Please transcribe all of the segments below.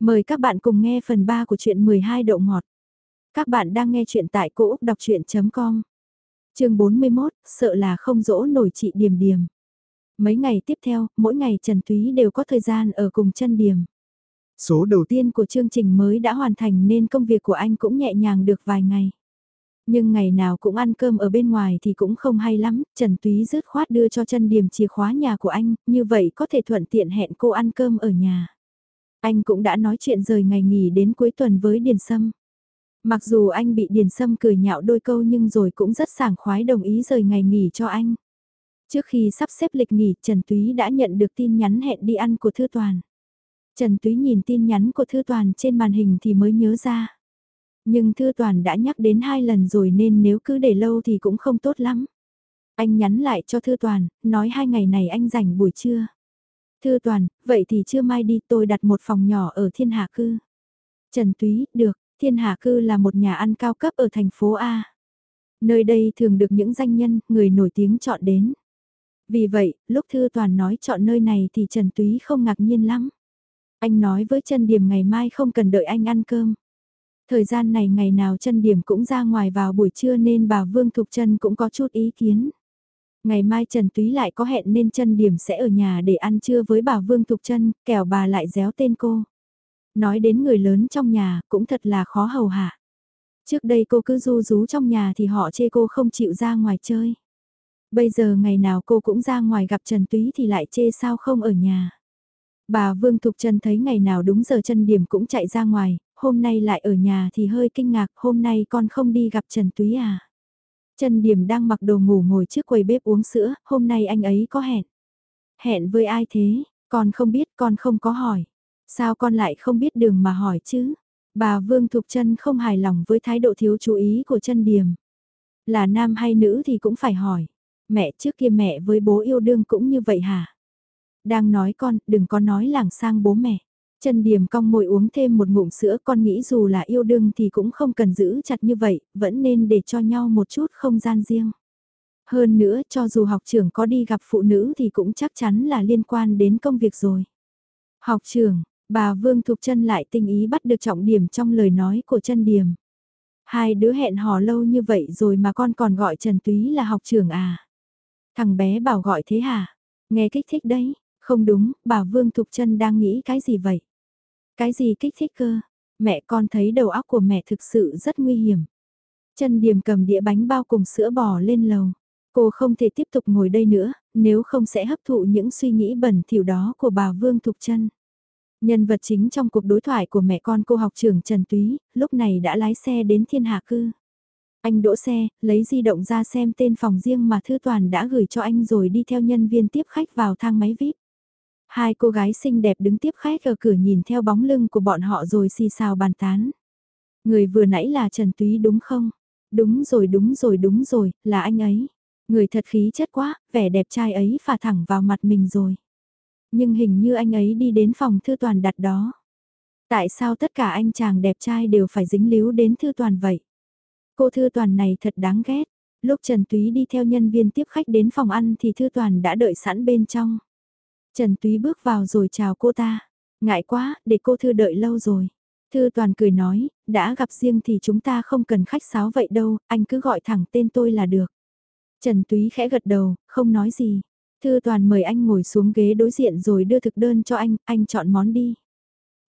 Mời các bạn cùng nghe phần 3 của truyện 12 đậu ngọt. Các bạn đang nghe truyện tại cỗ đọc chuyện.com. Trường 41, sợ là không dỗ nổi chị Điềm Điềm. Mấy ngày tiếp theo, mỗi ngày Trần Túy đều có thời gian ở cùng chân Điềm. Số đầu tiên của chương trình mới đã hoàn thành nên công việc của anh cũng nhẹ nhàng được vài ngày. Nhưng ngày nào cũng ăn cơm ở bên ngoài thì cũng không hay lắm, Trần Túy rứt khoát đưa cho chân Điềm chìa khóa nhà của anh, như vậy có thể thuận tiện hẹn cô ăn cơm ở nhà. Anh cũng đã nói chuyện rời ngày nghỉ đến cuối tuần với Điền Sâm. Mặc dù anh bị Điền Sâm cười nhạo đôi câu nhưng rồi cũng rất sảng khoái đồng ý rời ngày nghỉ cho anh. Trước khi sắp xếp lịch nghỉ, Trần Túy đã nhận được tin nhắn hẹn đi ăn của Thư Toàn. Trần Túy nhìn tin nhắn của Thư Toàn trên màn hình thì mới nhớ ra. Nhưng Thư Toàn đã nhắc đến hai lần rồi nên nếu cứ để lâu thì cũng không tốt lắm. Anh nhắn lại cho Thư Toàn, nói hai ngày này anh rảnh buổi trưa. Thư Toàn, vậy thì chưa mai đi tôi đặt một phòng nhỏ ở Thiên Hạ Cư. Trần Túy, được, Thiên Hạ Cư là một nhà ăn cao cấp ở thành phố A. Nơi đây thường được những danh nhân, người nổi tiếng chọn đến. Vì vậy, lúc Thư Toàn nói chọn nơi này thì Trần Túy không ngạc nhiên lắm. Anh nói với Trần Điểm ngày mai không cần đợi anh ăn cơm. Thời gian này ngày nào Trần Điểm cũng ra ngoài vào buổi trưa nên bà Vương Thục Trân cũng có chút ý kiến. Ngày mai Trần Túy lại có hẹn nên chân điểm sẽ ở nhà để ăn trưa với bà Vương Thục Trân, kẻo bà lại déo tên cô. Nói đến người lớn trong nhà cũng thật là khó hầu hạ. Trước đây cô cứ du rú trong nhà thì họ chê cô không chịu ra ngoài chơi. Bây giờ ngày nào cô cũng ra ngoài gặp Trần Túy thì lại chê sao không ở nhà. Bà Vương Thục Trân thấy ngày nào đúng giờ chân điểm cũng chạy ra ngoài, hôm nay lại ở nhà thì hơi kinh ngạc, hôm nay con không đi gặp Trần Túy à. Trần Điểm đang mặc đồ ngủ ngồi trước quầy bếp uống sữa, hôm nay anh ấy có hẹn. Hẹn với ai thế, con không biết con không có hỏi. Sao con lại không biết đường mà hỏi chứ? Bà Vương Thục Trân không hài lòng với thái độ thiếu chú ý của Trần Điểm. Là nam hay nữ thì cũng phải hỏi. Mẹ trước kia mẹ với bố yêu đương cũng như vậy hả? Đang nói con, đừng có nói làng sang bố mẹ. Trần Điềm cong môi uống thêm một ngụm sữa con nghĩ dù là yêu đương thì cũng không cần giữ chặt như vậy, vẫn nên để cho nhau một chút không gian riêng. Hơn nữa cho dù học trưởng có đi gặp phụ nữ thì cũng chắc chắn là liên quan đến công việc rồi. Học trưởng, bà Vương Thục Trân lại tinh ý bắt được trọng điểm trong lời nói của Trân Điềm. Hai đứa hẹn hò lâu như vậy rồi mà con còn gọi Trần Túy là học trưởng à. Thằng bé bảo gọi thế hả? Nghe kích thích đấy. Không đúng, bà Vương Thục Trân đang nghĩ cái gì vậy? Cái gì kích thích cơ? Mẹ con thấy đầu óc của mẹ thực sự rất nguy hiểm. Chân Điềm cầm đĩa bánh bao cùng sữa bò lên lầu. Cô không thể tiếp tục ngồi đây nữa, nếu không sẽ hấp thụ những suy nghĩ bẩn thỉu đó của bà Vương Thục Trân. Nhân vật chính trong cuộc đối thoại của mẹ con cô học trưởng Trần Túy, lúc này đã lái xe đến thiên hạ cư. Anh đỗ xe, lấy di động ra xem tên phòng riêng mà Thư Toàn đã gửi cho anh rồi đi theo nhân viên tiếp khách vào thang máy VIP. Hai cô gái xinh đẹp đứng tiếp khách ở cửa nhìn theo bóng lưng của bọn họ rồi xì xào bàn tán. Người vừa nãy là Trần Túy đúng không? Đúng rồi đúng rồi đúng rồi, là anh ấy. Người thật khí chất quá, vẻ đẹp trai ấy phả thẳng vào mặt mình rồi. Nhưng hình như anh ấy đi đến phòng thư toàn đặt đó. Tại sao tất cả anh chàng đẹp trai đều phải dính líu đến thư toàn vậy? Cô thư toàn này thật đáng ghét. Lúc Trần Túy đi theo nhân viên tiếp khách đến phòng ăn thì thư toàn đã đợi sẵn bên trong. Trần Túy bước vào rồi chào cô ta. Ngại quá, để cô Thư đợi lâu rồi. Thư Toàn cười nói, đã gặp riêng thì chúng ta không cần khách sáo vậy đâu, anh cứ gọi thẳng tên tôi là được. Trần Túy khẽ gật đầu, không nói gì. Thư Toàn mời anh ngồi xuống ghế đối diện rồi đưa thực đơn cho anh, anh chọn món đi.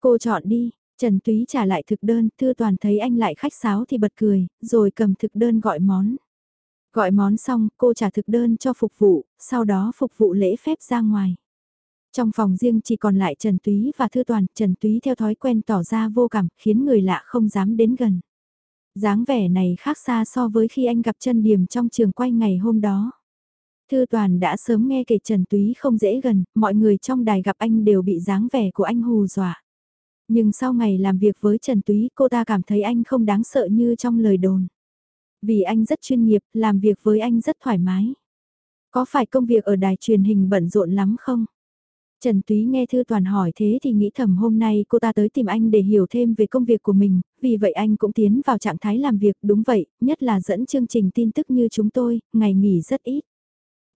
Cô chọn đi, Trần Túy trả lại thực đơn, Thư Toàn thấy anh lại khách sáo thì bật cười, rồi cầm thực đơn gọi món. Gọi món xong, cô trả thực đơn cho phục vụ, sau đó phục vụ lễ phép ra ngoài. Trong phòng riêng chỉ còn lại Trần Túy và Thư Toàn, Trần Túy theo thói quen tỏ ra vô cảm, khiến người lạ không dám đến gần. dáng vẻ này khác xa so với khi anh gặp chân điểm trong trường quay ngày hôm đó. Thư Toàn đã sớm nghe kể Trần Túy không dễ gần, mọi người trong đài gặp anh đều bị dáng vẻ của anh hù dọa. Nhưng sau ngày làm việc với Trần Túy cô ta cảm thấy anh không đáng sợ như trong lời đồn. Vì anh rất chuyên nghiệp, làm việc với anh rất thoải mái. Có phải công việc ở đài truyền hình bận rộn lắm không? Trần Túy nghe Thư Toàn hỏi thế thì nghĩ thầm hôm nay cô ta tới tìm anh để hiểu thêm về công việc của mình, vì vậy anh cũng tiến vào trạng thái làm việc đúng vậy, nhất là dẫn chương trình tin tức như chúng tôi, ngày nghỉ rất ít.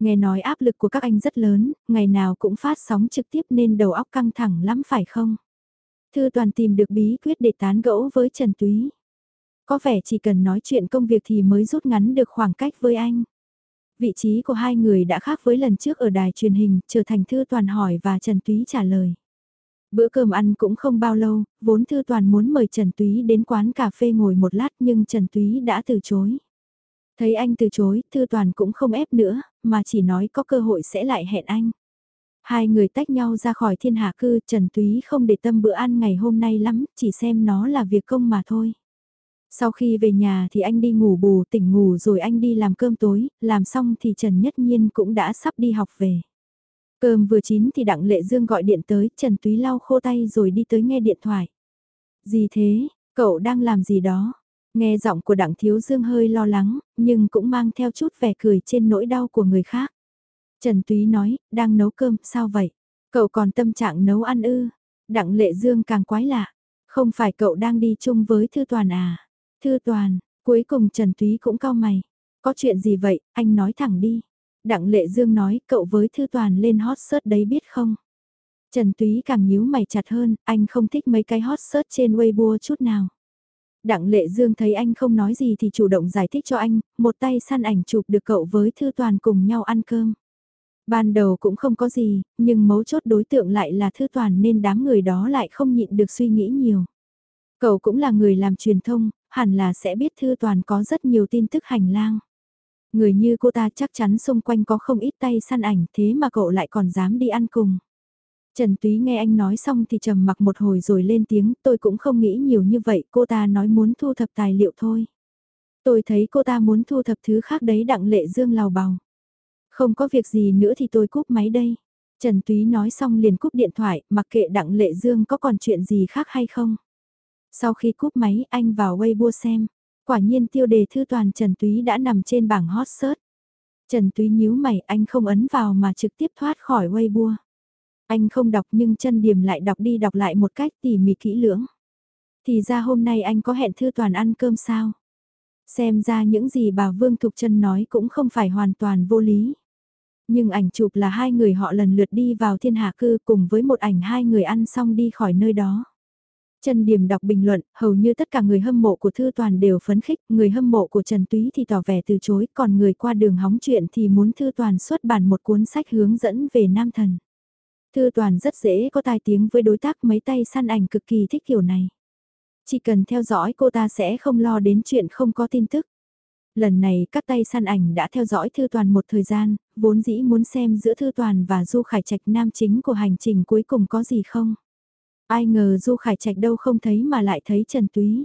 Nghe nói áp lực của các anh rất lớn, ngày nào cũng phát sóng trực tiếp nên đầu óc căng thẳng lắm phải không? Thư Toàn tìm được bí quyết để tán gẫu với Trần Túy. Có vẻ chỉ cần nói chuyện công việc thì mới rút ngắn được khoảng cách với anh. Vị trí của hai người đã khác với lần trước ở đài truyền hình, trở thành Thư Toàn hỏi và Trần Túy trả lời. Bữa cơm ăn cũng không bao lâu, vốn Thư Toàn muốn mời Trần Túy đến quán cà phê ngồi một lát nhưng Trần Túy đã từ chối. Thấy anh từ chối, Thư Toàn cũng không ép nữa, mà chỉ nói có cơ hội sẽ lại hẹn anh. Hai người tách nhau ra khỏi thiên hạ cư, Trần Túy không để tâm bữa ăn ngày hôm nay lắm, chỉ xem nó là việc công mà thôi. Sau khi về nhà thì anh đi ngủ bù tỉnh ngủ rồi anh đi làm cơm tối, làm xong thì Trần Nhất Nhiên cũng đã sắp đi học về. Cơm vừa chín thì Đặng Lệ Dương gọi điện tới, Trần Túy lau khô tay rồi đi tới nghe điện thoại. Gì thế, cậu đang làm gì đó? Nghe giọng của Đặng Thiếu Dương hơi lo lắng, nhưng cũng mang theo chút vẻ cười trên nỗi đau của người khác. Trần Túy nói, đang nấu cơm, sao vậy? Cậu còn tâm trạng nấu ăn ư? Đặng Lệ Dương càng quái lạ. Không phải cậu đang đi chung với Thư Toàn à? Thư Toàn, cuối cùng Trần Túy cũng cao mày. Có chuyện gì vậy, anh nói thẳng đi. Đặng Lệ Dương nói, cậu với Thư Toàn lên hot search đấy biết không? Trần Túy càng nhíu mày chặt hơn, anh không thích mấy cái hot search trên Weibo chút nào. Đặng Lệ Dương thấy anh không nói gì thì chủ động giải thích cho anh, một tay săn ảnh chụp được cậu với Thư Toàn cùng nhau ăn cơm. Ban đầu cũng không có gì, nhưng mấu chốt đối tượng lại là Thư Toàn nên đám người đó lại không nhịn được suy nghĩ nhiều. Cậu cũng là người làm truyền thông, hẳn là sẽ biết Thư Toàn có rất nhiều tin tức hành lang. Người như cô ta chắc chắn xung quanh có không ít tay săn ảnh thế mà cậu lại còn dám đi ăn cùng. Trần Túy nghe anh nói xong thì trầm mặc một hồi rồi lên tiếng, tôi cũng không nghĩ nhiều như vậy, cô ta nói muốn thu thập tài liệu thôi. Tôi thấy cô ta muốn thu thập thứ khác đấy đặng lệ dương lào bào. Không có việc gì nữa thì tôi cúp máy đây. Trần Túy nói xong liền cúp điện thoại, mặc kệ đặng lệ dương có còn chuyện gì khác hay không. Sau khi cúp máy anh vào Weibo xem, quả nhiên tiêu đề thư toàn Trần Túy đã nằm trên bảng hot search. Trần Túy nhíu mày anh không ấn vào mà trực tiếp thoát khỏi Weibo. Anh không đọc nhưng chân điểm lại đọc đi đọc lại một cách tỉ mỉ kỹ lưỡng. Thì ra hôm nay anh có hẹn Thư Toàn ăn cơm sao? Xem ra những gì bà Vương Thục Trân nói cũng không phải hoàn toàn vô lý. Nhưng ảnh chụp là hai người họ lần lượt đi vào thiên hạ cư cùng với một ảnh hai người ăn xong đi khỏi nơi đó. Trần Điểm đọc bình luận, hầu như tất cả người hâm mộ của Thư Toàn đều phấn khích, người hâm mộ của Trần Túy thì tỏ vẻ từ chối, còn người qua đường hóng chuyện thì muốn Thư Toàn xuất bản một cuốn sách hướng dẫn về Nam Thần. Thư Toàn rất dễ có tai tiếng với đối tác mấy tay săn ảnh cực kỳ thích kiểu này. Chỉ cần theo dõi cô ta sẽ không lo đến chuyện không có tin tức. Lần này các tay săn ảnh đã theo dõi Thư Toàn một thời gian, vốn dĩ muốn xem giữa Thư Toàn và Du Khải Trạch nam chính của hành trình cuối cùng có gì không. Ai ngờ Du Khải Trạch đâu không thấy mà lại thấy Trần Túy.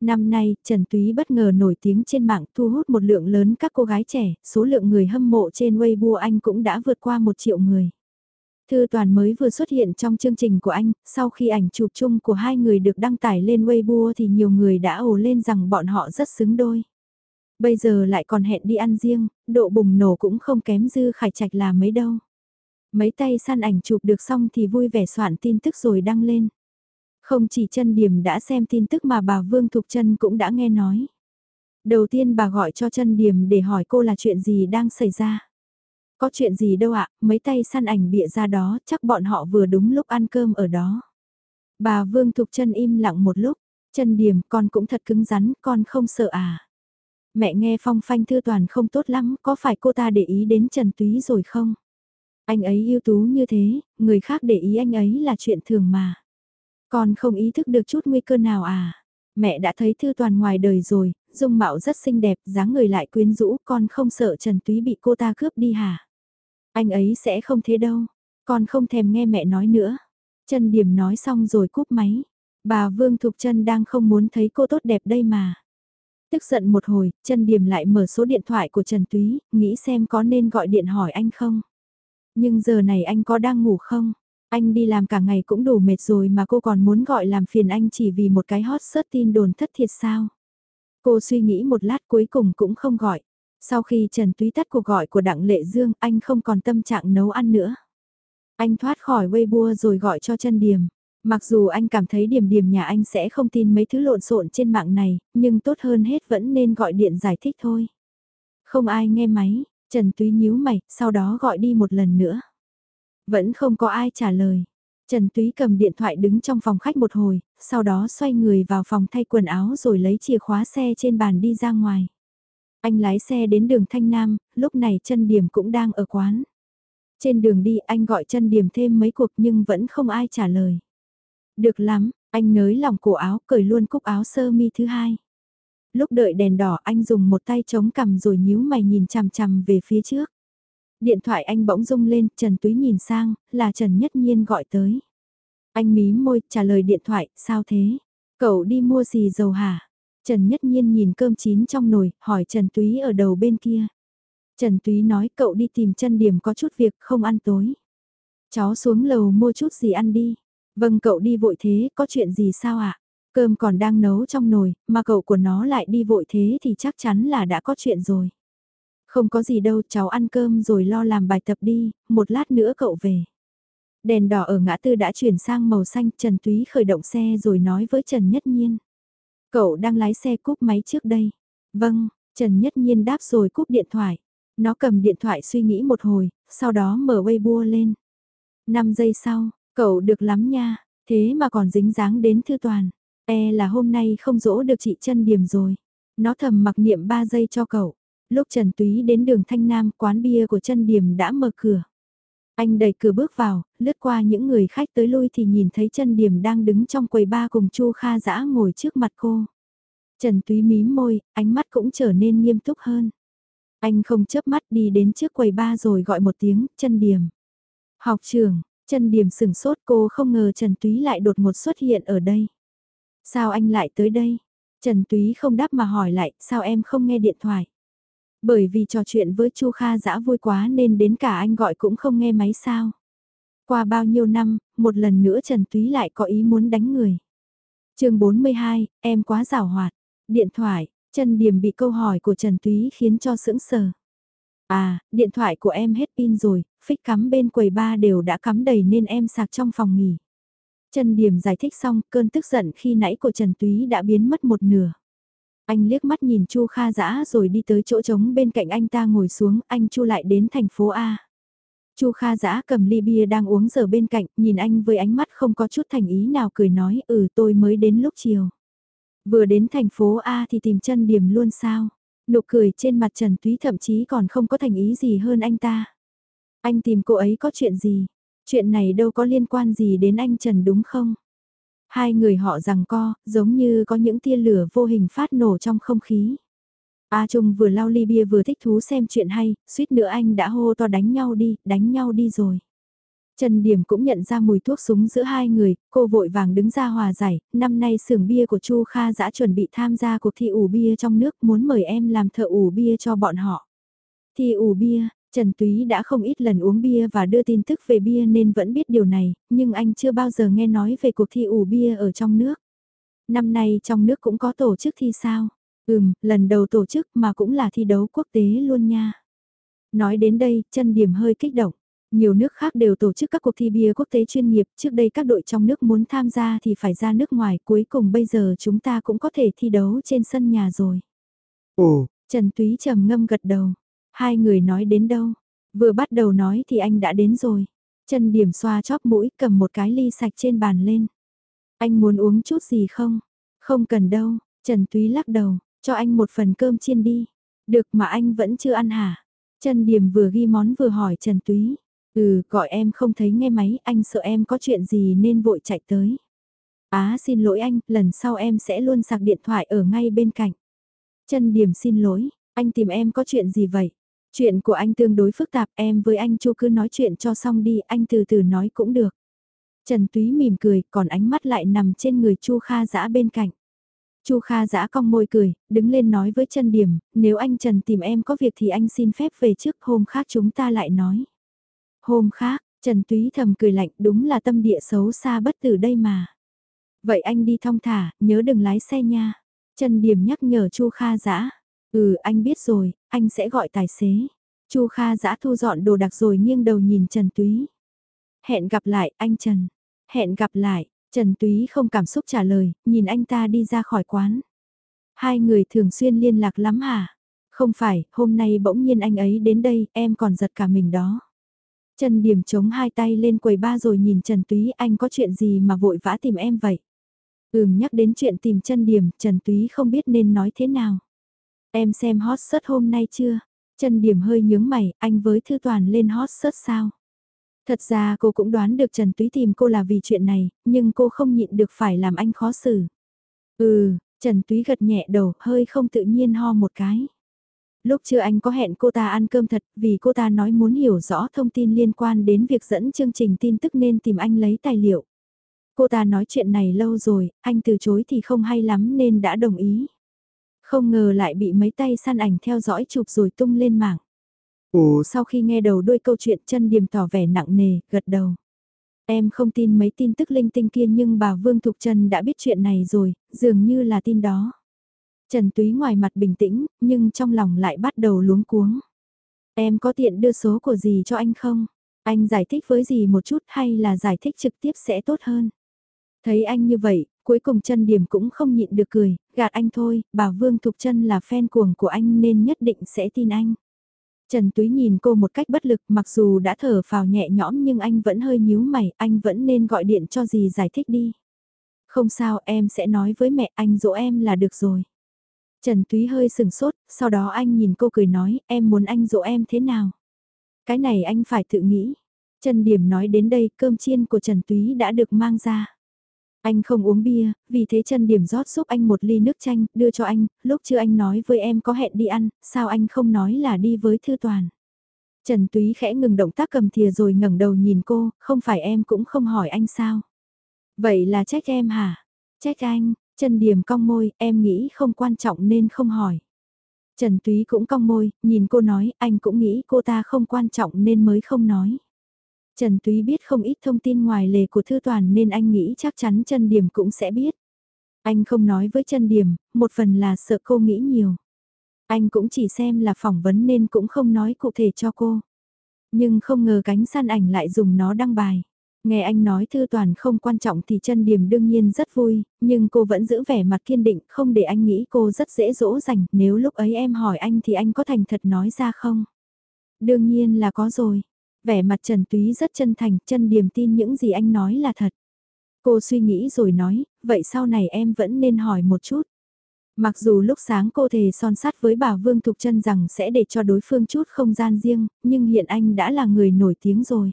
Năm nay, Trần Túy bất ngờ nổi tiếng trên mạng thu hút một lượng lớn các cô gái trẻ, số lượng người hâm mộ trên Weibo anh cũng đã vượt qua một triệu người. Thư Toàn mới vừa xuất hiện trong chương trình của anh, sau khi ảnh chụp chung của hai người được đăng tải lên Weibo thì nhiều người đã ồ lên rằng bọn họ rất xứng đôi. Bây giờ lại còn hẹn đi ăn riêng, độ bùng nổ cũng không kém dư khải trạch là mấy đâu. Mấy tay săn ảnh chụp được xong thì vui vẻ soạn tin tức rồi đăng lên. Không chỉ chân điểm đã xem tin tức mà bà Vương Thục Trân cũng đã nghe nói. Đầu tiên bà gọi cho chân điểm để hỏi cô là chuyện gì đang xảy ra. Có chuyện gì đâu ạ, mấy tay săn ảnh bịa ra đó, chắc bọn họ vừa đúng lúc ăn cơm ở đó. Bà Vương Thục Trân im lặng một lúc, chân điểm con cũng thật cứng rắn, con không sợ à. Mẹ nghe phong phanh thư toàn không tốt lắm, có phải cô ta để ý đến Trần Túy rồi không? Anh ấy ưu tú như thế, người khác để ý anh ấy là chuyện thường mà. Con không ý thức được chút nguy cơ nào à? Mẹ đã thấy thư toàn ngoài đời rồi, dung mạo rất xinh đẹp, dáng người lại quyến rũ, con không sợ Trần Túy bị cô ta cướp đi hả? Anh ấy sẽ không thế đâu, con không thèm nghe mẹ nói nữa. Trần Điểm nói xong rồi cúp máy. Bà Vương Thục Trân đang không muốn thấy cô tốt đẹp đây mà. Tức giận một hồi, Trần Điểm lại mở số điện thoại của Trần Túy, nghĩ xem có nên gọi điện hỏi anh không. Nhưng giờ này anh có đang ngủ không? Anh đi làm cả ngày cũng đủ mệt rồi mà cô còn muốn gọi làm phiền anh chỉ vì một cái hot search tin đồn thất thiệt sao? Cô suy nghĩ một lát cuối cùng cũng không gọi. Sau khi Trần Túy tắt cuộc gọi của Đặng Lệ Dương, anh không còn tâm trạng nấu ăn nữa. Anh thoát khỏi Weibo rồi gọi cho chân Điềm. Mặc dù anh cảm thấy điểm điểm nhà anh sẽ không tin mấy thứ lộn xộn trên mạng này, nhưng tốt hơn hết vẫn nên gọi điện giải thích thôi. Không ai nghe máy, Trần Túy nhíu mày, sau đó gọi đi một lần nữa. Vẫn không có ai trả lời. Trần Túy cầm điện thoại đứng trong phòng khách một hồi, sau đó xoay người vào phòng thay quần áo rồi lấy chìa khóa xe trên bàn đi ra ngoài. Anh lái xe đến đường Thanh Nam, lúc này chân điểm cũng đang ở quán. Trên đường đi anh gọi chân điểm thêm mấy cuộc nhưng vẫn không ai trả lời. Được lắm, anh nới lòng cổ áo cởi luôn cúc áo sơ mi thứ hai. Lúc đợi đèn đỏ anh dùng một tay chống cằm rồi nhíu mày nhìn chằm chằm về phía trước. Điện thoại anh bỗng rung lên, Trần Túy nhìn sang, là Trần Nhất Nhiên gọi tới. Anh mí môi, trả lời điện thoại, sao thế? Cậu đi mua gì dầu hả? Trần Nhất Nhiên nhìn cơm chín trong nồi, hỏi Trần Túy ở đầu bên kia. Trần Túy nói cậu đi tìm chân điểm có chút việc không ăn tối. Cháu xuống lầu mua chút gì ăn đi. Vâng cậu đi vội thế, có chuyện gì sao ạ? À? Cơm còn đang nấu trong nồi, mà cậu của nó lại đi vội thế thì chắc chắn là đã có chuyện rồi. Không có gì đâu, cháu ăn cơm rồi lo làm bài tập đi, một lát nữa cậu về. Đèn đỏ ở ngã tư đã chuyển sang màu xanh, Trần Túy khởi động xe rồi nói với Trần Nhất Nhiên. Cậu đang lái xe cúp máy trước đây. Vâng, Trần Nhất Nhiên đáp rồi cúp điện thoại. Nó cầm điện thoại suy nghĩ một hồi, sau đó mở Weibo lên. 5 giây sau, cậu được lắm nha, thế mà còn dính dáng đến thư toàn. E là hôm nay không dỗ được chị chân điểm rồi. Nó thầm mặc niệm 3 giây cho cậu. Lúc Trần Túy đến đường Thanh Nam, quán bia của chân điểm đã mở cửa. Anh đẩy cửa bước vào, lướt qua những người khách tới lui thì nhìn thấy chân điểm đang đứng trong quầy ba cùng Chu Kha dã ngồi trước mặt cô. Trần Túy mím môi, ánh mắt cũng trở nên nghiêm túc hơn. Anh không chớp mắt đi đến trước quầy ba rồi gọi một tiếng, chân điểm. Học trường, chân điểm sửng sốt cô không ngờ Trần Túy lại đột ngột xuất hiện ở đây. Sao anh lại tới đây? Trần Túy không đáp mà hỏi lại, sao em không nghe điện thoại? Bởi vì trò chuyện với Chu Kha dã vui quá nên đến cả anh gọi cũng không nghe máy sao. Qua bao nhiêu năm, một lần nữa Trần Túy lại có ý muốn đánh người. chương 42, em quá rào hoạt. Điện thoại, Trần Điểm bị câu hỏi của Trần Túy khiến cho sững sờ. À, điện thoại của em hết pin rồi, phích cắm bên quầy ba đều đã cắm đầy nên em sạc trong phòng nghỉ. Trần Điểm giải thích xong, cơn tức giận khi nãy của Trần Túy đã biến mất một nửa. Anh liếc mắt nhìn Chu Kha Dã rồi đi tới chỗ trống bên cạnh anh ta ngồi xuống, anh Chu lại đến thành phố A. Chu Kha Dã cầm ly bia đang uống giờ bên cạnh, nhìn anh với ánh mắt không có chút thành ý nào cười nói, ừ tôi mới đến lúc chiều. Vừa đến thành phố A thì tìm chân điểm luôn sao? Nụ cười trên mặt Trần Túy thậm chí còn không có thành ý gì hơn anh ta. Anh tìm cô ấy có chuyện gì? Chuyện này đâu có liên quan gì đến anh Trần đúng không? Hai người họ rằng co, giống như có những tia lửa vô hình phát nổ trong không khí. A Trung vừa lau ly bia vừa thích thú xem chuyện hay, suýt nữa anh đã hô to đánh nhau đi, đánh nhau đi rồi. Trần Điểm cũng nhận ra mùi thuốc súng giữa hai người, cô vội vàng đứng ra hòa giải, năm nay xưởng bia của Chu Kha đã chuẩn bị tham gia cuộc thi ủ bia trong nước muốn mời em làm thợ ủ bia cho bọn họ. Thi ủ bia, Trần Túy đã không ít lần uống bia và đưa tin tức về bia nên vẫn biết điều này, nhưng anh chưa bao giờ nghe nói về cuộc thi ủ bia ở trong nước. Năm nay trong nước cũng có tổ chức thi sao? Ừm, lần đầu tổ chức mà cũng là thi đấu quốc tế luôn nha. Nói đến đây, chân điểm hơi kích động. Nhiều nước khác đều tổ chức các cuộc thi bia quốc tế chuyên nghiệp, trước đây các đội trong nước muốn tham gia thì phải ra nước ngoài, cuối cùng bây giờ chúng ta cũng có thể thi đấu trên sân nhà rồi. Ồ, Trần Túy trầm ngâm gật đầu. Hai người nói đến đâu? Vừa bắt đầu nói thì anh đã đến rồi. Trần Điểm xoa chóp mũi cầm một cái ly sạch trên bàn lên. Anh muốn uống chút gì không? Không cần đâu, Trần Túy lắc đầu, cho anh một phần cơm chiên đi. Được mà anh vẫn chưa ăn hả? Trần Điểm vừa ghi món vừa hỏi Trần Túy. Ừ, gọi em không thấy nghe máy, anh sợ em có chuyện gì nên vội chạy tới. Á xin lỗi anh, lần sau em sẽ luôn sạc điện thoại ở ngay bên cạnh. Trần Điểm xin lỗi, anh tìm em có chuyện gì vậy? Chuyện của anh tương đối phức tạp, em với anh Chu cứ nói chuyện cho xong đi, anh từ từ nói cũng được. Trần Túy mỉm cười, còn ánh mắt lại nằm trên người Chu Kha Dã bên cạnh. Chu Kha Dã cong môi cười, đứng lên nói với Trần Điểm, nếu anh Trần tìm em có việc thì anh xin phép về trước, hôm khác chúng ta lại nói. Hôm khác, Trần Túy thầm cười lạnh, đúng là tâm địa xấu xa bất tử đây mà. Vậy anh đi thong thả, nhớ đừng lái xe nha. Trần Điểm nhắc nhở Chu Kha Dã. Ừ, anh biết rồi, anh sẽ gọi tài xế. Chu Kha giã thu dọn đồ đặc rồi nghiêng đầu nhìn Trần Túy. Hẹn gặp lại, anh Trần. Hẹn gặp lại, Trần Túy không cảm xúc trả lời, nhìn anh ta đi ra khỏi quán. Hai người thường xuyên liên lạc lắm hả? Không phải, hôm nay bỗng nhiên anh ấy đến đây, em còn giật cả mình đó. Trần Điểm chống hai tay lên quầy ba rồi nhìn Trần Túy anh có chuyện gì mà vội vã tìm em vậy? Ừm nhắc đến chuyện tìm trần Điểm, Trần Túy không biết nên nói thế nào. Em xem hot search hôm nay chưa? Trần Điểm hơi nhướng mày, anh với Thư Toàn lên hot search sao? Thật ra cô cũng đoán được Trần Túy tìm cô là vì chuyện này, nhưng cô không nhịn được phải làm anh khó xử. Ừ, Trần Túy gật nhẹ đầu, hơi không tự nhiên ho một cái. Lúc chưa anh có hẹn cô ta ăn cơm thật vì cô ta nói muốn hiểu rõ thông tin liên quan đến việc dẫn chương trình tin tức nên tìm anh lấy tài liệu. Cô ta nói chuyện này lâu rồi, anh từ chối thì không hay lắm nên đã đồng ý. Không ngờ lại bị mấy tay săn ảnh theo dõi chụp rồi tung lên mạng. Ồ sau khi nghe đầu đuôi câu chuyện chân điềm tỏ vẻ nặng nề, gật đầu. Em không tin mấy tin tức linh tinh kia nhưng bà Vương Thục Trần đã biết chuyện này rồi, dường như là tin đó. Trần Túy ngoài mặt bình tĩnh, nhưng trong lòng lại bắt đầu luống cuống. Em có tiện đưa số của gì cho anh không? Anh giải thích với gì một chút hay là giải thích trực tiếp sẽ tốt hơn? Thấy anh như vậy, cuối cùng chân điểm cũng không nhịn được cười, gạt anh thôi, bà Vương Thục chân là fan cuồng của anh nên nhất định sẽ tin anh. Trần Túy nhìn cô một cách bất lực mặc dù đã thở phào nhẹ nhõm nhưng anh vẫn hơi nhíu mày, anh vẫn nên gọi điện cho gì giải thích đi. Không sao em sẽ nói với mẹ anh dỗ em là được rồi. Trần Túy hơi sừng sốt, sau đó anh nhìn cô cười nói em muốn anh dỗ em thế nào. Cái này anh phải tự nghĩ. Trần Điểm nói đến đây cơm chiên của Trần Túy đã được mang ra. Anh không uống bia, vì thế chân điểm rót giúp anh một ly nước chanh, đưa cho anh, lúc chưa anh nói với em có hẹn đi ăn, sao anh không nói là đi với Thư Toàn. Trần Túy khẽ ngừng động tác cầm thìa rồi ngẩng đầu nhìn cô, không phải em cũng không hỏi anh sao. Vậy là trách em hả? Trách anh, Trần điểm cong môi, em nghĩ không quan trọng nên không hỏi. Trần Túy cũng cong môi, nhìn cô nói, anh cũng nghĩ cô ta không quan trọng nên mới không nói. Trần Túy biết không ít thông tin ngoài lề của Thư Toàn nên anh nghĩ chắc chắn Trần điểm cũng sẽ biết. Anh không nói với Trần điểm, một phần là sợ cô nghĩ nhiều. Anh cũng chỉ xem là phỏng vấn nên cũng không nói cụ thể cho cô. Nhưng không ngờ cánh săn ảnh lại dùng nó đăng bài. Nghe anh nói Thư Toàn không quan trọng thì Trần điểm đương nhiên rất vui, nhưng cô vẫn giữ vẻ mặt kiên định không để anh nghĩ cô rất dễ dỗ dành. Nếu lúc ấy em hỏi anh thì anh có thành thật nói ra không? Đương nhiên là có rồi vẻ mặt Trần Túy rất chân thành, chân điềm tin những gì anh nói là thật. Cô suy nghĩ rồi nói, vậy sau này em vẫn nên hỏi một chút. Mặc dù lúc sáng cô thề son sắt với bà Vương Thục Trân rằng sẽ để cho đối phương chút không gian riêng, nhưng hiện anh đã là người nổi tiếng rồi.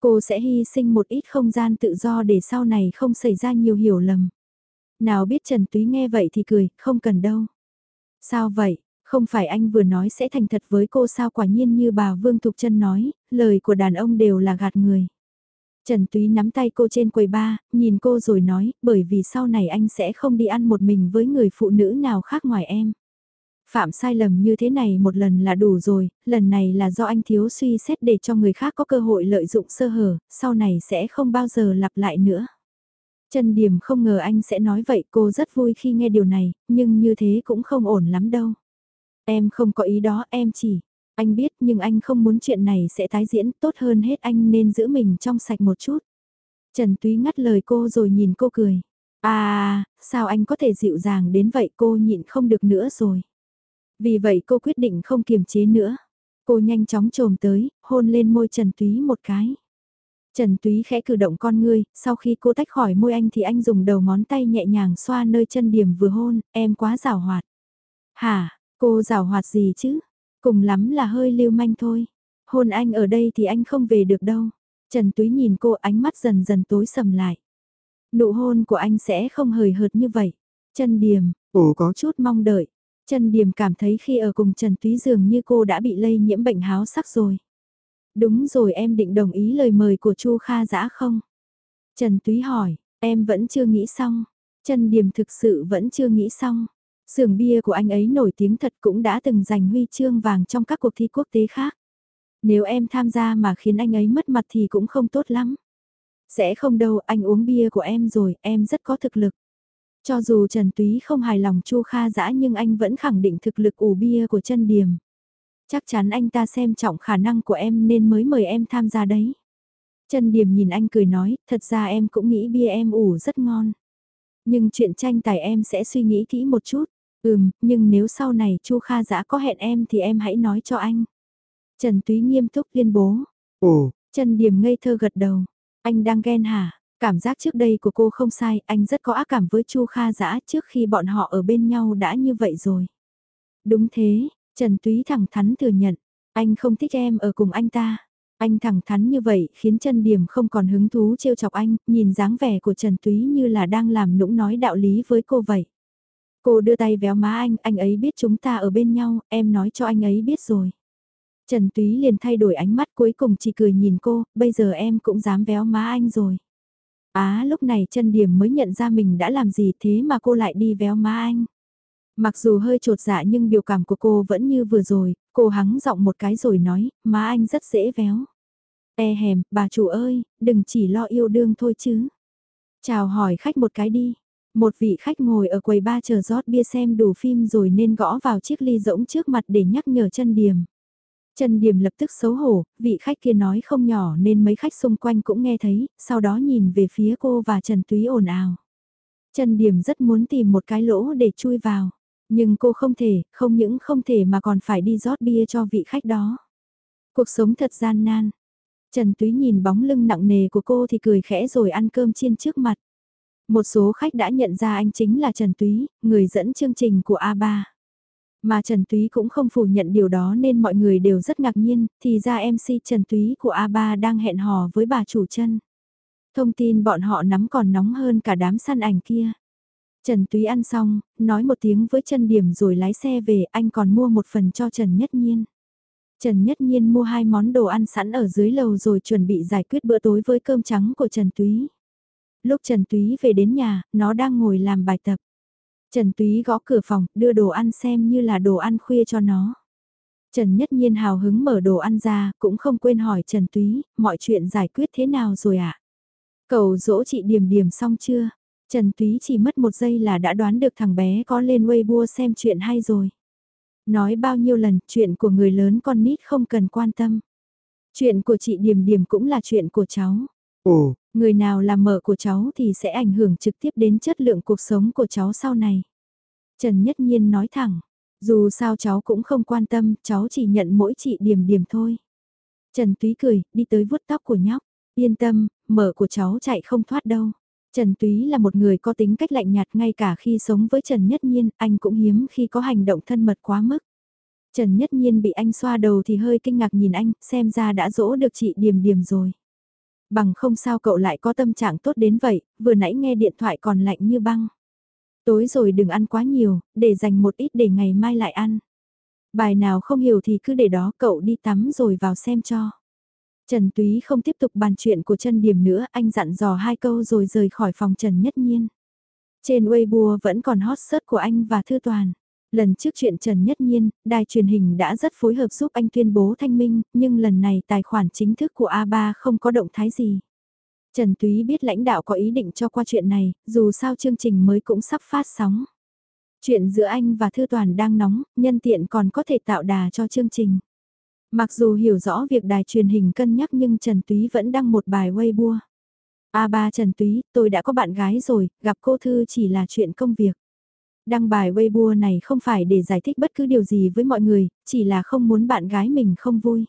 Cô sẽ hy sinh một ít không gian tự do để sau này không xảy ra nhiều hiểu lầm. Nào biết Trần Túy nghe vậy thì cười, không cần đâu. Sao vậy, không phải anh vừa nói sẽ thành thật với cô sao quả nhiên như bà Vương Thục Trân nói, lời của đàn ông đều là gạt người. Trần Túy nắm tay cô trên quầy ba, nhìn cô rồi nói, bởi vì sau này anh sẽ không đi ăn một mình với người phụ nữ nào khác ngoài em. Phạm sai lầm như thế này một lần là đủ rồi, lần này là do anh thiếu suy xét để cho người khác có cơ hội lợi dụng sơ hở, sau này sẽ không bao giờ lặp lại nữa. Trần Điểm không ngờ anh sẽ nói vậy cô rất vui khi nghe điều này, nhưng như thế cũng không ổn lắm đâu. Em không có ý đó em chỉ, anh biết nhưng anh không muốn chuyện này sẽ tái diễn tốt hơn hết anh nên giữ mình trong sạch một chút. Trần Túy ngắt lời cô rồi nhìn cô cười. À, sao anh có thể dịu dàng đến vậy cô nhịn không được nữa rồi. Vì vậy cô quyết định không kiềm chế nữa. Cô nhanh chóng trồm tới, hôn lên môi Trần Túy một cái. Trần Túy khẽ cử động con ngươi, sau khi cô tách khỏi môi anh thì anh dùng đầu ngón tay nhẹ nhàng xoa nơi chân điểm vừa hôn, em quá rào hoạt. Hả, Cô rào hoạt gì chứ? Cùng lắm là hơi lưu manh thôi. Hôn anh ở đây thì anh không về được đâu. Trần Túy nhìn cô ánh mắt dần dần tối sầm lại. Nụ hôn của anh sẽ không hời hợt như vậy. Trần Điềm, ồ có chút mong đợi. Trần Điềm cảm thấy khi ở cùng Trần Túy dường như cô đã bị lây nhiễm bệnh háo sắc rồi. Đúng rồi em định đồng ý lời mời của Chu Kha Dã không? Trần Túy hỏi, em vẫn chưa nghĩ xong. Trần Điềm thực sự vẫn chưa nghĩ xong. Sưởng bia của anh ấy nổi tiếng thật cũng đã từng giành huy chương vàng trong các cuộc thi quốc tế khác. Nếu em tham gia mà khiến anh ấy mất mặt thì cũng không tốt lắm. Sẽ không đâu, anh uống bia của em rồi, em rất có thực lực. Cho dù Trần Túy không hài lòng Chu Kha dã nhưng anh vẫn khẳng định thực lực ủ bia của chân Điềm. Chắc chắn anh ta xem trọng khả năng của em nên mới mời em tham gia đấy. Trần Điềm nhìn anh cười nói, thật ra em cũng nghĩ bia em ủ rất ngon. Nhưng chuyện tranh tài em sẽ suy nghĩ kỹ một chút. Ừm, nhưng nếu sau này Chu Kha Dã có hẹn em thì em hãy nói cho anh. Trần Túy nghiêm túc tuyên bố. Ồ, Trần Điểm ngây thơ gật đầu. Anh đang ghen hả? Cảm giác trước đây của cô không sai, anh rất có ác cảm với Chu Kha Dã trước khi bọn họ ở bên nhau đã như vậy rồi. Đúng thế, Trần Túy thẳng thắn thừa nhận, anh không thích em ở cùng anh ta. Anh thẳng thắn như vậy khiến Trần Điểm không còn hứng thú trêu chọc anh, nhìn dáng vẻ của Trần Túy như là đang làm nũng nói đạo lý với cô vậy. Cô đưa tay véo má anh, anh ấy biết chúng ta ở bên nhau, em nói cho anh ấy biết rồi. Trần Túy liền thay đổi ánh mắt cuối cùng chỉ cười nhìn cô, bây giờ em cũng dám véo má anh rồi. Á lúc này chân điểm mới nhận ra mình đã làm gì thế mà cô lại đi véo má anh. Mặc dù hơi trột dạ nhưng biểu cảm của cô vẫn như vừa rồi, cô hắng giọng một cái rồi nói, má anh rất dễ véo. E hèm, bà chủ ơi, đừng chỉ lo yêu đương thôi chứ. Chào hỏi khách một cái đi. Một vị khách ngồi ở quầy ba chờ rót bia xem đủ phim rồi nên gõ vào chiếc ly rỗng trước mặt để nhắc nhở chân điểm. Trần Điểm lập tức xấu hổ, vị khách kia nói không nhỏ nên mấy khách xung quanh cũng nghe thấy, sau đó nhìn về phía cô và Trần Túy ồn ào. Trần Điểm rất muốn tìm một cái lỗ để chui vào, nhưng cô không thể, không những không thể mà còn phải đi rót bia cho vị khách đó. Cuộc sống thật gian nan. Trần Túy nhìn bóng lưng nặng nề của cô thì cười khẽ rồi ăn cơm chiên trước mặt. Một số khách đã nhận ra anh chính là Trần Túy, người dẫn chương trình của A3. Mà Trần Túy cũng không phủ nhận điều đó nên mọi người đều rất ngạc nhiên, thì ra MC Trần Túy của A3 đang hẹn hò với bà chủ chân. Thông tin bọn họ nắm còn nóng hơn cả đám săn ảnh kia. Trần Túy ăn xong, nói một tiếng với Trần Điểm rồi lái xe về, anh còn mua một phần cho Trần Nhất Nhiên. Trần Nhất Nhiên mua hai món đồ ăn sẵn ở dưới lầu rồi chuẩn bị giải quyết bữa tối với cơm trắng của Trần Túy. Lúc Trần Túy về đến nhà, nó đang ngồi làm bài tập. Trần Túy gõ cửa phòng, đưa đồ ăn xem như là đồ ăn khuya cho nó. Trần Nhất Nhiên hào hứng mở đồ ăn ra, cũng không quên hỏi Trần Túy, mọi chuyện giải quyết thế nào rồi ạ? À? Cầu dỗ chị điểm điểm xong chưa? Trần Túy chỉ mất một giây là đã đoán được thằng bé có lên Weibo xem chuyện hay rồi. Nói bao nhiêu lần, chuyện của người lớn con nít không cần quan tâm. Chuyện của chị Điềm Điềm cũng là chuyện của cháu. Ồ, người nào là mợ của cháu thì sẽ ảnh hưởng trực tiếp đến chất lượng cuộc sống của cháu sau này. Trần Nhất Nhiên nói thẳng, dù sao cháu cũng không quan tâm, cháu chỉ nhận mỗi chị điểm điểm thôi. Trần Túy cười, đi tới vuốt tóc của nhóc, yên tâm, mợ của cháu chạy không thoát đâu. Trần Túy là một người có tính cách lạnh nhạt ngay cả khi sống với Trần Nhất Nhiên, anh cũng hiếm khi có hành động thân mật quá mức. Trần Nhất Nhiên bị anh xoa đầu thì hơi kinh ngạc nhìn anh, xem ra đã dỗ được chị điểm điểm rồi. Bằng không sao cậu lại có tâm trạng tốt đến vậy, vừa nãy nghe điện thoại còn lạnh như băng. Tối rồi đừng ăn quá nhiều, để dành một ít để ngày mai lại ăn. Bài nào không hiểu thì cứ để đó cậu đi tắm rồi vào xem cho. Trần Túy không tiếp tục bàn chuyện của chân điểm nữa, anh dặn dò hai câu rồi rời khỏi phòng Trần Nhất Nhiên. Trên Weibo vẫn còn hot search của anh và Thư Toàn. Lần trước chuyện Trần Nhất Nhiên, đài truyền hình đã rất phối hợp giúp anh tuyên bố thanh minh, nhưng lần này tài khoản chính thức của A3 không có động thái gì. Trần Túy biết lãnh đạo có ý định cho qua chuyện này, dù sao chương trình mới cũng sắp phát sóng. Chuyện giữa anh và Thư Toàn đang nóng, nhân tiện còn có thể tạo đà cho chương trình. Mặc dù hiểu rõ việc đài truyền hình cân nhắc nhưng Trần Túy vẫn đăng một bài Weibo. A3 Trần Túy, tôi đã có bạn gái rồi, gặp cô Thư chỉ là chuyện công việc. Đăng bài Weibo này không phải để giải thích bất cứ điều gì với mọi người, chỉ là không muốn bạn gái mình không vui.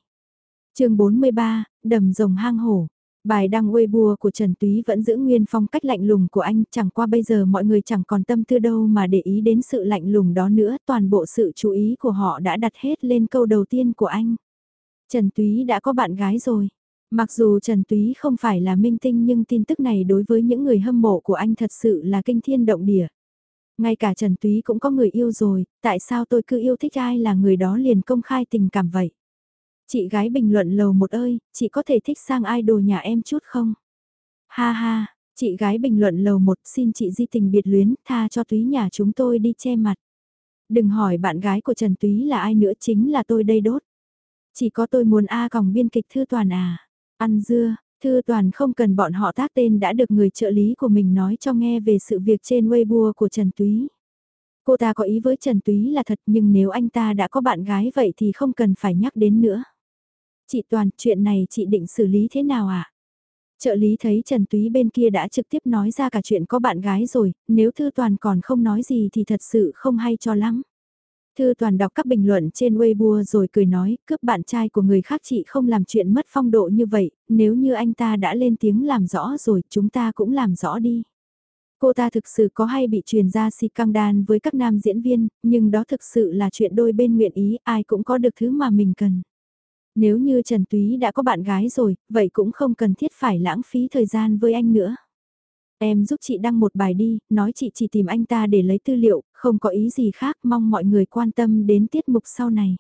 chương 43, đầm rồng hang hổ. Bài đăng Weibo của Trần Túy vẫn giữ nguyên phong cách lạnh lùng của anh, chẳng qua bây giờ mọi người chẳng còn tâm tư đâu mà để ý đến sự lạnh lùng đó nữa, toàn bộ sự chú ý của họ đã đặt hết lên câu đầu tiên của anh. Trần Túy đã có bạn gái rồi. Mặc dù Trần Túy không phải là minh tinh nhưng tin tức này đối với những người hâm mộ của anh thật sự là kinh thiên động địa. Ngay cả Trần Túy cũng có người yêu rồi, tại sao tôi cứ yêu thích ai là người đó liền công khai tình cảm vậy? Chị gái bình luận lầu một ơi, chị có thể thích sang idol nhà em chút không? Ha ha, chị gái bình luận lầu một xin chị di tình biệt luyến, tha cho Túy nhà chúng tôi đi che mặt. Đừng hỏi bạn gái của Trần Túy là ai nữa chính là tôi đây đốt. Chỉ có tôi muốn A còng biên kịch thư toàn à. Ăn dưa, Thư Toàn không cần bọn họ tác tên đã được người trợ lý của mình nói cho nghe về sự việc trên Weibo của Trần Túy. Cô ta có ý với Trần Túy là thật nhưng nếu anh ta đã có bạn gái vậy thì không cần phải nhắc đến nữa. Chị Toàn, chuyện này chị định xử lý thế nào ạ? À? Trợ lý thấy Trần Túy bên kia đã trực tiếp nói ra cả chuyện có bạn gái rồi, nếu Thư Toàn còn không nói gì thì thật sự không hay cho lắm. Thư toàn đọc các bình luận trên Weibo rồi cười nói, cướp bạn trai của người khác chị không làm chuyện mất phong độ như vậy, nếu như anh ta đã lên tiếng làm rõ rồi, chúng ta cũng làm rõ đi. Cô ta thực sự có hay bị truyền ra si căng đan với các nam diễn viên, nhưng đó thực sự là chuyện đôi bên nguyện ý, ai cũng có được thứ mà mình cần. Nếu như Trần Túy đã có bạn gái rồi, vậy cũng không cần thiết phải lãng phí thời gian với anh nữa. Em giúp chị đăng một bài đi, nói chị chỉ tìm anh ta để lấy tư liệu, không có ý gì khác, mong mọi người quan tâm đến tiết mục sau này.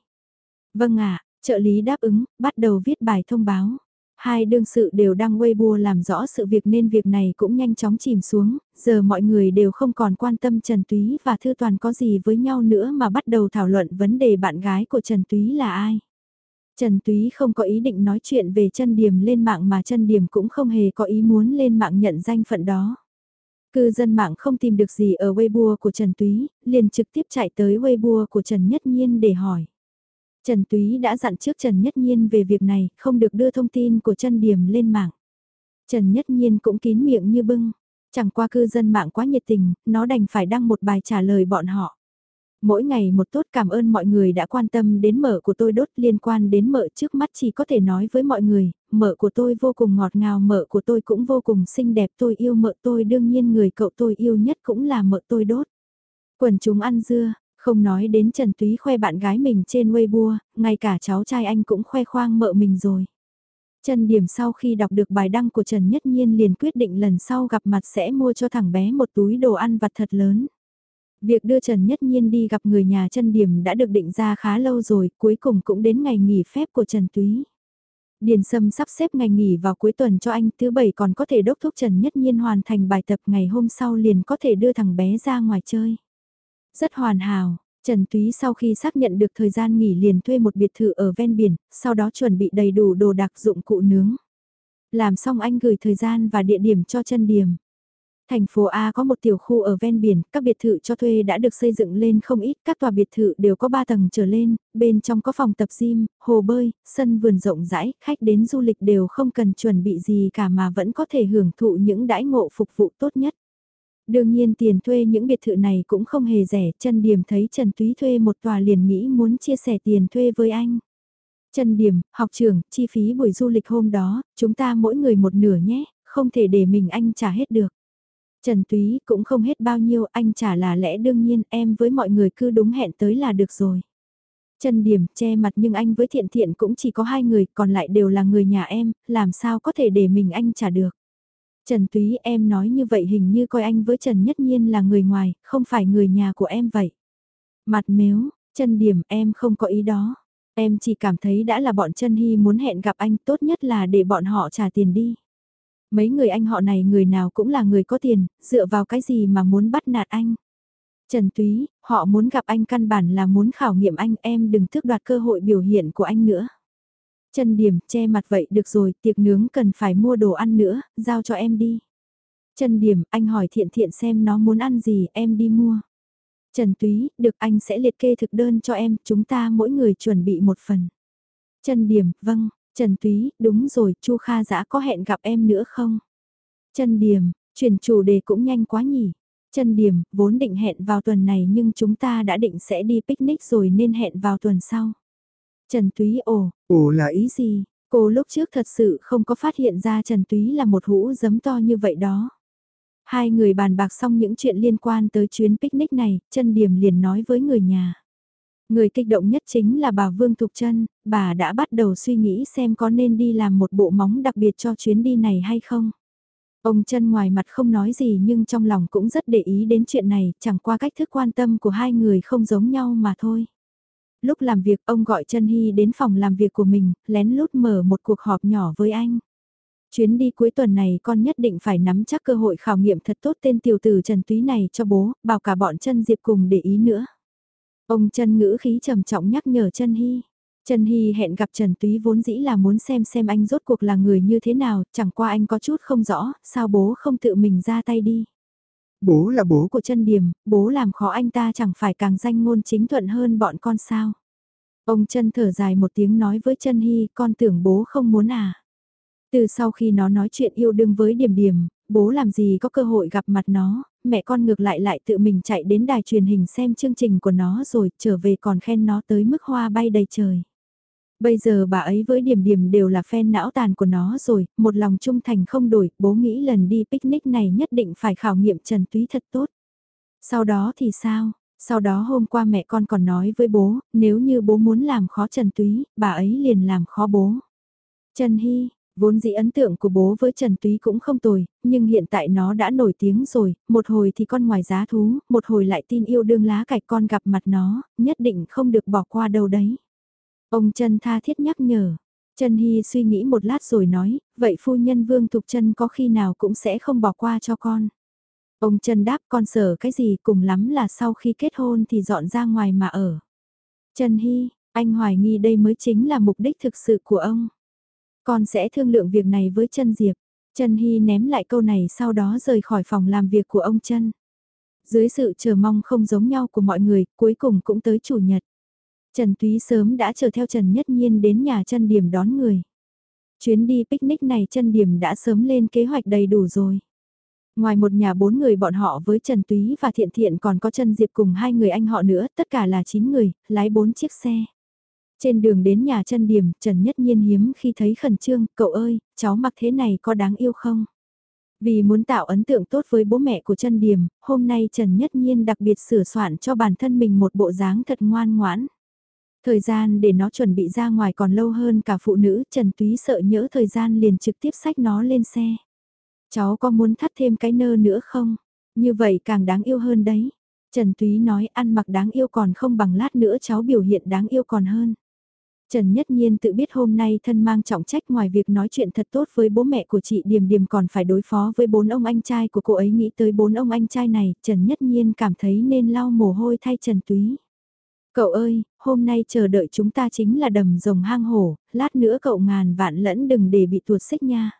Vâng ạ, trợ lý đáp ứng, bắt đầu viết bài thông báo. Hai đương sự đều đăng Weibo làm rõ sự việc nên việc này cũng nhanh chóng chìm xuống, giờ mọi người đều không còn quan tâm Trần Túy và Thư Toàn có gì với nhau nữa mà bắt đầu thảo luận vấn đề bạn gái của Trần Túy là ai. Trần Túy không có ý định nói chuyện về chân điểm lên mạng mà chân điểm cũng không hề có ý muốn lên mạng nhận danh phận đó. Cư dân mạng không tìm được gì ở Weibo của Trần Túy, liền trực tiếp chạy tới Weibo của Trần Nhất Nhiên để hỏi. Trần Túy đã dặn trước Trần Nhất Nhiên về việc này, không được đưa thông tin của chân điểm lên mạng. Trần Nhất Nhiên cũng kín miệng như bưng, chẳng qua cư dân mạng quá nhiệt tình, nó đành phải đăng một bài trả lời bọn họ. Mỗi ngày một tốt cảm ơn mọi người đã quan tâm đến mợ của tôi đốt liên quan đến mợ trước mắt chỉ có thể nói với mọi người, mợ của tôi vô cùng ngọt ngào mợ của tôi cũng vô cùng xinh đẹp tôi yêu mợ tôi đương nhiên người cậu tôi yêu nhất cũng là mợ tôi đốt. Quần chúng ăn dưa, không nói đến Trần Túy khoe bạn gái mình trên Weibo, ngay cả cháu trai anh cũng khoe khoang mợ mình rồi. Trần Điểm sau khi đọc được bài đăng của Trần Nhất Nhiên liền quyết định lần sau gặp mặt sẽ mua cho thằng bé một túi đồ ăn vặt thật lớn. Việc đưa Trần Nhất Nhiên đi gặp người nhà chân điểm đã được định ra khá lâu rồi, cuối cùng cũng đến ngày nghỉ phép của Trần Túy. Điền Sâm sắp xếp ngày nghỉ vào cuối tuần cho anh, thứ bảy còn có thể đốc thúc Trần Nhất Nhiên hoàn thành bài tập ngày hôm sau liền có thể đưa thằng bé ra ngoài chơi. Rất hoàn hảo, Trần Túy sau khi xác nhận được thời gian nghỉ liền thuê một biệt thự ở ven biển, sau đó chuẩn bị đầy đủ đồ đặc dụng cụ nướng. Làm xong anh gửi thời gian và địa điểm cho chân điểm. Thành phố A có một tiểu khu ở ven biển, các biệt thự cho thuê đã được xây dựng lên không ít, các tòa biệt thự đều có 3 tầng trở lên, bên trong có phòng tập gym, hồ bơi, sân vườn rộng rãi, khách đến du lịch đều không cần chuẩn bị gì cả mà vẫn có thể hưởng thụ những đãi ngộ phục vụ tốt nhất. Đương nhiên tiền thuê những biệt thự này cũng không hề rẻ, Trần điểm thấy Trần Túy thuê một tòa liền nghĩ muốn chia sẻ tiền thuê với anh. Trần Điểm, học trưởng, chi phí buổi du lịch hôm đó, chúng ta mỗi người một nửa nhé, không thể để mình anh trả hết được. Trần Túy cũng không hết bao nhiêu, anh trả là lẽ đương nhiên, em với mọi người cứ đúng hẹn tới là được rồi. Trần Điểm che mặt nhưng anh với Thiện Thiện cũng chỉ có hai người, còn lại đều là người nhà em, làm sao có thể để mình anh trả được. Trần Túy em nói như vậy hình như coi anh với Trần Nhất Nhiên là người ngoài, không phải người nhà của em vậy. Mặt mếu, Trần Điểm em không có ý đó. Em chỉ cảm thấy đã là bọn Trân Hy muốn hẹn gặp anh tốt nhất là để bọn họ trả tiền đi. Mấy người anh họ này người nào cũng là người có tiền, dựa vào cái gì mà muốn bắt nạt anh. Trần Túy, họ muốn gặp anh căn bản là muốn khảo nghiệm anh em đừng tước đoạt cơ hội biểu hiện của anh nữa. Trần Điểm, che mặt vậy được rồi, tiệc nướng cần phải mua đồ ăn nữa, giao cho em đi. Trần Điểm, anh hỏi thiện thiện xem nó muốn ăn gì, em đi mua. Trần Túy, được anh sẽ liệt kê thực đơn cho em, chúng ta mỗi người chuẩn bị một phần. Trần Điểm, vâng, Trần Túy, đúng rồi, Chu Kha Dã có hẹn gặp em nữa không? Trần Điểm, chuyển chủ đề cũng nhanh quá nhỉ. Trần Điểm, vốn định hẹn vào tuần này nhưng chúng ta đã định sẽ đi picnic rồi nên hẹn vào tuần sau. Trần Túy ồ, ồ là ý gì? Cô lúc trước thật sự không có phát hiện ra Trần Túy là một hũ giấm to như vậy đó. Hai người bàn bạc xong những chuyện liên quan tới chuyến picnic này, Trần Điểm liền nói với người nhà. Người kích động nhất chính là bà Vương Thục Trân, bà đã bắt đầu suy nghĩ xem có nên đi làm một bộ móng đặc biệt cho chuyến đi này hay không. Ông chân ngoài mặt không nói gì nhưng trong lòng cũng rất để ý đến chuyện này, chẳng qua cách thức quan tâm của hai người không giống nhau mà thôi. Lúc làm việc ông gọi chân Hy đến phòng làm việc của mình, lén lút mở một cuộc họp nhỏ với anh. Chuyến đi cuối tuần này con nhất định phải nắm chắc cơ hội khảo nghiệm thật tốt tên tiểu tử Trần Túy này cho bố, bảo cả bọn chân Diệp cùng để ý nữa. Ông chân ngữ khí trầm trọng nhắc nhở chân Hy. Trần Hy hẹn gặp Trần Túy vốn dĩ là muốn xem xem anh rốt cuộc là người như thế nào, chẳng qua anh có chút không rõ, sao bố không tự mình ra tay đi. Bố là bố của chân Điềm, bố làm khó anh ta chẳng phải càng danh ngôn chính thuận hơn bọn con sao. Ông chân thở dài một tiếng nói với chân Hy, con tưởng bố không muốn à. Từ sau khi nó nói chuyện yêu đương với Điềm Điềm, bố làm gì có cơ hội gặp mặt nó, mẹ con ngược lại lại tự mình chạy đến đài truyền hình xem chương trình của nó rồi trở về còn khen nó tới mức hoa bay đầy trời. Bây giờ bà ấy với điểm điểm đều là fan não tàn của nó rồi, một lòng trung thành không đổi, bố nghĩ lần đi picnic này nhất định phải khảo nghiệm Trần Túy thật tốt. Sau đó thì sao? Sau đó hôm qua mẹ con còn nói với bố, nếu như bố muốn làm khó Trần Túy, bà ấy liền làm khó bố. Trần Hy, vốn dĩ ấn tượng của bố với Trần Túy cũng không tồi, nhưng hiện tại nó đã nổi tiếng rồi, một hồi thì con ngoài giá thú, một hồi lại tin yêu đương lá cạch con gặp mặt nó, nhất định không được bỏ qua đâu đấy. Ông Trần tha thiết nhắc nhở. Trần Hy suy nghĩ một lát rồi nói, vậy phu nhân Vương Thục Trân có khi nào cũng sẽ không bỏ qua cho con. Ông Trần đáp con sợ cái gì cùng lắm là sau khi kết hôn thì dọn ra ngoài mà ở. Trần Hy, anh hoài nghi đây mới chính là mục đích thực sự của ông. Con sẽ thương lượng việc này với Trần Diệp. Trần Hy ném lại câu này sau đó rời khỏi phòng làm việc của ông Trần. Dưới sự chờ mong không giống nhau của mọi người, cuối cùng cũng tới chủ nhật. Trần Túy sớm đã chờ theo Trần Nhất Nhiên đến nhà chân điểm đón người. Chuyến đi picnic này chân điểm đã sớm lên kế hoạch đầy đủ rồi. Ngoài một nhà bốn người bọn họ với Trần Túy và Thiện Thiện còn có Trần Diệp cùng hai người anh họ nữa, tất cả là 9 người, lái bốn chiếc xe. Trên đường đến nhà chân điểm, Trần Nhất Nhiên hiếm khi thấy khẩn trương, cậu ơi, cháu mặc thế này có đáng yêu không? Vì muốn tạo ấn tượng tốt với bố mẹ của chân điểm, hôm nay Trần Nhất Nhiên đặc biệt sửa soạn cho bản thân mình một bộ dáng thật ngoan ngoãn. Thời gian để nó chuẩn bị ra ngoài còn lâu hơn cả phụ nữ, Trần Túy sợ nhỡ thời gian liền trực tiếp sách nó lên xe. Cháu có muốn thắt thêm cái nơ nữa không? Như vậy càng đáng yêu hơn đấy. Trần Túy nói ăn mặc đáng yêu còn không bằng lát nữa cháu biểu hiện đáng yêu còn hơn. Trần Nhất Nhiên tự biết hôm nay thân mang trọng trách ngoài việc nói chuyện thật tốt với bố mẹ của chị Điềm Điềm còn phải đối phó với bốn ông anh trai của cô ấy nghĩ tới bốn ông anh trai này, Trần Nhất Nhiên cảm thấy nên lau mồ hôi thay Trần Túy. Cậu ơi, hôm nay chờ đợi chúng ta chính là đầm rồng hang hổ, lát nữa cậu ngàn vạn lẫn đừng để bị tuột xích nha.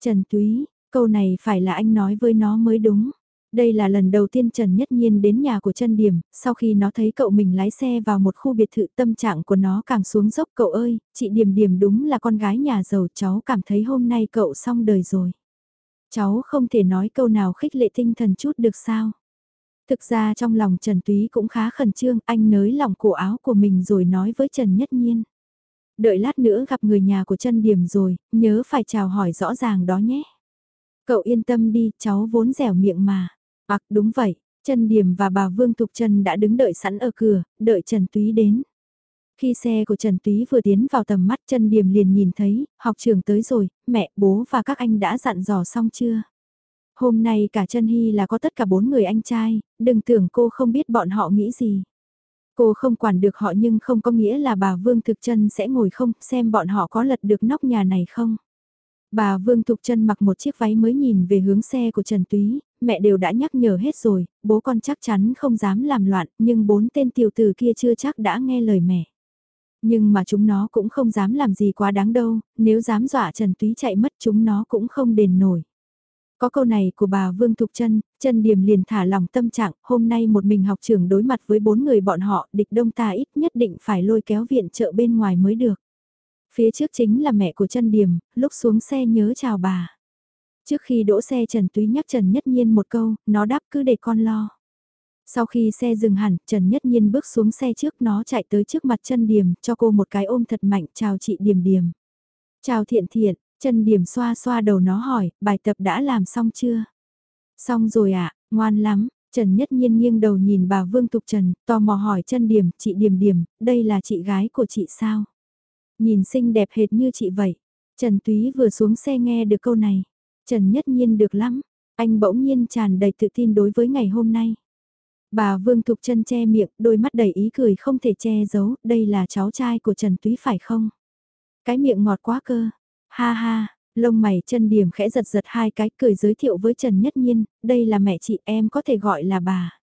Trần Túy, câu này phải là anh nói với nó mới đúng. Đây là lần đầu tiên Trần Nhất Nhiên đến nhà của chân điểm, sau khi nó thấy cậu mình lái xe vào một khu biệt thự tâm trạng của nó càng xuống dốc cậu ơi, chị Điểm Điểm đúng là con gái nhà giàu cháu cảm thấy hôm nay cậu xong đời rồi. Cháu không thể nói câu nào khích lệ tinh thần chút được sao. Thực ra trong lòng Trần Túy cũng khá khẩn trương, anh nới lòng cổ áo của mình rồi nói với Trần Nhất Nhiên. Đợi lát nữa gặp người nhà của chân điểm rồi, nhớ phải chào hỏi rõ ràng đó nhé. Cậu yên tâm đi, cháu vốn dẻo miệng mà. Ác đúng vậy, Trần Điểm và bà Vương Thục Trần đã đứng đợi sẵn ở cửa, đợi Trần Túy đến. Khi xe của Trần Túy vừa tiến vào tầm mắt Trần Điểm liền nhìn thấy, học trường tới rồi, mẹ, bố và các anh đã dặn dò xong chưa? Hôm nay cả chân Hy là có tất cả bốn người anh trai, đừng tưởng cô không biết bọn họ nghĩ gì. Cô không quản được họ nhưng không có nghĩa là bà Vương Thực trần sẽ ngồi không, xem bọn họ có lật được nóc nhà này không. Bà Vương Thục Trân mặc một chiếc váy mới nhìn về hướng xe của Trần Túy, mẹ đều đã nhắc nhở hết rồi, bố con chắc chắn không dám làm loạn, nhưng bốn tên tiểu tử kia chưa chắc đã nghe lời mẹ. Nhưng mà chúng nó cũng không dám làm gì quá đáng đâu, nếu dám dọa Trần Túy chạy mất chúng nó cũng không đền nổi. Có câu này của bà Vương Thục Trân, Trân Điềm liền thả lòng tâm trạng, hôm nay một mình học trưởng đối mặt với bốn người bọn họ, địch đông ta ít nhất định phải lôi kéo viện trợ bên ngoài mới được. Phía trước chính là mẹ của Trân Điềm, lúc xuống xe nhớ chào bà. Trước khi đỗ xe Trần Túy nhắc Trần Nhất Nhiên một câu, nó đáp cứ để con lo. Sau khi xe dừng hẳn, Trần Nhất Nhiên bước xuống xe trước nó chạy tới trước mặt chân Điểm, cho cô một cái ôm thật mạnh, chào chị Điểm Điểm. Chào Thiện Thiện, Trần Điểm xoa xoa đầu nó hỏi, bài tập đã làm xong chưa? Xong rồi ạ, à, ngoan lắm. Trần Nhất Nhiên nghiêng đầu nhìn bà Vương Tục Trần, tò mò hỏi Trần Điểm, chị Điểm Điểm, đây là chị gái của chị sao? Nhìn xinh đẹp hệt như chị vậy. Trần Túy vừa xuống xe nghe được câu này. Trần Nhất Nhiên được lắm, anh bỗng nhiên tràn đầy tự tin đối với ngày hôm nay. Bà Vương Thục Trân che miệng, đôi mắt đầy ý cười không thể che giấu, đây là cháu trai của Trần Túy phải không? Cái miệng ngọt quá cơ, Ha ha, lông mày chân điểm khẽ giật giật hai cái cười giới thiệu với Trần Nhất Nhiên, đây là mẹ chị em có thể gọi là bà.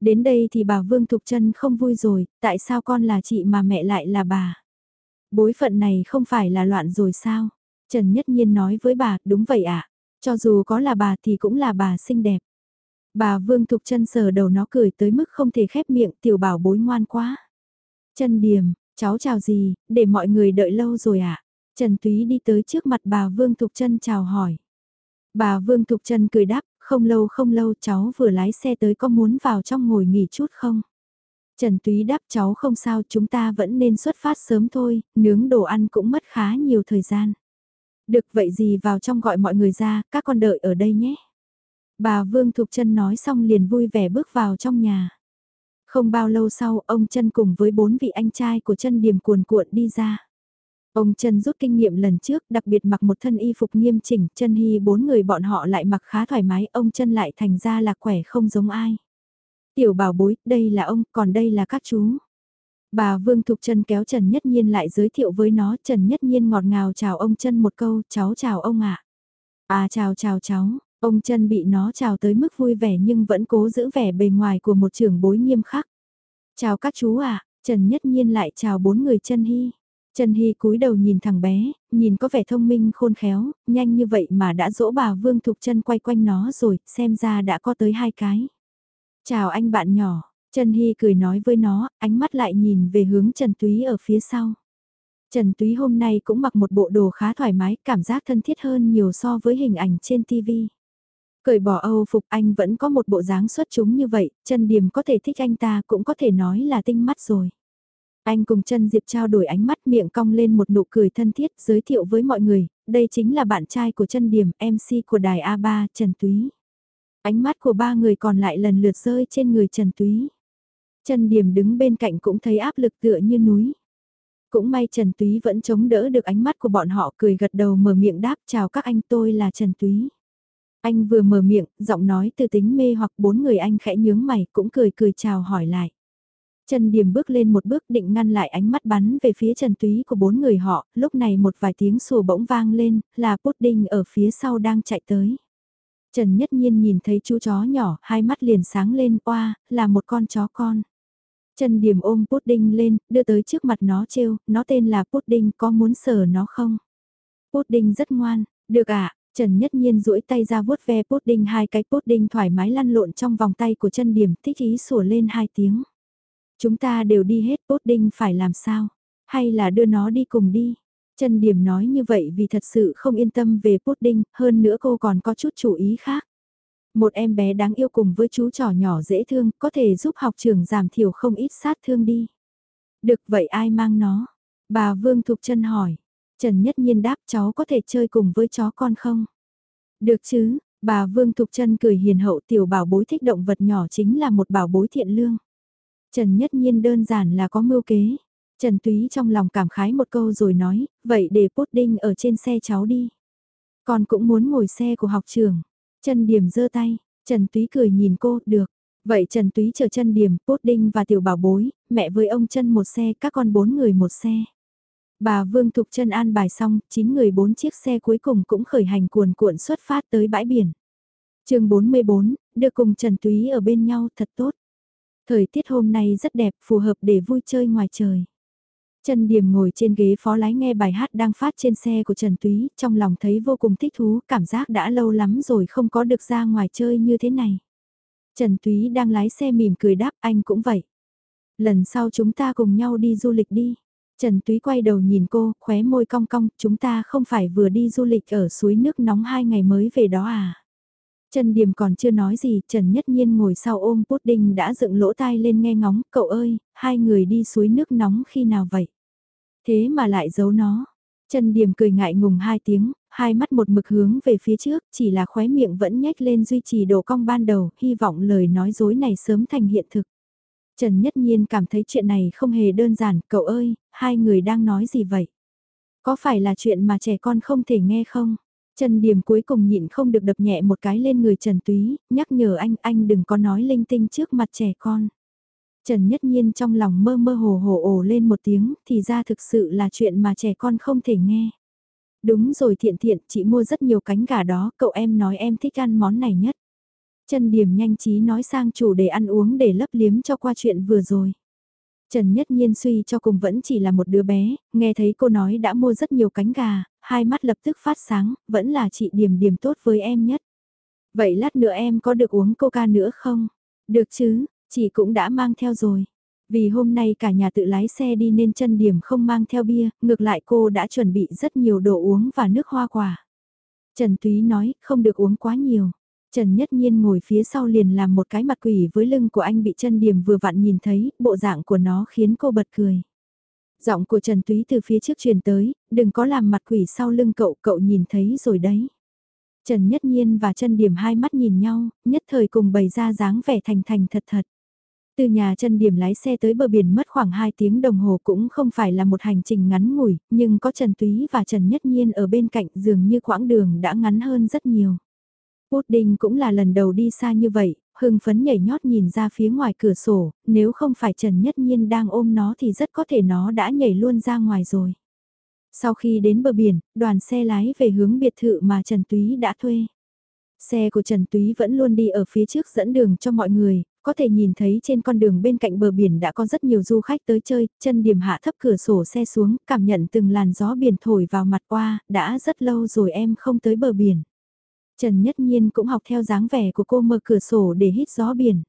Đến đây thì bà Vương Thục Trân không vui rồi, tại sao con là chị mà mẹ lại là bà? Bối phận này không phải là loạn rồi sao? Trần Nhất Nhiên nói với bà, đúng vậy ạ, à? Cho dù có là bà thì cũng là bà xinh đẹp. Bà Vương Thục Trân sờ đầu nó cười tới mức không thể khép miệng tiểu bảo bối ngoan quá. Trần Điềm, cháu chào gì, để mọi người đợi lâu rồi ạ. À? Trần Túy đi tới trước mặt bà Vương Thục Trân chào hỏi. Bà Vương Thục Trân cười đáp, không lâu không lâu cháu vừa lái xe tới có muốn vào trong ngồi nghỉ chút không? Trần Túy đáp cháu không sao chúng ta vẫn nên xuất phát sớm thôi, nướng đồ ăn cũng mất khá nhiều thời gian. Được vậy gì vào trong gọi mọi người ra, các con đợi ở đây nhé. Bà Vương Thục Trân nói xong liền vui vẻ bước vào trong nhà. Không bao lâu sau, ông chân cùng với bốn vị anh trai của chân điểm cuồn cuộn đi ra. Ông chân rút kinh nghiệm lần trước, đặc biệt mặc một thân y phục nghiêm chỉnh, chân hy bốn người bọn họ lại mặc khá thoải mái, ông chân lại thành ra là khỏe không giống ai. Tiểu bảo bối, đây là ông, còn đây là các chú. Bà Vương Thục Trân kéo Trần Nhất Nhiên lại giới thiệu với nó, Trần Nhất Nhiên ngọt ngào chào ông chân một câu, cháu chào ông ạ. À. chào chào cháu, ông chân bị nó chào tới mức vui vẻ nhưng vẫn cố giữ vẻ bề ngoài của một trưởng bối nghiêm khắc. Chào các chú ạ, Trần Nhất Nhiên lại chào bốn người chân hy. Trần Hy cúi đầu nhìn thằng bé, nhìn có vẻ thông minh khôn khéo, nhanh như vậy mà đã dỗ bà Vương Thục Trân quay quanh nó rồi, xem ra đã có tới hai cái. Chào anh bạn nhỏ, Trần Hy cười nói với nó, ánh mắt lại nhìn về hướng Trần Túy ở phía sau. Trần Túy hôm nay cũng mặc một bộ đồ khá thoải mái, cảm giác thân thiết hơn nhiều so với hình ảnh trên TV. Cởi bỏ Âu phục anh vẫn có một bộ dáng xuất chúng như vậy, Trần Điềm có thể thích anh ta cũng có thể nói là tinh mắt rồi. Anh cùng trần Diệp trao đổi ánh mắt miệng cong lên một nụ cười thân thiết giới thiệu với mọi người, đây chính là bạn trai của trần Điềm, MC của đài A3, Trần Túy. Ánh mắt của ba người còn lại lần lượt rơi trên người Trần Túy. Trần Điểm đứng bên cạnh cũng thấy áp lực tựa như núi. Cũng may Trần Túy vẫn chống đỡ được ánh mắt của bọn họ cười gật đầu mở miệng đáp chào các anh tôi là Trần Túy. Anh vừa mở miệng, giọng nói từ tính mê hoặc bốn người anh khẽ nhướng mày cũng cười cười chào hỏi lại. Trần Điểm bước lên một bước định ngăn lại ánh mắt bắn về phía Trần Túy của bốn người họ, lúc này một vài tiếng sùa bỗng vang lên, là Pudding ở phía sau đang chạy tới. Trần Nhất Nhiên nhìn thấy chú chó nhỏ, hai mắt liền sáng lên, oa, là một con chó con. Trần Điểm ôm Pudding lên, đưa tới trước mặt nó trêu, nó tên là Pudding, có muốn sờ nó không? Pudding rất ngoan, được ạ, Trần Nhất Nhiên duỗi tay ra vuốt ve Pudding hai cái Pudding thoải mái lăn lộn trong vòng tay của chân Điểm, thích ý sủa lên hai tiếng. Chúng ta đều đi hết Pudding phải làm sao? Hay là đưa nó đi cùng đi? Trần Điểm nói như vậy vì thật sự không yên tâm về pudding, hơn nữa cô còn có chút chủ ý khác. Một em bé đáng yêu cùng với chú trò nhỏ dễ thương có thể giúp học trường giảm thiểu không ít sát thương đi. Được vậy ai mang nó? Bà Vương Thục Trân hỏi. Trần Nhất Nhiên đáp cháu có thể chơi cùng với chó con không? Được chứ, bà Vương Thục Trân cười hiền hậu tiểu bảo bối thích động vật nhỏ chính là một bảo bối thiện lương. Trần Nhất Nhiên đơn giản là có mưu kế. Trần Túy trong lòng cảm khái một câu rồi nói, vậy để pudding ở trên xe cháu đi. Con cũng muốn ngồi xe của học trường. Trần Điểm giơ tay, Trần Túy cười nhìn cô, được. Vậy Trần Túy chờ chân điểm, pudding và tiểu bảo bối, mẹ với ông chân một xe, các con bốn người một xe. Bà Vương Thục chân an bài xong, 9 người bốn chiếc xe cuối cùng cũng khởi hành cuồn cuộn xuất phát tới bãi biển. chương 44, được cùng Trần Túy ở bên nhau thật tốt. Thời tiết hôm nay rất đẹp, phù hợp để vui chơi ngoài trời. Trần Điểm ngồi trên ghế phó lái nghe bài hát đang phát trên xe của Trần Túy, trong lòng thấy vô cùng thích thú, cảm giác đã lâu lắm rồi không có được ra ngoài chơi như thế này. Trần Túy đang lái xe mỉm cười đáp anh cũng vậy. Lần sau chúng ta cùng nhau đi du lịch đi. Trần Túy quay đầu nhìn cô, khóe môi cong cong, chúng ta không phải vừa đi du lịch ở suối nước nóng hai ngày mới về đó à. Trần Điềm còn chưa nói gì, Trần Nhất Nhiên ngồi sau ôm pudding đã dựng lỗ tai lên nghe ngóng, cậu ơi, hai người đi suối nước nóng khi nào vậy? Thế mà lại giấu nó. Trần Điềm cười ngại ngùng hai tiếng, hai mắt một mực hướng về phía trước, chỉ là khóe miệng vẫn nhếch lên duy trì độ cong ban đầu, hy vọng lời nói dối này sớm thành hiện thực. Trần Nhất Nhiên cảm thấy chuyện này không hề đơn giản, cậu ơi, hai người đang nói gì vậy? Có phải là chuyện mà trẻ con không thể nghe không? Trần Điểm cuối cùng nhịn không được đập nhẹ một cái lên người Trần Túy, nhắc nhở anh, anh đừng có nói linh tinh trước mặt trẻ con. Trần Nhất Nhiên trong lòng mơ mơ hồ hồ ồ lên một tiếng, thì ra thực sự là chuyện mà trẻ con không thể nghe. Đúng rồi thiện thiện, chị mua rất nhiều cánh gà đó, cậu em nói em thích ăn món này nhất. Trần Điểm nhanh trí nói sang chủ đề ăn uống để lấp liếm cho qua chuyện vừa rồi. Trần Nhất Nhiên suy cho cùng vẫn chỉ là một đứa bé, nghe thấy cô nói đã mua rất nhiều cánh gà, hai mắt lập tức phát sáng, vẫn là chị điểm điểm tốt với em nhất. Vậy lát nữa em có được uống coca nữa không? Được chứ, chị cũng đã mang theo rồi. Vì hôm nay cả nhà tự lái xe đi nên chân điểm không mang theo bia, ngược lại cô đã chuẩn bị rất nhiều đồ uống và nước hoa quả. Trần Túy nói, không được uống quá nhiều. Trần Nhất Nhiên ngồi phía sau liền làm một cái mặt quỷ với lưng của anh bị chân điểm vừa vặn nhìn thấy, bộ dạng của nó khiến cô bật cười. Giọng của Trần Túy từ phía trước truyền tới, đừng có làm mặt quỷ sau lưng cậu, cậu nhìn thấy rồi đấy. Trần Nhất Nhiên và chân điểm hai mắt nhìn nhau, nhất thời cùng bày ra dáng vẻ thành thành thật thật. Từ nhà chân điểm lái xe tới bờ biển mất khoảng 2 tiếng đồng hồ cũng không phải là một hành trình ngắn ngủi, nhưng có Trần Túy và Trần Nhất Nhiên ở bên cạnh dường như quãng đường đã ngắn hơn rất nhiều. Pudding cũng là lần đầu đi xa như vậy, hưng phấn nhảy nhót nhìn ra phía ngoài cửa sổ, nếu không phải Trần Nhất Nhiên đang ôm nó thì rất có thể nó đã nhảy luôn ra ngoài rồi. Sau khi đến bờ biển, đoàn xe lái về hướng biệt thự mà Trần Túy đã thuê. Xe của Trần Túy vẫn luôn đi ở phía trước dẫn đường cho mọi người, có thể nhìn thấy trên con đường bên cạnh bờ biển đã có rất nhiều du khách tới chơi, chân điểm hạ thấp cửa sổ xe xuống, cảm nhận từng làn gió biển thổi vào mặt qua, đã rất lâu rồi em không tới bờ biển. Trần Nhất Nhiên cũng học theo dáng vẻ của cô mở cửa sổ để hít gió biển.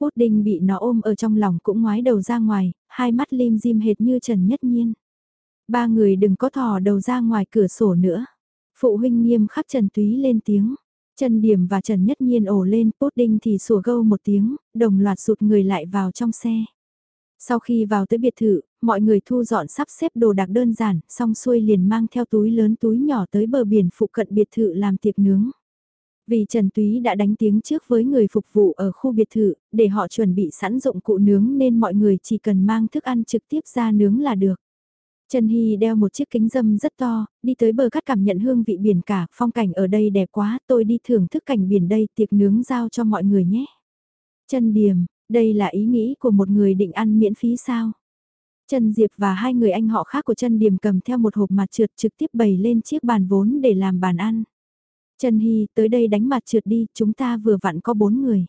Pudding bị nó ôm ở trong lòng cũng ngoái đầu ra ngoài, hai mắt lim dim hệt như Trần Nhất Nhiên. Ba người đừng có thò đầu ra ngoài cửa sổ nữa. Phụ huynh nghiêm khắc Trần Túy lên tiếng. Trần Điểm và Trần Nhất Nhiên ổ lên, Pudding thì sủa gâu một tiếng, đồng loạt rụt người lại vào trong xe. Sau khi vào tới biệt thự, mọi người thu dọn sắp xếp đồ đạc đơn giản, xong xuôi liền mang theo túi lớn túi nhỏ tới bờ biển phụ cận biệt thự làm tiệc nướng. Vì Trần Túy đã đánh tiếng trước với người phục vụ ở khu biệt thự, để họ chuẩn bị sẵn dụng cụ nướng nên mọi người chỉ cần mang thức ăn trực tiếp ra nướng là được. Trần Hy đeo một chiếc kính dâm rất to, đi tới bờ cát cảm nhận hương vị biển cả, phong cảnh ở đây đẹp quá, tôi đi thưởng thức cảnh biển đây, tiệc nướng giao cho mọi người nhé. Trần Điềm, đây là ý nghĩ của một người định ăn miễn phí sao? Trần Diệp và hai người anh họ khác của Trần Điềm cầm theo một hộp mặt trượt trực tiếp bày lên chiếc bàn vốn để làm bàn ăn. Trần Hy, tới đây đánh mặt trượt đi, chúng ta vừa vặn có bốn người.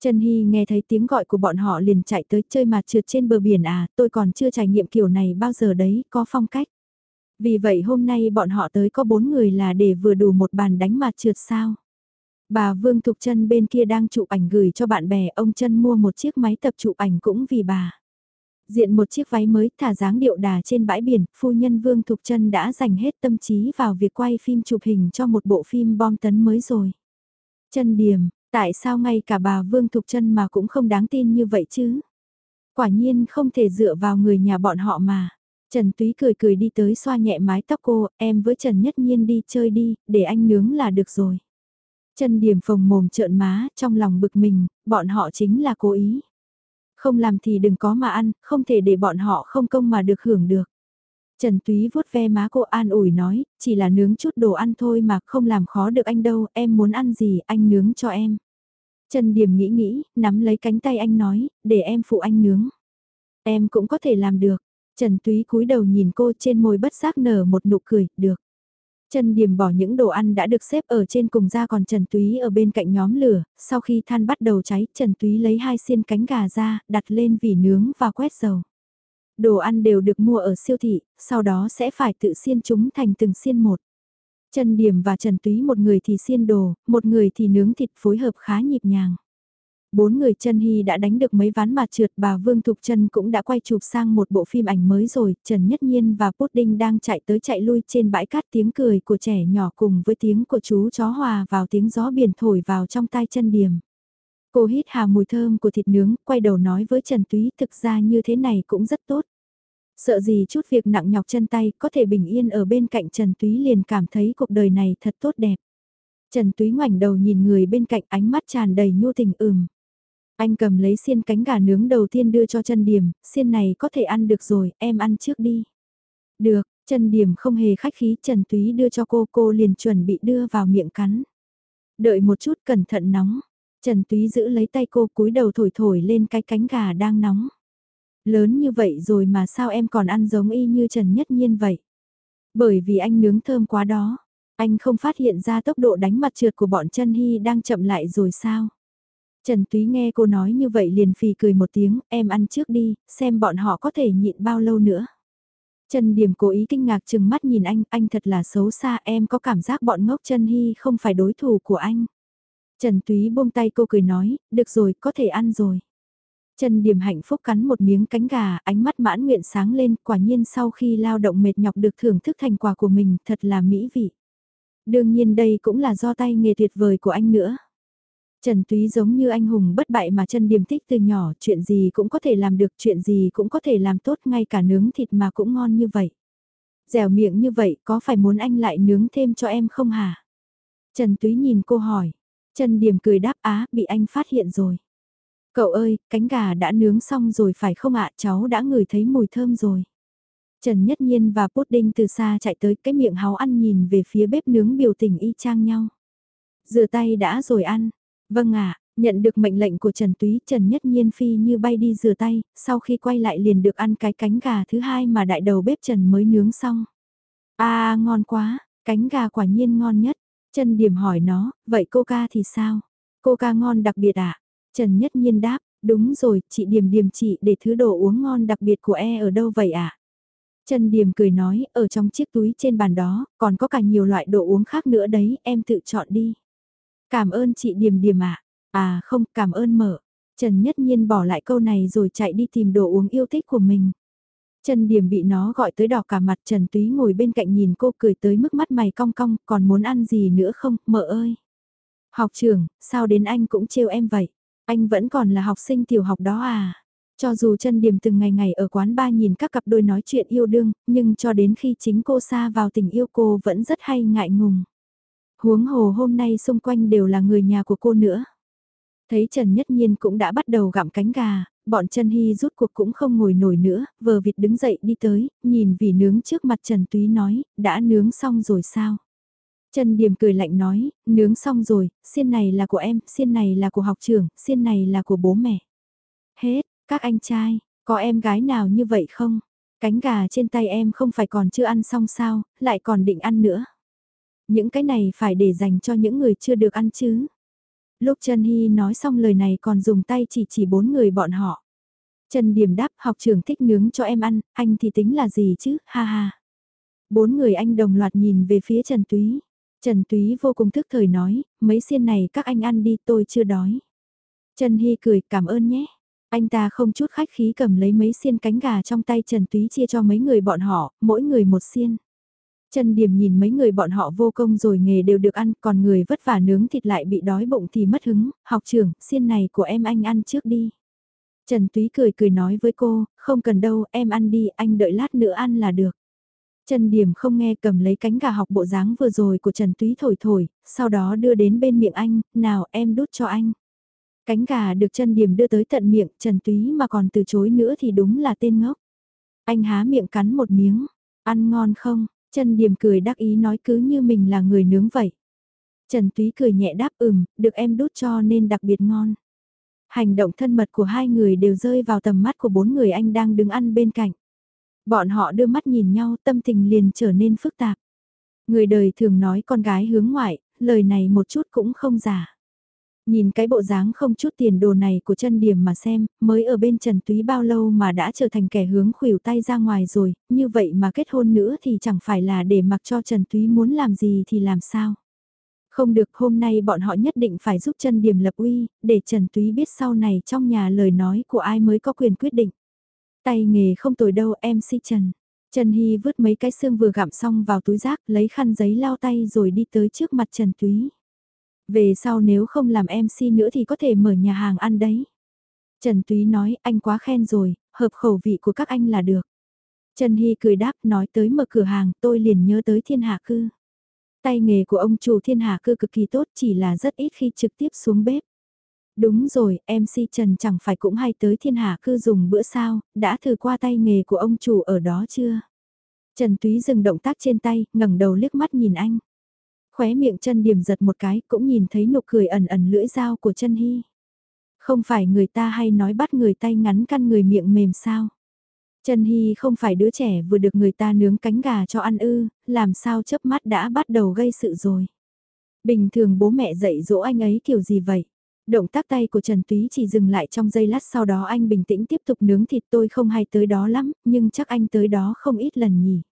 Trần Hy nghe thấy tiếng gọi của bọn họ liền chạy tới chơi mặt trượt trên bờ biển à, tôi còn chưa trải nghiệm kiểu này bao giờ đấy, có phong cách. Vì vậy hôm nay bọn họ tới có bốn người là để vừa đủ một bàn đánh mặt trượt sao. Bà Vương Thục Trân bên kia đang chụp ảnh gửi cho bạn bè, ông Trân mua một chiếc máy tập chụp ảnh cũng vì bà. Diện một chiếc váy mới thả dáng điệu đà trên bãi biển, phu nhân Vương Thục Trân đã dành hết tâm trí vào việc quay phim chụp hình cho một bộ phim bom tấn mới rồi. Trân Điềm, tại sao ngay cả bà Vương Thục Trân mà cũng không đáng tin như vậy chứ? Quả nhiên không thể dựa vào người nhà bọn họ mà. Trần Túy cười cười đi tới xoa nhẹ mái tóc cô, em với Trần Nhất Nhiên đi chơi đi, để anh nướng là được rồi. Trần Điểm phồng mồm trợn má, trong lòng bực mình, bọn họ chính là cố ý. Không làm thì đừng có mà ăn, không thể để bọn họ không công mà được hưởng được. Trần Túy vuốt ve má cô an ủi nói, chỉ là nướng chút đồ ăn thôi mà không làm khó được anh đâu, em muốn ăn gì anh nướng cho em. Trần Điểm nghĩ nghĩ, nắm lấy cánh tay anh nói, để em phụ anh nướng. Em cũng có thể làm được. Trần Túy cúi đầu nhìn cô trên môi bất giác nở một nụ cười, được. Trần Điềm bỏ những đồ ăn đã được xếp ở trên cùng ra còn Trần Túy ở bên cạnh nhóm lửa, sau khi than bắt đầu cháy, Trần Túy lấy hai xiên cánh gà ra, đặt lên vỉ nướng và quét dầu. Đồ ăn đều được mua ở siêu thị, sau đó sẽ phải tự xiên chúng thành từng xiên một. Trần Điềm và Trần Túy một người thì xiên đồ, một người thì nướng thịt phối hợp khá nhịp nhàng. Bốn người chân hy đã đánh được mấy ván mặt trượt bà Vương Thục Trân cũng đã quay chụp sang một bộ phim ảnh mới rồi, Trần Nhất Nhiên và Pudding đang chạy tới chạy lui trên bãi cát tiếng cười của trẻ nhỏ cùng với tiếng của chú chó hòa vào tiếng gió biển thổi vào trong tai chân điểm Cô hít hà mùi thơm của thịt nướng, quay đầu nói với Trần Túy thực ra như thế này cũng rất tốt. Sợ gì chút việc nặng nhọc chân tay có thể bình yên ở bên cạnh Trần Túy liền cảm thấy cuộc đời này thật tốt đẹp. Trần Túy ngoảnh đầu nhìn người bên cạnh ánh mắt tràn đầy nhu tình ừm. Anh cầm lấy xiên cánh gà nướng đầu tiên đưa cho chân điểm, xiên này có thể ăn được rồi, em ăn trước đi. Được, chân điểm không hề khách khí, Trần Túy đưa cho cô, cô liền chuẩn bị đưa vào miệng cắn. Đợi một chút cẩn thận nóng, Trần Túy giữ lấy tay cô cúi đầu thổi thổi lên cái cánh gà đang nóng. Lớn như vậy rồi mà sao em còn ăn giống y như Trần Nhất Nhiên vậy? Bởi vì anh nướng thơm quá đó. Anh không phát hiện ra tốc độ đánh mặt trượt của bọn chân hy đang chậm lại rồi sao? Trần Túy nghe cô nói như vậy liền phì cười một tiếng, em ăn trước đi, xem bọn họ có thể nhịn bao lâu nữa. Trần Điểm cố ý kinh ngạc chừng mắt nhìn anh, anh thật là xấu xa, em có cảm giác bọn ngốc chân hy không phải đối thủ của anh. Trần Túy buông tay cô cười nói, được rồi, có thể ăn rồi. Trần Điểm hạnh phúc cắn một miếng cánh gà, ánh mắt mãn nguyện sáng lên, quả nhiên sau khi lao động mệt nhọc được thưởng thức thành quả của mình, thật là mỹ vị. Đương nhiên đây cũng là do tay nghề tuyệt vời của anh nữa. Trần Túy giống như anh hùng bất bại mà chân điểm thích từ nhỏ, chuyện gì cũng có thể làm được, chuyện gì cũng có thể làm tốt, ngay cả nướng thịt mà cũng ngon như vậy. Dẻo miệng như vậy, có phải muốn anh lại nướng thêm cho em không hả? Trần Túy nhìn cô hỏi. Trần Điểm cười đáp á, bị anh phát hiện rồi. Cậu ơi, cánh gà đã nướng xong rồi phải không ạ, cháu đã ngửi thấy mùi thơm rồi. Trần Nhất Nhiên và Pudding từ xa chạy tới cái miệng háo ăn nhìn về phía bếp nướng biểu tình y chang nhau. Rửa tay đã rồi ăn. Vâng ạ, nhận được mệnh lệnh của Trần Túy, Trần Nhất Nhiên phi như bay đi rửa tay, sau khi quay lại liền được ăn cái cánh gà thứ hai mà đại đầu bếp Trần mới nướng xong. À ngon quá, cánh gà quả nhiên ngon nhất. Trần Điểm hỏi nó, vậy coca thì sao? Coca ngon đặc biệt ạ? À? Trần Nhất Nhiên đáp, đúng rồi, chị Điểm Điểm chị để thứ đồ uống ngon đặc biệt của e ở đâu vậy ạ? À? Trần Điểm cười nói, ở trong chiếc túi trên bàn đó, còn có cả nhiều loại đồ uống khác nữa đấy, em tự chọn đi. Cảm ơn chị điềm điềm ạ. À. à không, cảm ơn mở. Trần Nhất Nhiên bỏ lại câu này rồi chạy đi tìm đồ uống yêu thích của mình. Trần Điểm bị nó gọi tới đỏ cả mặt Trần Túy ngồi bên cạnh nhìn cô cười tới mức mắt mày cong cong, còn muốn ăn gì nữa không, mợ ơi. Học trưởng, sao đến anh cũng trêu em vậy? Anh vẫn còn là học sinh tiểu học đó à? Cho dù trần điểm từng ngày ngày ở quán ba nhìn các cặp đôi nói chuyện yêu đương, nhưng cho đến khi chính cô xa vào tình yêu cô vẫn rất hay ngại ngùng. Huống hồ hôm nay xung quanh đều là người nhà của cô nữa. Thấy Trần Nhất Nhiên cũng đã bắt đầu gặm cánh gà, bọn Trần Hy rút cuộc cũng không ngồi nổi nữa, vờ vịt đứng dậy đi tới, nhìn vì nướng trước mặt Trần Túy nói, đã nướng xong rồi sao? Trần Điềm cười lạnh nói, nướng xong rồi, xiên này là của em, xiên này là của học trưởng, xiên này là của bố mẹ. Hết, các anh trai, có em gái nào như vậy không? Cánh gà trên tay em không phải còn chưa ăn xong sao, lại còn định ăn nữa. Những cái này phải để dành cho những người chưa được ăn chứ. Lúc Trần Hy nói xong lời này còn dùng tay chỉ chỉ bốn người bọn họ. Trần Điểm đáp học trưởng thích nướng cho em ăn, anh thì tính là gì chứ, ha ha. Bốn người anh đồng loạt nhìn về phía Trần Túy. Trần Túy vô cùng thức thời nói, mấy xiên này các anh ăn đi tôi chưa đói. Trần Hy cười cảm ơn nhé. Anh ta không chút khách khí cầm lấy mấy xiên cánh gà trong tay Trần Túy chia cho mấy người bọn họ, mỗi người một xiên. Trần Điểm nhìn mấy người bọn họ vô công rồi nghề đều được ăn, còn người vất vả nướng thịt lại bị đói bụng thì mất hứng, học trưởng, xiên này của em anh ăn trước đi. Trần Túy cười cười nói với cô, không cần đâu, em ăn đi, anh đợi lát nữa ăn là được. Trần Điểm không nghe cầm lấy cánh gà học bộ dáng vừa rồi của Trần Túy thổi thổi, sau đó đưa đến bên miệng anh, nào em đút cho anh. Cánh gà được Trần Điểm đưa tới tận miệng, Trần Túy mà còn từ chối nữa thì đúng là tên ngốc. Anh há miệng cắn một miếng, ăn ngon không, Trần Điểm cười đắc ý nói cứ như mình là người nướng vậy. Trần Túy cười nhẹ đáp ừm, được em đút cho nên đặc biệt ngon. Hành động thân mật của hai người đều rơi vào tầm mắt của bốn người anh đang đứng ăn bên cạnh. Bọn họ đưa mắt nhìn nhau tâm tình liền trở nên phức tạp. Người đời thường nói con gái hướng ngoại, lời này một chút cũng không giả. Nhìn cái bộ dáng không chút tiền đồ này của chân điểm mà xem, mới ở bên Trần Túy bao lâu mà đã trở thành kẻ hướng khuỷu tay ra ngoài rồi, như vậy mà kết hôn nữa thì chẳng phải là để mặc cho Trần Túy muốn làm gì thì làm sao. Không được hôm nay bọn họ nhất định phải giúp chân điểm lập uy, để Trần Túy biết sau này trong nhà lời nói của ai mới có quyền quyết định. Tay nghề không tồi đâu em si Trần. Trần Hy vứt mấy cái xương vừa gặm xong vào túi rác lấy khăn giấy lau tay rồi đi tới trước mặt Trần Túy. Về sau nếu không làm MC nữa thì có thể mở nhà hàng ăn đấy. Trần Túy nói anh quá khen rồi, hợp khẩu vị của các anh là được. Trần Hy cười đáp nói tới mở cửa hàng tôi liền nhớ tới thiên hạ cư. Tay nghề của ông chủ thiên hạ cư cực kỳ tốt chỉ là rất ít khi trực tiếp xuống bếp. Đúng rồi, MC Trần chẳng phải cũng hay tới thiên hạ cư dùng bữa sao, đã thử qua tay nghề của ông chủ ở đó chưa? Trần Túy dừng động tác trên tay, ngẩng đầu liếc mắt nhìn anh. Khóe miệng chân điểm giật một cái cũng nhìn thấy nụ cười ẩn ẩn lưỡi dao của chân hy. Không phải người ta hay nói bắt người tay ngắn căn người miệng mềm sao? Trần Hy không phải đứa trẻ vừa được người ta nướng cánh gà cho ăn ư, làm sao chớp mắt đã bắt đầu gây sự rồi. Bình thường bố mẹ dạy dỗ anh ấy kiểu gì vậy? Động tác tay của Trần Túy chỉ dừng lại trong giây lát sau đó anh bình tĩnh tiếp tục nướng thịt tôi không hay tới đó lắm, nhưng chắc anh tới đó không ít lần nhỉ.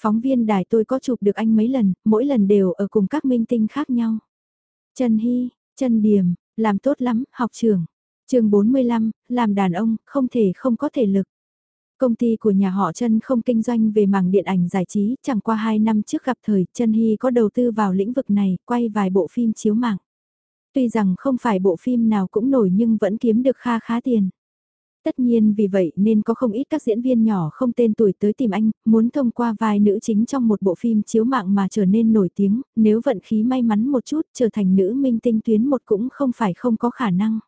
Phóng viên đài tôi có chụp được anh mấy lần, mỗi lần đều ở cùng các minh tinh khác nhau. Trần Hy, Trần Điềm, làm tốt lắm, học trưởng. chương 45, làm đàn ông, không thể không có thể lực. Công ty của nhà họ Trân không kinh doanh về mảng điện ảnh giải trí, chẳng qua 2 năm trước gặp thời, Trân Hy có đầu tư vào lĩnh vực này, quay vài bộ phim chiếu mạng. Tuy rằng không phải bộ phim nào cũng nổi nhưng vẫn kiếm được kha khá tiền. Tất nhiên vì vậy nên có không ít các diễn viên nhỏ không tên tuổi tới tìm anh, muốn thông qua vai nữ chính trong một bộ phim chiếu mạng mà trở nên nổi tiếng, nếu vận khí may mắn một chút trở thành nữ minh tinh tuyến một cũng không phải không có khả năng.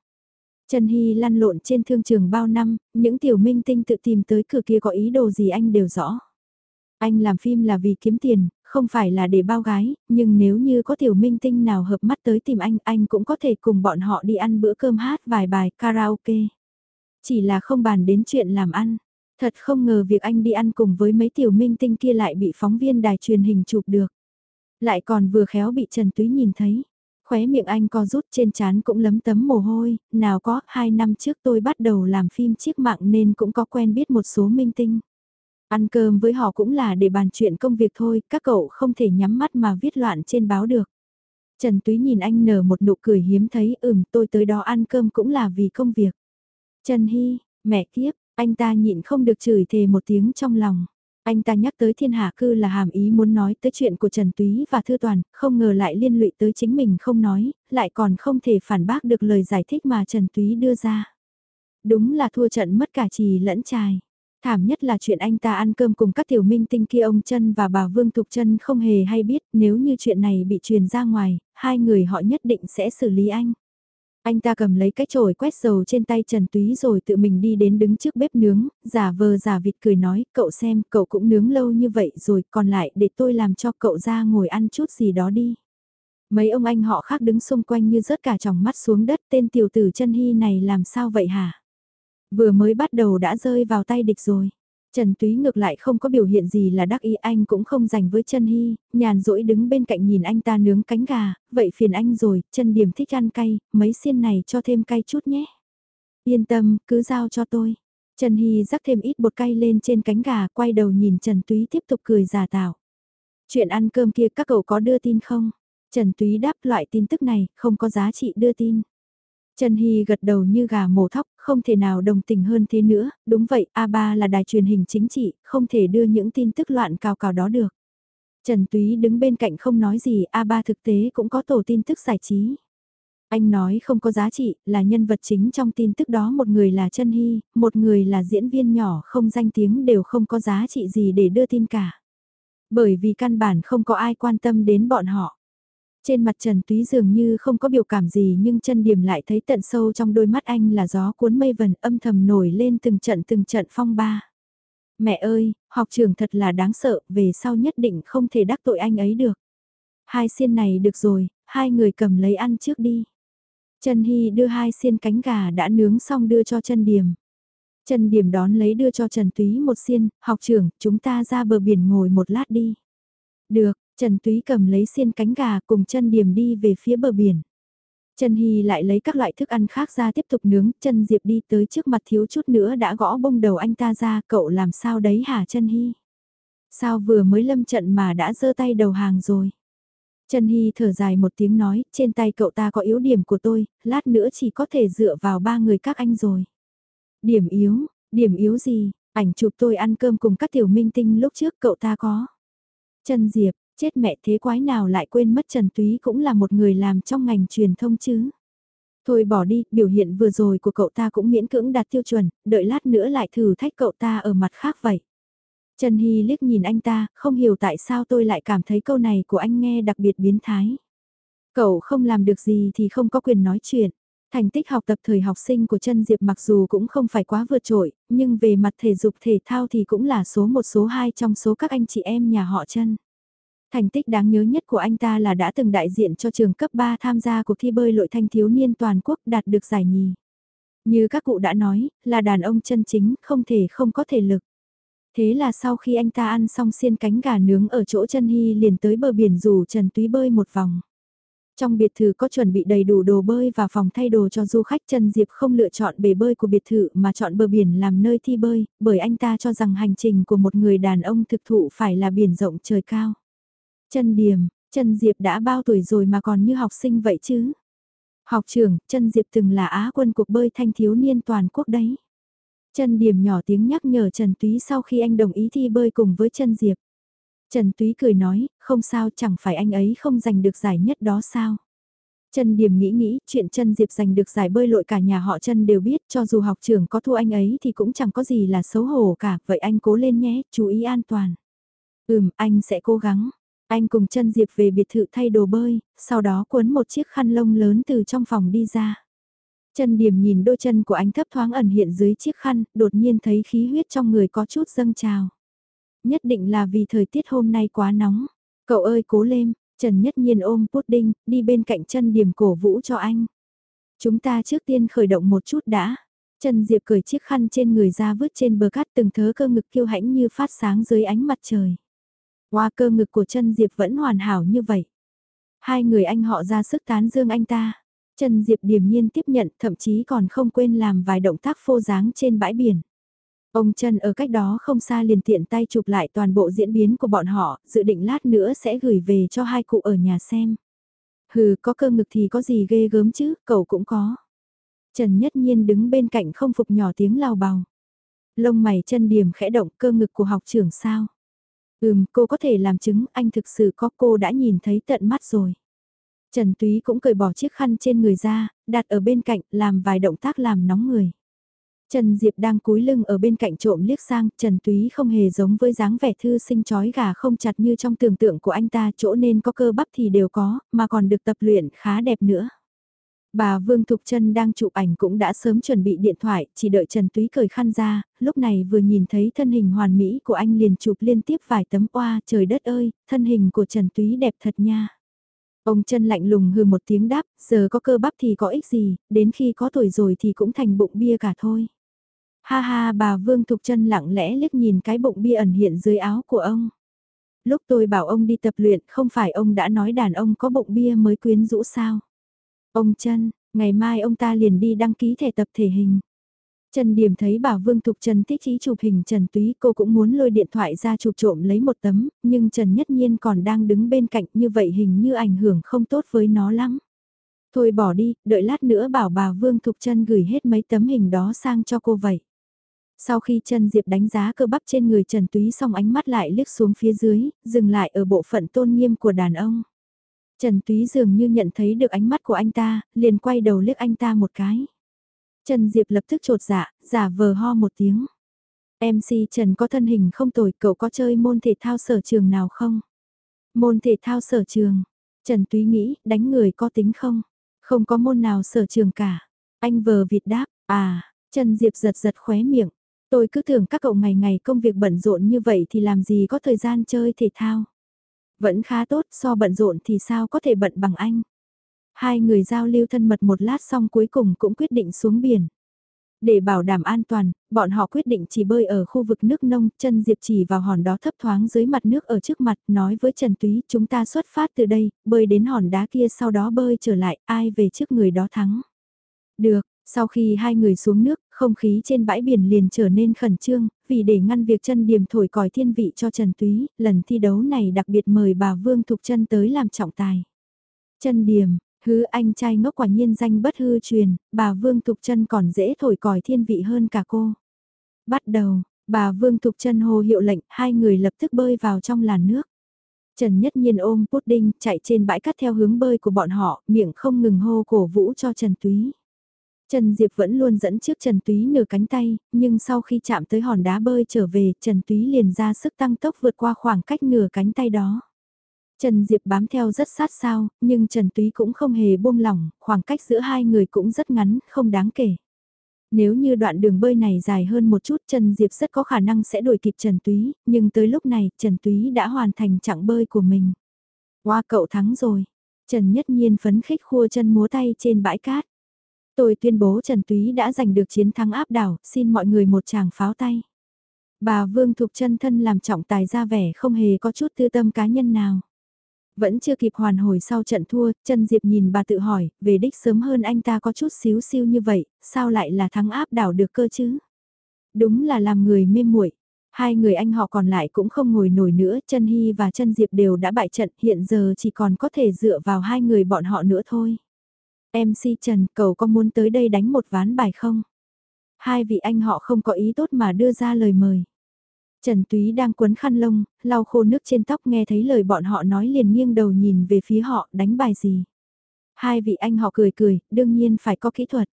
Trần Hy lăn lộn trên thương trường bao năm, những tiểu minh tinh tự tìm tới cửa kia có ý đồ gì anh đều rõ. Anh làm phim là vì kiếm tiền, không phải là để bao gái, nhưng nếu như có tiểu minh tinh nào hợp mắt tới tìm anh, anh cũng có thể cùng bọn họ đi ăn bữa cơm hát vài bài karaoke. Chỉ là không bàn đến chuyện làm ăn. Thật không ngờ việc anh đi ăn cùng với mấy tiểu minh tinh kia lại bị phóng viên đài truyền hình chụp được. Lại còn vừa khéo bị Trần Túy nhìn thấy. Khóe miệng anh co rút trên chán cũng lấm tấm mồ hôi, nào có, hai năm trước tôi bắt đầu làm phim chiếc mạng nên cũng có quen biết một số minh tinh. Ăn cơm với họ cũng là để bàn chuyện công việc thôi, các cậu không thể nhắm mắt mà viết loạn trên báo được. Trần Túy nhìn anh nở một nụ cười hiếm thấy, ừm tôi tới đó ăn cơm cũng là vì công việc. Trần Hy, mẹ kiếp, anh ta nhịn không được chửi thề một tiếng trong lòng. Anh ta nhắc tới thiên hạ cư là hàm ý muốn nói tới chuyện của Trần Túy và Thư Toàn, không ngờ lại liên lụy tới chính mình không nói, lại còn không thể phản bác được lời giải thích mà Trần Túy đưa ra. Đúng là thua trận mất cả trì lẫn trài. Thảm nhất là chuyện anh ta ăn cơm cùng các tiểu minh tinh kia ông chân và bà Vương Thục chân không hề hay biết nếu như chuyện này bị truyền ra ngoài, hai người họ nhất định sẽ xử lý anh. Anh ta cầm lấy cái chổi quét dầu trên tay Trần Túy rồi tự mình đi đến đứng trước bếp nướng, giả vờ giả vịt cười nói, cậu xem, cậu cũng nướng lâu như vậy rồi, còn lại để tôi làm cho cậu ra ngồi ăn chút gì đó đi. Mấy ông anh họ khác đứng xung quanh như rớt cả tròng mắt xuống đất, tên tiểu tử chân hy này làm sao vậy hả? Vừa mới bắt đầu đã rơi vào tay địch rồi. Trần Túy ngược lại không có biểu hiện gì là đắc ý anh cũng không dành với chân hy, nhàn rỗi đứng bên cạnh nhìn anh ta nướng cánh gà, vậy phiền anh rồi, chân điểm thích ăn cay, mấy xiên này cho thêm cay chút nhé. Yên tâm, cứ giao cho tôi. Trần Hy rắc thêm ít bột cay lên trên cánh gà, quay đầu nhìn Trần Túy tiếp tục cười giả tạo. Chuyện ăn cơm kia các cậu có đưa tin không? Trần Túy đáp loại tin tức này, không có giá trị đưa tin. Trần Hy gật đầu như gà mổ thóc, không thể nào đồng tình hơn thế nữa, đúng vậy, A3 là đài truyền hình chính trị, không thể đưa những tin tức loạn cào cào đó được. Trần Túy đứng bên cạnh không nói gì, A3 thực tế cũng có tổ tin tức giải trí. Anh nói không có giá trị, là nhân vật chính trong tin tức đó một người là Trân Hy, một người là diễn viên nhỏ không danh tiếng đều không có giá trị gì để đưa tin cả. Bởi vì căn bản không có ai quan tâm đến bọn họ. Trên mặt Trần Túy dường như không có biểu cảm gì nhưng chân điểm lại thấy tận sâu trong đôi mắt anh là gió cuốn mây vần âm thầm nổi lên từng trận từng trận phong ba. Mẹ ơi, học trường thật là đáng sợ, về sau nhất định không thể đắc tội anh ấy được. Hai xiên này được rồi, hai người cầm lấy ăn trước đi. Trần Hy đưa hai xiên cánh gà đã nướng xong đưa cho chân điểm. Trần điểm đón lấy đưa cho Trần Túy một xiên, học trưởng, chúng ta ra bờ biển ngồi một lát đi. Được, Trần Túy cầm lấy xiên cánh gà cùng chân điểm đi về phía bờ biển. Trần Hy lại lấy các loại thức ăn khác ra tiếp tục nướng, Trần Diệp đi tới trước mặt thiếu chút nữa đã gõ bông đầu anh ta ra, cậu làm sao đấy hả Trần Hy? Sao vừa mới lâm trận mà đã giơ tay đầu hàng rồi? Trần Hy thở dài một tiếng nói, trên tay cậu ta có yếu điểm của tôi, lát nữa chỉ có thể dựa vào ba người các anh rồi. Điểm yếu, điểm yếu gì, ảnh chụp tôi ăn cơm cùng các tiểu minh tinh lúc trước cậu ta có. Trần Diệp, Chết mẹ thế quái nào lại quên mất Trần Túy cũng là một người làm trong ngành truyền thông chứ. Thôi bỏ đi, biểu hiện vừa rồi của cậu ta cũng miễn cưỡng đạt tiêu chuẩn, đợi lát nữa lại thử thách cậu ta ở mặt khác vậy. Trần Hy liếc nhìn anh ta, không hiểu tại sao tôi lại cảm thấy câu này của anh nghe đặc biệt biến thái. Cậu không làm được gì thì không có quyền nói chuyện. Thành tích học tập thời học sinh của Trần Diệp mặc dù cũng không phải quá vượt trội, nhưng về mặt thể dục thể thao thì cũng là số một số hai trong số các anh chị em nhà họ Trần. Thành tích đáng nhớ nhất của anh ta là đã từng đại diện cho trường cấp 3 tham gia cuộc thi bơi lội thanh thiếu niên toàn quốc đạt được giải nhì. Như các cụ đã nói, là đàn ông chân chính, không thể không có thể lực. Thế là sau khi anh ta ăn xong xiên cánh gà nướng ở chỗ chân hy liền tới bờ biển rủ Trần Túy bơi một vòng. Trong biệt thự có chuẩn bị đầy đủ đồ bơi và phòng thay đồ cho du khách Trần Diệp không lựa chọn bể bơi của biệt thự mà chọn bờ biển làm nơi thi bơi, bởi anh ta cho rằng hành trình của một người đàn ông thực thụ phải là biển rộng trời cao. Chân Điềm, Trần Diệp đã bao tuổi rồi mà còn như học sinh vậy chứ? Học trưởng, Trần Diệp từng là Á quân cuộc bơi thanh thiếu niên toàn quốc đấy. Trần Điểm nhỏ tiếng nhắc nhở Trần Túy sau khi anh đồng ý thi bơi cùng với Trần Diệp. Trần Túy cười nói, không sao chẳng phải anh ấy không giành được giải nhất đó sao. Trần Điểm nghĩ nghĩ, chuyện Trần Diệp giành được giải bơi lội cả nhà họ Trần đều biết, cho dù học trưởng có thua anh ấy thì cũng chẳng có gì là xấu hổ cả, vậy anh cố lên nhé, chú ý an toàn. Ừm, anh sẽ cố gắng. Anh cùng chân Diệp về biệt thự thay đồ bơi, sau đó cuốn một chiếc khăn lông lớn từ trong phòng đi ra. Chân Điểm nhìn đôi chân của anh thấp thoáng ẩn hiện dưới chiếc khăn, đột nhiên thấy khí huyết trong người có chút dâng trào. Nhất định là vì thời tiết hôm nay quá nóng. Cậu ơi cố lên, Trần Nhất Nhiên ôm pudding, đi bên cạnh chân điểm cổ vũ cho anh. Chúng ta trước tiên khởi động một chút đã. Trần Diệp cởi chiếc khăn trên người ra vứt trên bờ cát từng thớ cơ ngực kiêu hãnh như phát sáng dưới ánh mặt trời. Hoa cơ ngực của chân Diệp vẫn hoàn hảo như vậy. Hai người anh họ ra sức tán dương anh ta. Trần Diệp điềm nhiên tiếp nhận thậm chí còn không quên làm vài động tác phô dáng trên bãi biển. Ông Trần ở cách đó không xa liền tiện tay chụp lại toàn bộ diễn biến của bọn họ, dự định lát nữa sẽ gửi về cho hai cụ ở nhà xem. Hừ, có cơ ngực thì có gì ghê gớm chứ, cậu cũng có. Trần Nhất Nhiên đứng bên cạnh không phục nhỏ tiếng lao bào. Lông mày chân điểm khẽ động cơ ngực của học trưởng sao. Ừm, cô có thể làm chứng, anh thực sự có cô đã nhìn thấy tận mắt rồi. Trần Túy cũng cởi bỏ chiếc khăn trên người ra, đặt ở bên cạnh, làm vài động tác làm nóng người. Trần Diệp đang cúi lưng ở bên cạnh trộm liếc sang, Trần Túy không hề giống với dáng vẻ thư sinh chói gà không chặt như trong tưởng tượng của anh ta, chỗ nên có cơ bắp thì đều có, mà còn được tập luyện khá đẹp nữa. Bà Vương Thục Trân đang chụp ảnh cũng đã sớm chuẩn bị điện thoại, chỉ đợi Trần Túy cởi khăn ra, lúc này vừa nhìn thấy thân hình hoàn mỹ của anh liền chụp liên tiếp vài tấm oa, trời đất ơi, thân hình của Trần Túy đẹp thật nha. Ông chân lạnh lùng hư một tiếng đáp, giờ có cơ bắp thì có ích gì, đến khi có tuổi rồi thì cũng thành bụng bia cả thôi. Ha ha bà Vương Thục Trân lặng lẽ liếc nhìn cái bụng bia ẩn hiện dưới áo của ông. Lúc tôi bảo ông đi tập luyện không phải ông đã nói đàn ông có bụng bia mới quyến rũ sao. Ông chân, ngày mai ông ta liền đi đăng ký thể tập thể hình. Trần Điểm thấy bà Vương Thục Trần thích ý chụp hình Trần Túy cô cũng muốn lôi điện thoại ra chụp trộm lấy một tấm, nhưng Trần Nhất Nhiên còn đang đứng bên cạnh như vậy hình như ảnh hưởng không tốt với nó lắm. Thôi bỏ đi, đợi lát nữa bảo bà Vương Thục Trân gửi hết mấy tấm hình đó sang cho cô vậy. Sau khi Trần Diệp đánh giá cơ bắp trên người Trần Túy xong ánh mắt lại liếc xuống phía dưới, dừng lại ở bộ phận tôn nghiêm của đàn ông. Trần Túy dường như nhận thấy được ánh mắt của anh ta, liền quay đầu liếc anh ta một cái. Trần Diệp lập tức trột dạ, giả vờ ho một tiếng. MC Trần có thân hình không tồi, cậu có chơi môn thể thao sở trường nào không? Môn thể thao sở trường. Trần Túy nghĩ, đánh người có tính không? Không có môn nào sở trường cả. Anh vờ vịt đáp, à, Trần Diệp giật giật khóe miệng. Tôi cứ tưởng các cậu ngày ngày công việc bận rộn như vậy thì làm gì có thời gian chơi thể thao. Vẫn khá tốt, so bận rộn thì sao có thể bận bằng anh. Hai người giao lưu thân mật một lát xong cuối cùng cũng quyết định xuống biển. Để bảo đảm an toàn, bọn họ quyết định chỉ bơi ở khu vực nước nông, chân Diệp chỉ vào hòn đó thấp thoáng dưới mặt nước ở trước mặt, nói với Trần Túy, chúng ta xuất phát từ đây, bơi đến hòn đá kia sau đó bơi trở lại, ai về trước người đó thắng. Được, sau khi hai người xuống nước, không khí trên bãi biển liền trở nên khẩn trương, vì để ngăn việc chân điểm thổi còi thiên vị cho Trần Túy, lần thi đấu này đặc biệt mời bà Vương Thục chân tới làm trọng tài. Chân điểm, hứ anh trai ngốc quả nhiên danh bất hư truyền, bà Vương Thục chân còn dễ thổi còi thiên vị hơn cả cô. Bắt đầu, bà Vương Thục chân hồ hiệu lệnh, hai người lập tức bơi vào trong làn nước. Trần Nhất Nhiên ôm pudding chạy trên bãi cát theo hướng bơi của bọn họ, miệng không ngừng hô cổ vũ cho Trần Túy. Trần Diệp vẫn luôn dẫn trước Trần Túy nửa cánh tay, nhưng sau khi chạm tới hòn đá bơi trở về, Trần Túy liền ra sức tăng tốc vượt qua khoảng cách nửa cánh tay đó. Trần Diệp bám theo rất sát sao, nhưng Trần Túy cũng không hề buông lỏng, khoảng cách giữa hai người cũng rất ngắn, không đáng kể. Nếu như đoạn đường bơi này dài hơn một chút Trần Diệp rất có khả năng sẽ đuổi kịp Trần Túy, nhưng tới lúc này Trần Túy đã hoàn thành chặng bơi của mình. Qua cậu thắng rồi. Trần Nhất Nhiên phấn khích khua chân múa tay trên bãi cát. Tôi tuyên bố Trần Túy đã giành được chiến thắng áp đảo, xin mọi người một tràng pháo tay. Bà Vương Thục chân thân làm trọng tài ra vẻ không hề có chút tư tâm cá nhân nào. Vẫn chưa kịp hoàn hồi sau trận thua, Trần Diệp nhìn bà tự hỏi, về đích sớm hơn anh ta có chút xíu siêu như vậy, sao lại là thắng áp đảo được cơ chứ? Đúng là làm người mê muội. Hai người anh họ còn lại cũng không ngồi nổi nữa, Trần Hy và Trần Diệp đều đã bại trận, hiện giờ chỉ còn có thể dựa vào hai người bọn họ nữa thôi. MC Trần, cậu có muốn tới đây đánh một ván bài không? Hai vị anh họ không có ý tốt mà đưa ra lời mời. Trần Túy đang quấn khăn lông, lau khô nước trên tóc nghe thấy lời bọn họ nói liền nghiêng đầu nhìn về phía họ đánh bài gì. Hai vị anh họ cười cười, đương nhiên phải có kỹ thuật.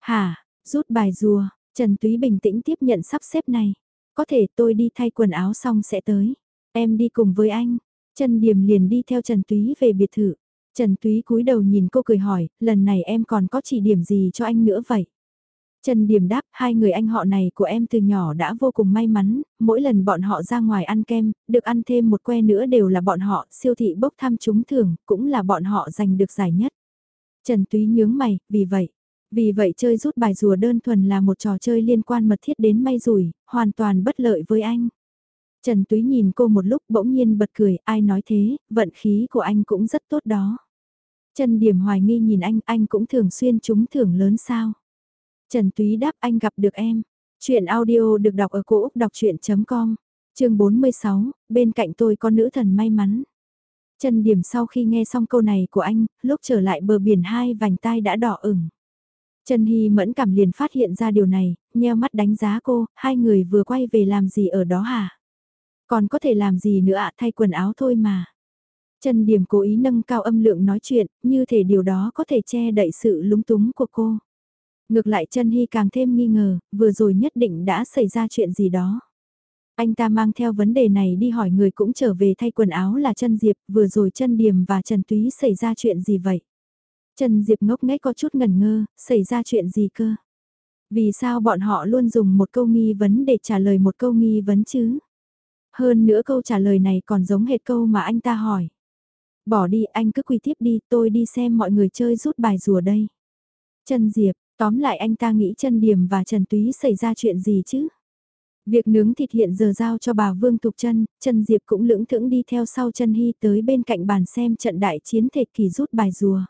Hả, rút bài rùa, Trần Túy bình tĩnh tiếp nhận sắp xếp này. Có thể tôi đi thay quần áo xong sẽ tới. Em đi cùng với anh. Trần Điềm liền đi theo Trần Túy về biệt thự. Trần Túy cúi đầu nhìn cô cười hỏi, lần này em còn có chỉ điểm gì cho anh nữa vậy? Trần Điềm đáp, hai người anh họ này của em từ nhỏ đã vô cùng may mắn, mỗi lần bọn họ ra ngoài ăn kem, được ăn thêm một que nữa đều là bọn họ, siêu thị bốc thăm trúng thưởng, cũng là bọn họ giành được giải nhất. Trần Túy nhướng mày, vì vậy, vì vậy chơi rút bài rùa đơn thuần là một trò chơi liên quan mật thiết đến may rủi, hoàn toàn bất lợi với anh. Trần Túy nhìn cô một lúc bỗng nhiên bật cười, ai nói thế, vận khí của anh cũng rất tốt đó. Trần Điểm hoài nghi nhìn anh, anh cũng thường xuyên trúng thưởng lớn sao. Trần Túy đáp anh gặp được em. Chuyện audio được đọc ở cổ Úc đọc chuyện.com, chương 46, bên cạnh tôi có nữ thần may mắn. Trần Điểm sau khi nghe xong câu này của anh, lúc trở lại bờ biển hai vành tai đã đỏ ửng. Trần Hy mẫn cảm liền phát hiện ra điều này, nheo mắt đánh giá cô, hai người vừa quay về làm gì ở đó hả? Còn có thể làm gì nữa ạ thay quần áo thôi mà. Trần Điểm cố ý nâng cao âm lượng nói chuyện, như thể điều đó có thể che đậy sự lúng túng của cô. Ngược lại Trần Hy càng thêm nghi ngờ, vừa rồi nhất định đã xảy ra chuyện gì đó. Anh ta mang theo vấn đề này đi hỏi người cũng trở về thay quần áo là Trần Diệp, vừa rồi Trần Điểm và Trần Túy xảy ra chuyện gì vậy? Trần Diệp ngốc nghếch có chút ngần ngơ, xảy ra chuyện gì cơ? Vì sao bọn họ luôn dùng một câu nghi vấn để trả lời một câu nghi vấn chứ? Hơn nữa câu trả lời này còn giống hệt câu mà anh ta hỏi. Bỏ đi anh cứ quy tiếp đi tôi đi xem mọi người chơi rút bài rùa đây. Trần Diệp, tóm lại anh ta nghĩ Trần Điểm và Trần Túy xảy ra chuyện gì chứ? Việc nướng thịt hiện giờ giao cho bà Vương Thục Trân, Trần Diệp cũng lưỡng thững đi theo sau Trần Hy tới bên cạnh bàn xem trận đại chiến thể kỳ rút bài rùa.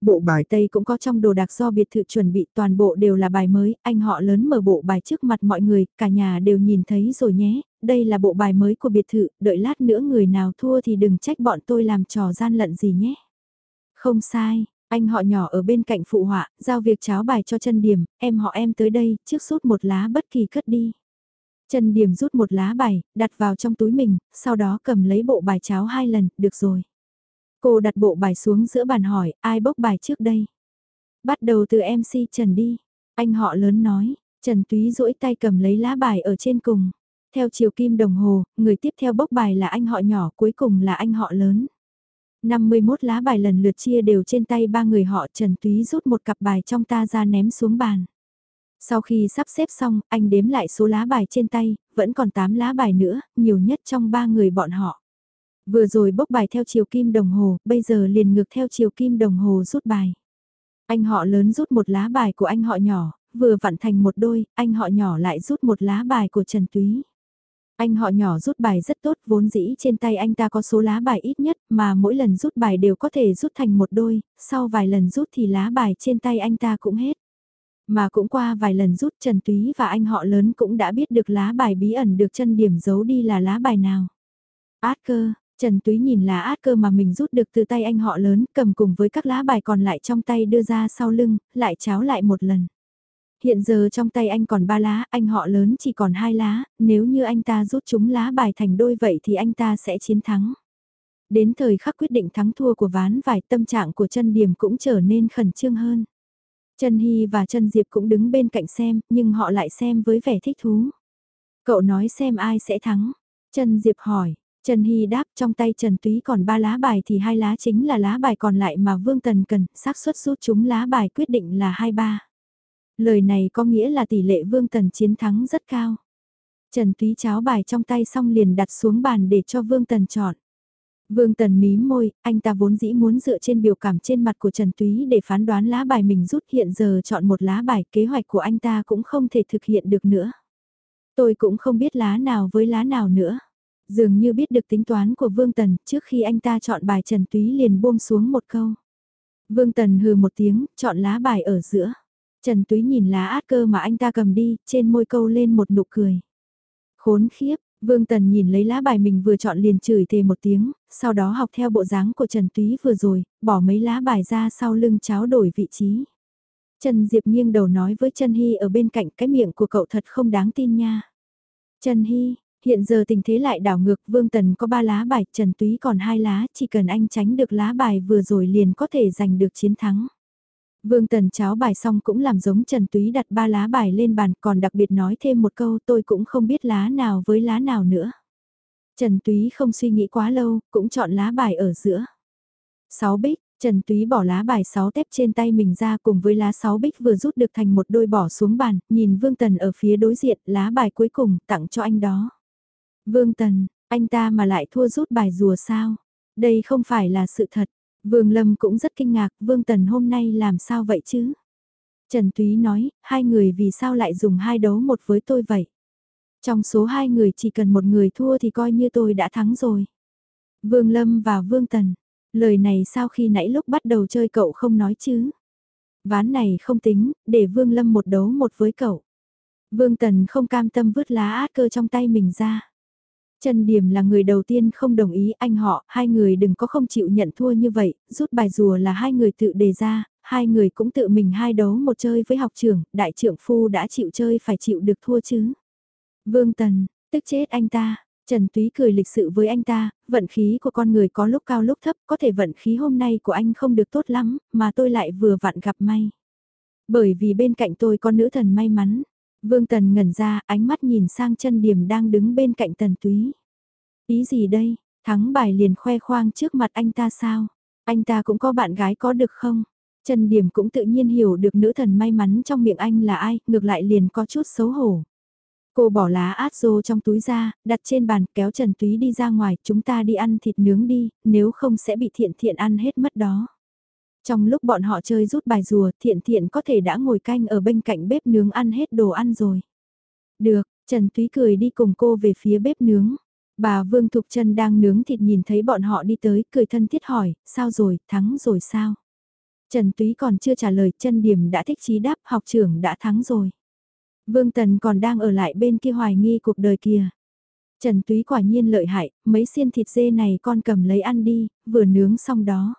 Bộ bài Tây cũng có trong đồ đạc do biệt thự chuẩn bị toàn bộ đều là bài mới, anh họ lớn mở bộ bài trước mặt mọi người, cả nhà đều nhìn thấy rồi nhé, đây là bộ bài mới của biệt thự, đợi lát nữa người nào thua thì đừng trách bọn tôi làm trò gian lận gì nhé. Không sai, anh họ nhỏ ở bên cạnh phụ họa, giao việc cháo bài cho chân điểm, em họ em tới đây, trước rút một lá bất kỳ cất đi. Chân điểm rút một lá bài, đặt vào trong túi mình, sau đó cầm lấy bộ bài cháo hai lần, được rồi. Cô đặt bộ bài xuống giữa bàn hỏi, ai bốc bài trước đây? Bắt đầu từ MC Trần đi. Anh họ lớn nói, Trần Túy duỗi tay cầm lấy lá bài ở trên cùng. Theo chiều kim đồng hồ, người tiếp theo bốc bài là anh họ nhỏ, cuối cùng là anh họ lớn. 51 lá bài lần lượt chia đều trên tay ba người họ Trần Túy rút một cặp bài trong ta ra ném xuống bàn. Sau khi sắp xếp xong, anh đếm lại số lá bài trên tay, vẫn còn 8 lá bài nữa, nhiều nhất trong ba người bọn họ. Vừa rồi bốc bài theo chiều kim đồng hồ, bây giờ liền ngược theo chiều kim đồng hồ rút bài. Anh họ lớn rút một lá bài của anh họ nhỏ, vừa vặn thành một đôi, anh họ nhỏ lại rút một lá bài của Trần Túy. Anh họ nhỏ rút bài rất tốt, vốn dĩ trên tay anh ta có số lá bài ít nhất mà mỗi lần rút bài đều có thể rút thành một đôi, sau vài lần rút thì lá bài trên tay anh ta cũng hết. Mà cũng qua vài lần rút Trần Túy và anh họ lớn cũng đã biết được lá bài bí ẩn được chân điểm giấu đi là lá bài nào. Át cơ, Trần Túy nhìn lá át cơ mà mình rút được từ tay anh họ lớn, cầm cùng với các lá bài còn lại trong tay đưa ra sau lưng, lại cháo lại một lần. Hiện giờ trong tay anh còn ba lá, anh họ lớn chỉ còn hai lá, nếu như anh ta rút chúng lá bài thành đôi vậy thì anh ta sẽ chiến thắng. Đến thời khắc quyết định thắng thua của ván vài tâm trạng của chân điểm cũng trở nên khẩn trương hơn. Trần Hy và Trần Diệp cũng đứng bên cạnh xem, nhưng họ lại xem với vẻ thích thú. Cậu nói xem ai sẽ thắng. Trần Diệp hỏi, Trần Hy đáp trong tay Trần Túy còn ba lá bài thì hai lá chính là lá bài còn lại mà Vương Tần cần, xác suất rút chúng lá bài quyết định là hai ba. Lời này có nghĩa là tỷ lệ Vương Tần chiến thắng rất cao. Trần Túy cháo bài trong tay xong liền đặt xuống bàn để cho Vương Tần chọn. Vương Tần mí môi, anh ta vốn dĩ muốn dựa trên biểu cảm trên mặt của Trần Túy để phán đoán lá bài mình rút hiện giờ chọn một lá bài kế hoạch của anh ta cũng không thể thực hiện được nữa. Tôi cũng không biết lá nào với lá nào nữa. Dường như biết được tính toán của Vương Tần trước khi anh ta chọn bài Trần Túy liền buông xuống một câu. Vương Tần hừ một tiếng, chọn lá bài ở giữa. Trần Túy nhìn lá át cơ mà anh ta cầm đi, trên môi câu lên một nụ cười. Khốn khiếp, Vương Tần nhìn lấy lá bài mình vừa chọn liền chửi thề một tiếng, sau đó học theo bộ dáng của Trần Túy vừa rồi, bỏ mấy lá bài ra sau lưng cháo đổi vị trí. Trần Diệp nghiêng đầu nói với Trần Hy ở bên cạnh cái miệng của cậu thật không đáng tin nha. Trần Hy, hiện giờ tình thế lại đảo ngược, Vương Tần có ba lá bài, Trần Túy còn hai lá, chỉ cần anh tránh được lá bài vừa rồi liền có thể giành được chiến thắng. Vương Tần cháo bài xong cũng làm giống Trần Túy đặt ba lá bài lên bàn còn đặc biệt nói thêm một câu tôi cũng không biết lá nào với lá nào nữa. Trần Túy không suy nghĩ quá lâu, cũng chọn lá bài ở giữa. 6 bích, Trần Túy bỏ lá bài 6 tép trên tay mình ra cùng với lá 6 bích vừa rút được thành một đôi bỏ xuống bàn, nhìn Vương Tần ở phía đối diện, lá bài cuối cùng tặng cho anh đó. Vương Tần, anh ta mà lại thua rút bài rùa sao? Đây không phải là sự thật. Vương Lâm cũng rất kinh ngạc, Vương Tần hôm nay làm sao vậy chứ? Trần Túy nói, hai người vì sao lại dùng hai đấu một với tôi vậy? Trong số hai người chỉ cần một người thua thì coi như tôi đã thắng rồi. Vương Lâm và Vương Tần, lời này sao khi nãy lúc bắt đầu chơi cậu không nói chứ? Ván này không tính, để Vương Lâm một đấu một với cậu. Vương Tần không cam tâm vứt lá át cơ trong tay mình ra. Trần Điểm là người đầu tiên không đồng ý anh họ, hai người đừng có không chịu nhận thua như vậy, rút bài rùa là hai người tự đề ra, hai người cũng tự mình hai đấu một chơi với học trưởng, đại trưởng phu đã chịu chơi phải chịu được thua chứ. Vương Tần, tức chết anh ta, Trần Túy cười lịch sự với anh ta, vận khí của con người có lúc cao lúc thấp, có thể vận khí hôm nay của anh không được tốt lắm, mà tôi lại vừa vặn gặp may. Bởi vì bên cạnh tôi có nữ thần may mắn. Vương Tần ngẩn ra, ánh mắt nhìn sang chân điểm đang đứng bên cạnh Tần Túy. Ý gì đây, thắng bài liền khoe khoang trước mặt anh ta sao? Anh ta cũng có bạn gái có được không? Trần Điểm cũng tự nhiên hiểu được nữ thần may mắn trong miệng anh là ai, ngược lại liền có chút xấu hổ. Cô bỏ lá át rô trong túi ra, đặt trên bàn kéo Trần Túy đi ra ngoài, chúng ta đi ăn thịt nướng đi, nếu không sẽ bị thiện thiện ăn hết mất đó. Trong lúc bọn họ chơi rút bài rùa, thiện thiện có thể đã ngồi canh ở bên cạnh bếp nướng ăn hết đồ ăn rồi. Được, Trần Túy cười đi cùng cô về phía bếp nướng. Bà Vương Thục Trân đang nướng thịt nhìn thấy bọn họ đi tới, cười thân thiết hỏi, sao rồi, thắng rồi sao? Trần Túy còn chưa trả lời, chân điểm đã thích chí đáp, học trưởng đã thắng rồi. Vương Tần còn đang ở lại bên kia hoài nghi cuộc đời kia. Trần Túy quả nhiên lợi hại, mấy xiên thịt dê này con cầm lấy ăn đi, vừa nướng xong đó.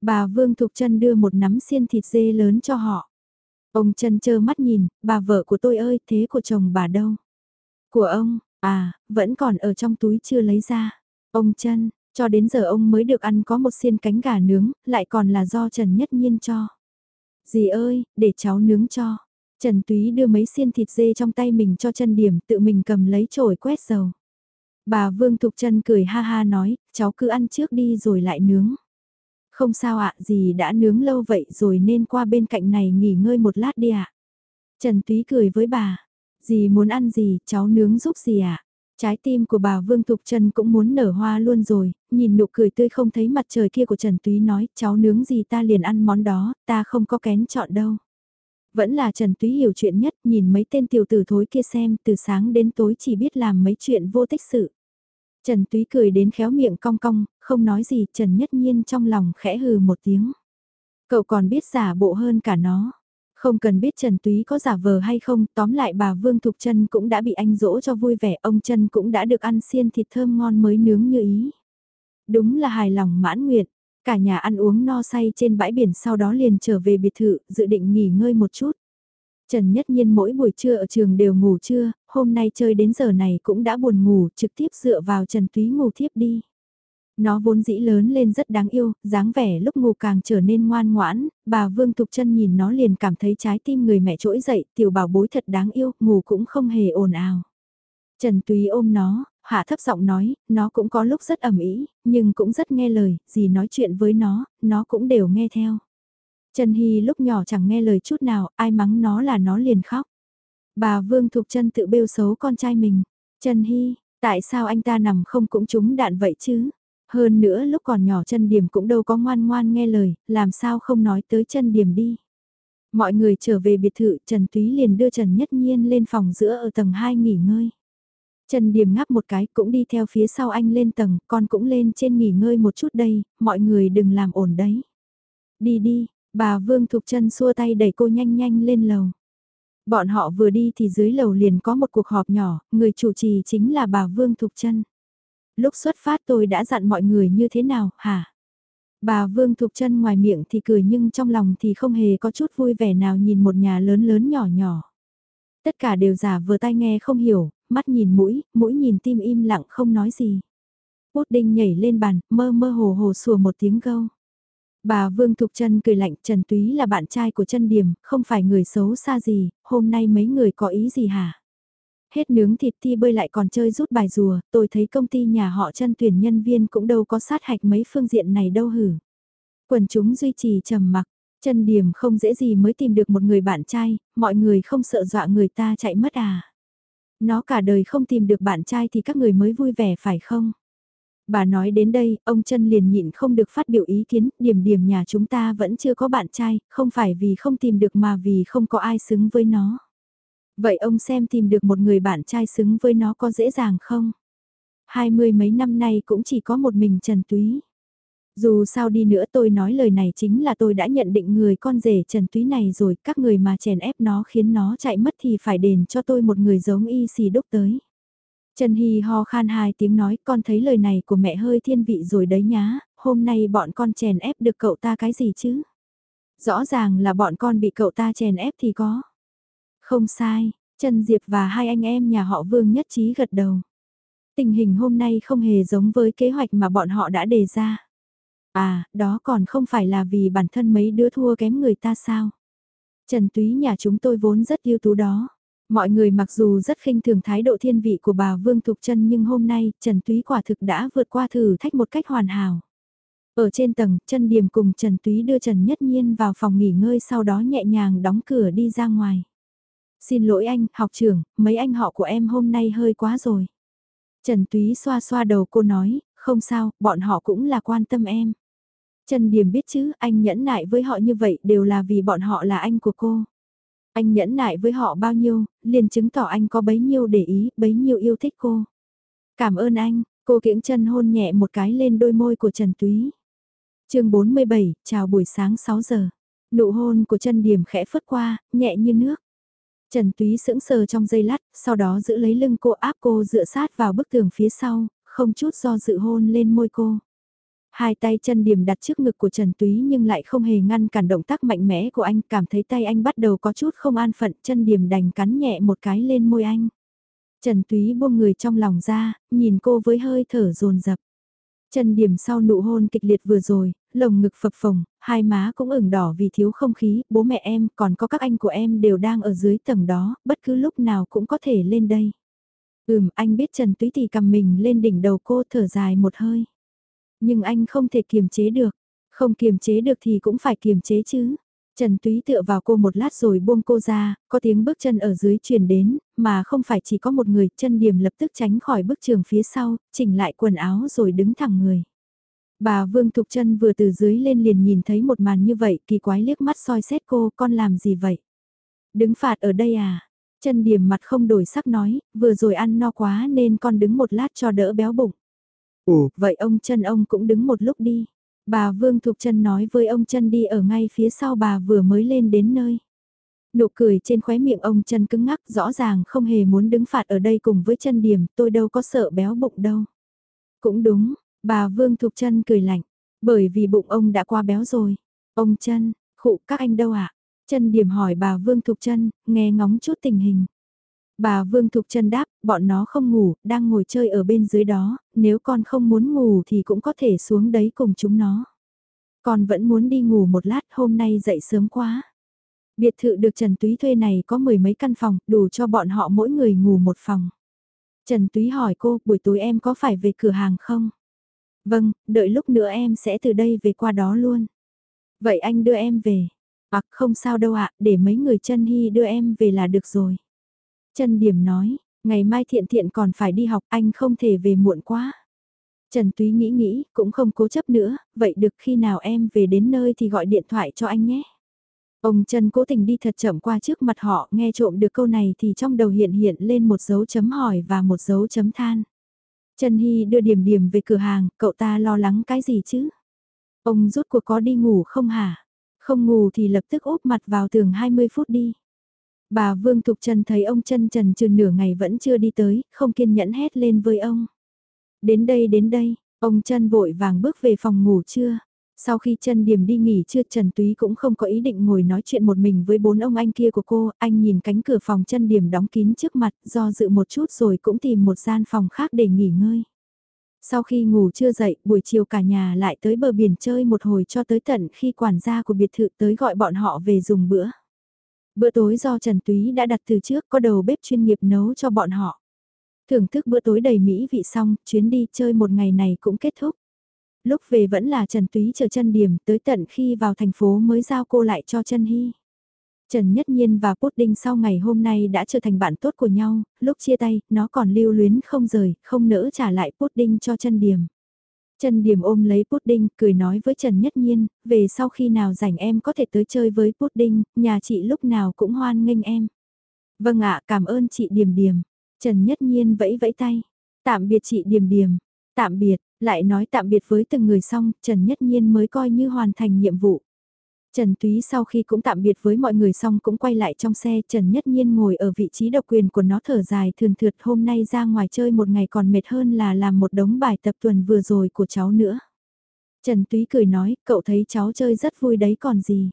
Bà Vương Thục Trân đưa một nắm xiên thịt dê lớn cho họ. Ông Trân chơ mắt nhìn, bà vợ của tôi ơi, thế của chồng bà đâu? Của ông, à, vẫn còn ở trong túi chưa lấy ra. Ông Trân, cho đến giờ ông mới được ăn có một xiên cánh gà nướng, lại còn là do Trần Nhất Nhiên cho. Dì ơi, để cháu nướng cho. Trần Túy đưa mấy xiên thịt dê trong tay mình cho chân điểm tự mình cầm lấy chổi quét dầu. Bà Vương Thục Trân cười ha ha nói, cháu cứ ăn trước đi rồi lại nướng. Không sao ạ, dì đã nướng lâu vậy rồi nên qua bên cạnh này nghỉ ngơi một lát đi ạ. Trần Túy cười với bà, dì muốn ăn gì, cháu nướng giúp dì ạ. Trái tim của bà Vương Thục Trần cũng muốn nở hoa luôn rồi, nhìn nụ cười tươi không thấy mặt trời kia của Trần Túy nói, cháu nướng gì ta liền ăn món đó, ta không có kén chọn đâu. Vẫn là Trần Túy hiểu chuyện nhất, nhìn mấy tên tiểu tử thối kia xem, từ sáng đến tối chỉ biết làm mấy chuyện vô tích sự. Trần Túy cười đến khéo miệng cong cong, không nói gì, Trần Nhất Nhiên trong lòng khẽ hừ một tiếng. Cậu còn biết giả bộ hơn cả nó. Không cần biết Trần Túy có giả vờ hay không, tóm lại bà Vương Thục Trân cũng đã bị anh dỗ cho vui vẻ, ông Trân cũng đã được ăn xiên thịt thơm ngon mới nướng như ý. Đúng là hài lòng mãn nguyện, cả nhà ăn uống no say trên bãi biển sau đó liền trở về biệt thự, dự định nghỉ ngơi một chút. Trần Nhất Nhiên mỗi buổi trưa ở trường đều ngủ trưa, hôm nay chơi đến giờ này cũng đã buồn ngủ, trực tiếp dựa vào Trần Túy ngủ thiếp đi. Nó vốn dĩ lớn lên rất đáng yêu, dáng vẻ lúc ngủ càng trở nên ngoan ngoãn, bà Vương Thục Trân nhìn nó liền cảm thấy trái tim người mẹ trỗi dậy, tiểu bảo bối thật đáng yêu, ngủ cũng không hề ồn ào. Trần Túy ôm nó, hạ thấp giọng nói, nó cũng có lúc rất ẩm ý, nhưng cũng rất nghe lời, gì nói chuyện với nó, nó cũng đều nghe theo. Trần Hy lúc nhỏ chẳng nghe lời chút nào, ai mắng nó là nó liền khóc. Bà Vương Thục Trân tự bêu xấu con trai mình. Trần Hy, tại sao anh ta nằm không cũng trúng đạn vậy chứ? Hơn nữa lúc còn nhỏ chân điểm cũng đâu có ngoan ngoan nghe lời, làm sao không nói tới chân điểm đi. Mọi người trở về biệt thự Trần Túy liền đưa Trần Nhất Nhiên lên phòng giữa ở tầng 2 nghỉ ngơi. Trần Điềm ngáp một cái cũng đi theo phía sau anh lên tầng, con cũng lên trên nghỉ ngơi một chút đây, mọi người đừng làm ổn đấy. Đi đi, bà Vương Thục Trân xua tay đẩy cô nhanh nhanh lên lầu. Bọn họ vừa đi thì dưới lầu liền có một cuộc họp nhỏ, người chủ trì chính là bà Vương Thục Trân. Lúc xuất phát tôi đã dặn mọi người như thế nào, hả? Bà Vương Thục chân ngoài miệng thì cười nhưng trong lòng thì không hề có chút vui vẻ nào nhìn một nhà lớn lớn nhỏ nhỏ. Tất cả đều giả vừa tai nghe không hiểu, mắt nhìn mũi, mũi nhìn tim im lặng không nói gì. Út đinh nhảy lên bàn, mơ mơ hồ hồ sủa một tiếng gâu. Bà Vương Thục Trân cười lạnh Trần Túy là bạn trai của chân Điểm, không phải người xấu xa gì, hôm nay mấy người có ý gì hả? Hết nướng thịt ti bơi lại còn chơi rút bài rùa, tôi thấy công ty nhà họ chân tuyển nhân viên cũng đâu có sát hạch mấy phương diện này đâu hử. Quần chúng duy trì trầm mặc, chân Điểm không dễ gì mới tìm được một người bạn trai, mọi người không sợ dọa người ta chạy mất à. Nó cả đời không tìm được bạn trai thì các người mới vui vẻ phải không? Bà nói đến đây, ông chân liền nhịn không được phát biểu ý kiến, điểm điểm nhà chúng ta vẫn chưa có bạn trai, không phải vì không tìm được mà vì không có ai xứng với nó. Vậy ông xem tìm được một người bạn trai xứng với nó có dễ dàng không? Hai mươi mấy năm nay cũng chỉ có một mình Trần Túy. Dù sao đi nữa tôi nói lời này chính là tôi đã nhận định người con rể Trần Túy này rồi, các người mà chèn ép nó khiến nó chạy mất thì phải đền cho tôi một người giống y xì đúc tới. Trần Hy ho khan hai tiếng nói con thấy lời này của mẹ hơi thiên vị rồi đấy nhá, hôm nay bọn con chèn ép được cậu ta cái gì chứ? Rõ ràng là bọn con bị cậu ta chèn ép thì có. Không sai, Trần Diệp và hai anh em nhà họ Vương nhất trí gật đầu. Tình hình hôm nay không hề giống với kế hoạch mà bọn họ đã đề ra. À, đó còn không phải là vì bản thân mấy đứa thua kém người ta sao? Trần Túy nhà chúng tôi vốn rất yêu tú đó. Mọi người mặc dù rất khinh thường thái độ thiên vị của bà Vương Thục Trân nhưng hôm nay Trần Túy quả thực đã vượt qua thử thách một cách hoàn hảo. Ở trên tầng, Trần Điềm cùng Trần Túy đưa Trần Nhất Nhiên vào phòng nghỉ ngơi sau đó nhẹ nhàng đóng cửa đi ra ngoài. Xin lỗi anh, học trưởng, mấy anh họ của em hôm nay hơi quá rồi. Trần Túy xoa xoa đầu cô nói, không sao, bọn họ cũng là quan tâm em. Trần Điềm biết chứ, anh nhẫn nại với họ như vậy đều là vì bọn họ là anh của cô. Anh nhẫn nại với họ bao nhiêu, liền chứng tỏ anh có bấy nhiêu để ý, bấy nhiêu yêu thích cô. Cảm ơn anh, cô kiễng chân hôn nhẹ một cái lên đôi môi của Trần Túy. chương 47, chào buổi sáng 6 giờ. Nụ hôn của chân điểm khẽ phất qua, nhẹ như nước. Trần Túy sững sờ trong giây lát, sau đó giữ lấy lưng cô áp cô dựa sát vào bức tường phía sau, không chút do dự hôn lên môi cô. Hai tay chân điểm đặt trước ngực của Trần Túy nhưng lại không hề ngăn cản động tác mạnh mẽ của anh, cảm thấy tay anh bắt đầu có chút không an phận, chân điểm đành cắn nhẹ một cái lên môi anh. Trần Túy buông người trong lòng ra, nhìn cô với hơi thở dồn dập. Chân điểm sau nụ hôn kịch liệt vừa rồi, lồng ngực phập phồng, hai má cũng ửng đỏ vì thiếu không khí, bố mẹ em còn có các anh của em đều đang ở dưới tầng đó, bất cứ lúc nào cũng có thể lên đây. Ừm, anh biết Trần Túy thì cầm mình lên đỉnh đầu cô thở dài một hơi. Nhưng anh không thể kiềm chế được. Không kiềm chế được thì cũng phải kiềm chế chứ. Trần Túy tựa vào cô một lát rồi buông cô ra, có tiếng bước chân ở dưới truyền đến, mà không phải chỉ có một người, chân điểm lập tức tránh khỏi bức trường phía sau, chỉnh lại quần áo rồi đứng thẳng người. Bà Vương Thục chân vừa từ dưới lên liền nhìn thấy một màn như vậy, kỳ quái liếc mắt soi xét cô, con làm gì vậy? Đứng phạt ở đây à? Chân điểm mặt không đổi sắc nói, vừa rồi ăn no quá nên con đứng một lát cho đỡ béo bụng. Ồ, vậy ông chân ông cũng đứng một lúc đi. Bà Vương Thục chân nói với ông chân đi ở ngay phía sau bà vừa mới lên đến nơi. Nụ cười trên khóe miệng ông chân cứng ngắc rõ ràng không hề muốn đứng phạt ở đây cùng với chân điểm, tôi đâu có sợ béo bụng đâu. Cũng đúng, bà Vương Thục chân cười lạnh, bởi vì bụng ông đã qua béo rồi. Ông chân, khụ các anh đâu ạ? À? Chân điểm hỏi bà Vương Thục chân, nghe ngóng chút tình hình. Bà Vương Thục chân đáp, bọn nó không ngủ, đang ngồi chơi ở bên dưới đó, nếu con không muốn ngủ thì cũng có thể xuống đấy cùng chúng nó. Con vẫn muốn đi ngủ một lát, hôm nay dậy sớm quá. Biệt thự được Trần Túy thuê này có mười mấy căn phòng, đủ cho bọn họ mỗi người ngủ một phòng. Trần Túy hỏi cô, buổi tối em có phải về cửa hàng không? Vâng, đợi lúc nữa em sẽ từ đây về qua đó luôn. Vậy anh đưa em về. À không sao đâu ạ, để mấy người chân hy đưa em về là được rồi. Trần Điểm nói, ngày mai thiện thiện còn phải đi học anh không thể về muộn quá. Trần Túy nghĩ nghĩ, cũng không cố chấp nữa, vậy được khi nào em về đến nơi thì gọi điện thoại cho anh nhé. Ông Trần cố tình đi thật chậm qua trước mặt họ, nghe trộm được câu này thì trong đầu hiện hiện lên một dấu chấm hỏi và một dấu chấm than. Trần Hy đưa điểm điểm về cửa hàng, cậu ta lo lắng cái gì chứ? Ông rút cuộc có đi ngủ không hả? Không ngủ thì lập tức úp mặt vào tường 20 phút đi. Bà Vương Thục Trần thấy ông chân trần trừ nửa ngày vẫn chưa đi tới, không kiên nhẫn hét lên với ông. Đến đây đến đây, ông chân vội vàng bước về phòng ngủ chưa? Sau khi chân điểm đi nghỉ trưa Trần Túy cũng không có ý định ngồi nói chuyện một mình với bốn ông anh kia của cô, anh nhìn cánh cửa phòng chân điểm đóng kín trước mặt, do dự một chút rồi cũng tìm một gian phòng khác để nghỉ ngơi. Sau khi ngủ chưa dậy, buổi chiều cả nhà lại tới bờ biển chơi một hồi cho tới tận khi quản gia của biệt thự tới gọi bọn họ về dùng bữa. Bữa tối do Trần Túy đã đặt từ trước có đầu bếp chuyên nghiệp nấu cho bọn họ. Thưởng thức bữa tối đầy mỹ vị xong, chuyến đi chơi một ngày này cũng kết thúc. Lúc về vẫn là Trần Túy chờ chân điểm tới tận khi vào thành phố mới giao cô lại cho chân hy. Trần Nhất Nhiên và Pudding sau ngày hôm nay đã trở thành bạn tốt của nhau, lúc chia tay, nó còn lưu luyến không rời, không nỡ trả lại Pudding cho chân điểm. Trần Điểm ôm lấy Pudding, cười nói với Trần Nhất Nhiên, về sau khi nào rảnh em có thể tới chơi với Pudding, nhà chị lúc nào cũng hoan nghênh em. Vâng ạ, cảm ơn chị Điểm Điểm. Trần Nhất Nhiên vẫy vẫy tay. Tạm biệt chị Điểm Điểm. Tạm biệt, lại nói tạm biệt với từng người xong, Trần Nhất Nhiên mới coi như hoàn thành nhiệm vụ. Trần Túy sau khi cũng tạm biệt với mọi người xong cũng quay lại trong xe, Trần Nhất Nhiên ngồi ở vị trí độc quyền của nó thở dài thường thượt hôm nay ra ngoài chơi một ngày còn mệt hơn là làm một đống bài tập tuần vừa rồi của cháu nữa. Trần Túy cười nói, cậu thấy cháu chơi rất vui đấy còn gì.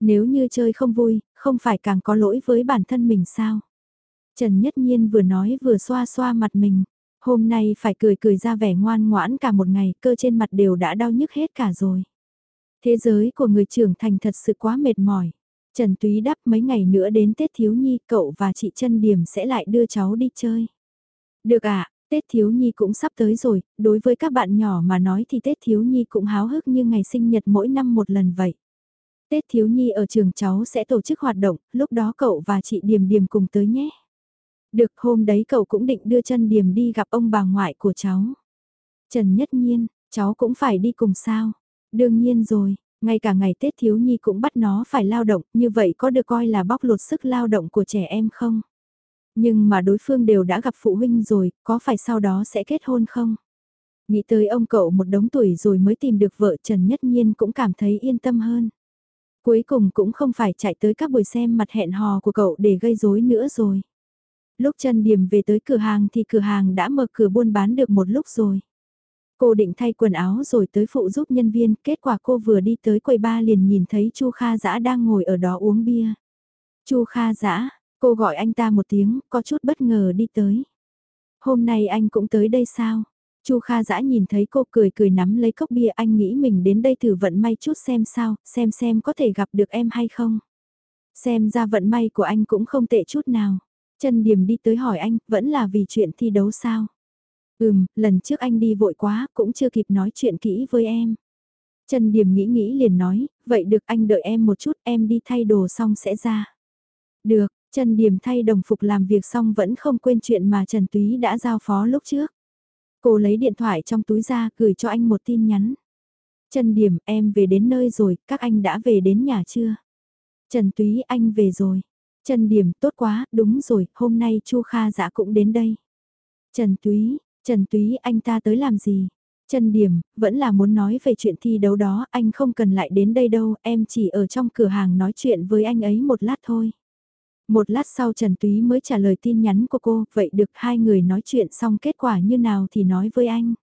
Nếu như chơi không vui, không phải càng có lỗi với bản thân mình sao? Trần Nhất Nhiên vừa nói vừa xoa xoa mặt mình. Hôm nay phải cười cười ra vẻ ngoan ngoãn cả một ngày, cơ trên mặt đều đã đau nhức hết cả rồi. Thế giới của người trưởng thành thật sự quá mệt mỏi. Trần Túy đáp mấy ngày nữa đến Tết Thiếu Nhi, cậu và chị Trân Điểm sẽ lại đưa cháu đi chơi. Được ạ, à, Tết Thiếu Nhi cũng sắp tới rồi, đối với các bạn nhỏ mà nói thì Tết Thiếu Nhi cũng háo hức như ngày sinh nhật mỗi năm một lần vậy. Tết Thiếu Nhi ở trường cháu sẽ tổ chức hoạt động, lúc đó cậu và chị Điểm Điểm cùng tới nhé. Được hôm đấy cậu cũng định đưa chân Điểm đi gặp ông bà ngoại của cháu. Trần Nhất Nhiên, cháu cũng phải đi cùng sao? Đương nhiên rồi, ngay cả ngày Tết thiếu nhi cũng bắt nó phải lao động, như vậy có được coi là bóc lột sức lao động của trẻ em không? Nhưng mà đối phương đều đã gặp phụ huynh rồi, có phải sau đó sẽ kết hôn không? Nghĩ tới ông cậu một đống tuổi rồi mới tìm được vợ Trần Nhất Nhiên cũng cảm thấy yên tâm hơn. Cuối cùng cũng không phải chạy tới các buổi xem mặt hẹn hò của cậu để gây rối nữa rồi. Lúc Trần điểm về tới cửa hàng thì cửa hàng đã mở cửa buôn bán được một lúc rồi. Cô định thay quần áo rồi tới phụ giúp nhân viên, kết quả cô vừa đi tới quầy ba liền nhìn thấy Chu Kha Dã đang ngồi ở đó uống bia. Chu Kha Dã, cô gọi anh ta một tiếng, có chút bất ngờ đi tới. Hôm nay anh cũng tới đây sao? Chu Kha Dã nhìn thấy cô cười cười nắm lấy cốc bia anh nghĩ mình đến đây thử vận may chút xem sao, xem xem có thể gặp được em hay không. Xem ra vận may của anh cũng không tệ chút nào. Trần Điềm đi tới hỏi anh, vẫn là vì chuyện thi đấu sao? Ừm, lần trước anh đi vội quá, cũng chưa kịp nói chuyện kỹ với em. Trần Điềm nghĩ nghĩ liền nói, vậy được anh đợi em một chút, em đi thay đồ xong sẽ ra. Được, Trần Điềm thay đồng phục làm việc xong vẫn không quên chuyện mà Trần Túy đã giao phó lúc trước. Cô lấy điện thoại trong túi ra, gửi cho anh một tin nhắn. Trần Điềm, em về đến nơi rồi, các anh đã về đến nhà chưa? Trần Túy, anh về rồi. Trần Điềm, tốt quá, đúng rồi, hôm nay Chu Kha Dã cũng đến đây. Trần Túy, Trần Túy anh ta tới làm gì? Trần Điểm, vẫn là muốn nói về chuyện thi đấu đó, anh không cần lại đến đây đâu, em chỉ ở trong cửa hàng nói chuyện với anh ấy một lát thôi. Một lát sau Trần Túy mới trả lời tin nhắn của cô, vậy được hai người nói chuyện xong kết quả như nào thì nói với anh.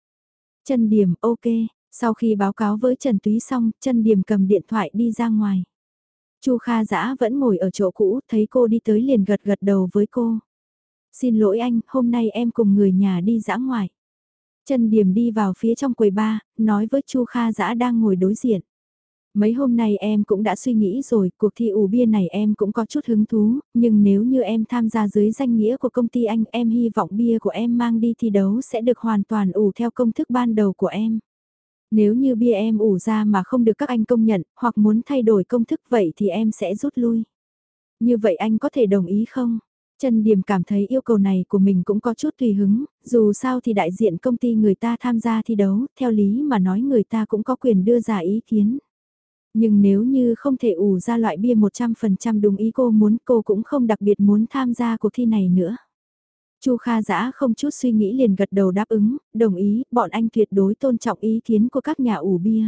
Trần Điểm, ok, sau khi báo cáo với Trần Túy xong, Trần Điểm cầm điện thoại đi ra ngoài. Chu Kha Dã vẫn ngồi ở chỗ cũ, thấy cô đi tới liền gật gật đầu với cô. Xin lỗi anh, hôm nay em cùng người nhà đi dã ngoại. Trần Điểm đi vào phía trong quầy ba, nói với Chu Kha Dã đang ngồi đối diện. Mấy hôm nay em cũng đã suy nghĩ rồi, cuộc thi ủ bia này em cũng có chút hứng thú, nhưng nếu như em tham gia dưới danh nghĩa của công ty anh, em hy vọng bia của em mang đi thi đấu sẽ được hoàn toàn ủ theo công thức ban đầu của em. Nếu như bia em ủ ra mà không được các anh công nhận, hoặc muốn thay đổi công thức vậy thì em sẽ rút lui. Như vậy anh có thể đồng ý không? Trần Điểm cảm thấy yêu cầu này của mình cũng có chút tùy hứng, dù sao thì đại diện công ty người ta tham gia thi đấu, theo lý mà nói người ta cũng có quyền đưa ra ý kiến. Nhưng nếu như không thể ủ ra loại bia 100% đúng ý cô muốn cô cũng không đặc biệt muốn tham gia cuộc thi này nữa. Chu Kha Dã không chút suy nghĩ liền gật đầu đáp ứng, đồng ý, bọn anh tuyệt đối tôn trọng ý kiến của các nhà ủ bia.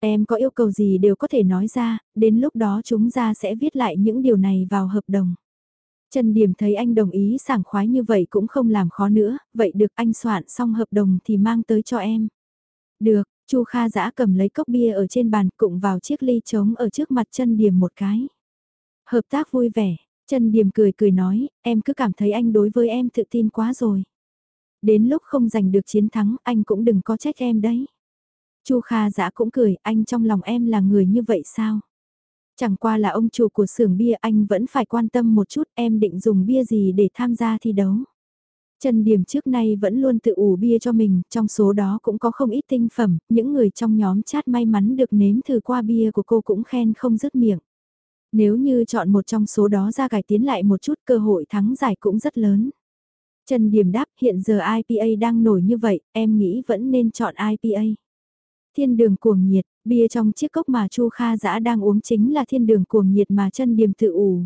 Em có yêu cầu gì đều có thể nói ra, đến lúc đó chúng ta sẽ viết lại những điều này vào hợp đồng. Trần Điểm thấy anh đồng ý sảng khoái như vậy cũng không làm khó nữa, vậy được anh soạn xong hợp đồng thì mang tới cho em. Được, Chu Kha dã cầm lấy cốc bia ở trên bàn cụng vào chiếc ly trống ở trước mặt Trần điểm một cái. Hợp tác vui vẻ, Trần điểm cười cười nói, em cứ cảm thấy anh đối với em tự tin quá rồi. Đến lúc không giành được chiến thắng anh cũng đừng có trách em đấy. Chu Kha dã cũng cười, anh trong lòng em là người như vậy sao? Chẳng qua là ông chủ của xưởng bia anh vẫn phải quan tâm một chút em định dùng bia gì để tham gia thi đấu. Trần Điểm trước nay vẫn luôn tự ủ bia cho mình, trong số đó cũng có không ít tinh phẩm, những người trong nhóm chat may mắn được nếm thử qua bia của cô cũng khen không dứt miệng. Nếu như chọn một trong số đó ra cải tiến lại một chút cơ hội thắng giải cũng rất lớn. Trần Điểm đáp hiện giờ IPA đang nổi như vậy, em nghĩ vẫn nên chọn IPA. Thiên đường cuồng nhiệt, bia trong chiếc cốc mà Chu Kha Dã đang uống chính là thiên đường cuồng nhiệt mà chân điểm tự ủ.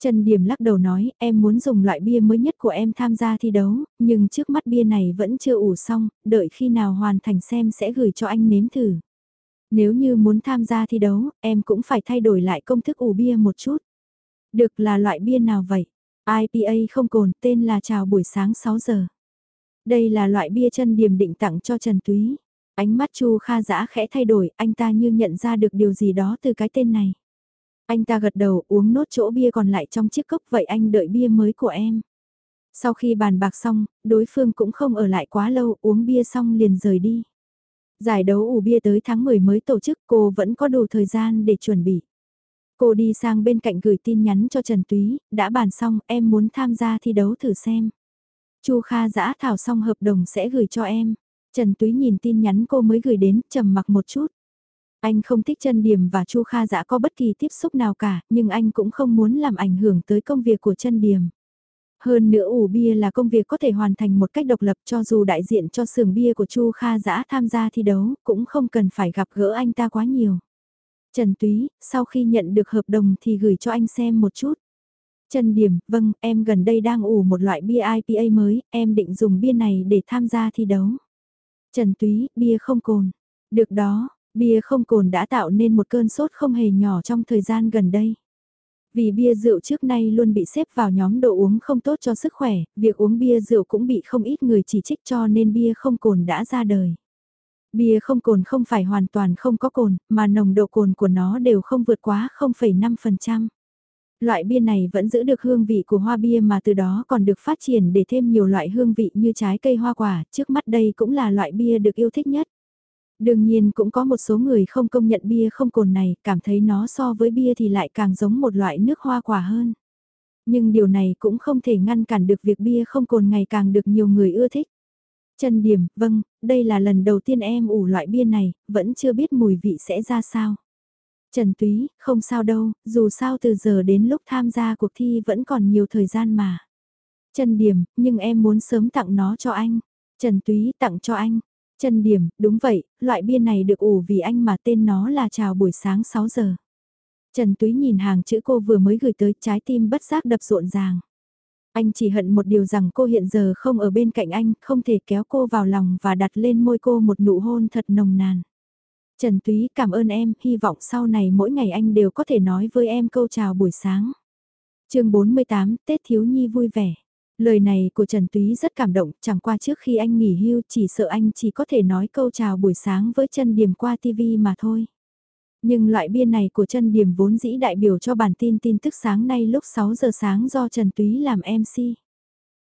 Trần Điểm lắc đầu nói, em muốn dùng loại bia mới nhất của em tham gia thi đấu, nhưng trước mắt bia này vẫn chưa ủ xong, đợi khi nào hoàn thành xem sẽ gửi cho anh nếm thử. Nếu như muốn tham gia thi đấu, em cũng phải thay đổi lại công thức ủ bia một chút. Được là loại bia nào vậy? IPA không cồn, tên là chào buổi sáng 6 giờ. Đây là loại bia chân điểm định tặng cho Trần Túy. Ánh mắt Chu Kha Dã khẽ thay đổi, anh ta như nhận ra được điều gì đó từ cái tên này. Anh ta gật đầu uống nốt chỗ bia còn lại trong chiếc cốc vậy anh đợi bia mới của em. Sau khi bàn bạc xong, đối phương cũng không ở lại quá lâu uống bia xong liền rời đi. Giải đấu ủ bia tới tháng 10 mới tổ chức cô vẫn có đủ thời gian để chuẩn bị. Cô đi sang bên cạnh gửi tin nhắn cho Trần Túy, đã bàn xong em muốn tham gia thi đấu thử xem. Chu Kha giã thảo xong hợp đồng sẽ gửi cho em. Trần Túy nhìn tin nhắn cô mới gửi đến, trầm mặc một chút. Anh không thích Trần điểm và Chu Kha Dã có bất kỳ tiếp xúc nào cả, nhưng anh cũng không muốn làm ảnh hưởng tới công việc của Trần điểm. Hơn nữa ủ bia là công việc có thể hoàn thành một cách độc lập cho dù đại diện cho xưởng bia của Chu Kha Dã tham gia thi đấu, cũng không cần phải gặp gỡ anh ta quá nhiều. Trần Túy, sau khi nhận được hợp đồng thì gửi cho anh xem một chút. Trần Điểm, vâng, em gần đây đang ủ một loại bia IPA mới, em định dùng bia này để tham gia thi đấu. Trần Túy, bia không cồn. Được đó, bia không cồn đã tạo nên một cơn sốt không hề nhỏ trong thời gian gần đây. Vì bia rượu trước nay luôn bị xếp vào nhóm đồ uống không tốt cho sức khỏe, việc uống bia rượu cũng bị không ít người chỉ trích cho nên bia không cồn đã ra đời. Bia không cồn không phải hoàn toàn không có cồn, mà nồng độ cồn của nó đều không vượt quá 0,5%. Loại bia này vẫn giữ được hương vị của hoa bia mà từ đó còn được phát triển để thêm nhiều loại hương vị như trái cây hoa quả, trước mắt đây cũng là loại bia được yêu thích nhất. Đương nhiên cũng có một số người không công nhận bia không cồn này, cảm thấy nó so với bia thì lại càng giống một loại nước hoa quả hơn. Nhưng điều này cũng không thể ngăn cản được việc bia không cồn ngày càng được nhiều người ưa thích. Trần Điểm, vâng, đây là lần đầu tiên em ủ loại bia này, vẫn chưa biết mùi vị sẽ ra sao. Trần Túy, không sao đâu, dù sao từ giờ đến lúc tham gia cuộc thi vẫn còn nhiều thời gian mà. Trần Điểm, nhưng em muốn sớm tặng nó cho anh. Trần Túy tặng cho anh. Trần Điểm, đúng vậy, loại bia này được ủ vì anh mà tên nó là chào buổi sáng 6 giờ. Trần Túy nhìn hàng chữ cô vừa mới gửi tới trái tim bất giác đập rộn ràng. Anh chỉ hận một điều rằng cô hiện giờ không ở bên cạnh anh, không thể kéo cô vào lòng và đặt lên môi cô một nụ hôn thật nồng nàn. Trần Túy cảm ơn em, hy vọng sau này mỗi ngày anh đều có thể nói với em câu chào buổi sáng. chương 48, Tết Thiếu Nhi vui vẻ. Lời này của Trần Túy rất cảm động, chẳng qua trước khi anh nghỉ hưu chỉ sợ anh chỉ có thể nói câu chào buổi sáng với chân điểm qua TV mà thôi. Nhưng loại bia này của chân điểm vốn dĩ đại biểu cho bản tin tin tức sáng nay lúc 6 giờ sáng do Trần Túy làm MC.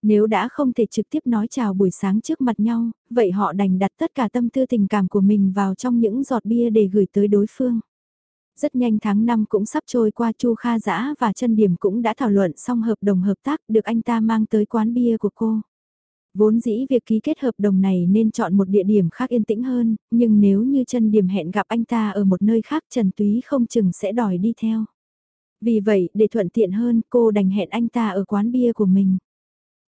Nếu đã không thể trực tiếp nói chào buổi sáng trước mặt nhau, vậy họ đành đặt tất cả tâm tư tình cảm của mình vào trong những giọt bia để gửi tới đối phương. Rất nhanh tháng 5 cũng sắp trôi qua Chu Kha Dã và chân điểm cũng đã thảo luận xong hợp đồng hợp tác được anh ta mang tới quán bia của cô. Vốn dĩ việc ký kết hợp đồng này nên chọn một địa điểm khác yên tĩnh hơn, nhưng nếu như chân điểm hẹn gặp anh ta ở một nơi khác Trần Túy không chừng sẽ đòi đi theo. Vì vậy, để thuận tiện hơn, cô đành hẹn anh ta ở quán bia của mình.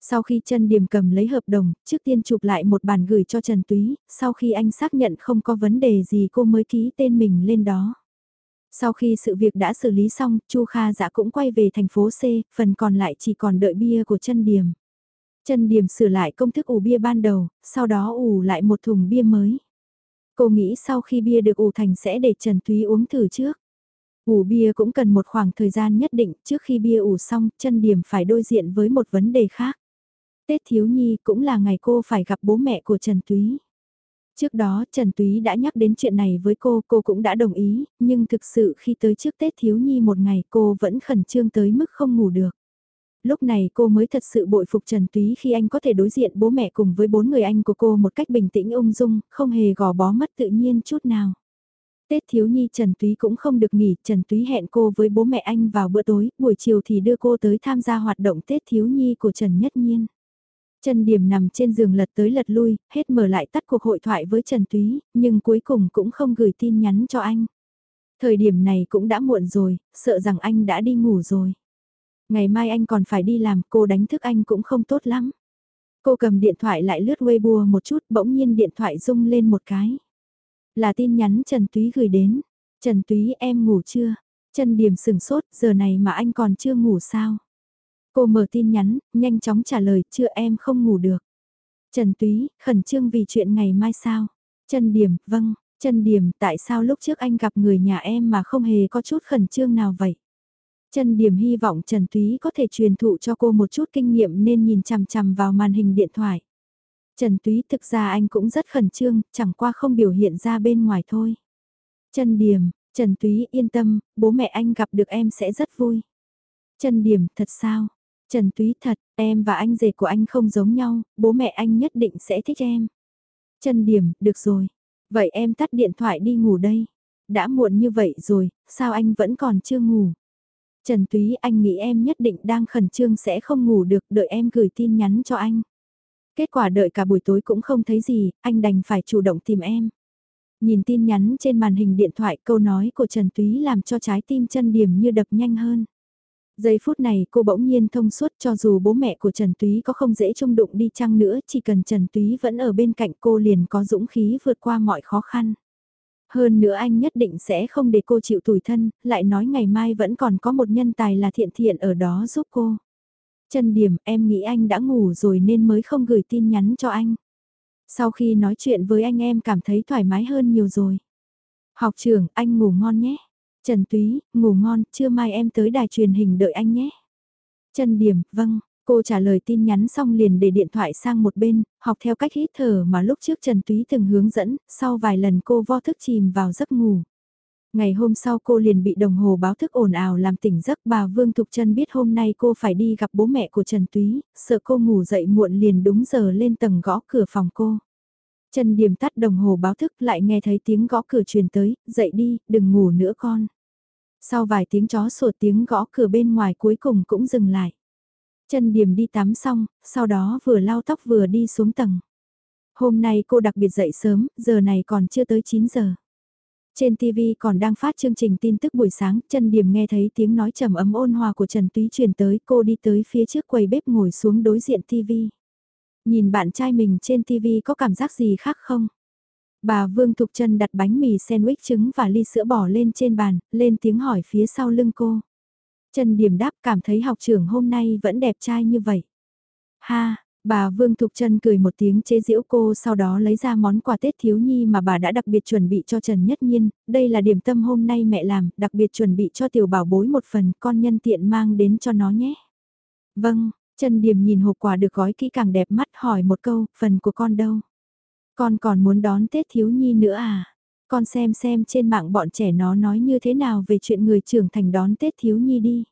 Sau khi chân điểm cầm lấy hợp đồng, trước tiên chụp lại một bản gửi cho Trần Túy, sau khi anh xác nhận không có vấn đề gì cô mới ký tên mình lên đó. Sau khi sự việc đã xử lý xong, Chu Kha Dã cũng quay về thành phố C, phần còn lại chỉ còn đợi bia của chân điểm. Chân điểm sửa lại công thức ủ bia ban đầu, sau đó ủ lại một thùng bia mới. Cô nghĩ sau khi bia được ủ thành sẽ để Trần Túy uống thử trước. Ủ bia cũng cần một khoảng thời gian nhất định, trước khi bia ủ xong, chân điểm phải đối diện với một vấn đề khác. Tết thiếu nhi cũng là ngày cô phải gặp bố mẹ của Trần Túy. Trước đó Trần Túy đã nhắc đến chuyện này với cô, cô cũng đã đồng ý, nhưng thực sự khi tới trước Tết Thiếu Nhi một ngày cô vẫn khẩn trương tới mức không ngủ được. Lúc này cô mới thật sự bội phục Trần Túy khi anh có thể đối diện bố mẹ cùng với bốn người anh của cô một cách bình tĩnh ung dung, không hề gò bó mất tự nhiên chút nào. Tết thiếu nhi Trần Túy cũng không được nghỉ, Trần Túy hẹn cô với bố mẹ anh vào bữa tối, buổi chiều thì đưa cô tới tham gia hoạt động Tết thiếu nhi của Trần Nhất Nhiên. Trần Điểm nằm trên giường lật tới lật lui, hết mở lại tắt cuộc hội thoại với Trần Túy, nhưng cuối cùng cũng không gửi tin nhắn cho anh. Thời điểm này cũng đã muộn rồi, sợ rằng anh đã đi ngủ rồi. Ngày mai anh còn phải đi làm, cô đánh thức anh cũng không tốt lắm. Cô cầm điện thoại lại lướt Weibo một chút, bỗng nhiên điện thoại rung lên một cái. Là tin nhắn Trần Túy gửi đến. Trần Túy em ngủ chưa? Trần Điểm sừng sốt, giờ này mà anh còn chưa ngủ sao? Cô mở tin nhắn, nhanh chóng trả lời, chưa em không ngủ được. Trần Túy, khẩn trương vì chuyện ngày mai sao? Trần Điểm, vâng, Trần Điểm, tại sao lúc trước anh gặp người nhà em mà không hề có chút khẩn trương nào vậy? Trần Điểm hy vọng Trần Túy có thể truyền thụ cho cô một chút kinh nghiệm nên nhìn chằm chằm vào màn hình điện thoại. Trần Túy thực ra anh cũng rất khẩn trương, chẳng qua không biểu hiện ra bên ngoài thôi. Trần Điểm, Trần Túy yên tâm, bố mẹ anh gặp được em sẽ rất vui. Trần Điểm, thật sao? Trần Túy thật, em và anh rể của anh không giống nhau, bố mẹ anh nhất định sẽ thích em. Trần Điểm, được rồi. Vậy em tắt điện thoại đi ngủ đây. Đã muộn như vậy rồi, sao anh vẫn còn chưa ngủ? Trần Túy anh nghĩ em nhất định đang khẩn trương sẽ không ngủ được đợi em gửi tin nhắn cho anh. Kết quả đợi cả buổi tối cũng không thấy gì, anh đành phải chủ động tìm em. Nhìn tin nhắn trên màn hình điện thoại câu nói của Trần Túy làm cho trái tim chân điểm như đập nhanh hơn. Giây phút này cô bỗng nhiên thông suốt cho dù bố mẹ của Trần Túy có không dễ trông đụng đi chăng nữa chỉ cần Trần Túy vẫn ở bên cạnh cô liền có dũng khí vượt qua mọi khó khăn. Hơn nữa anh nhất định sẽ không để cô chịu tủi thân, lại nói ngày mai vẫn còn có một nhân tài là thiện thiện ở đó giúp cô. Trần Điểm, em nghĩ anh đã ngủ rồi nên mới không gửi tin nhắn cho anh. Sau khi nói chuyện với anh em cảm thấy thoải mái hơn nhiều rồi. Học trưởng, anh ngủ ngon nhé. Trần Túy, ngủ ngon, trưa mai em tới đài truyền hình đợi anh nhé. Trần Điểm, vâng, cô trả lời tin nhắn xong liền để điện thoại sang một bên, học theo cách hít thở mà lúc trước Trần Túy từng hướng dẫn, sau vài lần cô vo thức chìm vào giấc ngủ. Ngày hôm sau cô liền bị đồng hồ báo thức ồn ào làm tỉnh giấc bà Vương Thục Trân biết hôm nay cô phải đi gặp bố mẹ của Trần Túy, sợ cô ngủ dậy muộn liền đúng giờ lên tầng gõ cửa phòng cô. Trần Điềm tắt đồng hồ báo thức lại nghe thấy tiếng gõ cửa truyền tới, dậy đi, đừng ngủ nữa con. Sau vài tiếng chó sủa tiếng gõ cửa bên ngoài cuối cùng cũng dừng lại. Trần Điềm đi tắm xong, sau đó vừa lau tóc vừa đi xuống tầng. Hôm nay cô đặc biệt dậy sớm, giờ này còn chưa tới 9 giờ. Trên TV còn đang phát chương trình tin tức buổi sáng, Trần Điểm nghe thấy tiếng nói trầm ấm ôn hòa của Trần Túy truyền tới, cô đi tới phía trước quầy bếp ngồi xuống đối diện TV. Nhìn bạn trai mình trên TV có cảm giác gì khác không? Bà Vương Thục Trân đặt bánh mì sandwich trứng và ly sữa bò lên trên bàn, lên tiếng hỏi phía sau lưng cô. Trần Điểm đáp cảm thấy học trưởng hôm nay vẫn đẹp trai như vậy. Ha, Bà Vương Thục Trân cười một tiếng chế giễu cô sau đó lấy ra món quà Tết thiếu nhi mà bà đã đặc biệt chuẩn bị cho Trần Nhất Nhiên, đây là điểm tâm hôm nay mẹ làm, đặc biệt chuẩn bị cho tiểu bảo bối một phần, con nhân tiện mang đến cho nó nhé. Vâng, Trần Điềm nhìn hộp quà được gói kỹ càng đẹp mắt hỏi một câu, phần của con đâu? Con còn muốn đón Tết thiếu nhi nữa à? Con xem xem trên mạng bọn trẻ nó nói như thế nào về chuyện người trưởng thành đón Tết thiếu nhi đi.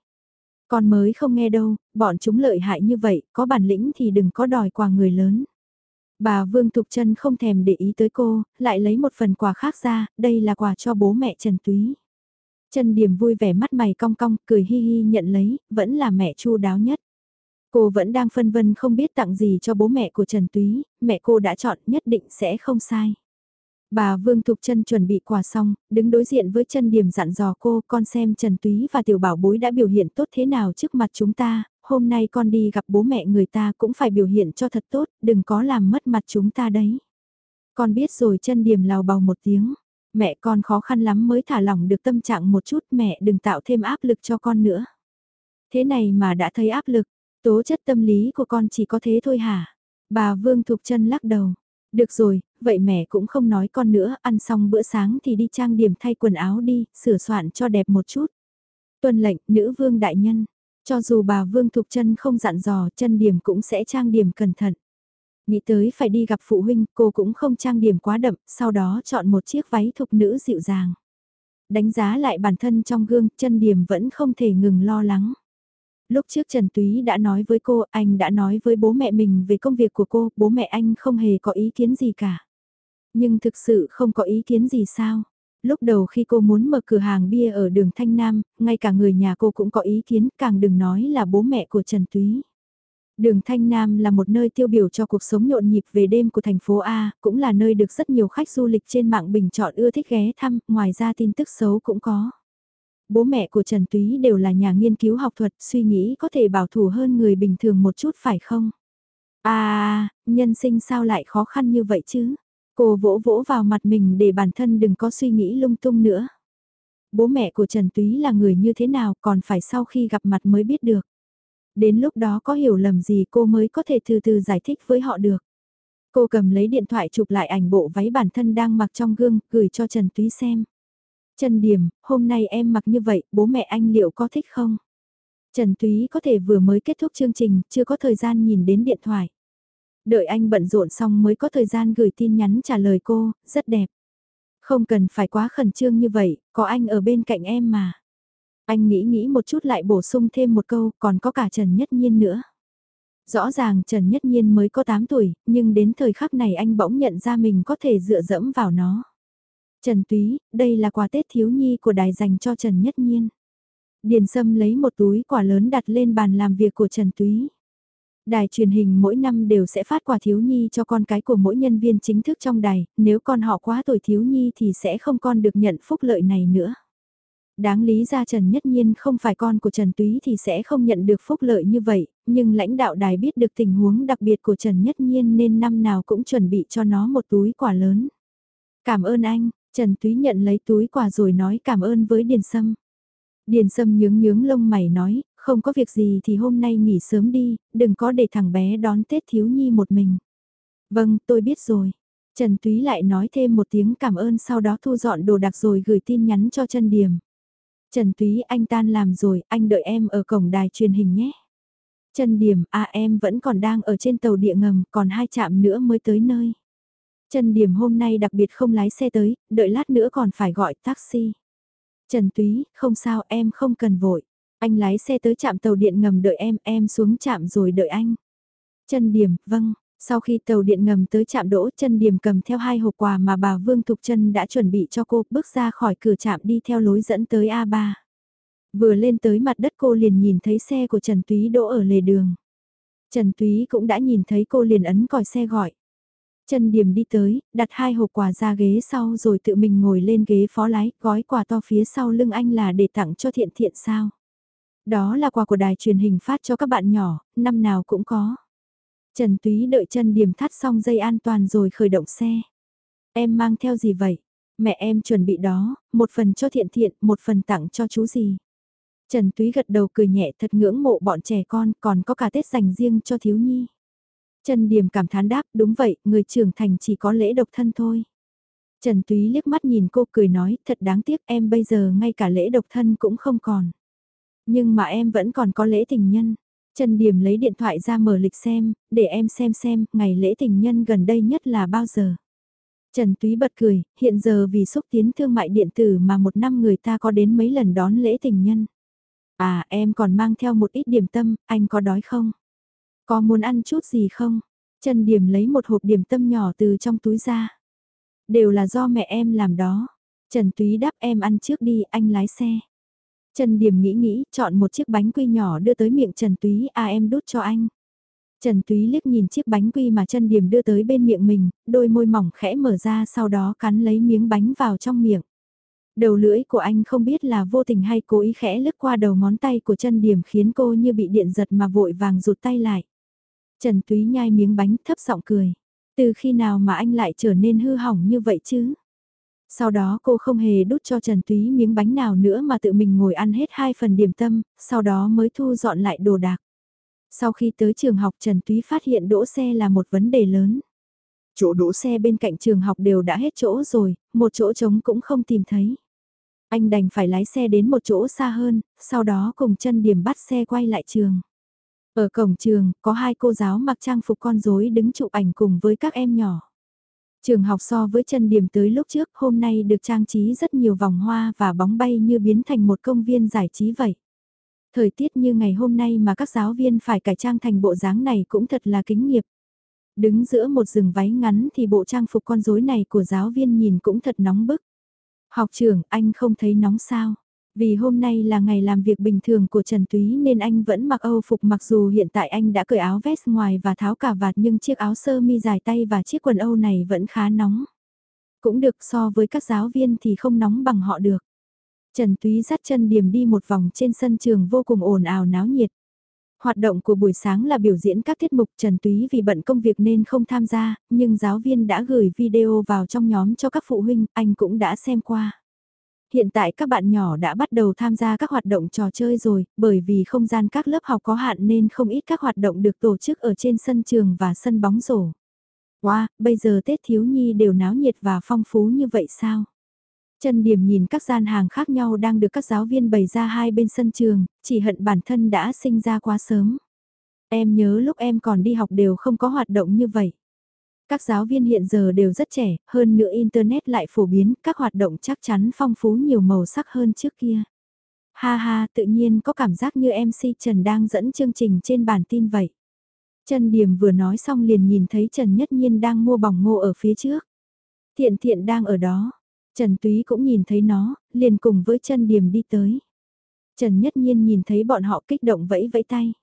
Con mới không nghe đâu, bọn chúng lợi hại như vậy, có bản lĩnh thì đừng có đòi quà người lớn. Bà Vương Thục Trân không thèm để ý tới cô, lại lấy một phần quà khác ra, đây là quà cho bố mẹ Trần Túy. Trần Điểm vui vẻ mắt mày cong cong, cười hi hi nhận lấy, vẫn là mẹ chu đáo nhất. Cô vẫn đang phân vân không biết tặng gì cho bố mẹ của Trần Túy, mẹ cô đã chọn nhất định sẽ không sai. Bà Vương Thục Trân chuẩn bị quà xong, đứng đối diện với chân điểm dặn dò cô con xem Trần Túy và Tiểu Bảo Bối đã biểu hiện tốt thế nào trước mặt chúng ta, hôm nay con đi gặp bố mẹ người ta cũng phải biểu hiện cho thật tốt, đừng có làm mất mặt chúng ta đấy. Con biết rồi chân điểm lào bào một tiếng, mẹ con khó khăn lắm mới thả lỏng được tâm trạng một chút mẹ đừng tạo thêm áp lực cho con nữa. Thế này mà đã thấy áp lực, tố chất tâm lý của con chỉ có thế thôi hả? Bà Vương Thục Trân lắc đầu. Được rồi, vậy mẹ cũng không nói con nữa, ăn xong bữa sáng thì đi trang điểm thay quần áo đi, sửa soạn cho đẹp một chút. Tuân lệnh, nữ vương đại nhân, cho dù bà vương thục chân không dặn dò, chân điểm cũng sẽ trang điểm cẩn thận. Nghĩ tới phải đi gặp phụ huynh, cô cũng không trang điểm quá đậm, sau đó chọn một chiếc váy thục nữ dịu dàng. Đánh giá lại bản thân trong gương, chân điểm vẫn không thể ngừng lo lắng. Lúc trước Trần Túy đã nói với cô, anh đã nói với bố mẹ mình về công việc của cô, bố mẹ anh không hề có ý kiến gì cả. Nhưng thực sự không có ý kiến gì sao? Lúc đầu khi cô muốn mở cửa hàng bia ở đường Thanh Nam, ngay cả người nhà cô cũng có ý kiến, càng đừng nói là bố mẹ của Trần Túy. Đường Thanh Nam là một nơi tiêu biểu cho cuộc sống nhộn nhịp về đêm của thành phố A, cũng là nơi được rất nhiều khách du lịch trên mạng bình chọn ưa thích ghé thăm, ngoài ra tin tức xấu cũng có. Bố mẹ của Trần Túy đều là nhà nghiên cứu học thuật, suy nghĩ có thể bảo thủ hơn người bình thường một chút phải không? À, nhân sinh sao lại khó khăn như vậy chứ? Cô vỗ vỗ vào mặt mình để bản thân đừng có suy nghĩ lung tung nữa. Bố mẹ của Trần Túy là người như thế nào còn phải sau khi gặp mặt mới biết được. Đến lúc đó có hiểu lầm gì cô mới có thể từ từ giải thích với họ được. Cô cầm lấy điện thoại chụp lại ảnh bộ váy bản thân đang mặc trong gương, gửi cho Trần Túy xem. Trần Điểm, hôm nay em mặc như vậy, bố mẹ anh liệu có thích không? Trần Túy có thể vừa mới kết thúc chương trình, chưa có thời gian nhìn đến điện thoại. Đợi anh bận rộn xong mới có thời gian gửi tin nhắn trả lời cô, rất đẹp. Không cần phải quá khẩn trương như vậy, có anh ở bên cạnh em mà. Anh nghĩ nghĩ một chút lại bổ sung thêm một câu, còn có cả Trần Nhất Nhiên nữa. Rõ ràng Trần Nhất Nhiên mới có 8 tuổi, nhưng đến thời khắc này anh bỗng nhận ra mình có thể dựa dẫm vào nó. Trần Túy, đây là quà Tết thiếu nhi của đài dành cho Trần Nhất Nhiên. Điền Sâm lấy một túi quà lớn đặt lên bàn làm việc của Trần Túy. Đài truyền hình mỗi năm đều sẽ phát quà thiếu nhi cho con cái của mỗi nhân viên chính thức trong đài, nếu con họ quá tuổi thiếu nhi thì sẽ không con được nhận phúc lợi này nữa. Đáng lý ra Trần Nhất Nhiên không phải con của Trần Túy thì sẽ không nhận được phúc lợi như vậy, nhưng lãnh đạo đài biết được tình huống đặc biệt của Trần Nhất Nhiên nên năm nào cũng chuẩn bị cho nó một túi quà lớn. Cảm ơn anh, Trần Túy nhận lấy túi quà rồi nói cảm ơn với Điền Sâm. Điền Sâm nhướng nhướng lông mày nói, không có việc gì thì hôm nay nghỉ sớm đi, đừng có để thằng bé đón Tết thiếu nhi một mình. Vâng, tôi biết rồi. Trần Túy lại nói thêm một tiếng cảm ơn sau đó thu dọn đồ đạc rồi gửi tin nhắn cho Trần Điềm. Trần Túy anh tan làm rồi, anh đợi em ở cổng đài truyền hình nhé. Trần Điềm à em vẫn còn đang ở trên tàu địa ngầm, còn hai chạm nữa mới tới nơi. Trần Điểm hôm nay đặc biệt không lái xe tới, đợi lát nữa còn phải gọi taxi. Trần Túy, không sao em không cần vội. Anh lái xe tới trạm tàu điện ngầm đợi em, em xuống trạm rồi đợi anh. Trần Điểm, vâng. Sau khi tàu điện ngầm tới trạm đỗ, Trần Điểm cầm theo hai hộp quà mà bà Vương Thục Trân đã chuẩn bị cho cô, bước ra khỏi cửa trạm đi theo lối dẫn tới A3. Vừa lên tới mặt đất cô liền nhìn thấy xe của Trần Túy đỗ ở lề đường. Trần Túy cũng đã nhìn thấy cô liền ấn còi xe gọi. Trần Điểm đi tới, đặt hai hộp quà ra ghế sau rồi tự mình ngồi lên ghế phó lái, gói quà to phía sau lưng anh là để tặng cho thiện thiện sao. Đó là quà của đài truyền hình phát cho các bạn nhỏ, năm nào cũng có. Trần Túy đợi Trần điểm thắt xong dây an toàn rồi khởi động xe. Em mang theo gì vậy? Mẹ em chuẩn bị đó, một phần cho thiện thiện, một phần tặng cho chú gì. Trần Túy gật đầu cười nhẹ thật ngưỡng mộ bọn trẻ con, còn có cả Tết dành riêng cho thiếu nhi. Trần Điềm cảm thán đáp, đúng vậy, người trưởng thành chỉ có lễ độc thân thôi. Trần Túy liếc mắt nhìn cô cười nói, thật đáng tiếc em bây giờ ngay cả lễ độc thân cũng không còn. Nhưng mà em vẫn còn có lễ tình nhân. Trần Điềm lấy điện thoại ra mở lịch xem, để em xem xem, ngày lễ tình nhân gần đây nhất là bao giờ. Trần Túy bật cười, hiện giờ vì xúc tiến thương mại điện tử mà một năm người ta có đến mấy lần đón lễ tình nhân. À em còn mang theo một ít điểm tâm, anh có đói không? Có muốn ăn chút gì không? Trần Điểm lấy một hộp điểm tâm nhỏ từ trong túi ra. Đều là do mẹ em làm đó. Trần Túy đáp em ăn trước đi, anh lái xe. Trần Điểm nghĩ nghĩ, chọn một chiếc bánh quy nhỏ đưa tới miệng Trần Túy, à em đút cho anh. Trần Túy liếc nhìn chiếc bánh quy mà Trần Điểm đưa tới bên miệng mình, đôi môi mỏng khẽ mở ra sau đó cắn lấy miếng bánh vào trong miệng. Đầu lưỡi của anh không biết là vô tình hay cố ý khẽ lướt qua đầu ngón tay của Trần Điểm khiến cô như bị điện giật mà vội vàng rụt tay lại. Trần Túy nhai miếng bánh thấp giọng cười. Từ khi nào mà anh lại trở nên hư hỏng như vậy chứ? Sau đó cô không hề đút cho Trần Túy miếng bánh nào nữa mà tự mình ngồi ăn hết hai phần điểm tâm, sau đó mới thu dọn lại đồ đạc. Sau khi tới trường học Trần Túy phát hiện đỗ xe là một vấn đề lớn. Chỗ đỗ xe bên cạnh trường học đều đã hết chỗ rồi, một chỗ trống cũng không tìm thấy. Anh đành phải lái xe đến một chỗ xa hơn, sau đó cùng chân điểm bắt xe quay lại trường. Ở cổng trường, có hai cô giáo mặc trang phục con rối đứng chụp ảnh cùng với các em nhỏ. Trường học so với chân điểm tới lúc trước hôm nay được trang trí rất nhiều vòng hoa và bóng bay như biến thành một công viên giải trí vậy. Thời tiết như ngày hôm nay mà các giáo viên phải cải trang thành bộ dáng này cũng thật là kính nghiệp. Đứng giữa một rừng váy ngắn thì bộ trang phục con rối này của giáo viên nhìn cũng thật nóng bức. Học trưởng, anh không thấy nóng sao? Vì hôm nay là ngày làm việc bình thường của Trần Túy nên anh vẫn mặc Âu phục mặc dù hiện tại anh đã cởi áo vest ngoài và tháo cả vạt nhưng chiếc áo sơ mi dài tay và chiếc quần Âu này vẫn khá nóng. Cũng được so với các giáo viên thì không nóng bằng họ được. Trần Túy dắt chân điểm đi một vòng trên sân trường vô cùng ồn ào náo nhiệt. Hoạt động của buổi sáng là biểu diễn các tiết mục Trần Túy vì bận công việc nên không tham gia, nhưng giáo viên đã gửi video vào trong nhóm cho các phụ huynh, anh cũng đã xem qua. Hiện tại các bạn nhỏ đã bắt đầu tham gia các hoạt động trò chơi rồi, bởi vì không gian các lớp học có hạn nên không ít các hoạt động được tổ chức ở trên sân trường và sân bóng rổ. Wow, bây giờ Tết thiếu nhi đều náo nhiệt và phong phú như vậy sao? Trần Điểm nhìn các gian hàng khác nhau đang được các giáo viên bày ra hai bên sân trường, chỉ hận bản thân đã sinh ra quá sớm. Em nhớ lúc em còn đi học đều không có hoạt động như vậy. Các giáo viên hiện giờ đều rất trẻ, hơn nữa Internet lại phổ biến, các hoạt động chắc chắn phong phú nhiều màu sắc hơn trước kia. Ha ha, tự nhiên có cảm giác như MC Trần đang dẫn chương trình trên bản tin vậy. Trần Điểm vừa nói xong liền nhìn thấy Trần Nhất Nhiên đang mua bỏng ngô ở phía trước. Thiện thiện đang ở đó. Trần Túy cũng nhìn thấy nó, liền cùng với Trần Điểm đi tới. Trần Nhất Nhiên nhìn thấy bọn họ kích động vẫy vẫy tay.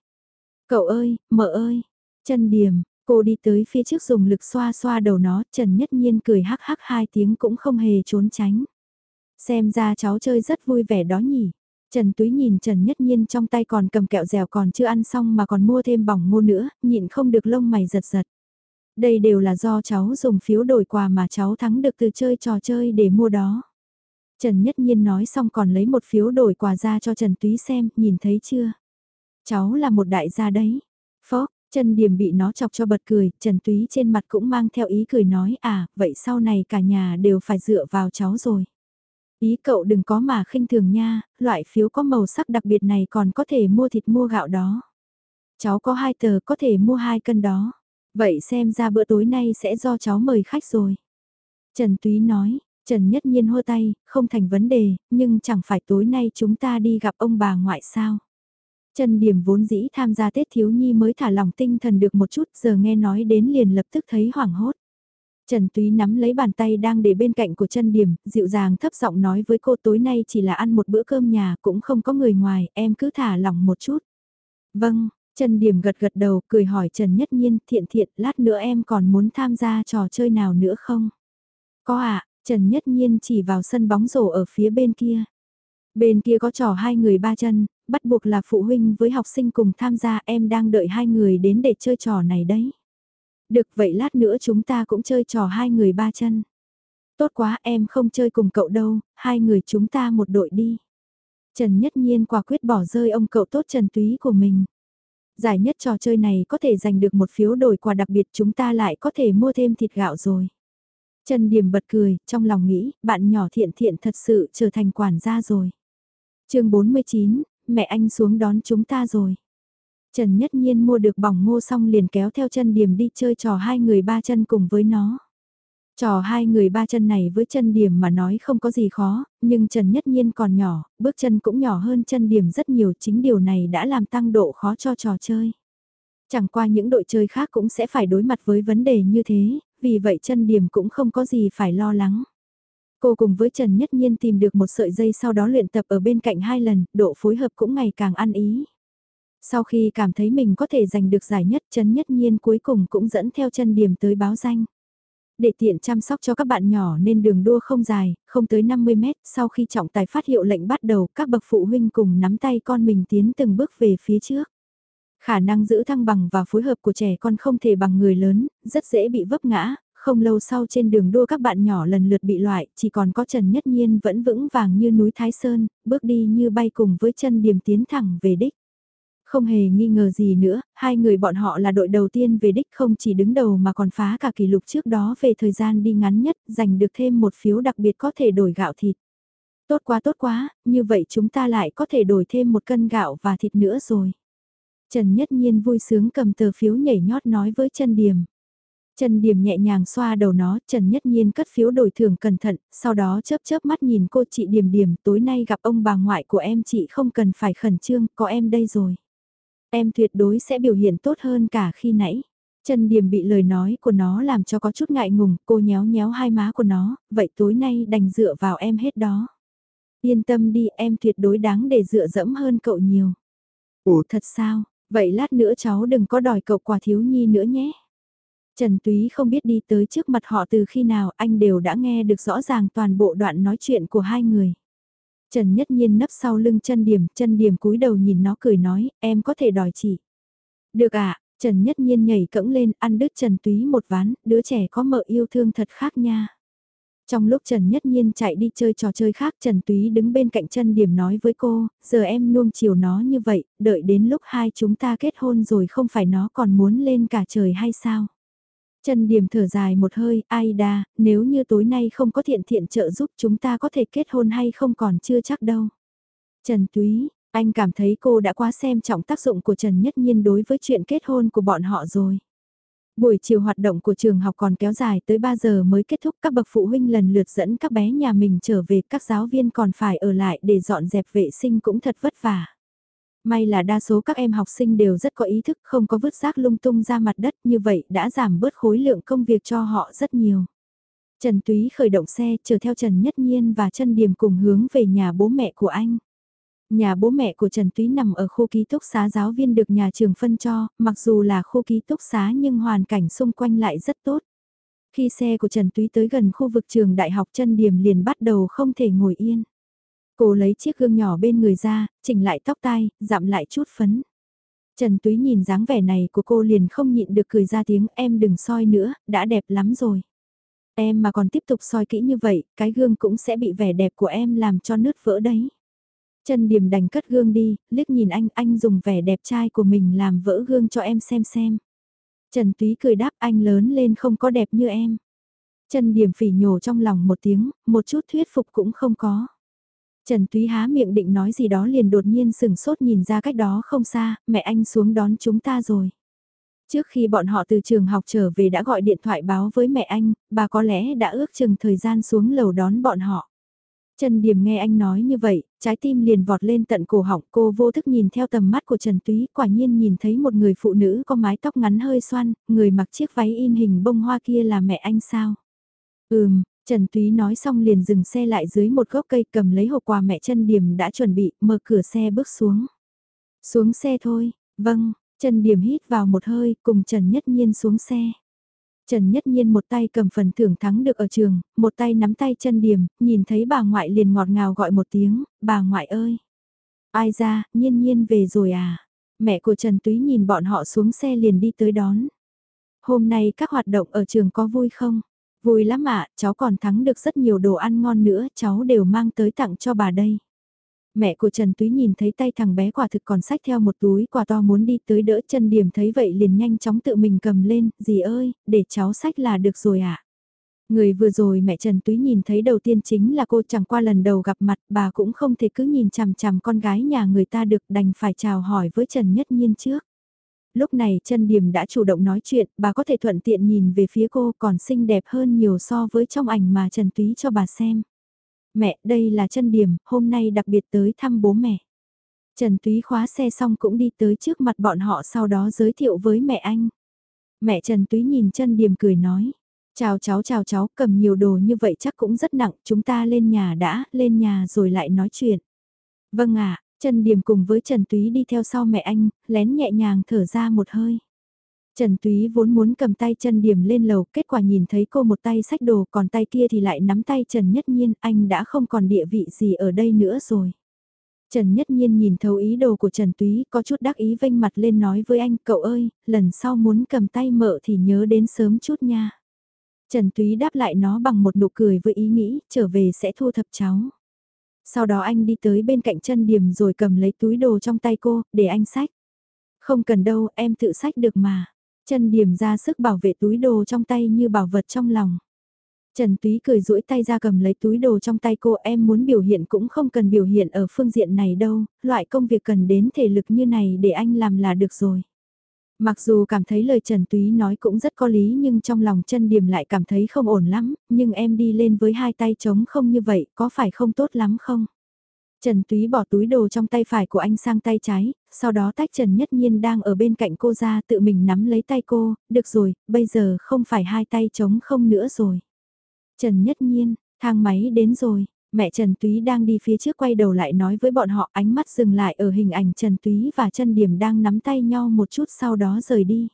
Cậu ơi, mợ ơi, Trần Điểm, Cô đi tới phía trước dùng lực xoa xoa đầu nó, Trần Nhất Nhiên cười hắc hắc hai tiếng cũng không hề trốn tránh. Xem ra cháu chơi rất vui vẻ đó nhỉ. Trần Túy nhìn Trần Nhất Nhiên trong tay còn cầm kẹo dẻo còn chưa ăn xong mà còn mua thêm bỏng ngô nữa, nhịn không được lông mày giật giật. Đây đều là do cháu dùng phiếu đổi quà mà cháu thắng được từ chơi trò chơi để mua đó. Trần Nhất Nhiên nói xong còn lấy một phiếu đổi quà ra cho Trần Túy xem, nhìn thấy chưa? Cháu là một đại gia đấy chân Trần Điểm bị nó chọc cho bật cười, Trần Túy trên mặt cũng mang theo ý cười nói à, vậy sau này cả nhà đều phải dựa vào cháu rồi. Ý cậu đừng có mà khinh thường nha, loại phiếu có màu sắc đặc biệt này còn có thể mua thịt mua gạo đó. Cháu có hai tờ có thể mua hai cân đó. Vậy xem ra bữa tối nay sẽ do cháu mời khách rồi. Trần Túy nói, Trần Nhất Nhiên hô tay, không thành vấn đề, nhưng chẳng phải tối nay chúng ta đi gặp ông bà ngoại sao. Trần Điểm vốn dĩ tham gia Tết thiếu nhi mới thả lỏng tinh thần được một chút giờ nghe nói đến liền lập tức thấy hoảng hốt. Trần Túy nắm lấy bàn tay đang để bên cạnh của Trần Điểm, dịu dàng thấp giọng nói với cô tối nay chỉ là ăn một bữa cơm nhà cũng không có người ngoài, em cứ thả lỏng một chút. Vâng, Trần Điểm gật gật đầu cười hỏi Trần Nhất Nhiên thiện thiện lát nữa em còn muốn tham gia trò chơi nào nữa không? Có ạ, à, Trần Nhất Nhiên chỉ vào sân bóng rổ ở phía bên kia. Bên kia có trò hai người ba chân, bắt buộc là phụ huynh với học sinh cùng tham gia em đang đợi hai người đến để chơi trò này đấy. Được vậy lát nữa chúng ta cũng chơi trò hai người ba chân. Tốt quá em không chơi cùng cậu đâu, hai người chúng ta một đội đi. Trần Nhất Nhiên quả quyết bỏ rơi ông cậu tốt Trần Túy của mình. Giải nhất trò chơi này có thể giành được một phiếu đổi quà đặc biệt chúng ta lại có thể mua thêm thịt gạo rồi. Trần Điểm bật cười, trong lòng nghĩ, bạn nhỏ thiện thiện thật sự trở thành quản gia rồi. chương 49, mẹ anh xuống đón chúng ta rồi. Trần Nhất Nhiên mua được bỏng ngô xong liền kéo theo chân điểm đi chơi trò hai người ba chân cùng với nó. Trò hai người ba chân này với chân điểm mà nói không có gì khó, nhưng Trần Nhất Nhiên còn nhỏ, bước chân cũng nhỏ hơn chân điểm rất nhiều chính điều này đã làm tăng độ khó cho trò chơi. Chẳng qua những đội chơi khác cũng sẽ phải đối mặt với vấn đề như thế, vì vậy chân điểm cũng không có gì phải lo lắng. Cô cùng với Trần Nhất Nhiên tìm được một sợi dây sau đó luyện tập ở bên cạnh hai lần, độ phối hợp cũng ngày càng ăn ý. Sau khi cảm thấy mình có thể giành được giải nhất Trần Nhất Nhiên cuối cùng cũng dẫn theo chân điểm tới báo danh. Để tiện chăm sóc cho các bạn nhỏ nên đường đua không dài, không tới 50 mét, sau khi trọng tài phát hiệu lệnh bắt đầu các bậc phụ huynh cùng nắm tay con mình tiến từng bước về phía trước. Khả năng giữ thăng bằng và phối hợp của trẻ con không thể bằng người lớn, rất dễ bị vấp ngã, không lâu sau trên đường đua các bạn nhỏ lần lượt bị loại, chỉ còn có Trần Nhất Nhiên vẫn vững vàng như núi Thái Sơn, bước đi như bay cùng với chân điểm tiến thẳng về đích. Không hề nghi ngờ gì nữa, hai người bọn họ là đội đầu tiên về đích không chỉ đứng đầu mà còn phá cả kỷ lục trước đó về thời gian đi ngắn nhất, giành được thêm một phiếu đặc biệt có thể đổi gạo thịt. Tốt quá tốt quá, như vậy chúng ta lại có thể đổi thêm một cân gạo và thịt nữa rồi. Trần Nhất Nhiên vui sướng cầm tờ phiếu nhảy nhót nói với Trần Điểm. Trần Điểm nhẹ nhàng xoa đầu nó, Trần Nhất Nhiên cất phiếu đổi thưởng cẩn thận, sau đó chớp chớp mắt nhìn cô chị Điểm Điểm, tối nay gặp ông bà ngoại của em chị không cần phải khẩn trương, có em đây rồi. Em tuyệt đối sẽ biểu hiện tốt hơn cả khi nãy. Trần Điểm bị lời nói của nó làm cho có chút ngại ngùng, cô nhéo nhéo hai má của nó, vậy tối nay đành dựa vào em hết đó. Yên tâm đi, em tuyệt đối đáng để dựa dẫm hơn cậu nhiều. Ủa thật sao, vậy lát nữa cháu đừng có đòi cậu quà thiếu nhi nữa nhé. Trần Túy không biết đi tới trước mặt họ từ khi nào anh đều đã nghe được rõ ràng toàn bộ đoạn nói chuyện của hai người. Trần Nhất Nhiên nấp sau lưng chân điểm, chân điểm cúi đầu nhìn nó cười nói, em có thể đòi chị. Được ạ, Trần Nhất Nhiên nhảy cẫng lên, ăn đứt Trần Túy một ván, đứa trẻ có mợ yêu thương thật khác nha. Trong lúc Trần Nhất Nhiên chạy đi chơi trò chơi khác Trần Túy đứng bên cạnh chân điểm nói với cô, giờ em nuông chiều nó như vậy, đợi đến lúc hai chúng ta kết hôn rồi không phải nó còn muốn lên cả trời hay sao? Trần Điểm thở dài một hơi, ai đa, nếu như tối nay không có thiện thiện trợ giúp chúng ta có thể kết hôn hay không còn chưa chắc đâu. Trần Túy, anh cảm thấy cô đã quá xem trọng tác dụng của Trần Nhất Nhiên đối với chuyện kết hôn của bọn họ rồi. Buổi chiều hoạt động của trường học còn kéo dài tới 3 giờ mới kết thúc các bậc phụ huynh lần lượt dẫn các bé nhà mình trở về các giáo viên còn phải ở lại để dọn dẹp vệ sinh cũng thật vất vả. May là đa số các em học sinh đều rất có ý thức không có vứt rác lung tung ra mặt đất như vậy đã giảm bớt khối lượng công việc cho họ rất nhiều. Trần Túy khởi động xe chở theo Trần Nhất Nhiên và Trân Điềm cùng hướng về nhà bố mẹ của anh. Nhà bố mẹ của Trần Túy nằm ở khu ký túc xá giáo viên được nhà trường phân cho, mặc dù là khu ký túc xá nhưng hoàn cảnh xung quanh lại rất tốt. Khi xe của Trần Túy tới gần khu vực trường đại học Trân Điềm liền bắt đầu không thể ngồi yên. Cô lấy chiếc gương nhỏ bên người ra, chỉnh lại tóc tai, dặm lại chút phấn. Trần Túy nhìn dáng vẻ này của cô liền không nhịn được cười ra tiếng em đừng soi nữa, đã đẹp lắm rồi. Em mà còn tiếp tục soi kỹ như vậy, cái gương cũng sẽ bị vẻ đẹp của em làm cho nứt vỡ đấy. Trần Điềm đành cất gương đi, liếc nhìn anh, anh dùng vẻ đẹp trai của mình làm vỡ gương cho em xem xem. Trần Túy cười đáp anh lớn lên không có đẹp như em. Trần Điềm phỉ nhổ trong lòng một tiếng, một chút thuyết phục cũng không có. Trần Túy há miệng định nói gì đó liền đột nhiên sừng sốt nhìn ra cách đó không xa, mẹ anh xuống đón chúng ta rồi. Trước khi bọn họ từ trường học trở về đã gọi điện thoại báo với mẹ anh, bà có lẽ đã ước chừng thời gian xuống lầu đón bọn họ. Trần Điểm nghe anh nói như vậy, trái tim liền vọt lên tận cổ họng cô vô thức nhìn theo tầm mắt của Trần Túy quả nhiên nhìn thấy một người phụ nữ có mái tóc ngắn hơi xoăn, người mặc chiếc váy in hình bông hoa kia là mẹ anh sao? Ừm, Trần Túy nói xong liền dừng xe lại dưới một gốc cây cầm lấy hộp quà mẹ chân điểm đã chuẩn bị, mở cửa xe bước xuống. Xuống xe thôi, vâng, Trần Điểm hít vào một hơi cùng Trần Nhất Nhiên xuống xe. Trần Nhất Nhiên một tay cầm phần thưởng thắng được ở trường, một tay nắm tay Trần điểm, nhìn thấy bà ngoại liền ngọt ngào gọi một tiếng, bà ngoại ơi. Ai ra, nhiên nhiên về rồi à? Mẹ của Trần Túy nhìn bọn họ xuống xe liền đi tới đón. Hôm nay các hoạt động ở trường có vui không? Vui lắm ạ, cháu còn thắng được rất nhiều đồ ăn ngon nữa, cháu đều mang tới tặng cho bà đây. Mẹ của Trần Túy nhìn thấy tay thằng bé quả thực còn sách theo một túi quà to muốn đi tới đỡ chân điểm thấy vậy liền nhanh chóng tự mình cầm lên, dì ơi, để cháu sách là được rồi ạ. À? Người vừa rồi mẹ Trần Túy nhìn thấy đầu tiên chính là cô chẳng qua lần đầu gặp mặt bà cũng không thể cứ nhìn chằm chằm con gái nhà người ta được đành phải chào hỏi với Trần Nhất Nhiên trước lúc này chân điểm đã chủ động nói chuyện, bà có thể thuận tiện nhìn về phía cô còn xinh đẹp hơn nhiều so với trong ảnh mà Trần Túy cho bà xem. Mẹ, đây là chân điểm, hôm nay đặc biệt tới thăm bố mẹ. Trần Túy khóa xe xong cũng đi tới trước mặt bọn họ sau đó giới thiệu với mẹ anh. Mẹ Trần Túy nhìn chân điểm cười nói. Chào cháu chào cháu, cầm nhiều đồ như vậy chắc cũng rất nặng, chúng ta lên nhà đã, lên nhà rồi lại nói chuyện. Vâng ạ, Trần Điểm cùng với Trần Túy đi theo sau mẹ anh, lén nhẹ nhàng thở ra một hơi. Trần Túy vốn muốn cầm tay Trần Điểm lên lầu, kết quả nhìn thấy cô một tay sách đồ còn tay kia thì lại nắm tay Trần Nhất Nhiên, anh đã không còn địa vị gì ở đây nữa rồi. Trần Nhất Nhiên nhìn thấu ý đồ của Trần Túy, có chút đắc ý vênh mặt lên nói với anh, cậu ơi, lần sau muốn cầm tay mợ thì nhớ đến sớm chút nha. Trần Túy đáp lại nó bằng một nụ cười với ý nghĩ, trở về sẽ thu thập cháu. Sau đó anh đi tới bên cạnh chân điểm rồi cầm lấy túi đồ trong tay cô, để anh sách. Không cần đâu, em tự sách được mà. Chân điểm ra sức bảo vệ túi đồ trong tay như bảo vật trong lòng. Trần Túy cười duỗi tay ra cầm lấy túi đồ trong tay cô em muốn biểu hiện cũng không cần biểu hiện ở phương diện này đâu, loại công việc cần đến thể lực như này để anh làm là được rồi. Mặc dù cảm thấy lời Trần Túy nói cũng rất có lý nhưng trong lòng chân điểm lại cảm thấy không ổn lắm, nhưng em đi lên với hai tay trống không như vậy có phải không tốt lắm không? Trần Túy bỏ túi đồ trong tay phải của anh sang tay trái, sau đó tách Trần Nhất Nhiên đang ở bên cạnh cô ra tự mình nắm lấy tay cô, được rồi, bây giờ không phải hai tay trống không nữa rồi. Trần Nhất Nhiên, thang máy đến rồi, mẹ Trần Túy đang đi phía trước quay đầu lại nói với bọn họ ánh mắt dừng lại ở hình ảnh Trần Túy và chân điểm đang nắm tay nhau một chút sau đó rời đi.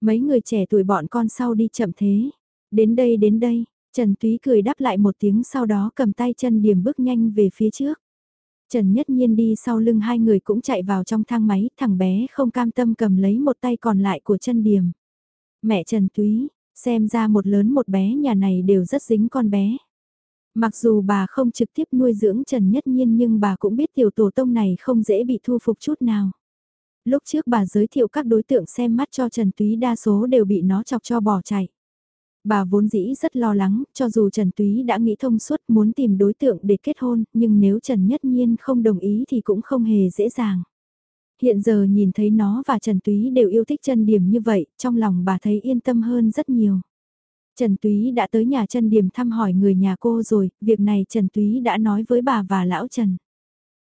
Mấy người trẻ tuổi bọn con sau đi chậm thế. Đến đây đến đây, Trần Túy cười đáp lại một tiếng sau đó cầm tay chân điểm bước nhanh về phía trước. Trần Nhất Nhiên đi sau lưng hai người cũng chạy vào trong thang máy, thằng bé không cam tâm cầm lấy một tay còn lại của chân điểm. Mẹ Trần Túy, xem ra một lớn một bé nhà này đều rất dính con bé. Mặc dù bà không trực tiếp nuôi dưỡng Trần Nhất Nhiên nhưng bà cũng biết tiểu tổ tông này không dễ bị thu phục chút nào. Lúc trước bà giới thiệu các đối tượng xem mắt cho Trần Túy đa số đều bị nó chọc cho bỏ chạy. Bà vốn dĩ rất lo lắng, cho dù Trần Túy đã nghĩ thông suốt muốn tìm đối tượng để kết hôn, nhưng nếu Trần Nhất Nhiên không đồng ý thì cũng không hề dễ dàng. Hiện giờ nhìn thấy nó và Trần Túy đều yêu thích chân điểm như vậy, trong lòng bà thấy yên tâm hơn rất nhiều. Trần Túy đã tới nhà Trần Điềm thăm hỏi người nhà cô rồi, việc này Trần Túy đã nói với bà và lão Trần.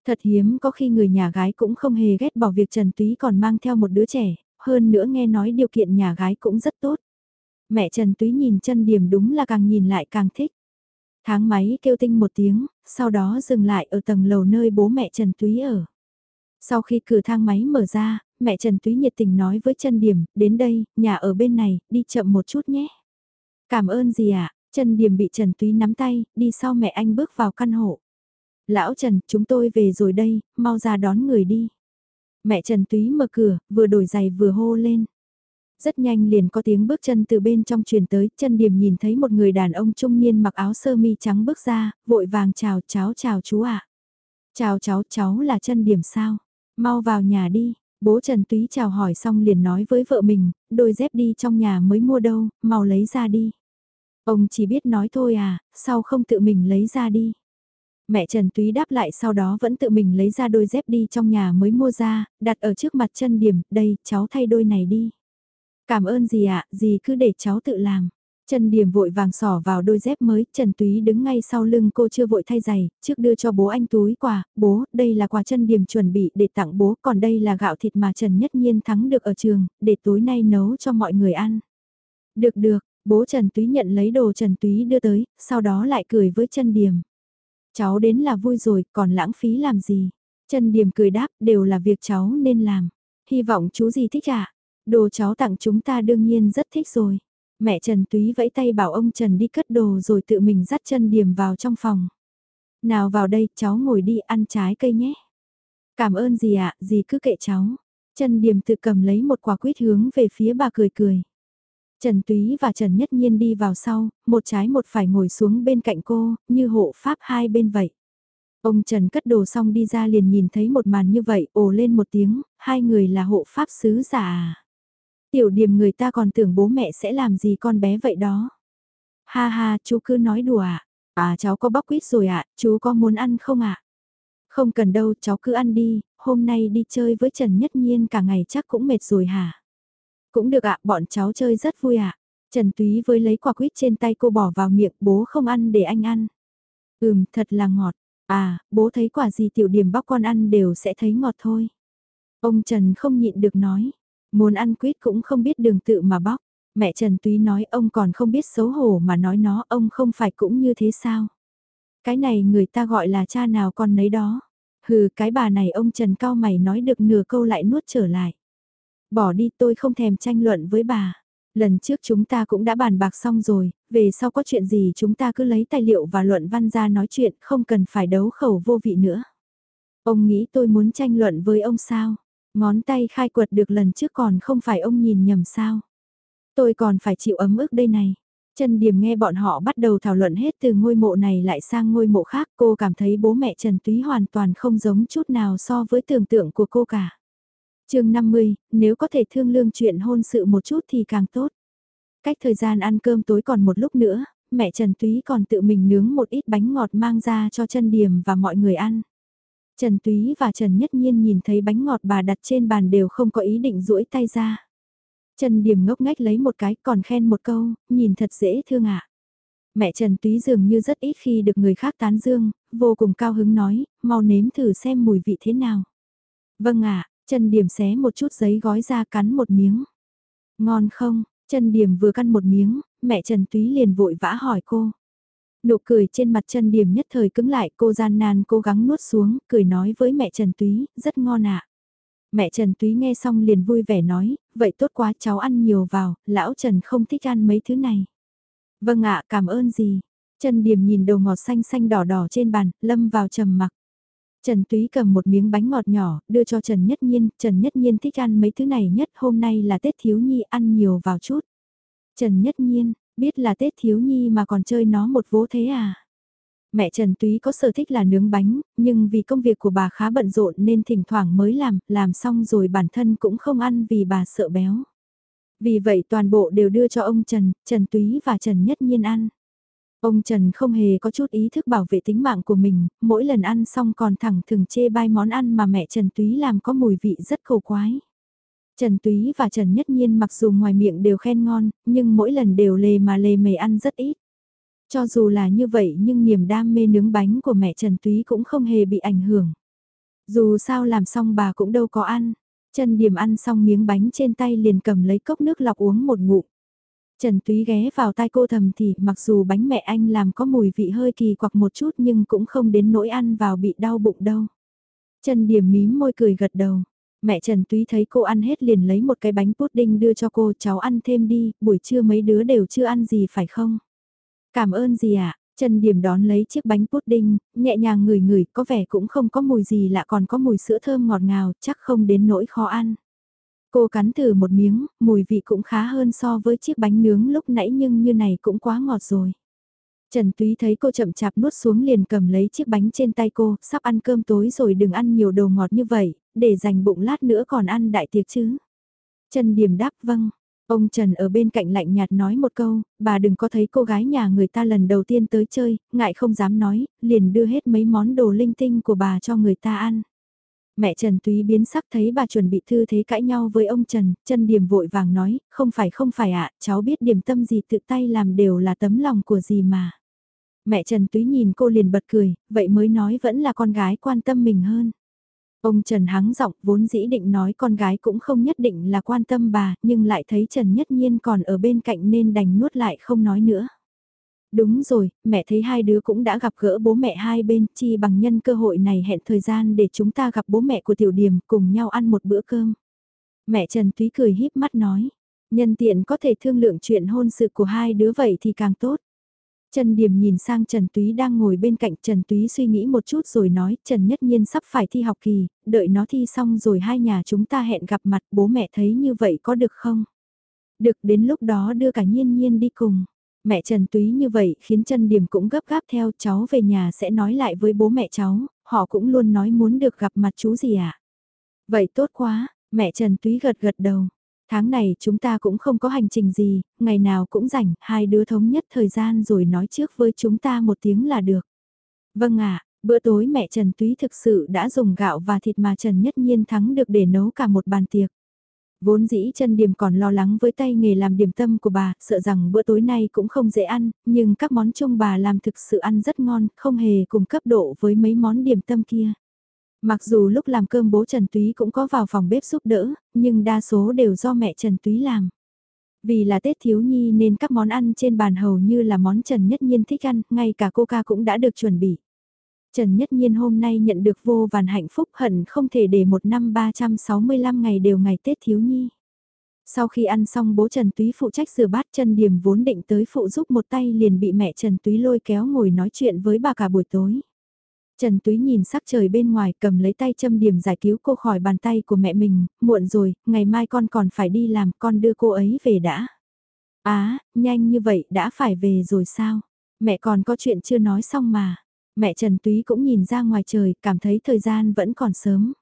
Thật hiếm có khi người nhà gái cũng không hề ghét bỏ việc Trần Túy còn mang theo một đứa trẻ, hơn nữa nghe nói điều kiện nhà gái cũng rất tốt. Mẹ Trần Túy nhìn Trần Điềm đúng là càng nhìn lại càng thích. Tháng máy kêu tinh một tiếng, sau đó dừng lại ở tầng lầu nơi bố mẹ Trần Túy ở. Sau khi cửa thang máy mở ra, mẹ Trần Túy nhiệt tình nói với Trần điểm, đến đây, nhà ở bên này, đi chậm một chút nhé. Cảm ơn gì ạ, à? Trần Điểm bị Trần Túy nắm tay, đi sau mẹ anh bước vào căn hộ. Lão Trần, chúng tôi về rồi đây, mau ra đón người đi. Mẹ Trần Túy mở cửa, vừa đổi giày vừa hô lên. Rất nhanh liền có tiếng bước chân từ bên trong truyền tới, chân điểm nhìn thấy một người đàn ông trung niên mặc áo sơ mi trắng bước ra, vội vàng chào cháu chào chú ạ. Chào cháu, cháu là chân điểm sao? Mau vào nhà đi, bố Trần Túy chào hỏi xong liền nói với vợ mình, đôi dép đi trong nhà mới mua đâu, mau lấy ra đi. Ông chỉ biết nói thôi à, sao không tự mình lấy ra đi. Mẹ Trần Túy đáp lại sau đó vẫn tự mình lấy ra đôi dép đi trong nhà mới mua ra, đặt ở trước mặt chân điểm, đây, cháu thay đôi này đi. Cảm ơn gì ạ, à, gì cứ để cháu tự làm. Trần Điểm vội vàng sỏ vào đôi dép mới, Trần Túy đứng ngay sau lưng cô chưa vội thay giày, trước đưa cho bố anh túi quà, bố, đây là quà Trần Điểm chuẩn bị để tặng bố, còn đây là gạo thịt mà Trần Nhất Nhiên thắng được ở trường, để tối nay nấu cho mọi người ăn. Được được, bố Trần Túy nhận lấy đồ Trần Túy đưa tới, sau đó lại cười với Trần Điểm. Cháu đến là vui rồi, còn lãng phí làm gì? Trần Điểm cười đáp, đều là việc cháu nên làm. Hy vọng chú gì thích ạ? À? Đồ cháu tặng chúng ta đương nhiên rất thích rồi. Mẹ Trần Túy vẫy tay bảo ông Trần đi cất đồ rồi tự mình dắt chân điểm vào trong phòng. Nào vào đây, cháu ngồi đi ăn trái cây nhé. Cảm ơn gì ạ, à, gì cứ kệ cháu. Trần Điềm tự cầm lấy một quả quýt hướng về phía bà cười cười. Trần Túy và Trần Nhất Nhiên đi vào sau, một trái một phải ngồi xuống bên cạnh cô, như hộ pháp hai bên vậy. Ông Trần cất đồ xong đi ra liền nhìn thấy một màn như vậy, ồ lên một tiếng, hai người là hộ pháp sứ giả à. Tiểu điểm người ta còn tưởng bố mẹ sẽ làm gì con bé vậy đó. Ha ha, chú cứ nói đùa ạ. À? à cháu có bóc quýt rồi ạ, à, chú có muốn ăn không ạ? À? Không cần đâu, cháu cứ ăn đi, hôm nay đi chơi với Trần Nhất Nhiên cả ngày chắc cũng mệt rồi hả? Cũng được ạ, bọn cháu chơi rất vui ạ. Trần Túy với lấy quả quýt trên tay cô bỏ vào miệng, bố không ăn để anh ăn. Ừm, thật là ngọt. À, bố thấy quả gì tiểu điểm bóc con ăn đều sẽ thấy ngọt thôi. Ông Trần không nhịn được nói. Muốn ăn quýt cũng không biết đường tự mà bóc. Mẹ Trần Túy nói ông còn không biết xấu hổ mà nói nó ông không phải cũng như thế sao. Cái này người ta gọi là cha nào con nấy đó. Hừ cái bà này ông Trần cao mày nói được nửa câu lại nuốt trở lại. Bỏ đi tôi không thèm tranh luận với bà. Lần trước chúng ta cũng đã bàn bạc xong rồi, về sau có chuyện gì chúng ta cứ lấy tài liệu và luận văn ra nói chuyện không cần phải đấu khẩu vô vị nữa. Ông nghĩ tôi muốn tranh luận với ông sao? Ngón tay khai quật được lần trước còn không phải ông nhìn nhầm sao. Tôi còn phải chịu ấm ức đây này. Trần Điểm nghe bọn họ bắt đầu thảo luận hết từ ngôi mộ này lại sang ngôi mộ khác cô cảm thấy bố mẹ Trần Túy hoàn toàn không giống chút nào so với tưởng tượng của cô cả. chương 50, nếu có thể thương lương chuyện hôn sự một chút thì càng tốt. Cách thời gian ăn cơm tối còn một lúc nữa, mẹ Trần Túy còn tự mình nướng một ít bánh ngọt mang ra cho chân điểm và mọi người ăn. Trần Túy và Trần Nhất Nhiên nhìn thấy bánh ngọt bà đặt trên bàn đều không có ý định duỗi tay ra. Trần Điểm ngốc ngách lấy một cái còn khen một câu, nhìn thật dễ thương ạ. Mẹ Trần Túy dường như rất ít khi được người khác tán dương, vô cùng cao hứng nói, mau nếm thử xem mùi vị thế nào. Vâng ạ, Trần Điểm xé một chút giấy gói ra cắn một miếng. Ngon không, Trần Điểm vừa căn một miếng, mẹ Trần Túy liền vội vã hỏi cô. Nụ cười trên mặt Trần Điểm nhất thời cứng lại cô gian nan cố gắng nuốt xuống, cười nói với mẹ Trần Túy, rất ngon ạ. Mẹ Trần Túy nghe xong liền vui vẻ nói, vậy tốt quá cháu ăn nhiều vào, lão Trần không thích ăn mấy thứ này. Vâng ạ, cảm ơn gì. Trần Điểm nhìn đầu ngọt xanh xanh đỏ đỏ trên bàn, lâm vào trầm mặc. Trần Túy cầm một miếng bánh ngọt nhỏ, đưa cho Trần Nhất Nhiên, Trần Nhất Nhiên thích ăn mấy thứ này nhất, hôm nay là Tết Thiếu Nhi ăn nhiều vào chút. Trần Nhất Nhiên, biết là Tết Thiếu Nhi mà còn chơi nó một vố thế à? Mẹ Trần Túy có sở thích là nướng bánh, nhưng vì công việc của bà khá bận rộn nên thỉnh thoảng mới làm, làm xong rồi bản thân cũng không ăn vì bà sợ béo. Vì vậy toàn bộ đều đưa cho ông Trần, Trần Túy và Trần Nhất Nhiên ăn. Ông Trần không hề có chút ý thức bảo vệ tính mạng của mình, mỗi lần ăn xong còn thẳng thừng chê bai món ăn mà mẹ Trần Túy làm có mùi vị rất khổ quái. Trần Túy và Trần Nhất Nhiên mặc dù ngoài miệng đều khen ngon, nhưng mỗi lần đều lề mà lề mề ăn rất ít. Cho dù là như vậy nhưng niềm đam mê nướng bánh của mẹ Trần Túy cũng không hề bị ảnh hưởng. Dù sao làm xong bà cũng đâu có ăn. Trần Điểm ăn xong miếng bánh trên tay liền cầm lấy cốc nước lọc uống một ngụm. Trần Túy ghé vào tai cô thầm thì mặc dù bánh mẹ anh làm có mùi vị hơi kỳ quặc một chút nhưng cũng không đến nỗi ăn vào bị đau bụng đâu. Trần Điểm mím môi cười gật đầu. Mẹ Trần Túy thấy cô ăn hết liền lấy một cái bánh pudding đưa cho cô cháu ăn thêm đi, buổi trưa mấy đứa đều chưa ăn gì phải không? Cảm ơn gì ạ? À? Trần Điểm đón lấy chiếc bánh pudding, nhẹ nhàng ngửi ngửi, có vẻ cũng không có mùi gì lạ còn có mùi sữa thơm ngọt ngào, chắc không đến nỗi khó ăn. Cô cắn thử một miếng, mùi vị cũng khá hơn so với chiếc bánh nướng lúc nãy nhưng như này cũng quá ngọt rồi. Trần Túy thấy cô chậm chạp nuốt xuống liền cầm lấy chiếc bánh trên tay cô, sắp ăn cơm tối rồi đừng ăn nhiều đồ ngọt như vậy, để dành bụng lát nữa còn ăn đại tiệc chứ. Trần Điểm đáp vâng. Ông Trần ở bên cạnh lạnh nhạt nói một câu, bà đừng có thấy cô gái nhà người ta lần đầu tiên tới chơi, ngại không dám nói, liền đưa hết mấy món đồ linh tinh của bà cho người ta ăn. Mẹ Trần Túy biến sắc thấy bà chuẩn bị thư thế cãi nhau với ông Trần, trần điểm vội vàng nói, không phải không phải ạ, cháu biết điểm tâm gì tự tay làm đều là tấm lòng của gì mà. Mẹ Trần Túy nhìn cô liền bật cười, vậy mới nói vẫn là con gái quan tâm mình hơn. Ông Trần hắng giọng vốn dĩ định nói con gái cũng không nhất định là quan tâm bà, nhưng lại thấy Trần Nhất Nhiên còn ở bên cạnh nên đành nuốt lại không nói nữa. Đúng rồi, mẹ thấy hai đứa cũng đã gặp gỡ bố mẹ hai bên, chi bằng nhân cơ hội này hẹn thời gian để chúng ta gặp bố mẹ của Tiểu điểm cùng nhau ăn một bữa cơm. Mẹ Trần Túy cười híp mắt nói, nhân tiện có thể thương lượng chuyện hôn sự của hai đứa vậy thì càng tốt. Trần Điềm nhìn sang Trần Túy đang ngồi bên cạnh Trần Túy suy nghĩ một chút rồi nói Trần Nhất Nhiên sắp phải thi học kỳ, đợi nó thi xong rồi hai nhà chúng ta hẹn gặp mặt bố mẹ thấy như vậy có được không? Được đến lúc đó đưa cả Nhiên Nhiên đi cùng. Mẹ Trần Túy như vậy khiến Trần Điềm cũng gấp gáp theo cháu về nhà sẽ nói lại với bố mẹ cháu, họ cũng luôn nói muốn được gặp mặt chú gì ạ. À? Vậy tốt quá, mẹ Trần Túy gật gật đầu. Tháng này chúng ta cũng không có hành trình gì, ngày nào cũng rảnh, hai đứa thống nhất thời gian rồi nói trước với chúng ta một tiếng là được. Vâng ạ, bữa tối mẹ Trần Túy thực sự đã dùng gạo và thịt mà Trần Nhất Nhiên thắng được để nấu cả một bàn tiệc. Vốn dĩ chân điểm còn lo lắng với tay nghề làm điểm tâm của bà, sợ rằng bữa tối nay cũng không dễ ăn, nhưng các món chung bà làm thực sự ăn rất ngon, không hề cùng cấp độ với mấy món điểm tâm kia. Mặc dù lúc làm cơm bố Trần Túy cũng có vào phòng bếp giúp đỡ, nhưng đa số đều do mẹ Trần Túy làm. Vì là Tết thiếu nhi nên các món ăn trên bàn hầu như là món Trần Nhất Nhiên thích ăn, ngay cả coca cũng đã được chuẩn bị. Trần Nhất Nhiên hôm nay nhận được vô vàn hạnh phúc hận không thể để một năm 365 ngày đều ngày Tết thiếu nhi. Sau khi ăn xong bố Trần Túy phụ trách rửa bát chân điểm vốn định tới phụ giúp một tay liền bị mẹ Trần Túy lôi kéo ngồi nói chuyện với bà cả buổi tối. Trần Túy nhìn sắc trời bên ngoài cầm lấy tay châm điểm giải cứu cô khỏi bàn tay của mẹ mình, muộn rồi, ngày mai con còn phải đi làm, con đưa cô ấy về đã. Á, nhanh như vậy đã phải về rồi sao? Mẹ còn có chuyện chưa nói xong mà. Mẹ Trần Túy cũng nhìn ra ngoài trời, cảm thấy thời gian vẫn còn sớm.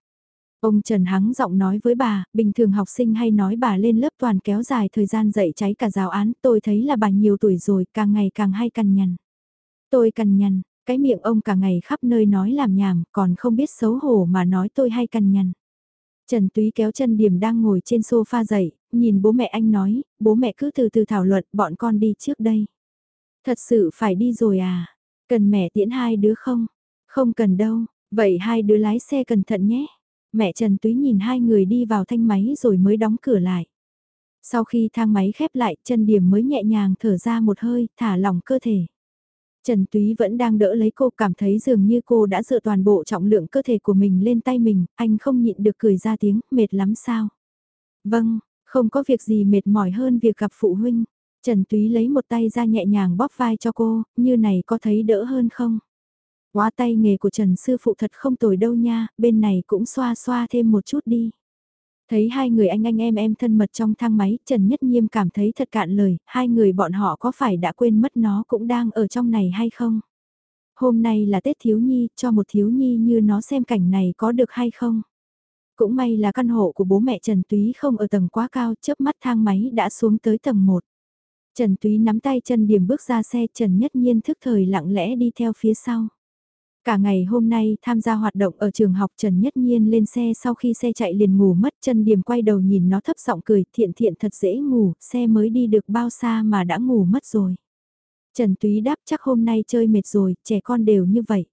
Ông Trần hắng giọng nói với bà, bình thường học sinh hay nói bà lên lớp toàn kéo dài thời gian dạy cháy cả giáo án, tôi thấy là bà nhiều tuổi rồi, càng ngày càng hay cằn nhằn. Tôi cằn nhằn, cái miệng ông cả ngày khắp nơi nói làm nhảm, còn không biết xấu hổ mà nói tôi hay cằn nhằn. Trần Túy kéo chân điểm đang ngồi trên sofa dậy, nhìn bố mẹ anh nói, bố mẹ cứ từ từ thảo luận, bọn con đi trước đây. Thật sự phải đi rồi à? Cần mẹ tiễn hai đứa không? Không cần đâu, vậy hai đứa lái xe cẩn thận nhé. Mẹ Trần Túy nhìn hai người đi vào thanh máy rồi mới đóng cửa lại. Sau khi thang máy khép lại, chân điểm mới nhẹ nhàng thở ra một hơi, thả lỏng cơ thể. Trần Túy vẫn đang đỡ lấy cô cảm thấy dường như cô đã dựa toàn bộ trọng lượng cơ thể của mình lên tay mình, anh không nhịn được cười ra tiếng, mệt lắm sao? Vâng, không có việc gì mệt mỏi hơn việc gặp phụ huynh. Trần Túy lấy một tay ra nhẹ nhàng bóp vai cho cô, như này có thấy đỡ hơn không? Quá tay nghề của Trần Sư Phụ thật không tồi đâu nha, bên này cũng xoa xoa thêm một chút đi. Thấy hai người anh anh em em thân mật trong thang máy, Trần Nhất Nhiêm cảm thấy thật cạn lời, hai người bọn họ có phải đã quên mất nó cũng đang ở trong này hay không? Hôm nay là Tết Thiếu Nhi, cho một Thiếu Nhi như nó xem cảnh này có được hay không? Cũng may là căn hộ của bố mẹ Trần Túy không ở tầng quá cao, chớp mắt thang máy đã xuống tới tầng 1. Trần Túy nắm tay chân Điểm bước ra xe Trần Nhất Nhiên thức thời lặng lẽ đi theo phía sau. Cả ngày hôm nay tham gia hoạt động ở trường học Trần Nhất Nhiên lên xe sau khi xe chạy liền ngủ mất chân điểm quay đầu nhìn nó thấp giọng cười thiện thiện thật dễ ngủ, xe mới đi được bao xa mà đã ngủ mất rồi. Trần Túy đáp chắc hôm nay chơi mệt rồi, trẻ con đều như vậy.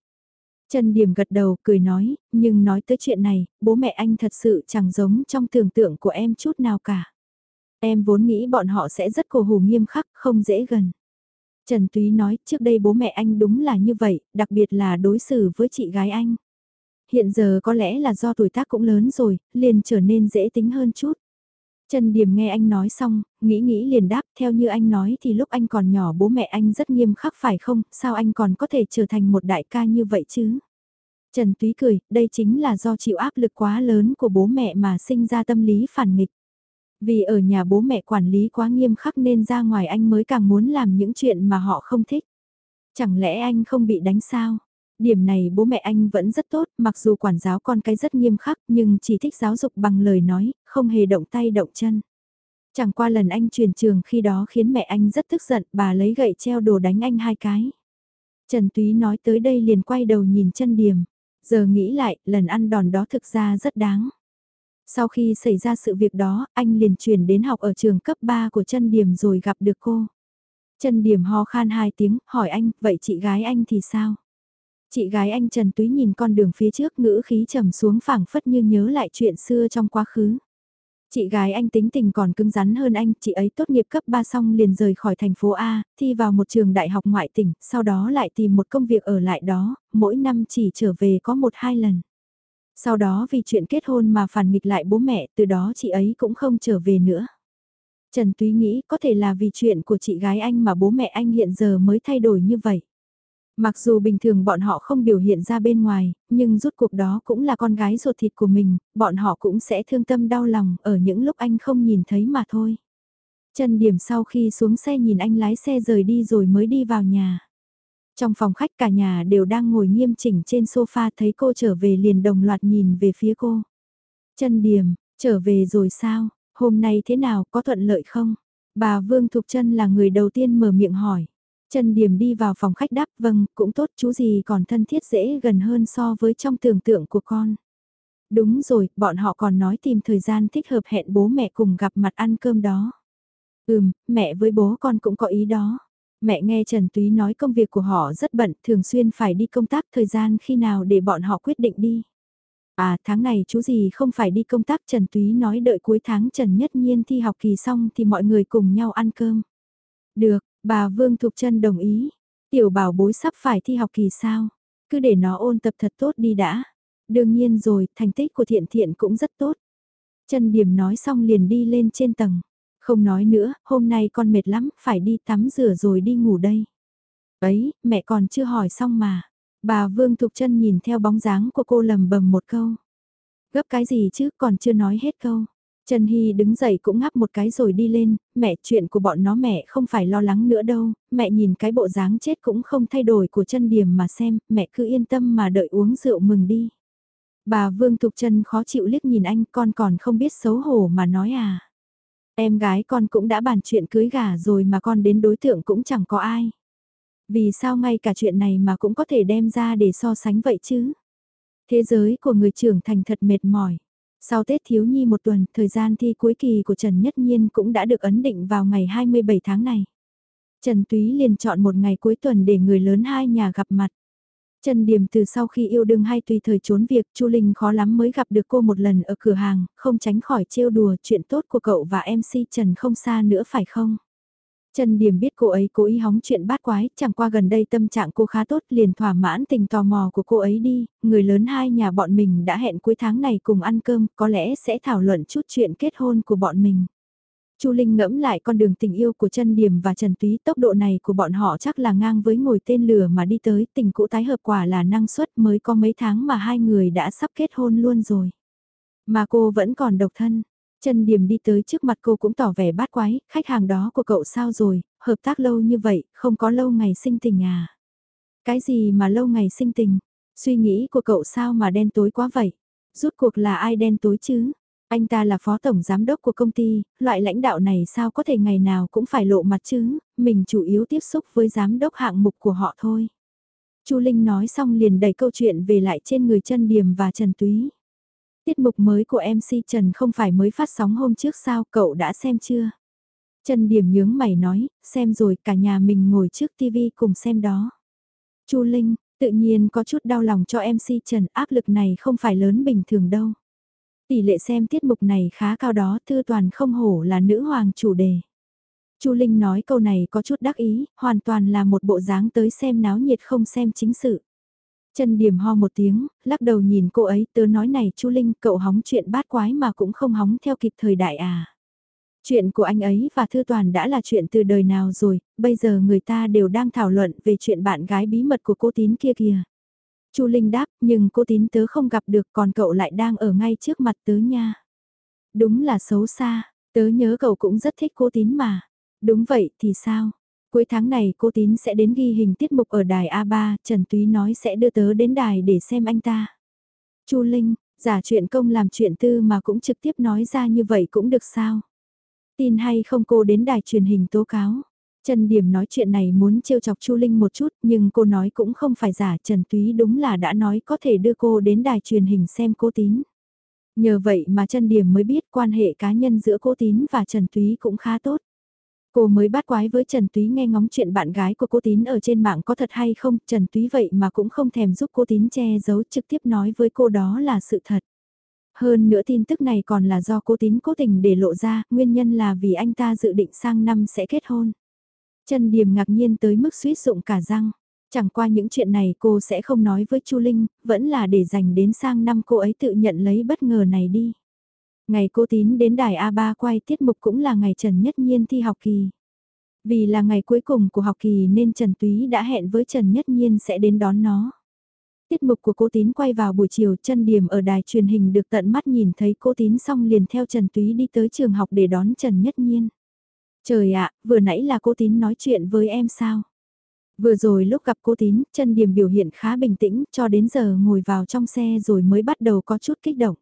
Trần Điểm gật đầu cười nói, nhưng nói tới chuyện này, bố mẹ anh thật sự chẳng giống trong tưởng tượng của em chút nào cả. Em vốn nghĩ bọn họ sẽ rất cổ hủ nghiêm khắc, không dễ gần. Trần Túy nói trước đây bố mẹ anh đúng là như vậy, đặc biệt là đối xử với chị gái anh. Hiện giờ có lẽ là do tuổi tác cũng lớn rồi, liền trở nên dễ tính hơn chút. Trần Điềm nghe anh nói xong, nghĩ nghĩ liền đáp theo như anh nói thì lúc anh còn nhỏ bố mẹ anh rất nghiêm khắc phải không, sao anh còn có thể trở thành một đại ca như vậy chứ? Trần Túy cười, đây chính là do chịu áp lực quá lớn của bố mẹ mà sinh ra tâm lý phản nghịch. Vì ở nhà bố mẹ quản lý quá nghiêm khắc nên ra ngoài anh mới càng muốn làm những chuyện mà họ không thích. Chẳng lẽ anh không bị đánh sao? Điểm này bố mẹ anh vẫn rất tốt, mặc dù quản giáo con cái rất nghiêm khắc nhưng chỉ thích giáo dục bằng lời nói, không hề động tay động chân. Chẳng qua lần anh truyền trường khi đó khiến mẹ anh rất tức giận, bà lấy gậy treo đồ đánh anh hai cái. Trần Túy nói tới đây liền quay đầu nhìn chân điểm. Giờ nghĩ lại, lần ăn đòn đó thực ra rất đáng. Sau khi xảy ra sự việc đó, anh liền chuyển đến học ở trường cấp 3 của chân điểm rồi gặp được cô. Chân điểm ho khan hai tiếng, hỏi anh, vậy chị gái anh thì sao? Chị gái anh Trần Túy nhìn con đường phía trước ngữ khí trầm xuống phảng phất như nhớ lại chuyện xưa trong quá khứ. Chị gái anh tính tình còn cứng rắn hơn anh, chị ấy tốt nghiệp cấp 3 xong liền rời khỏi thành phố A, thi vào một trường đại học ngoại tỉnh, sau đó lại tìm một công việc ở lại đó, mỗi năm chỉ trở về có một hai lần. Sau đó vì chuyện kết hôn mà phản nghịch lại bố mẹ, từ đó chị ấy cũng không trở về nữa. Trần Túy nghĩ có thể là vì chuyện của chị gái anh mà bố mẹ anh hiện giờ mới thay đổi như vậy. Mặc dù bình thường bọn họ không biểu hiện ra bên ngoài, nhưng rút cuộc đó cũng là con gái ruột thịt của mình, bọn họ cũng sẽ thương tâm đau lòng ở những lúc anh không nhìn thấy mà thôi. Trần Điểm sau khi xuống xe nhìn anh lái xe rời đi rồi mới đi vào nhà. Trong phòng khách cả nhà đều đang ngồi nghiêm chỉnh trên sofa thấy cô trở về liền đồng loạt nhìn về phía cô. Trần Điểm, trở về rồi sao? Hôm nay thế nào, có thuận lợi không? Bà Vương Thục Trân là người đầu tiên mở miệng hỏi. Trần Điểm đi vào phòng khách đáp vâng, cũng tốt chú gì còn thân thiết dễ gần hơn so với trong tưởng tượng của con. Đúng rồi, bọn họ còn nói tìm thời gian thích hợp hẹn bố mẹ cùng gặp mặt ăn cơm đó. Ừm, mẹ với bố con cũng có ý đó. Mẹ nghe Trần Túy nói công việc của họ rất bận, thường xuyên phải đi công tác thời gian khi nào để bọn họ quyết định đi. À tháng này chú gì không phải đi công tác Trần Túy nói đợi cuối tháng Trần Nhất Nhiên thi học kỳ xong thì mọi người cùng nhau ăn cơm. Được, bà Vương Thục Trân đồng ý. Tiểu bảo bối sắp phải thi học kỳ sao? Cứ để nó ôn tập thật tốt đi đã. Đương nhiên rồi, thành tích của thiện thiện cũng rất tốt. Trần Điểm nói xong liền đi lên trên tầng. Không nói nữa, hôm nay con mệt lắm, phải đi tắm rửa rồi đi ngủ đây. Ấy, mẹ còn chưa hỏi xong mà. Bà Vương Thục Trân nhìn theo bóng dáng của cô lầm bầm một câu. Gấp cái gì chứ, còn chưa nói hết câu. Trần Hy đứng dậy cũng ngáp một cái rồi đi lên, mẹ chuyện của bọn nó mẹ không phải lo lắng nữa đâu, mẹ nhìn cái bộ dáng chết cũng không thay đổi của chân điểm mà xem, mẹ cứ yên tâm mà đợi uống rượu mừng đi. Bà Vương Thục Trân khó chịu liếc nhìn anh con còn không biết xấu hổ mà nói à. Em gái con cũng đã bàn chuyện cưới gả rồi mà con đến đối tượng cũng chẳng có ai. Vì sao ngay cả chuyện này mà cũng có thể đem ra để so sánh vậy chứ? Thế giới của người trưởng thành thật mệt mỏi. Sau Tết thiếu nhi một tuần, thời gian thi cuối kỳ của Trần Nhất Nhiên cũng đã được ấn định vào ngày 27 tháng này. Trần Túy liền chọn một ngày cuối tuần để người lớn hai nhà gặp mặt. Trần Điềm từ sau khi yêu đương hay tùy thời trốn việc, Chu Linh khó lắm mới gặp được cô một lần ở cửa hàng, không tránh khỏi trêu đùa chuyện tốt của cậu và MC Trần không xa nữa phải không? Trần Điềm biết cô ấy cố ý hóng chuyện bát quái, chẳng qua gần đây tâm trạng cô khá tốt liền thỏa mãn tình tò mò của cô ấy đi, người lớn hai nhà bọn mình đã hẹn cuối tháng này cùng ăn cơm, có lẽ sẽ thảo luận chút chuyện kết hôn của bọn mình. Chu Linh ngẫm lại con đường tình yêu của Trần Điềm và Trần Túy tốc độ này của bọn họ chắc là ngang với ngồi tên lửa mà đi tới tình cũ tái hợp quả là năng suất mới có mấy tháng mà hai người đã sắp kết hôn luôn rồi. Mà cô vẫn còn độc thân. Trần Điềm đi tới trước mặt cô cũng tỏ vẻ bát quái, khách hàng đó của cậu sao rồi, hợp tác lâu như vậy, không có lâu ngày sinh tình à. Cái gì mà lâu ngày sinh tình, suy nghĩ của cậu sao mà đen tối quá vậy, rút cuộc là ai đen tối chứ? Anh ta là phó tổng giám đốc của công ty, loại lãnh đạo này sao có thể ngày nào cũng phải lộ mặt chứ, mình chủ yếu tiếp xúc với giám đốc hạng mục của họ thôi. Chu Linh nói xong liền đẩy câu chuyện về lại trên người Trần Điềm và Trần Túy. Tiết mục mới của MC Trần không phải mới phát sóng hôm trước sao, cậu đã xem chưa? Trần Điểm nhướng mày nói, xem rồi cả nhà mình ngồi trước TV cùng xem đó. Chu Linh, tự nhiên có chút đau lòng cho MC Trần, áp lực này không phải lớn bình thường đâu. Tỷ lệ xem tiết mục này khá cao đó, Thư Toàn không hổ là nữ hoàng chủ đề. Chu Linh nói câu này có chút đắc ý, hoàn toàn là một bộ dáng tới xem náo nhiệt không xem chính sự. Trần điểm ho một tiếng, lắc đầu nhìn cô ấy, tớ nói này Chu Linh, cậu hóng chuyện bát quái mà cũng không hóng theo kịp thời đại à. Chuyện của anh ấy và Thư Toàn đã là chuyện từ đời nào rồi, bây giờ người ta đều đang thảo luận về chuyện bạn gái bí mật của cô tín kia kìa. Chu Linh đáp, nhưng cô tín tớ không gặp được còn cậu lại đang ở ngay trước mặt tớ nha. Đúng là xấu xa, tớ nhớ cậu cũng rất thích cô tín mà. Đúng vậy thì sao? Cuối tháng này cô tín sẽ đến ghi hình tiết mục ở đài A3, Trần Túy nói sẽ đưa tớ đến đài để xem anh ta. Chu Linh, giả chuyện công làm chuyện tư mà cũng trực tiếp nói ra như vậy cũng được sao? Tin hay không cô đến đài truyền hình tố cáo? Trần Điểm nói chuyện này muốn trêu chọc Chu Linh một chút nhưng cô nói cũng không phải giả Trần Túy đúng là đã nói có thể đưa cô đến đài truyền hình xem cô tín. Nhờ vậy mà Trần Điểm mới biết quan hệ cá nhân giữa cô tín và Trần Túy cũng khá tốt. Cô mới bắt quái với Trần Túy nghe ngóng chuyện bạn gái của cô tín ở trên mạng có thật hay không, Trần Túy vậy mà cũng không thèm giúp cô tín che giấu trực tiếp nói với cô đó là sự thật. Hơn nữa tin tức này còn là do cô tín cố tình để lộ ra, nguyên nhân là vì anh ta dự định sang năm sẽ kết hôn. Trần Điềm ngạc nhiên tới mức suýt dụng cả răng. Chẳng qua những chuyện này cô sẽ không nói với Chu Linh, vẫn là để dành đến sang năm cô ấy tự nhận lấy bất ngờ này đi. Ngày cô tín đến đài A3 quay tiết mục cũng là ngày Trần Nhất Nhiên thi học kỳ. Vì là ngày cuối cùng của học kỳ nên Trần Túy đã hẹn với Trần Nhất Nhiên sẽ đến đón nó. Tiết mục của cô Tín quay vào buổi chiều chân điểm ở đài truyền hình được tận mắt nhìn thấy cô Tín xong liền theo Trần Túy đi tới trường học để đón Trần Nhất Nhiên. Trời ạ, vừa nãy là cô Tín nói chuyện với em sao? Vừa rồi lúc gặp cô Tín, chân điểm biểu hiện khá bình tĩnh cho đến giờ ngồi vào trong xe rồi mới bắt đầu có chút kích động.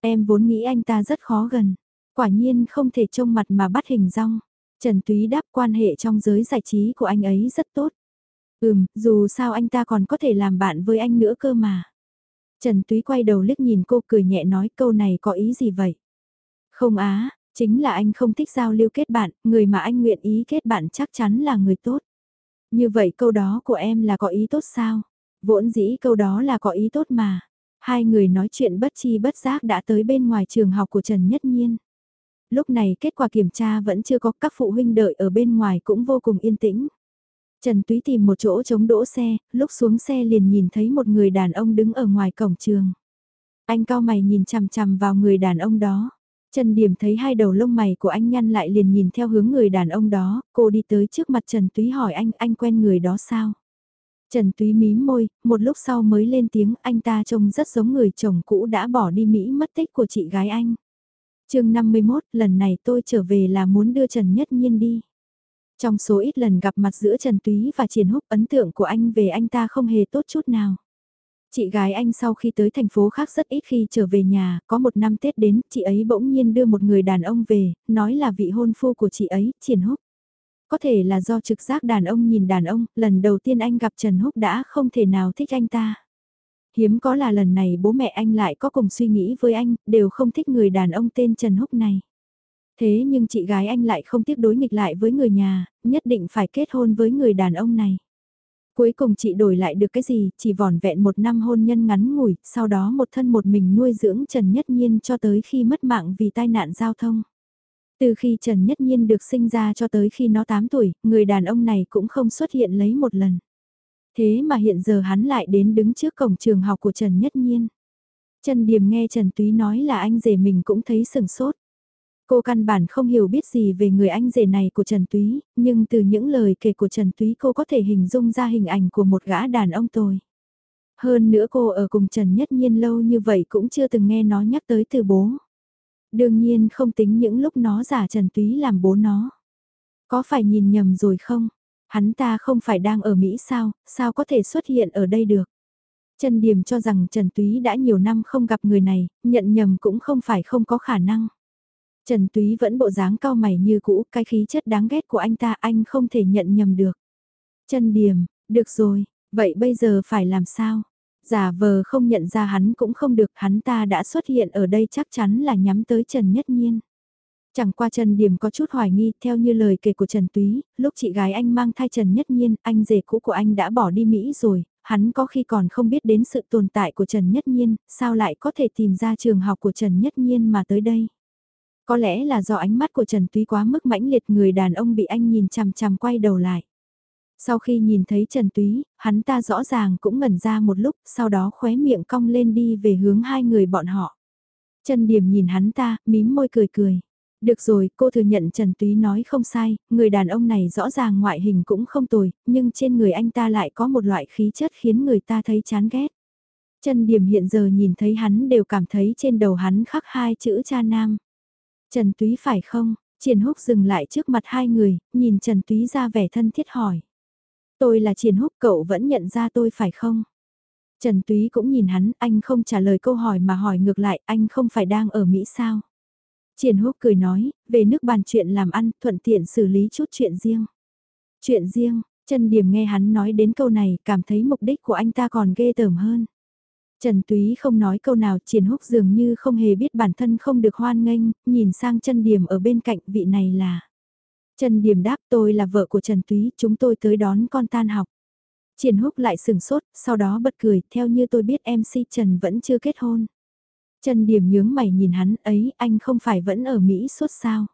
Em vốn nghĩ anh ta rất khó gần. Quả nhiên không thể trông mặt mà bắt hình rong. Trần Túy đáp quan hệ trong giới giải trí của anh ấy rất tốt. Ừm, dù sao anh ta còn có thể làm bạn với anh nữa cơ mà. Trần Túy quay đầu liếc nhìn cô cười nhẹ nói câu này có ý gì vậy? Không á, chính là anh không thích giao lưu kết bạn, người mà anh nguyện ý kết bạn chắc chắn là người tốt. Như vậy câu đó của em là có ý tốt sao? Vốn dĩ câu đó là có ý tốt mà. Hai người nói chuyện bất chi bất giác đã tới bên ngoài trường học của Trần Nhất Nhiên. Lúc này kết quả kiểm tra vẫn chưa có các phụ huynh đợi ở bên ngoài cũng vô cùng yên tĩnh. Trần Túy tìm một chỗ chống đỗ xe, lúc xuống xe liền nhìn thấy một người đàn ông đứng ở ngoài cổng trường. Anh cao mày nhìn chằm chằm vào người đàn ông đó. Trần Điểm thấy hai đầu lông mày của anh nhăn lại liền nhìn theo hướng người đàn ông đó, cô đi tới trước mặt Trần Túy hỏi anh, anh quen người đó sao? Trần Túy mím môi, một lúc sau mới lên tiếng anh ta trông rất giống người chồng cũ đã bỏ đi Mỹ mất tích của chị gái anh. chương 51, lần này tôi trở về là muốn đưa Trần Nhất Nhiên đi. Trong số ít lần gặp mặt giữa Trần Túy và Triển Húc ấn tượng của anh về anh ta không hề tốt chút nào. Chị gái anh sau khi tới thành phố khác rất ít khi trở về nhà, có một năm Tết đến, chị ấy bỗng nhiên đưa một người đàn ông về, nói là vị hôn phu của chị ấy, Triển Húc. Có thể là do trực giác đàn ông nhìn đàn ông, lần đầu tiên anh gặp Trần Húc đã không thể nào thích anh ta. Hiếm có là lần này bố mẹ anh lại có cùng suy nghĩ với anh, đều không thích người đàn ông tên Trần Húc này. Thế nhưng chị gái anh lại không tiếc đối nghịch lại với người nhà, nhất định phải kết hôn với người đàn ông này. Cuối cùng chị đổi lại được cái gì, chỉ vỏn vẹn một năm hôn nhân ngắn ngủi, sau đó một thân một mình nuôi dưỡng Trần Nhất Nhiên cho tới khi mất mạng vì tai nạn giao thông. Từ khi Trần Nhất Nhiên được sinh ra cho tới khi nó 8 tuổi, người đàn ông này cũng không xuất hiện lấy một lần. Thế mà hiện giờ hắn lại đến đứng trước cổng trường học của Trần Nhất Nhiên. Trần Điềm nghe Trần Túy nói là anh rể mình cũng thấy sừng sốt. Cô căn bản không hiểu biết gì về người anh rể này của Trần Túy, nhưng từ những lời kể của Trần Túy cô có thể hình dung ra hình ảnh của một gã đàn ông tồi. Hơn nữa cô ở cùng Trần Nhất Nhiên lâu như vậy cũng chưa từng nghe nó nhắc tới từ bố. Đương nhiên không tính những lúc nó giả Trần Túy làm bố nó. Có phải nhìn nhầm rồi không? Hắn ta không phải đang ở Mỹ sao, sao có thể xuất hiện ở đây được? Trần Điềm cho rằng Trần Túy đã nhiều năm không gặp người này, nhận nhầm cũng không phải không có khả năng. Trần Túy vẫn bộ dáng cao mày như cũ, cái khí chất đáng ghét của anh ta anh không thể nhận nhầm được. Trần Điềm, được rồi, vậy bây giờ phải làm sao? Giả vờ không nhận ra hắn cũng không được, hắn ta đã xuất hiện ở đây chắc chắn là nhắm tới Trần Nhất Nhiên. Chẳng qua Trần Điểm có chút hoài nghi, theo như lời kể của Trần Túy, lúc chị gái anh mang thai Trần Nhất Nhiên, anh rể cũ của anh đã bỏ đi Mỹ rồi, hắn có khi còn không biết đến sự tồn tại của Trần Nhất Nhiên, sao lại có thể tìm ra trường học của Trần Nhất Nhiên mà tới đây. Có lẽ là do ánh mắt của Trần Túy quá mức mãnh liệt người đàn ông bị anh nhìn chằm chằm quay đầu lại. Sau khi nhìn thấy Trần Túy, hắn ta rõ ràng cũng ngẩn ra một lúc, sau đó khóe miệng cong lên đi về hướng hai người bọn họ. Trần Điểm nhìn hắn ta, mím môi cười cười. Được rồi, cô thừa nhận Trần Túy nói không sai, người đàn ông này rõ ràng ngoại hình cũng không tồi, nhưng trên người anh ta lại có một loại khí chất khiến người ta thấy chán ghét. Trần Điểm hiện giờ nhìn thấy hắn đều cảm thấy trên đầu hắn khắc hai chữ cha nam. Trần Túy phải không? Triển Húc dừng lại trước mặt hai người, nhìn Trần Túy ra vẻ thân thiết hỏi. Tôi là Triển Húc cậu vẫn nhận ra tôi phải không? Trần Túy cũng nhìn hắn, anh không trả lời câu hỏi mà hỏi ngược lại, anh không phải đang ở Mỹ sao? Triển Húc cười nói, về nước bàn chuyện làm ăn, thuận tiện xử lý chút chuyện riêng. Chuyện riêng, Trần Điểm nghe hắn nói đến câu này, cảm thấy mục đích của anh ta còn ghê tởm hơn. Trần Túy không nói câu nào, Triển Húc dường như không hề biết bản thân không được hoan nghênh, nhìn sang Trần Điểm ở bên cạnh vị này là. Trần Điểm đáp tôi là vợ của Trần Túy, chúng tôi tới đón con tan học. Triển Húc lại sừng sốt, sau đó bật cười, theo như tôi biết MC Trần vẫn chưa kết hôn. Trần Điểm nhướng mày nhìn hắn ấy, anh không phải vẫn ở Mỹ suốt sao?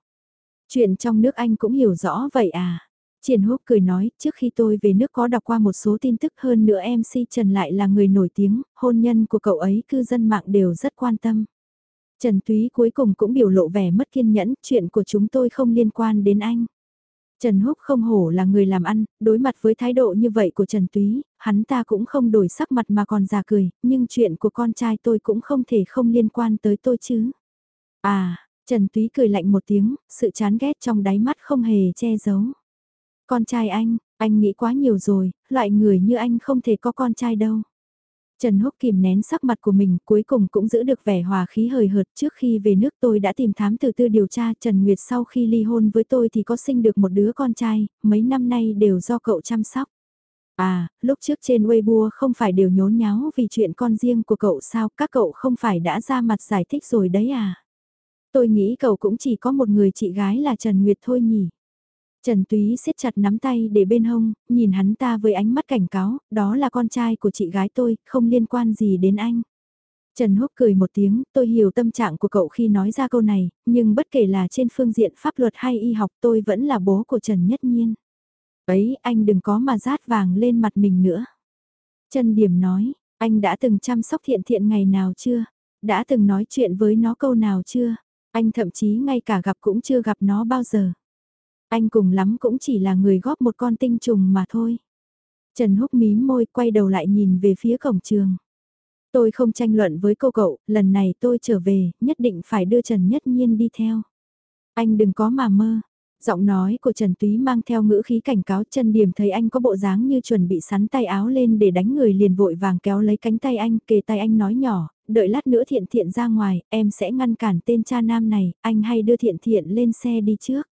Chuyện trong nước anh cũng hiểu rõ vậy à? Triển Húc cười nói, trước khi tôi về nước có đọc qua một số tin tức hơn nữa MC Trần lại là người nổi tiếng, hôn nhân của cậu ấy cư dân mạng đều rất quan tâm. Trần Túy cuối cùng cũng biểu lộ vẻ mất kiên nhẫn, chuyện của chúng tôi không liên quan đến anh. Trần Húc không hổ là người làm ăn, đối mặt với thái độ như vậy của Trần Túy, hắn ta cũng không đổi sắc mặt mà còn già cười, nhưng chuyện của con trai tôi cũng không thể không liên quan tới tôi chứ. À, Trần Túy cười lạnh một tiếng, sự chán ghét trong đáy mắt không hề che giấu. Con trai anh, anh nghĩ quá nhiều rồi, loại người như anh không thể có con trai đâu. Trần Húc kìm nén sắc mặt của mình cuối cùng cũng giữ được vẻ hòa khí hời hợt trước khi về nước tôi đã tìm thám tử tư điều tra Trần Nguyệt sau khi ly hôn với tôi thì có sinh được một đứa con trai, mấy năm nay đều do cậu chăm sóc. À, lúc trước trên Weibo không phải đều nhốn nháo vì chuyện con riêng của cậu sao, các cậu không phải đã ra mặt giải thích rồi đấy à? Tôi nghĩ cậu cũng chỉ có một người chị gái là Trần Nguyệt thôi nhỉ? Trần Túy siết chặt nắm tay để bên hông, nhìn hắn ta với ánh mắt cảnh cáo, đó là con trai của chị gái tôi, không liên quan gì đến anh. Trần Húc cười một tiếng, tôi hiểu tâm trạng của cậu khi nói ra câu này, nhưng bất kể là trên phương diện pháp luật hay y học tôi vẫn là bố của Trần Nhất Nhiên. Ấy, anh đừng có mà rát vàng lên mặt mình nữa. Trần Điểm nói, anh đã từng chăm sóc thiện thiện ngày nào chưa? Đã từng nói chuyện với nó câu nào chưa? Anh thậm chí ngay cả gặp cũng chưa gặp nó bao giờ. Anh cùng lắm cũng chỉ là người góp một con tinh trùng mà thôi. Trần Húc mím môi quay đầu lại nhìn về phía cổng trường. Tôi không tranh luận với cô cậu, lần này tôi trở về, nhất định phải đưa Trần Nhất Nhiên đi theo. Anh đừng có mà mơ. Giọng nói của Trần Túy mang theo ngữ khí cảnh cáo chân điểm thấy anh có bộ dáng như chuẩn bị sắn tay áo lên để đánh người liền vội vàng kéo lấy cánh tay anh kề tay anh nói nhỏ, đợi lát nữa thiện thiện ra ngoài, em sẽ ngăn cản tên cha nam này, anh hay đưa thiện thiện lên xe đi trước.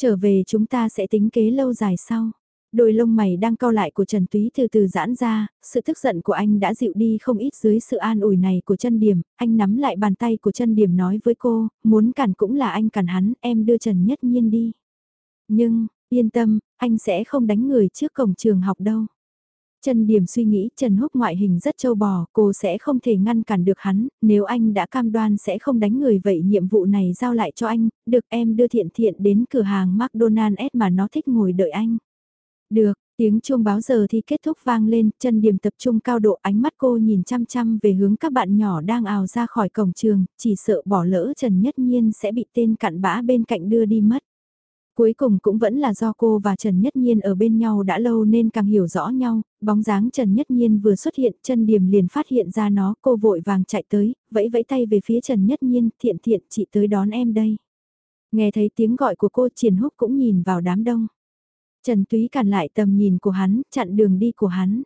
Trở về chúng ta sẽ tính kế lâu dài sau. Đôi lông mày đang cau lại của Trần Túy từ từ giãn ra, sự tức giận của anh đã dịu đi không ít dưới sự an ủi này của chân điểm, anh nắm lại bàn tay của chân điểm nói với cô, muốn cản cũng là anh cản hắn, em đưa Trần Nhất Nhiên đi. Nhưng, yên tâm, anh sẽ không đánh người trước cổng trường học đâu. Trần Điểm suy nghĩ Trần Húc ngoại hình rất châu bò, cô sẽ không thể ngăn cản được hắn, nếu anh đã cam đoan sẽ không đánh người vậy nhiệm vụ này giao lại cho anh, được em đưa thiện thiện đến cửa hàng McDonald's mà nó thích ngồi đợi anh. Được, tiếng chuông báo giờ thì kết thúc vang lên, chân điểm tập trung cao độ ánh mắt cô nhìn chăm chăm về hướng các bạn nhỏ đang ào ra khỏi cổng trường, chỉ sợ bỏ lỡ Trần Nhất Nhiên sẽ bị tên cặn bã bên cạnh đưa đi mất. Cuối cùng cũng vẫn là do cô và Trần Nhất Nhiên ở bên nhau đã lâu nên càng hiểu rõ nhau, bóng dáng Trần Nhất Nhiên vừa xuất hiện chân điểm liền phát hiện ra nó, cô vội vàng chạy tới, vẫy vẫy tay về phía Trần Nhất Nhiên, thiện thiện chị tới đón em đây. Nghe thấy tiếng gọi của cô Triển Húc cũng nhìn vào đám đông. Trần Túy cản lại tầm nhìn của hắn, chặn đường đi của hắn.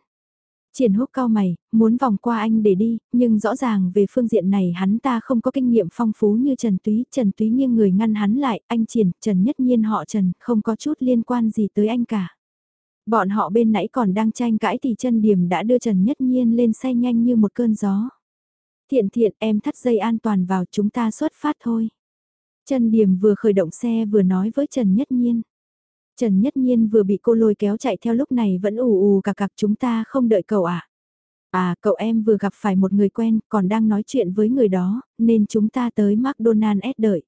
Triển húc cao mày, muốn vòng qua anh để đi, nhưng rõ ràng về phương diện này hắn ta không có kinh nghiệm phong phú như Trần Túy. Trần Túy nghiêng người ngăn hắn lại, anh Triển, Trần Nhất Nhiên họ Trần, không có chút liên quan gì tới anh cả. Bọn họ bên nãy còn đang tranh cãi thì chân điểm đã đưa Trần Nhất Nhiên lên xe nhanh như một cơn gió. Thiện thiện em thắt dây an toàn vào chúng ta xuất phát thôi. Trần Điểm vừa khởi động xe vừa nói với Trần Nhất Nhiên. Trần Nhất Nhiên vừa bị cô lôi kéo chạy theo lúc này vẫn ù ù cả cạc chúng ta không đợi cậu à. À, cậu em vừa gặp phải một người quen, còn đang nói chuyện với người đó, nên chúng ta tới McDonald's đợi.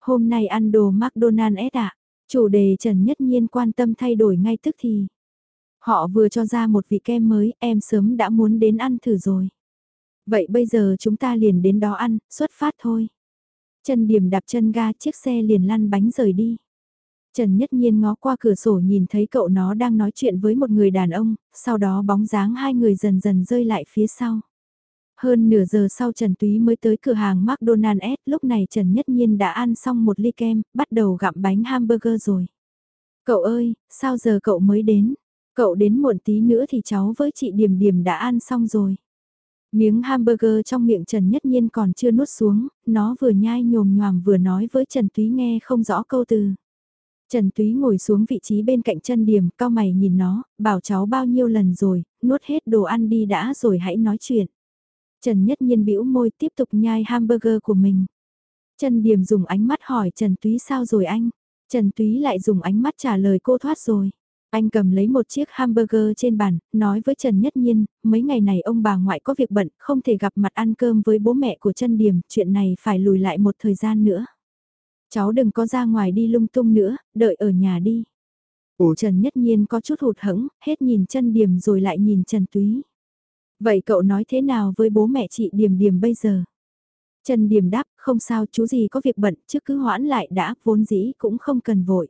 Hôm nay ăn đồ McDonald's à? Chủ đề Trần Nhất Nhiên quan tâm thay đổi ngay tức thì. Họ vừa cho ra một vị kem mới, em sớm đã muốn đến ăn thử rồi. Vậy bây giờ chúng ta liền đến đó ăn, xuất phát thôi. Trần Điểm đạp chân ga chiếc xe liền lăn bánh rời đi. Trần Nhất Nhiên ngó qua cửa sổ nhìn thấy cậu nó đang nói chuyện với một người đàn ông, sau đó bóng dáng hai người dần dần rơi lại phía sau. Hơn nửa giờ sau Trần Túy mới tới cửa hàng McDonald's, lúc này Trần Nhất Nhiên đã ăn xong một ly kem, bắt đầu gặm bánh hamburger rồi. Cậu ơi, sao giờ cậu mới đến? Cậu đến muộn tí nữa thì cháu với chị Điềm Điềm đã ăn xong rồi. Miếng hamburger trong miệng Trần Nhất Nhiên còn chưa nuốt xuống, nó vừa nhai nhồm nhòm vừa nói với Trần Túy nghe không rõ câu từ. Trần Túy ngồi xuống vị trí bên cạnh chân điểm, cao mày nhìn nó, bảo cháu bao nhiêu lần rồi, nuốt hết đồ ăn đi đã rồi hãy nói chuyện. Trần Nhất Nhiên bĩu môi tiếp tục nhai hamburger của mình. Trần Điềm dùng ánh mắt hỏi Trần Túy sao rồi anh? Trần Túy lại dùng ánh mắt trả lời cô thoát rồi. Anh cầm lấy một chiếc hamburger trên bàn, nói với Trần Nhất Nhiên, mấy ngày này ông bà ngoại có việc bận, không thể gặp mặt ăn cơm với bố mẹ của Trần Điềm chuyện này phải lùi lại một thời gian nữa. Cháu đừng có ra ngoài đi lung tung nữa, đợi ở nhà đi. Ủa Trần Nhất Nhiên có chút hụt hẫng, hết nhìn chân Điềm rồi lại nhìn Trần Túy. Vậy cậu nói thế nào với bố mẹ chị Điềm Điềm bây giờ? Trần Điềm đáp, không sao chú gì có việc bận, chứ cứ hoãn lại đã, vốn dĩ cũng không cần vội.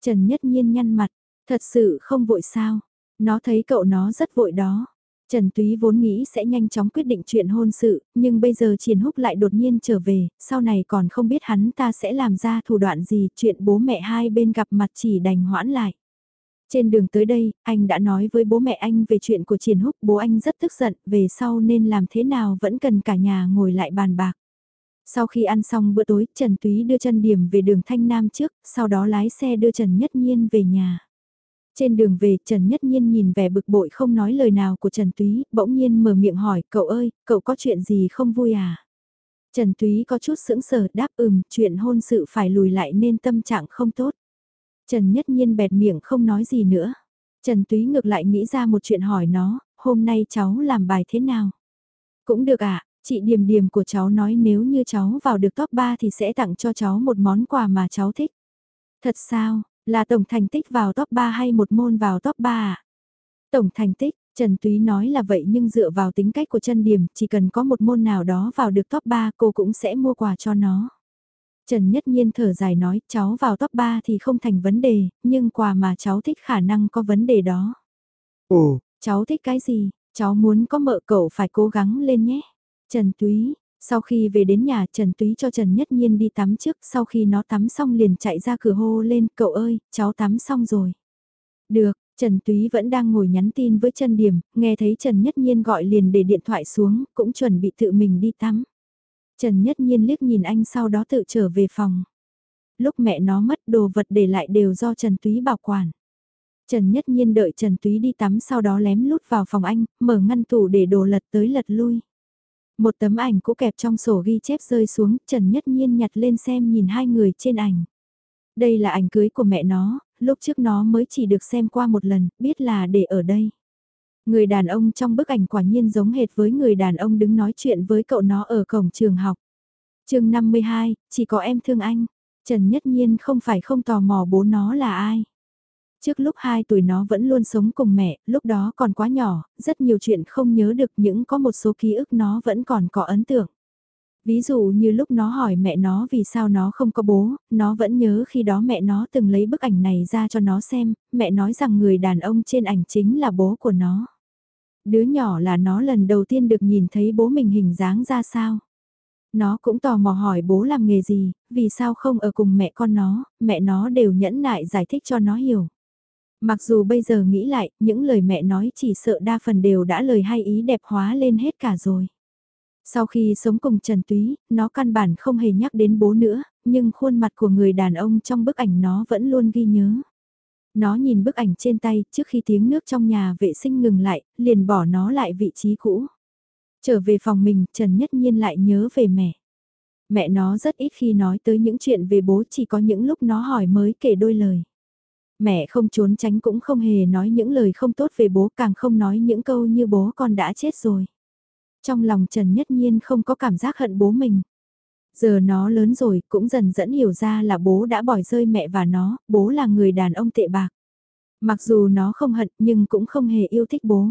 Trần Nhất Nhiên nhăn mặt, thật sự không vội sao? Nó thấy cậu nó rất vội đó. Trần Túy vốn nghĩ sẽ nhanh chóng quyết định chuyện hôn sự, nhưng bây giờ Triển Húc lại đột nhiên trở về, sau này còn không biết hắn ta sẽ làm ra thủ đoạn gì, chuyện bố mẹ hai bên gặp mặt chỉ đành hoãn lại. Trên đường tới đây, anh đã nói với bố mẹ anh về chuyện của Triển Húc, bố anh rất tức giận, về sau nên làm thế nào vẫn cần cả nhà ngồi lại bàn bạc. Sau khi ăn xong bữa tối, Trần Túy đưa chân điểm về đường Thanh Nam trước, sau đó lái xe đưa Trần Nhất Nhiên về nhà. Trên đường về, Trần Nhất Nhiên nhìn vẻ bực bội không nói lời nào của Trần Túy, bỗng nhiên mở miệng hỏi, cậu ơi, cậu có chuyện gì không vui à? Trần Túy có chút sững sờ đáp ừm, chuyện hôn sự phải lùi lại nên tâm trạng không tốt. Trần Nhất Nhiên bẹt miệng không nói gì nữa. Trần Túy ngược lại nghĩ ra một chuyện hỏi nó, hôm nay cháu làm bài thế nào? Cũng được ạ, à, chị Điềm Điềm của cháu nói nếu như cháu vào được top 3 thì sẽ tặng cho cháu một món quà mà cháu thích. Thật sao, là tổng thành tích vào top 3 hay một môn vào top 3 à? Tổng thành tích, Trần Túy nói là vậy nhưng dựa vào tính cách của chân điểm, chỉ cần có một môn nào đó vào được top 3 cô cũng sẽ mua quà cho nó. Trần Nhất Nhiên thở dài nói cháu vào top 3 thì không thành vấn đề, nhưng quà mà cháu thích khả năng có vấn đề đó. Ồ, cháu thích cái gì? Cháu muốn có mợ cậu phải cố gắng lên nhé. Trần Túy, sau khi về đến nhà Trần Túy cho Trần Nhất Nhiên đi tắm trước, sau khi nó tắm xong liền chạy ra cửa hô lên, cậu ơi, cháu tắm xong rồi. Được, Trần Túy vẫn đang ngồi nhắn tin với Trần Điểm, nghe thấy Trần Nhất Nhiên gọi liền để điện thoại xuống, cũng chuẩn bị tự mình đi tắm. Trần Nhất Nhiên liếc nhìn anh sau đó tự trở về phòng. Lúc mẹ nó mất đồ vật để lại đều do Trần Túy bảo quản. Trần Nhất Nhiên đợi Trần Túy đi tắm sau đó lém lút vào phòng anh, mở ngăn tủ để đồ lật tới lật lui. Một tấm ảnh cũ kẹp trong sổ ghi chép rơi xuống, Trần Nhất Nhiên nhặt lên xem nhìn hai người trên ảnh. Đây là ảnh cưới của mẹ nó, lúc trước nó mới chỉ được xem qua một lần, biết là để ở đây. Người đàn ông trong bức ảnh quả nhiên giống hệt với người đàn ông đứng nói chuyện với cậu nó ở cổng trường học. chương 52, chỉ có em thương anh. Trần Nhất Nhiên không phải không tò mò bố nó là ai. Trước lúc 2 tuổi nó vẫn luôn sống cùng mẹ, lúc đó còn quá nhỏ, rất nhiều chuyện không nhớ được những có một số ký ức nó vẫn còn có ấn tượng. Ví dụ như lúc nó hỏi mẹ nó vì sao nó không có bố, nó vẫn nhớ khi đó mẹ nó từng lấy bức ảnh này ra cho nó xem, mẹ nói rằng người đàn ông trên ảnh chính là bố của nó. Đứa nhỏ là nó lần đầu tiên được nhìn thấy bố mình hình dáng ra sao. Nó cũng tò mò hỏi bố làm nghề gì, vì sao không ở cùng mẹ con nó, mẹ nó đều nhẫn nại giải thích cho nó hiểu. Mặc dù bây giờ nghĩ lại, những lời mẹ nói chỉ sợ đa phần đều đã lời hay ý đẹp hóa lên hết cả rồi. Sau khi sống cùng Trần Túy, nó căn bản không hề nhắc đến bố nữa, nhưng khuôn mặt của người đàn ông trong bức ảnh nó vẫn luôn ghi nhớ. Nó nhìn bức ảnh trên tay, trước khi tiếng nước trong nhà vệ sinh ngừng lại, liền bỏ nó lại vị trí cũ. Trở về phòng mình, Trần Nhất Nhiên lại nhớ về mẹ. Mẹ nó rất ít khi nói tới những chuyện về bố chỉ có những lúc nó hỏi mới kể đôi lời. Mẹ không trốn tránh cũng không hề nói những lời không tốt về bố càng không nói những câu như bố con đã chết rồi. Trong lòng Trần Nhất Nhiên không có cảm giác hận bố mình. Giờ nó lớn rồi cũng dần dẫn hiểu ra là bố đã bỏ rơi mẹ và nó, bố là người đàn ông tệ bạc. Mặc dù nó không hận nhưng cũng không hề yêu thích bố.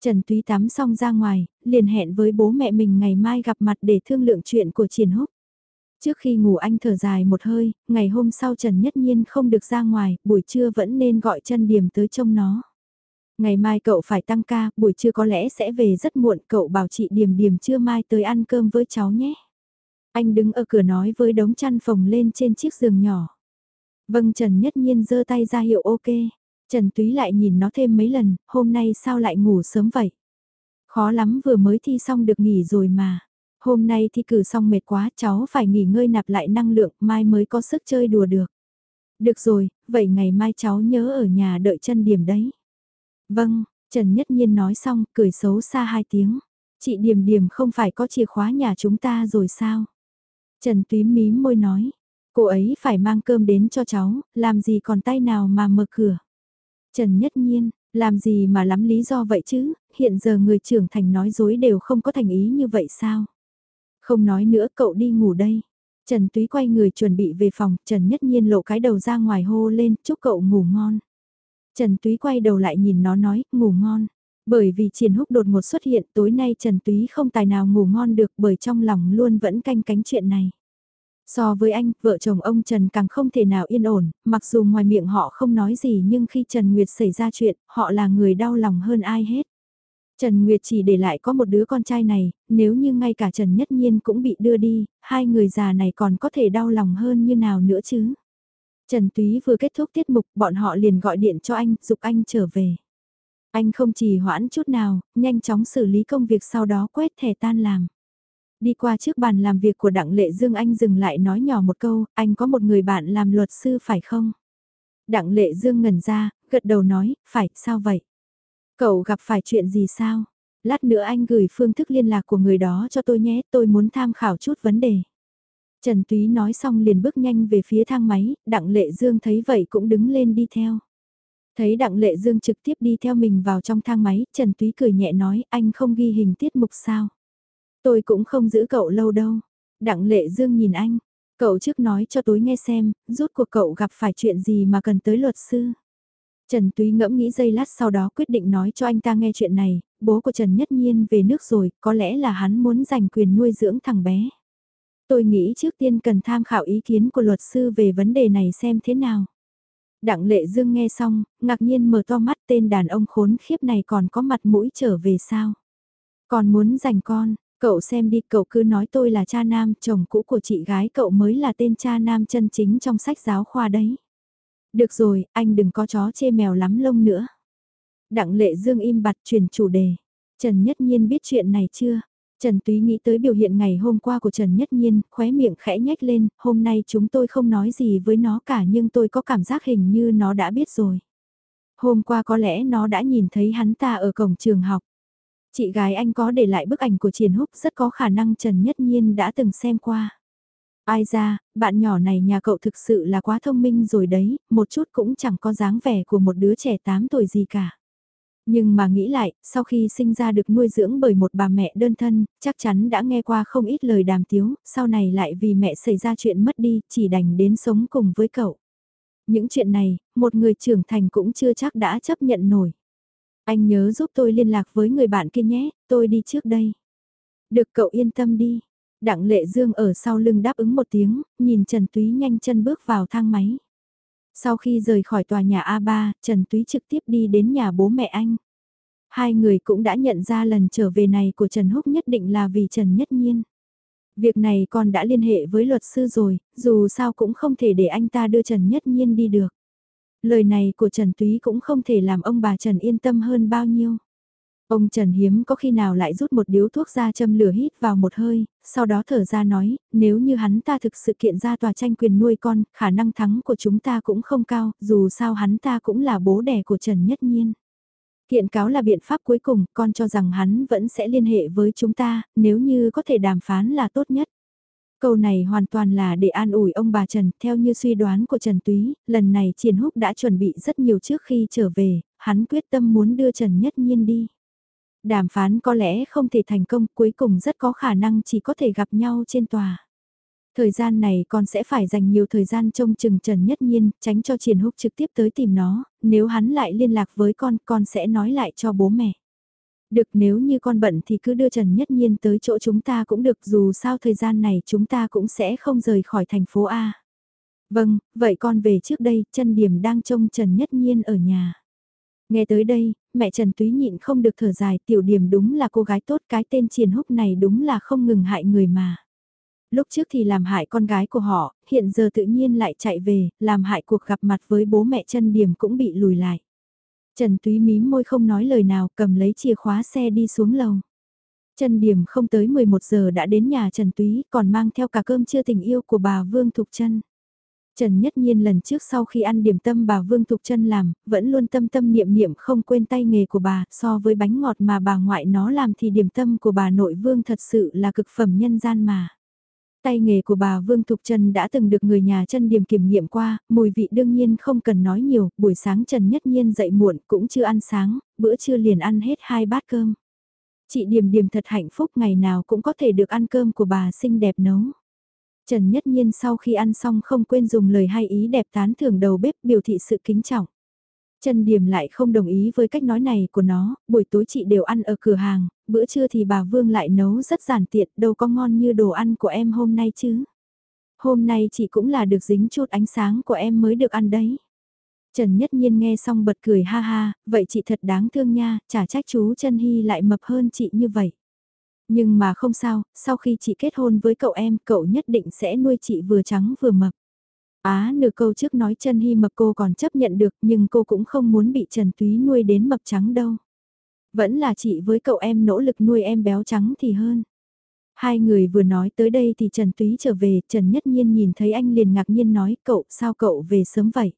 Trần Túy tắm xong ra ngoài, liền hẹn với bố mẹ mình ngày mai gặp mặt để thương lượng chuyện của Triển Húc. Trước khi ngủ anh thở dài một hơi, ngày hôm sau Trần Nhất Nhiên không được ra ngoài, buổi trưa vẫn nên gọi chân điểm tới trông nó. Ngày mai cậu phải tăng ca, buổi trưa có lẽ sẽ về rất muộn, cậu bảo chị điểm điểm trưa mai tới ăn cơm với cháu nhé. Anh đứng ở cửa nói với đống chăn phồng lên trên chiếc giường nhỏ. Vâng Trần Nhất Nhiên giơ tay ra hiệu ok. Trần Túy lại nhìn nó thêm mấy lần, hôm nay sao lại ngủ sớm vậy? Khó lắm vừa mới thi xong được nghỉ rồi mà. Hôm nay thi cử xong mệt quá cháu phải nghỉ ngơi nạp lại năng lượng mai mới có sức chơi đùa được. Được rồi, vậy ngày mai cháu nhớ ở nhà đợi chân điểm đấy. Vâng, Trần Nhất Nhiên nói xong, cười xấu xa hai tiếng. Chị Điềm Điềm không phải có chìa khóa nhà chúng ta rồi sao? Trần Túy mím môi nói, cô ấy phải mang cơm đến cho cháu, làm gì còn tay nào mà mở cửa. Trần Nhất Nhiên, làm gì mà lắm lý do vậy chứ, hiện giờ người trưởng thành nói dối đều không có thành ý như vậy sao? Không nói nữa cậu đi ngủ đây. Trần Túy quay người chuẩn bị về phòng, Trần Nhất Nhiên lộ cái đầu ra ngoài hô lên, chúc cậu ngủ ngon. Trần Túy quay đầu lại nhìn nó nói, ngủ ngon. Bởi vì triển húc đột ngột xuất hiện tối nay Trần Túy không tài nào ngủ ngon được bởi trong lòng luôn vẫn canh cánh chuyện này. So với anh, vợ chồng ông Trần càng không thể nào yên ổn, mặc dù ngoài miệng họ không nói gì nhưng khi Trần Nguyệt xảy ra chuyện, họ là người đau lòng hơn ai hết. Trần Nguyệt chỉ để lại có một đứa con trai này, nếu như ngay cả Trần Nhất Nhiên cũng bị đưa đi, hai người già này còn có thể đau lòng hơn như nào nữa chứ. Trần Túy vừa kết thúc tiết mục, bọn họ liền gọi điện cho anh, dục anh trở về. Anh không trì hoãn chút nào, nhanh chóng xử lý công việc sau đó quét thẻ tan làm. Đi qua trước bàn làm việc của Đặng Lệ Dương anh dừng lại nói nhỏ một câu, anh có một người bạn làm luật sư phải không? Đặng Lệ Dương ngẩn ra, gật đầu nói, phải, sao vậy? Cậu gặp phải chuyện gì sao? Lát nữa anh gửi phương thức liên lạc của người đó cho tôi nhé, tôi muốn tham khảo chút vấn đề. Trần Túy nói xong liền bước nhanh về phía thang máy, Đặng Lệ Dương thấy vậy cũng đứng lên đi theo. Thấy Đặng Lệ Dương trực tiếp đi theo mình vào trong thang máy, Trần Túy cười nhẹ nói anh không ghi hình tiết mục sao. Tôi cũng không giữ cậu lâu đâu. Đặng Lệ Dương nhìn anh, cậu trước nói cho tối nghe xem, rốt cuộc cậu gặp phải chuyện gì mà cần tới luật sư. Trần Túy ngẫm nghĩ giây lát sau đó quyết định nói cho anh ta nghe chuyện này, bố của Trần Nhất Nhiên về nước rồi, có lẽ là hắn muốn giành quyền nuôi dưỡng thằng bé. Tôi nghĩ trước tiên cần tham khảo ý kiến của luật sư về vấn đề này xem thế nào. Đặng Lệ Dương nghe xong, ngạc nhiên mở to mắt tên đàn ông khốn khiếp này còn có mặt mũi trở về sao. Còn muốn giành con, Cậu xem đi, cậu cứ nói tôi là cha nam, chồng cũ của chị gái cậu mới là tên cha nam chân chính trong sách giáo khoa đấy. Được rồi, anh đừng có chó chê mèo lắm lông nữa. Đặng lệ dương im bặt truyền chủ đề. Trần Nhất Nhiên biết chuyện này chưa? Trần Túy nghĩ tới biểu hiện ngày hôm qua của Trần Nhất Nhiên, khóe miệng khẽ nhếch lên, hôm nay chúng tôi không nói gì với nó cả nhưng tôi có cảm giác hình như nó đã biết rồi. Hôm qua có lẽ nó đã nhìn thấy hắn ta ở cổng trường học. Chị gái anh có để lại bức ảnh của Triển Húc rất có khả năng Trần Nhất Nhiên đã từng xem qua. Ai ra, bạn nhỏ này nhà cậu thực sự là quá thông minh rồi đấy, một chút cũng chẳng có dáng vẻ của một đứa trẻ 8 tuổi gì cả. Nhưng mà nghĩ lại, sau khi sinh ra được nuôi dưỡng bởi một bà mẹ đơn thân, chắc chắn đã nghe qua không ít lời đàm tiếu, sau này lại vì mẹ xảy ra chuyện mất đi, chỉ đành đến sống cùng với cậu. Những chuyện này, một người trưởng thành cũng chưa chắc đã chấp nhận nổi. Anh nhớ giúp tôi liên lạc với người bạn kia nhé, tôi đi trước đây. Được cậu yên tâm đi. Đặng Lệ Dương ở sau lưng đáp ứng một tiếng, nhìn Trần Túy nhanh chân bước vào thang máy. Sau khi rời khỏi tòa nhà A3, Trần Túy trực tiếp đi đến nhà bố mẹ anh. Hai người cũng đã nhận ra lần trở về này của Trần Húc nhất định là vì Trần Nhất Nhiên. Việc này con đã liên hệ với luật sư rồi, dù sao cũng không thể để anh ta đưa Trần Nhất Nhiên đi được. Lời này của Trần Túy cũng không thể làm ông bà Trần yên tâm hơn bao nhiêu. Ông Trần hiếm có khi nào lại rút một điếu thuốc ra châm lửa hít vào một hơi, sau đó thở ra nói, nếu như hắn ta thực sự kiện ra tòa tranh quyền nuôi con, khả năng thắng của chúng ta cũng không cao, dù sao hắn ta cũng là bố đẻ của Trần Nhất Nhiên. Kiện cáo là biện pháp cuối cùng, con cho rằng hắn vẫn sẽ liên hệ với chúng ta, nếu như có thể đàm phán là tốt nhất. Câu này hoàn toàn là để an ủi ông bà Trần, theo như suy đoán của Trần Túy, lần này Triền Húc đã chuẩn bị rất nhiều trước khi trở về, hắn quyết tâm muốn đưa Trần Nhất Nhiên đi. Đàm phán có lẽ không thể thành công, cuối cùng rất có khả năng chỉ có thể gặp nhau trên tòa. Thời gian này con sẽ phải dành nhiều thời gian trông chừng Trần Nhất Nhiên, tránh cho Triển Húc trực tiếp tới tìm nó, nếu hắn lại liên lạc với con, con sẽ nói lại cho bố mẹ. Được nếu như con bận thì cứ đưa Trần Nhất Nhiên tới chỗ chúng ta cũng được dù sao thời gian này chúng ta cũng sẽ không rời khỏi thành phố A. Vâng, vậy con về trước đây, chân điểm đang trông Trần Nhất Nhiên ở nhà. Nghe tới đây, mẹ Trần Túy nhịn không được thở dài, tiểu điểm đúng là cô gái tốt, cái tên Triền Húc này đúng là không ngừng hại người mà. Lúc trước thì làm hại con gái của họ, hiện giờ tự nhiên lại chạy về, làm hại cuộc gặp mặt với bố mẹ Trần điểm cũng bị lùi lại. Trần Túy mím môi không nói lời nào, cầm lấy chìa khóa xe đi xuống lầu. Trần Điểm không tới 11 giờ đã đến nhà Trần Túy, còn mang theo cả cơm chưa tình yêu của bà Vương Thục Trân. Trần Nhất Nhiên lần trước sau khi ăn điểm tâm bà Vương Thục Trân làm, vẫn luôn tâm tâm niệm niệm không quên tay nghề của bà, so với bánh ngọt mà bà ngoại nó làm thì điểm tâm của bà nội Vương thật sự là cực phẩm nhân gian mà. Tay nghề của bà Vương Thục Trân đã từng được người nhà chân điểm kiểm nghiệm qua, mùi vị đương nhiên không cần nói nhiều, buổi sáng Trần Nhất Nhiên dậy muộn cũng chưa ăn sáng, bữa trưa liền ăn hết hai bát cơm. Chị Điềm Điềm thật hạnh phúc ngày nào cũng có thể được ăn cơm của bà xinh đẹp nấu. Trần Nhất Nhiên sau khi ăn xong không quên dùng lời hay ý đẹp tán thưởng đầu bếp biểu thị sự kính trọng. Trần Điềm lại không đồng ý với cách nói này của nó, buổi tối chị đều ăn ở cửa hàng, bữa trưa thì bà Vương lại nấu rất giản tiện, đâu có ngon như đồ ăn của em hôm nay chứ. Hôm nay chị cũng là được dính chút ánh sáng của em mới được ăn đấy. Trần Nhất Nhiên nghe xong bật cười ha ha, vậy chị thật đáng thương nha, chả trách chú Trân Hy lại mập hơn chị như vậy. Nhưng mà không sao, sau khi chị kết hôn với cậu em, cậu nhất định sẽ nuôi chị vừa trắng vừa mập. Á nửa câu trước nói chân hy mập cô còn chấp nhận được nhưng cô cũng không muốn bị Trần Túy nuôi đến mập trắng đâu. Vẫn là chị với cậu em nỗ lực nuôi em béo trắng thì hơn. Hai người vừa nói tới đây thì Trần Túy trở về, Trần Nhất Nhiên nhìn thấy anh liền ngạc nhiên nói cậu sao cậu về sớm vậy?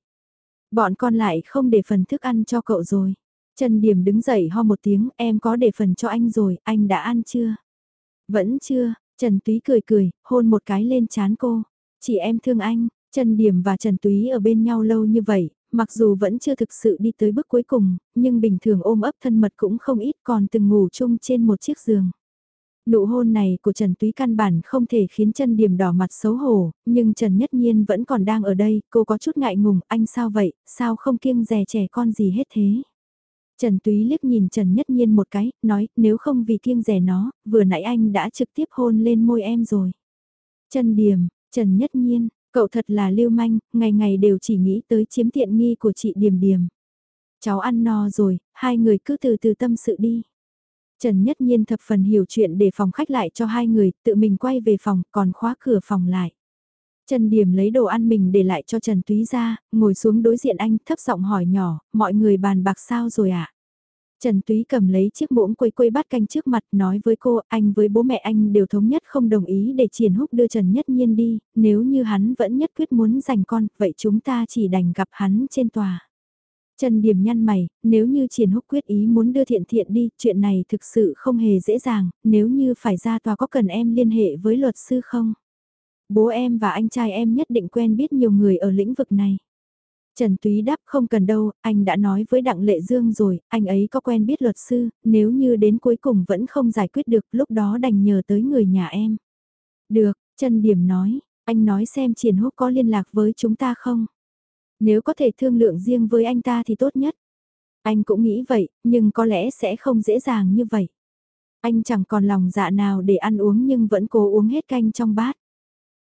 Bọn con lại không để phần thức ăn cho cậu rồi. Trần Điểm đứng dậy ho một tiếng em có để phần cho anh rồi, anh đã ăn chưa? Vẫn chưa, Trần Túy cười cười, hôn một cái lên chán cô. Chị em thương anh, Trần Điểm và Trần Túy ở bên nhau lâu như vậy, mặc dù vẫn chưa thực sự đi tới bước cuối cùng, nhưng bình thường ôm ấp thân mật cũng không ít còn từng ngủ chung trên một chiếc giường. Nụ hôn này của Trần Túy căn bản không thể khiến Trần Điểm đỏ mặt xấu hổ, nhưng Trần Nhất Nhiên vẫn còn đang ở đây, cô có chút ngại ngùng, anh sao vậy, sao không kiêng rè trẻ con gì hết thế. Trần Túy liếc nhìn Trần Nhất Nhiên một cái, nói, nếu không vì kiêng rẻ nó, vừa nãy anh đã trực tiếp hôn lên môi em rồi. Trần Điểm, Trần Nhất Nhiên, cậu thật là lưu manh, ngày ngày đều chỉ nghĩ tới chiếm tiện nghi của chị Điểm Điểm. Cháu ăn no rồi, hai người cứ từ từ tâm sự đi. Trần Nhất Nhiên thập phần hiểu chuyện để phòng khách lại cho hai người, tự mình quay về phòng, còn khóa cửa phòng lại. Trần Điểm lấy đồ ăn mình để lại cho Trần Túy ra, ngồi xuống đối diện anh, thấp giọng hỏi nhỏ, mọi người bàn bạc sao rồi ạ? À? Trần Túy cầm lấy chiếc muỗng quây quây bát canh trước mặt nói với cô, anh với bố mẹ anh đều thống nhất không đồng ý để Triển Húc đưa Trần Nhất Nhiên đi, nếu như hắn vẫn nhất quyết muốn giành con, vậy chúng ta chỉ đành gặp hắn trên tòa. Trần Điểm nhăn mày, nếu như Triển Húc quyết ý muốn đưa thiện thiện đi, chuyện này thực sự không hề dễ dàng, nếu như phải ra tòa có cần em liên hệ với luật sư không? Bố em và anh trai em nhất định quen biết nhiều người ở lĩnh vực này. Trần Túy đáp không cần đâu, anh đã nói với Đặng Lệ Dương rồi, anh ấy có quen biết luật sư, nếu như đến cuối cùng vẫn không giải quyết được, lúc đó đành nhờ tới người nhà em. Được, Trần Điểm nói, anh nói xem Triển Húc có liên lạc với chúng ta không? Nếu có thể thương lượng riêng với anh ta thì tốt nhất. Anh cũng nghĩ vậy, nhưng có lẽ sẽ không dễ dàng như vậy. Anh chẳng còn lòng dạ nào để ăn uống nhưng vẫn cố uống hết canh trong bát.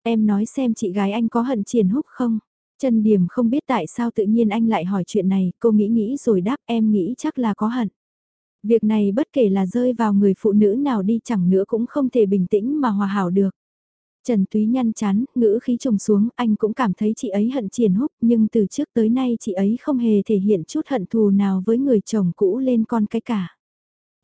Em nói xem chị gái anh có hận Triển Húc không? Trần Điểm không biết tại sao tự nhiên anh lại hỏi chuyện này, cô nghĩ nghĩ rồi đáp em nghĩ chắc là có hận. Việc này bất kể là rơi vào người phụ nữ nào đi chẳng nữa cũng không thể bình tĩnh mà hòa hảo được. Trần Túy nhăn chán, ngữ khí trùng xuống, anh cũng cảm thấy chị ấy hận triển húc, nhưng từ trước tới nay chị ấy không hề thể hiện chút hận thù nào với người chồng cũ lên con cái cả.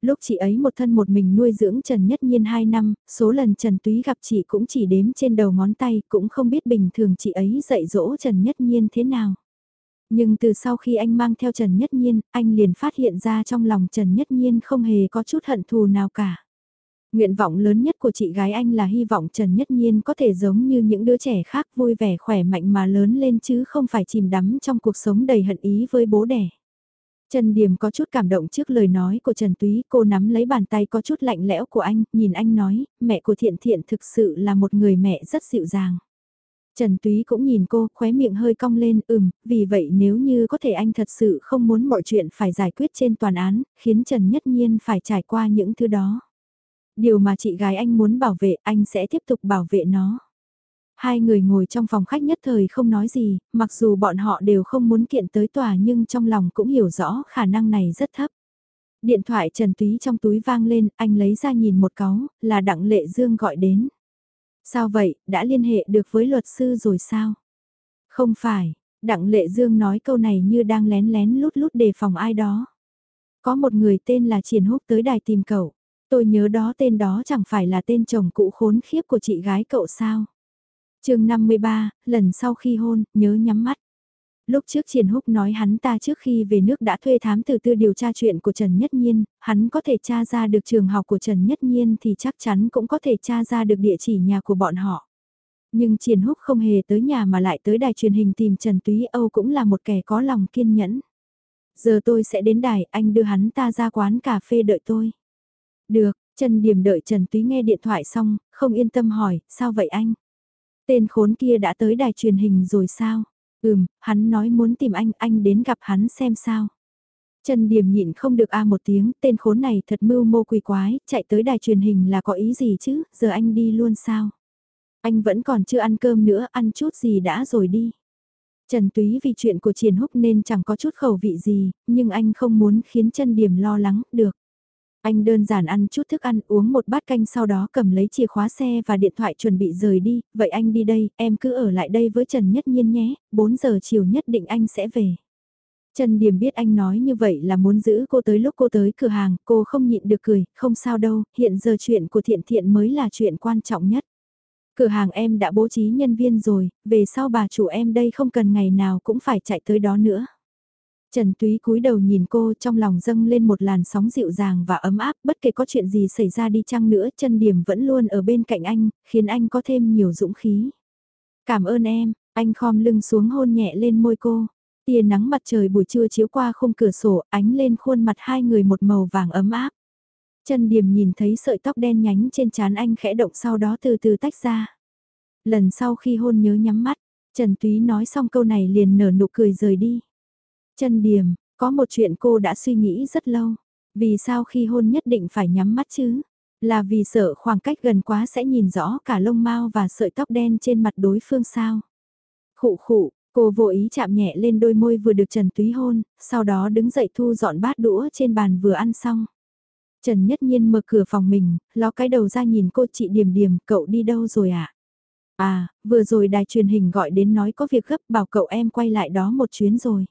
Lúc chị ấy một thân một mình nuôi dưỡng Trần Nhất Nhiên 2 năm, số lần Trần Túy gặp chị cũng chỉ đếm trên đầu ngón tay, cũng không biết bình thường chị ấy dạy dỗ Trần Nhất Nhiên thế nào. Nhưng từ sau khi anh mang theo Trần Nhất Nhiên, anh liền phát hiện ra trong lòng Trần Nhất Nhiên không hề có chút hận thù nào cả. Nguyện vọng lớn nhất của chị gái anh là hy vọng Trần Nhất Nhiên có thể giống như những đứa trẻ khác vui vẻ khỏe mạnh mà lớn lên chứ không phải chìm đắm trong cuộc sống đầy hận ý với bố đẻ. Trần Điềm có chút cảm động trước lời nói của Trần Túy, cô nắm lấy bàn tay có chút lạnh lẽo của anh, nhìn anh nói, mẹ của Thiện Thiện thực sự là một người mẹ rất dịu dàng. Trần Túy cũng nhìn cô, khóe miệng hơi cong lên, ừm, vì vậy nếu như có thể anh thật sự không muốn mọi chuyện phải giải quyết trên toàn án, khiến Trần Nhất Nhiên phải trải qua những thứ đó. Điều mà chị gái anh muốn bảo vệ, anh sẽ tiếp tục bảo vệ nó. Hai người ngồi trong phòng khách nhất thời không nói gì, mặc dù bọn họ đều không muốn kiện tới tòa nhưng trong lòng cũng hiểu rõ khả năng này rất thấp. Điện thoại Trần Túy trong túi vang lên, anh lấy ra nhìn một cáu, là Đặng Lệ Dương gọi đến. Sao vậy, đã liên hệ được với luật sư rồi sao? Không phải, Đặng Lệ Dương nói câu này như đang lén lén lút lút đề phòng ai đó. Có một người tên là Triển Húc tới đài tìm cậu. Tôi nhớ đó tên đó chẳng phải là tên chồng cũ khốn khiếp của chị gái cậu sao? Chương 53, lần sau khi hôn, nhớ nhắm mắt. Lúc trước Triển Húc nói hắn ta trước khi về nước đã thuê thám từ tư điều tra chuyện của Trần Nhất Nhiên, hắn có thể tra ra được trường học của Trần Nhất Nhiên thì chắc chắn cũng có thể tra ra được địa chỉ nhà của bọn họ. Nhưng Triển Húc không hề tới nhà mà lại tới đài truyền hình tìm Trần Túy Âu cũng là một kẻ có lòng kiên nhẫn. Giờ tôi sẽ đến đài, anh đưa hắn ta ra quán cà phê đợi tôi. Được, Trần Điểm đợi Trần Túy nghe điện thoại xong, không yên tâm hỏi, sao vậy anh? Tên khốn kia đã tới đài truyền hình rồi sao? Ừm, hắn nói muốn tìm anh, anh đến gặp hắn xem sao. Trần Điềm nhịn không được a một tiếng, tên khốn này thật mưu mô quỷ quái, chạy tới đài truyền hình là có ý gì chứ, giờ anh đi luôn sao? Anh vẫn còn chưa ăn cơm nữa, ăn chút gì đã rồi đi. Trần Túy vì chuyện của Triển Húc nên chẳng có chút khẩu vị gì, nhưng anh không muốn khiến Trần Điềm lo lắng, được. Anh đơn giản ăn chút thức ăn uống một bát canh sau đó cầm lấy chìa khóa xe và điện thoại chuẩn bị rời đi, vậy anh đi đây, em cứ ở lại đây với Trần Nhất Nhiên nhé, 4 giờ chiều nhất định anh sẽ về. Trần Điểm biết anh nói như vậy là muốn giữ cô tới lúc cô tới cửa hàng, cô không nhịn được cười, không sao đâu, hiện giờ chuyện của thiện thiện mới là chuyện quan trọng nhất. Cửa hàng em đã bố trí nhân viên rồi, về sau bà chủ em đây không cần ngày nào cũng phải chạy tới đó nữa. Trần Túy cúi đầu nhìn cô trong lòng dâng lên một làn sóng dịu dàng và ấm áp, bất kể có chuyện gì xảy ra đi chăng nữa, chân điểm vẫn luôn ở bên cạnh anh, khiến anh có thêm nhiều dũng khí. Cảm ơn em, anh khom lưng xuống hôn nhẹ lên môi cô. Tia nắng mặt trời buổi trưa chiếu qua khung cửa sổ, ánh lên khuôn mặt hai người một màu vàng ấm áp. Chân điểm nhìn thấy sợi tóc đen nhánh trên trán anh khẽ động sau đó từ từ tách ra. Lần sau khi hôn nhớ nhắm mắt, Trần Túy nói xong câu này liền nở nụ cười rời đi. Chân điểm, có một chuyện cô đã suy nghĩ rất lâu. Vì sao khi hôn nhất định phải nhắm mắt chứ? Là vì sợ khoảng cách gần quá sẽ nhìn rõ cả lông mau và sợi tóc đen trên mặt đối phương sao? Khụ khụ, cô vô ý chạm nhẹ lên đôi môi vừa được Trần Túy hôn, sau đó đứng dậy thu dọn bát đũa trên bàn vừa ăn xong. Trần Nhất Nhiên mở cửa phòng mình, ló cái đầu ra nhìn cô chị Điềm Điềm, cậu đi đâu rồi ạ? À? à, vừa rồi đài truyền hình gọi đến nói có việc gấp bảo cậu em quay lại đó một chuyến rồi.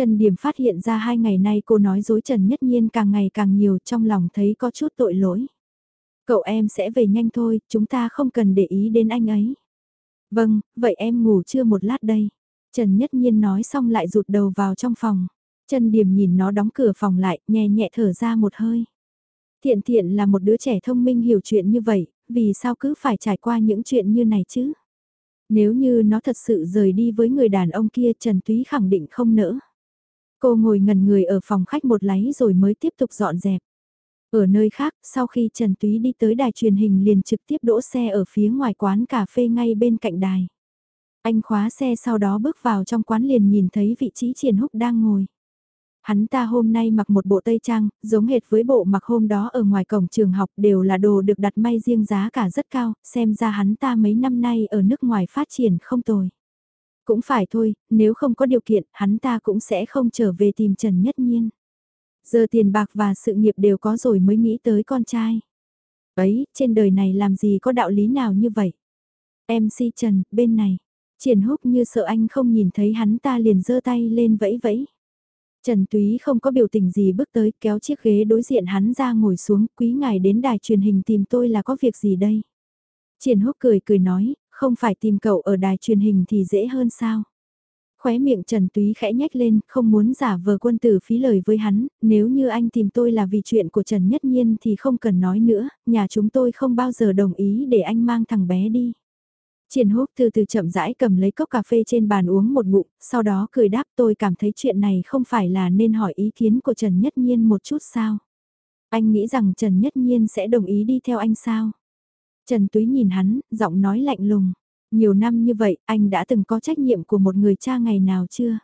Trần Điềm phát hiện ra hai ngày nay cô nói dối Trần Nhất Nhiên càng ngày càng nhiều trong lòng thấy có chút tội lỗi. Cậu em sẽ về nhanh thôi, chúng ta không cần để ý đến anh ấy. Vâng, vậy em ngủ chưa một lát đây. Trần Nhất Nhiên nói xong lại rụt đầu vào trong phòng. Trần Điềm nhìn nó đóng cửa phòng lại, nhẹ nhẹ thở ra một hơi. Thiện thiện là một đứa trẻ thông minh hiểu chuyện như vậy, vì sao cứ phải trải qua những chuyện như này chứ? Nếu như nó thật sự rời đi với người đàn ông kia Trần Túy khẳng định không nỡ. Cô ngồi ngần người ở phòng khách một láy rồi mới tiếp tục dọn dẹp. Ở nơi khác, sau khi Trần Túy đi tới đài truyền hình liền trực tiếp đỗ xe ở phía ngoài quán cà phê ngay bên cạnh đài. Anh khóa xe sau đó bước vào trong quán liền nhìn thấy vị trí Triển Húc đang ngồi. Hắn ta hôm nay mặc một bộ tây trang, giống hệt với bộ mặc hôm đó ở ngoài cổng trường học đều là đồ được đặt may riêng giá cả rất cao, xem ra hắn ta mấy năm nay ở nước ngoài phát triển không tồi. Cũng phải thôi, nếu không có điều kiện, hắn ta cũng sẽ không trở về tìm Trần Nhất Nhiên. Giờ tiền bạc và sự nghiệp đều có rồi mới nghĩ tới con trai. Ấy, trên đời này làm gì có đạo lý nào như vậy? MC Trần, bên này. Triển húc như sợ anh không nhìn thấy hắn ta liền giơ tay lên vẫy vẫy. Trần Túy không có biểu tình gì bước tới kéo chiếc ghế đối diện hắn ra ngồi xuống quý ngài đến đài truyền hình tìm tôi là có việc gì đây? Triển húc cười cười nói, không phải tìm cậu ở đài truyền hình thì dễ hơn sao? Khóe miệng Trần Túy khẽ nhếch lên, không muốn giả vờ quân tử phí lời với hắn, nếu như anh tìm tôi là vì chuyện của Trần Nhất Nhiên thì không cần nói nữa, nhà chúng tôi không bao giờ đồng ý để anh mang thằng bé đi. Triển húc từ từ chậm rãi cầm lấy cốc cà phê trên bàn uống một ngụm, sau đó cười đáp tôi cảm thấy chuyện này không phải là nên hỏi ý kiến của Trần Nhất Nhiên một chút sao. Anh nghĩ rằng Trần Nhất Nhiên sẽ đồng ý đi theo anh sao? Trần Túy nhìn hắn, giọng nói lạnh lùng. Nhiều năm như vậy, anh đã từng có trách nhiệm của một người cha ngày nào chưa?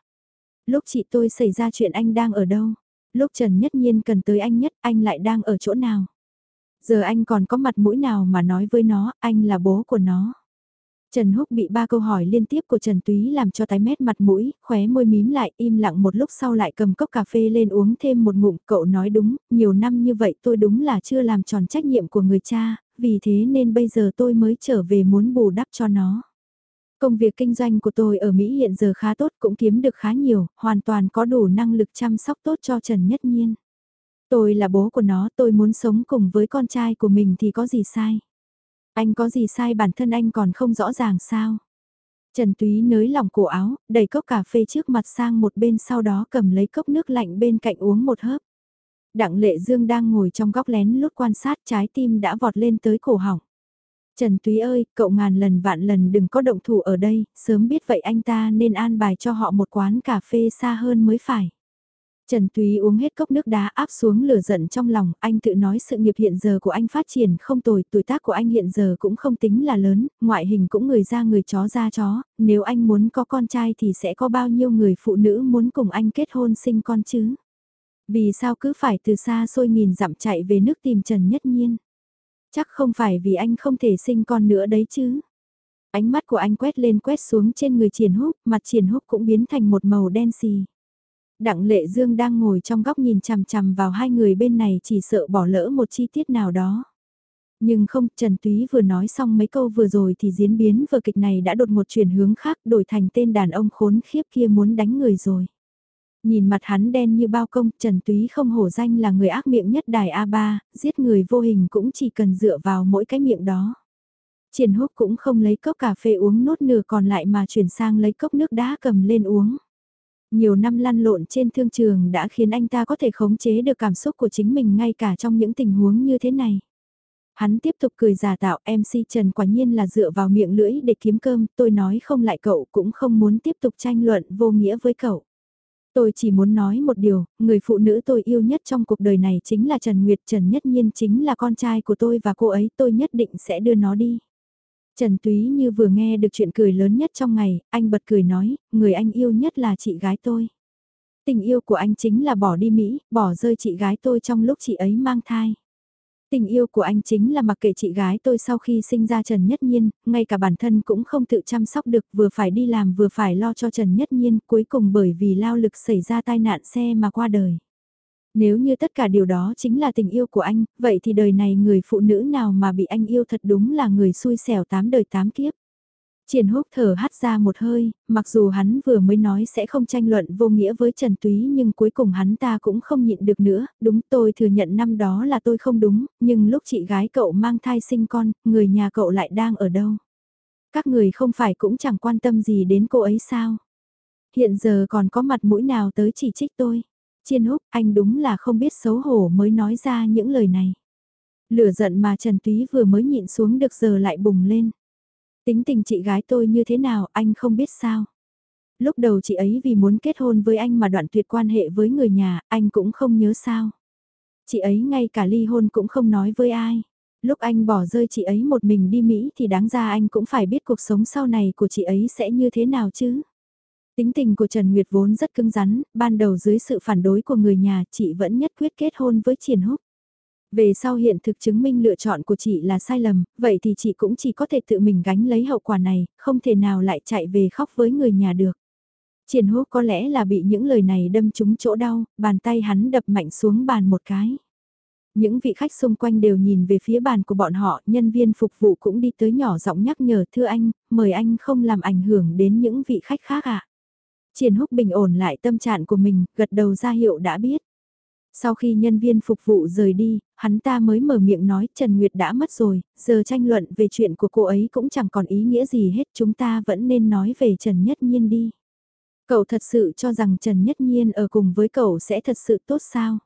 Lúc chị tôi xảy ra chuyện anh đang ở đâu? Lúc Trần Nhất Nhiên cần tới anh nhất, anh lại đang ở chỗ nào? Giờ anh còn có mặt mũi nào mà nói với nó, anh là bố của nó? Trần Húc bị ba câu hỏi liên tiếp của Trần Túy làm cho tái mét mặt mũi, khóe môi mím lại, im lặng một lúc sau lại cầm cốc cà phê lên uống thêm một ngụm, cậu nói đúng, nhiều năm như vậy tôi đúng là chưa làm tròn trách nhiệm của người cha, vì thế nên bây giờ tôi mới trở về muốn bù đắp cho nó. Công việc kinh doanh của tôi ở Mỹ hiện giờ khá tốt cũng kiếm được khá nhiều, hoàn toàn có đủ năng lực chăm sóc tốt cho Trần Nhất Nhiên. Tôi là bố của nó, tôi muốn sống cùng với con trai của mình thì có gì sai. Anh có gì sai bản thân anh còn không rõ ràng sao? Trần Túy nới lỏng cổ áo, đẩy cốc cà phê trước mặt sang một bên sau đó cầm lấy cốc nước lạnh bên cạnh uống một hớp. Đặng Lệ Dương đang ngồi trong góc lén lút quan sát trái tim đã vọt lên tới cổ họng. Trần Túy ơi, cậu ngàn lần vạn lần đừng có động thủ ở đây, sớm biết vậy anh ta nên an bài cho họ một quán cà phê xa hơn mới phải. Trần Túy uống hết cốc nước đá áp xuống lửa giận trong lòng, anh tự nói sự nghiệp hiện giờ của anh phát triển không tồi, tuổi tác của anh hiện giờ cũng không tính là lớn, ngoại hình cũng người ra người chó ra chó, nếu anh muốn có con trai thì sẽ có bao nhiêu người phụ nữ muốn cùng anh kết hôn sinh con chứ? Vì sao cứ phải từ xa xôi nghìn dặm chạy về nước tìm Trần Nhất Nhiên? Chắc không phải vì anh không thể sinh con nữa đấy chứ? Ánh mắt của anh quét lên quét xuống trên người triển húc, mặt triển húc cũng biến thành một màu đen xì. Đặng Lệ Dương đang ngồi trong góc nhìn chằm chằm vào hai người bên này chỉ sợ bỏ lỡ một chi tiết nào đó. Nhưng không, Trần Túy vừa nói xong mấy câu vừa rồi thì diễn biến vở kịch này đã đột một chuyển hướng khác đổi thành tên đàn ông khốn khiếp kia muốn đánh người rồi. Nhìn mặt hắn đen như bao công, Trần Túy không hổ danh là người ác miệng nhất đài A3, giết người vô hình cũng chỉ cần dựa vào mỗi cái miệng đó. Triển húc cũng không lấy cốc cà phê uống nốt nửa còn lại mà chuyển sang lấy cốc nước đá cầm lên uống. Nhiều năm lăn lộn trên thương trường đã khiến anh ta có thể khống chế được cảm xúc của chính mình ngay cả trong những tình huống như thế này. Hắn tiếp tục cười giả tạo MC Trần quả nhiên là dựa vào miệng lưỡi để kiếm cơm, tôi nói không lại cậu cũng không muốn tiếp tục tranh luận vô nghĩa với cậu. Tôi chỉ muốn nói một điều, người phụ nữ tôi yêu nhất trong cuộc đời này chính là Trần Nguyệt, Trần Nhất Nhiên chính là con trai của tôi và cô ấy tôi nhất định sẽ đưa nó đi. Trần Túy như vừa nghe được chuyện cười lớn nhất trong ngày, anh bật cười nói, người anh yêu nhất là chị gái tôi. Tình yêu của anh chính là bỏ đi Mỹ, bỏ rơi chị gái tôi trong lúc chị ấy mang thai. Tình yêu của anh chính là mặc kệ chị gái tôi sau khi sinh ra Trần Nhất Nhiên, ngay cả bản thân cũng không tự chăm sóc được, vừa phải đi làm vừa phải lo cho Trần Nhất Nhiên, cuối cùng bởi vì lao lực xảy ra tai nạn xe mà qua đời. Nếu như tất cả điều đó chính là tình yêu của anh, vậy thì đời này người phụ nữ nào mà bị anh yêu thật đúng là người xui xẻo tám đời tám kiếp. Triển húc thở hắt ra một hơi, mặc dù hắn vừa mới nói sẽ không tranh luận vô nghĩa với Trần Túy nhưng cuối cùng hắn ta cũng không nhịn được nữa, đúng tôi thừa nhận năm đó là tôi không đúng, nhưng lúc chị gái cậu mang thai sinh con, người nhà cậu lại đang ở đâu? Các người không phải cũng chẳng quan tâm gì đến cô ấy sao? Hiện giờ còn có mặt mũi nào tới chỉ trích tôi? Chiên húc, anh đúng là không biết xấu hổ mới nói ra những lời này. Lửa giận mà Trần Túy vừa mới nhịn xuống được giờ lại bùng lên. Tính tình chị gái tôi như thế nào anh không biết sao. Lúc đầu chị ấy vì muốn kết hôn với anh mà đoạn tuyệt quan hệ với người nhà, anh cũng không nhớ sao. Chị ấy ngay cả ly hôn cũng không nói với ai. Lúc anh bỏ rơi chị ấy một mình đi Mỹ thì đáng ra anh cũng phải biết cuộc sống sau này của chị ấy sẽ như thế nào chứ. Tính tình của Trần Nguyệt vốn rất cứng rắn, ban đầu dưới sự phản đối của người nhà chị vẫn nhất quyết kết hôn với Triển Húc. Về sau hiện thực chứng minh lựa chọn của chị là sai lầm, vậy thì chị cũng chỉ có thể tự mình gánh lấy hậu quả này, không thể nào lại chạy về khóc với người nhà được. Triển húc có lẽ là bị những lời này đâm trúng chỗ đau, bàn tay hắn đập mạnh xuống bàn một cái. Những vị khách xung quanh đều nhìn về phía bàn của bọn họ, nhân viên phục vụ cũng đi tới nhỏ giọng nhắc nhở thưa anh, mời anh không làm ảnh hưởng đến những vị khách khác ạ. À? Triển húc bình ổn lại tâm trạng của mình, gật đầu ra hiệu đã biết. Sau khi nhân viên phục vụ rời đi, hắn ta mới mở miệng nói Trần Nguyệt đã mất rồi, giờ tranh luận về chuyện của cô ấy cũng chẳng còn ý nghĩa gì hết chúng ta vẫn nên nói về Trần Nhất Nhiên đi. Cậu thật sự cho rằng Trần Nhất Nhiên ở cùng với cậu sẽ thật sự tốt sao?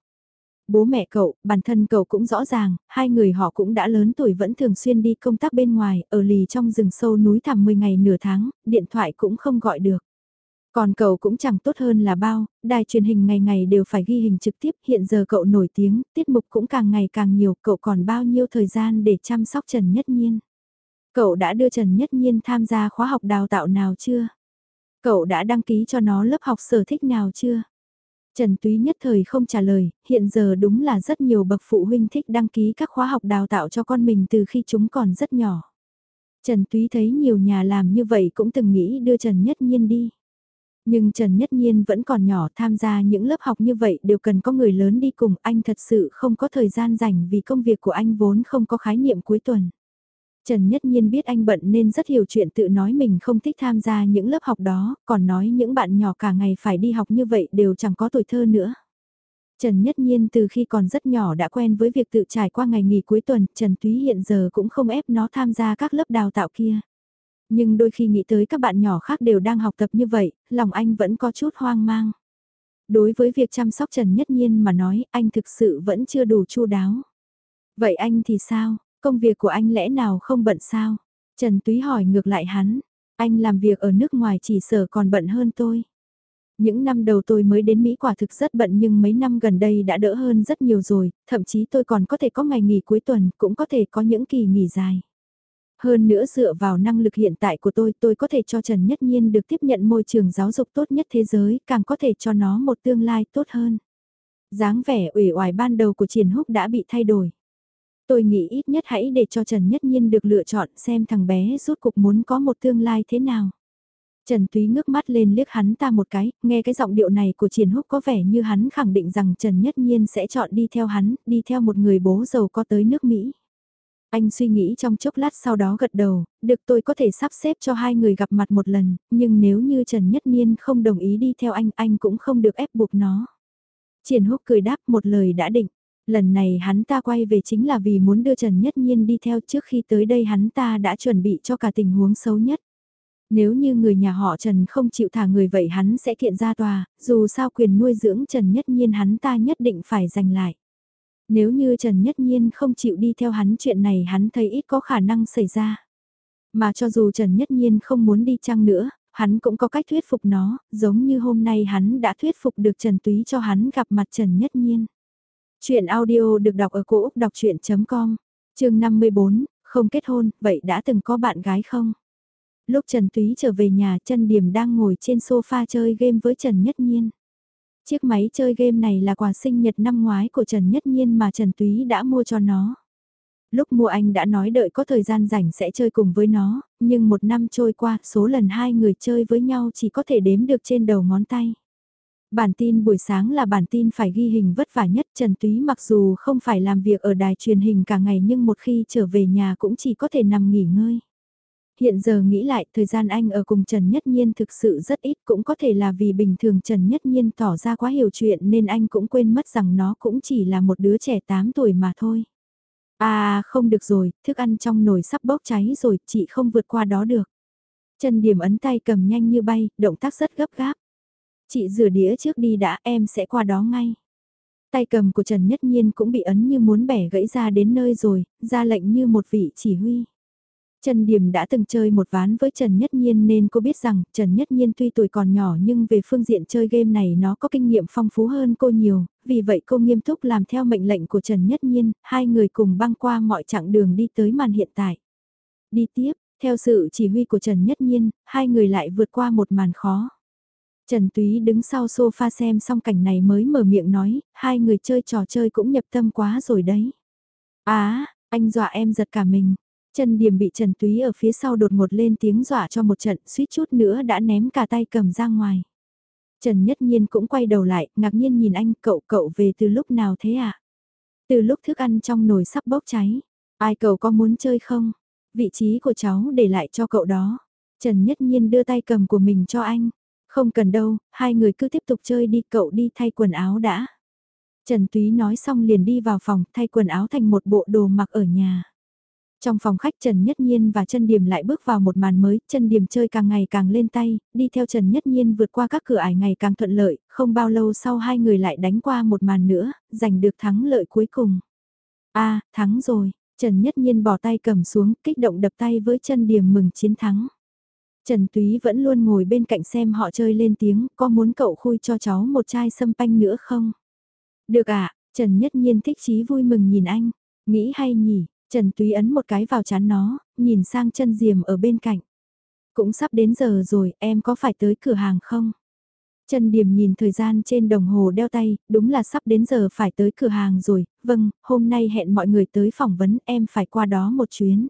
Bố mẹ cậu, bản thân cậu cũng rõ ràng, hai người họ cũng đã lớn tuổi vẫn thường xuyên đi công tác bên ngoài, ở lì trong rừng sâu núi thẳm 10 ngày nửa tháng, điện thoại cũng không gọi được. Còn cậu cũng chẳng tốt hơn là bao, đài truyền hình ngày ngày đều phải ghi hình trực tiếp, hiện giờ cậu nổi tiếng, tiết mục cũng càng ngày càng nhiều, cậu còn bao nhiêu thời gian để chăm sóc Trần Nhất Nhiên. Cậu đã đưa Trần Nhất Nhiên tham gia khóa học đào tạo nào chưa? Cậu đã đăng ký cho nó lớp học sở thích nào chưa? Trần Túy nhất thời không trả lời, hiện giờ đúng là rất nhiều bậc phụ huynh thích đăng ký các khóa học đào tạo cho con mình từ khi chúng còn rất nhỏ. Trần Túy thấy nhiều nhà làm như vậy cũng từng nghĩ đưa Trần Nhất Nhiên đi. Nhưng Trần Nhất Nhiên vẫn còn nhỏ tham gia những lớp học như vậy đều cần có người lớn đi cùng anh thật sự không có thời gian dành vì công việc của anh vốn không có khái niệm cuối tuần. Trần Nhất Nhiên biết anh bận nên rất hiểu chuyện tự nói mình không thích tham gia những lớp học đó, còn nói những bạn nhỏ cả ngày phải đi học như vậy đều chẳng có tuổi thơ nữa. Trần Nhất Nhiên từ khi còn rất nhỏ đã quen với việc tự trải qua ngày nghỉ cuối tuần, Trần Túy hiện giờ cũng không ép nó tham gia các lớp đào tạo kia. Nhưng đôi khi nghĩ tới các bạn nhỏ khác đều đang học tập như vậy, lòng anh vẫn có chút hoang mang. Đối với việc chăm sóc Trần Nhất Nhiên mà nói, anh thực sự vẫn chưa đủ chu đáo. Vậy anh thì sao? Công việc của anh lẽ nào không bận sao? Trần Túy hỏi ngược lại hắn. Anh làm việc ở nước ngoài chỉ sở còn bận hơn tôi. Những năm đầu tôi mới đến Mỹ quả thực rất bận nhưng mấy năm gần đây đã đỡ hơn rất nhiều rồi, thậm chí tôi còn có thể có ngày nghỉ cuối tuần, cũng có thể có những kỳ nghỉ dài. Hơn nữa dựa vào năng lực hiện tại của tôi, tôi có thể cho Trần Nhất Nhiên được tiếp nhận môi trường giáo dục tốt nhất thế giới, càng có thể cho nó một tương lai tốt hơn. dáng vẻ ủy oải ban đầu của Triển Húc đã bị thay đổi. Tôi nghĩ ít nhất hãy để cho Trần Nhất Nhiên được lựa chọn xem thằng bé rút cục muốn có một tương lai thế nào. Trần Túy ngước mắt lên liếc hắn ta một cái, nghe cái giọng điệu này của Triển Húc có vẻ như hắn khẳng định rằng Trần Nhất Nhiên sẽ chọn đi theo hắn, đi theo một người bố giàu có tới nước Mỹ. Anh suy nghĩ trong chốc lát sau đó gật đầu, được tôi có thể sắp xếp cho hai người gặp mặt một lần, nhưng nếu như Trần Nhất Niên không đồng ý đi theo anh, anh cũng không được ép buộc nó. Triển Húc cười đáp một lời đã định. Lần này hắn ta quay về chính là vì muốn đưa Trần Nhất Nhiên đi theo trước khi tới đây hắn ta đã chuẩn bị cho cả tình huống xấu nhất. Nếu như người nhà họ Trần không chịu thả người vậy hắn sẽ kiện ra tòa, dù sao quyền nuôi dưỡng Trần Nhất Nhiên hắn ta nhất định phải giành lại. Nếu như Trần Nhất Nhiên không chịu đi theo hắn chuyện này hắn thấy ít có khả năng xảy ra. Mà cho dù Trần Nhất Nhiên không muốn đi chăng nữa, hắn cũng có cách thuyết phục nó, giống như hôm nay hắn đã thuyết phục được Trần Túy cho hắn gặp mặt Trần Nhất Nhiên. Chuyện audio được đọc ở cổ Úc đọc chuyện.com, chương 54, không kết hôn, vậy đã từng có bạn gái không? Lúc Trần Túy trở về nhà chân điểm đang ngồi trên sofa chơi game với Trần Nhất Nhiên. Chiếc máy chơi game này là quà sinh nhật năm ngoái của Trần Nhất Nhiên mà Trần Túy đã mua cho nó. Lúc mua anh đã nói đợi có thời gian rảnh sẽ chơi cùng với nó, nhưng một năm trôi qua số lần hai người chơi với nhau chỉ có thể đếm được trên đầu ngón tay. Bản tin buổi sáng là bản tin phải ghi hình vất vả nhất Trần Túy mặc dù không phải làm việc ở đài truyền hình cả ngày nhưng một khi trở về nhà cũng chỉ có thể nằm nghỉ ngơi. Hiện giờ nghĩ lại thời gian anh ở cùng Trần Nhất Nhiên thực sự rất ít cũng có thể là vì bình thường Trần Nhất Nhiên tỏ ra quá hiểu chuyện nên anh cũng quên mất rằng nó cũng chỉ là một đứa trẻ 8 tuổi mà thôi. À không được rồi, thức ăn trong nồi sắp bốc cháy rồi, chị không vượt qua đó được. Trần Điểm ấn tay cầm nhanh như bay, động tác rất gấp gáp. Chị rửa đĩa trước đi đã, em sẽ qua đó ngay. Tay cầm của Trần Nhất Nhiên cũng bị ấn như muốn bẻ gãy ra đến nơi rồi, ra lệnh như một vị chỉ huy. Trần Điểm đã từng chơi một ván với Trần Nhất Nhiên nên cô biết rằng Trần Nhất Nhiên tuy tuổi còn nhỏ nhưng về phương diện chơi game này nó có kinh nghiệm phong phú hơn cô nhiều, vì vậy cô nghiêm túc làm theo mệnh lệnh của Trần Nhất Nhiên, hai người cùng băng qua mọi chặng đường đi tới màn hiện tại. Đi tiếp, theo sự chỉ huy của Trần Nhất Nhiên, hai người lại vượt qua một màn khó. Trần Túy đứng sau sofa xem xong cảnh này mới mở miệng nói, hai người chơi trò chơi cũng nhập tâm quá rồi đấy. Á, anh dọa em giật cả mình. Trần Điểm bị Trần Túy ở phía sau đột ngột lên tiếng dọa cho một trận suýt chút nữa đã ném cả tay cầm ra ngoài. Trần Nhất Nhiên cũng quay đầu lại, ngạc nhiên nhìn anh, cậu cậu về từ lúc nào thế ạ? À? Từ lúc thức ăn trong nồi sắp bốc cháy. Ai cậu có muốn chơi không? Vị trí của cháu để lại cho cậu đó. Trần Nhất Nhiên đưa tay cầm của mình cho anh. Không cần đâu, hai người cứ tiếp tục chơi đi, cậu đi thay quần áo đã. Trần Túy nói xong liền đi vào phòng thay quần áo thành một bộ đồ mặc ở nhà. Trong phòng khách Trần Nhất Nhiên và Trần Điểm lại bước vào một màn mới, Trần Điểm chơi càng ngày càng lên tay, đi theo Trần Nhất Nhiên vượt qua các cửa ải ngày càng thuận lợi, không bao lâu sau hai người lại đánh qua một màn nữa, giành được thắng lợi cuối cùng. a thắng rồi, Trần Nhất Nhiên bỏ tay cầm xuống, kích động đập tay với Trần Điểm mừng chiến thắng. Trần Túy vẫn luôn ngồi bên cạnh xem họ chơi lên tiếng, có muốn cậu khui cho cháu một chai sâm panh nữa không? Được ạ, Trần Nhất Nhiên thích chí vui mừng nhìn anh, nghĩ hay nhỉ, Trần Túy ấn một cái vào chán nó, nhìn sang chân diềm ở bên cạnh. Cũng sắp đến giờ rồi, em có phải tới cửa hàng không? Trần Điềm nhìn thời gian trên đồng hồ đeo tay, đúng là sắp đến giờ phải tới cửa hàng rồi, vâng, hôm nay hẹn mọi người tới phỏng vấn em phải qua đó một chuyến.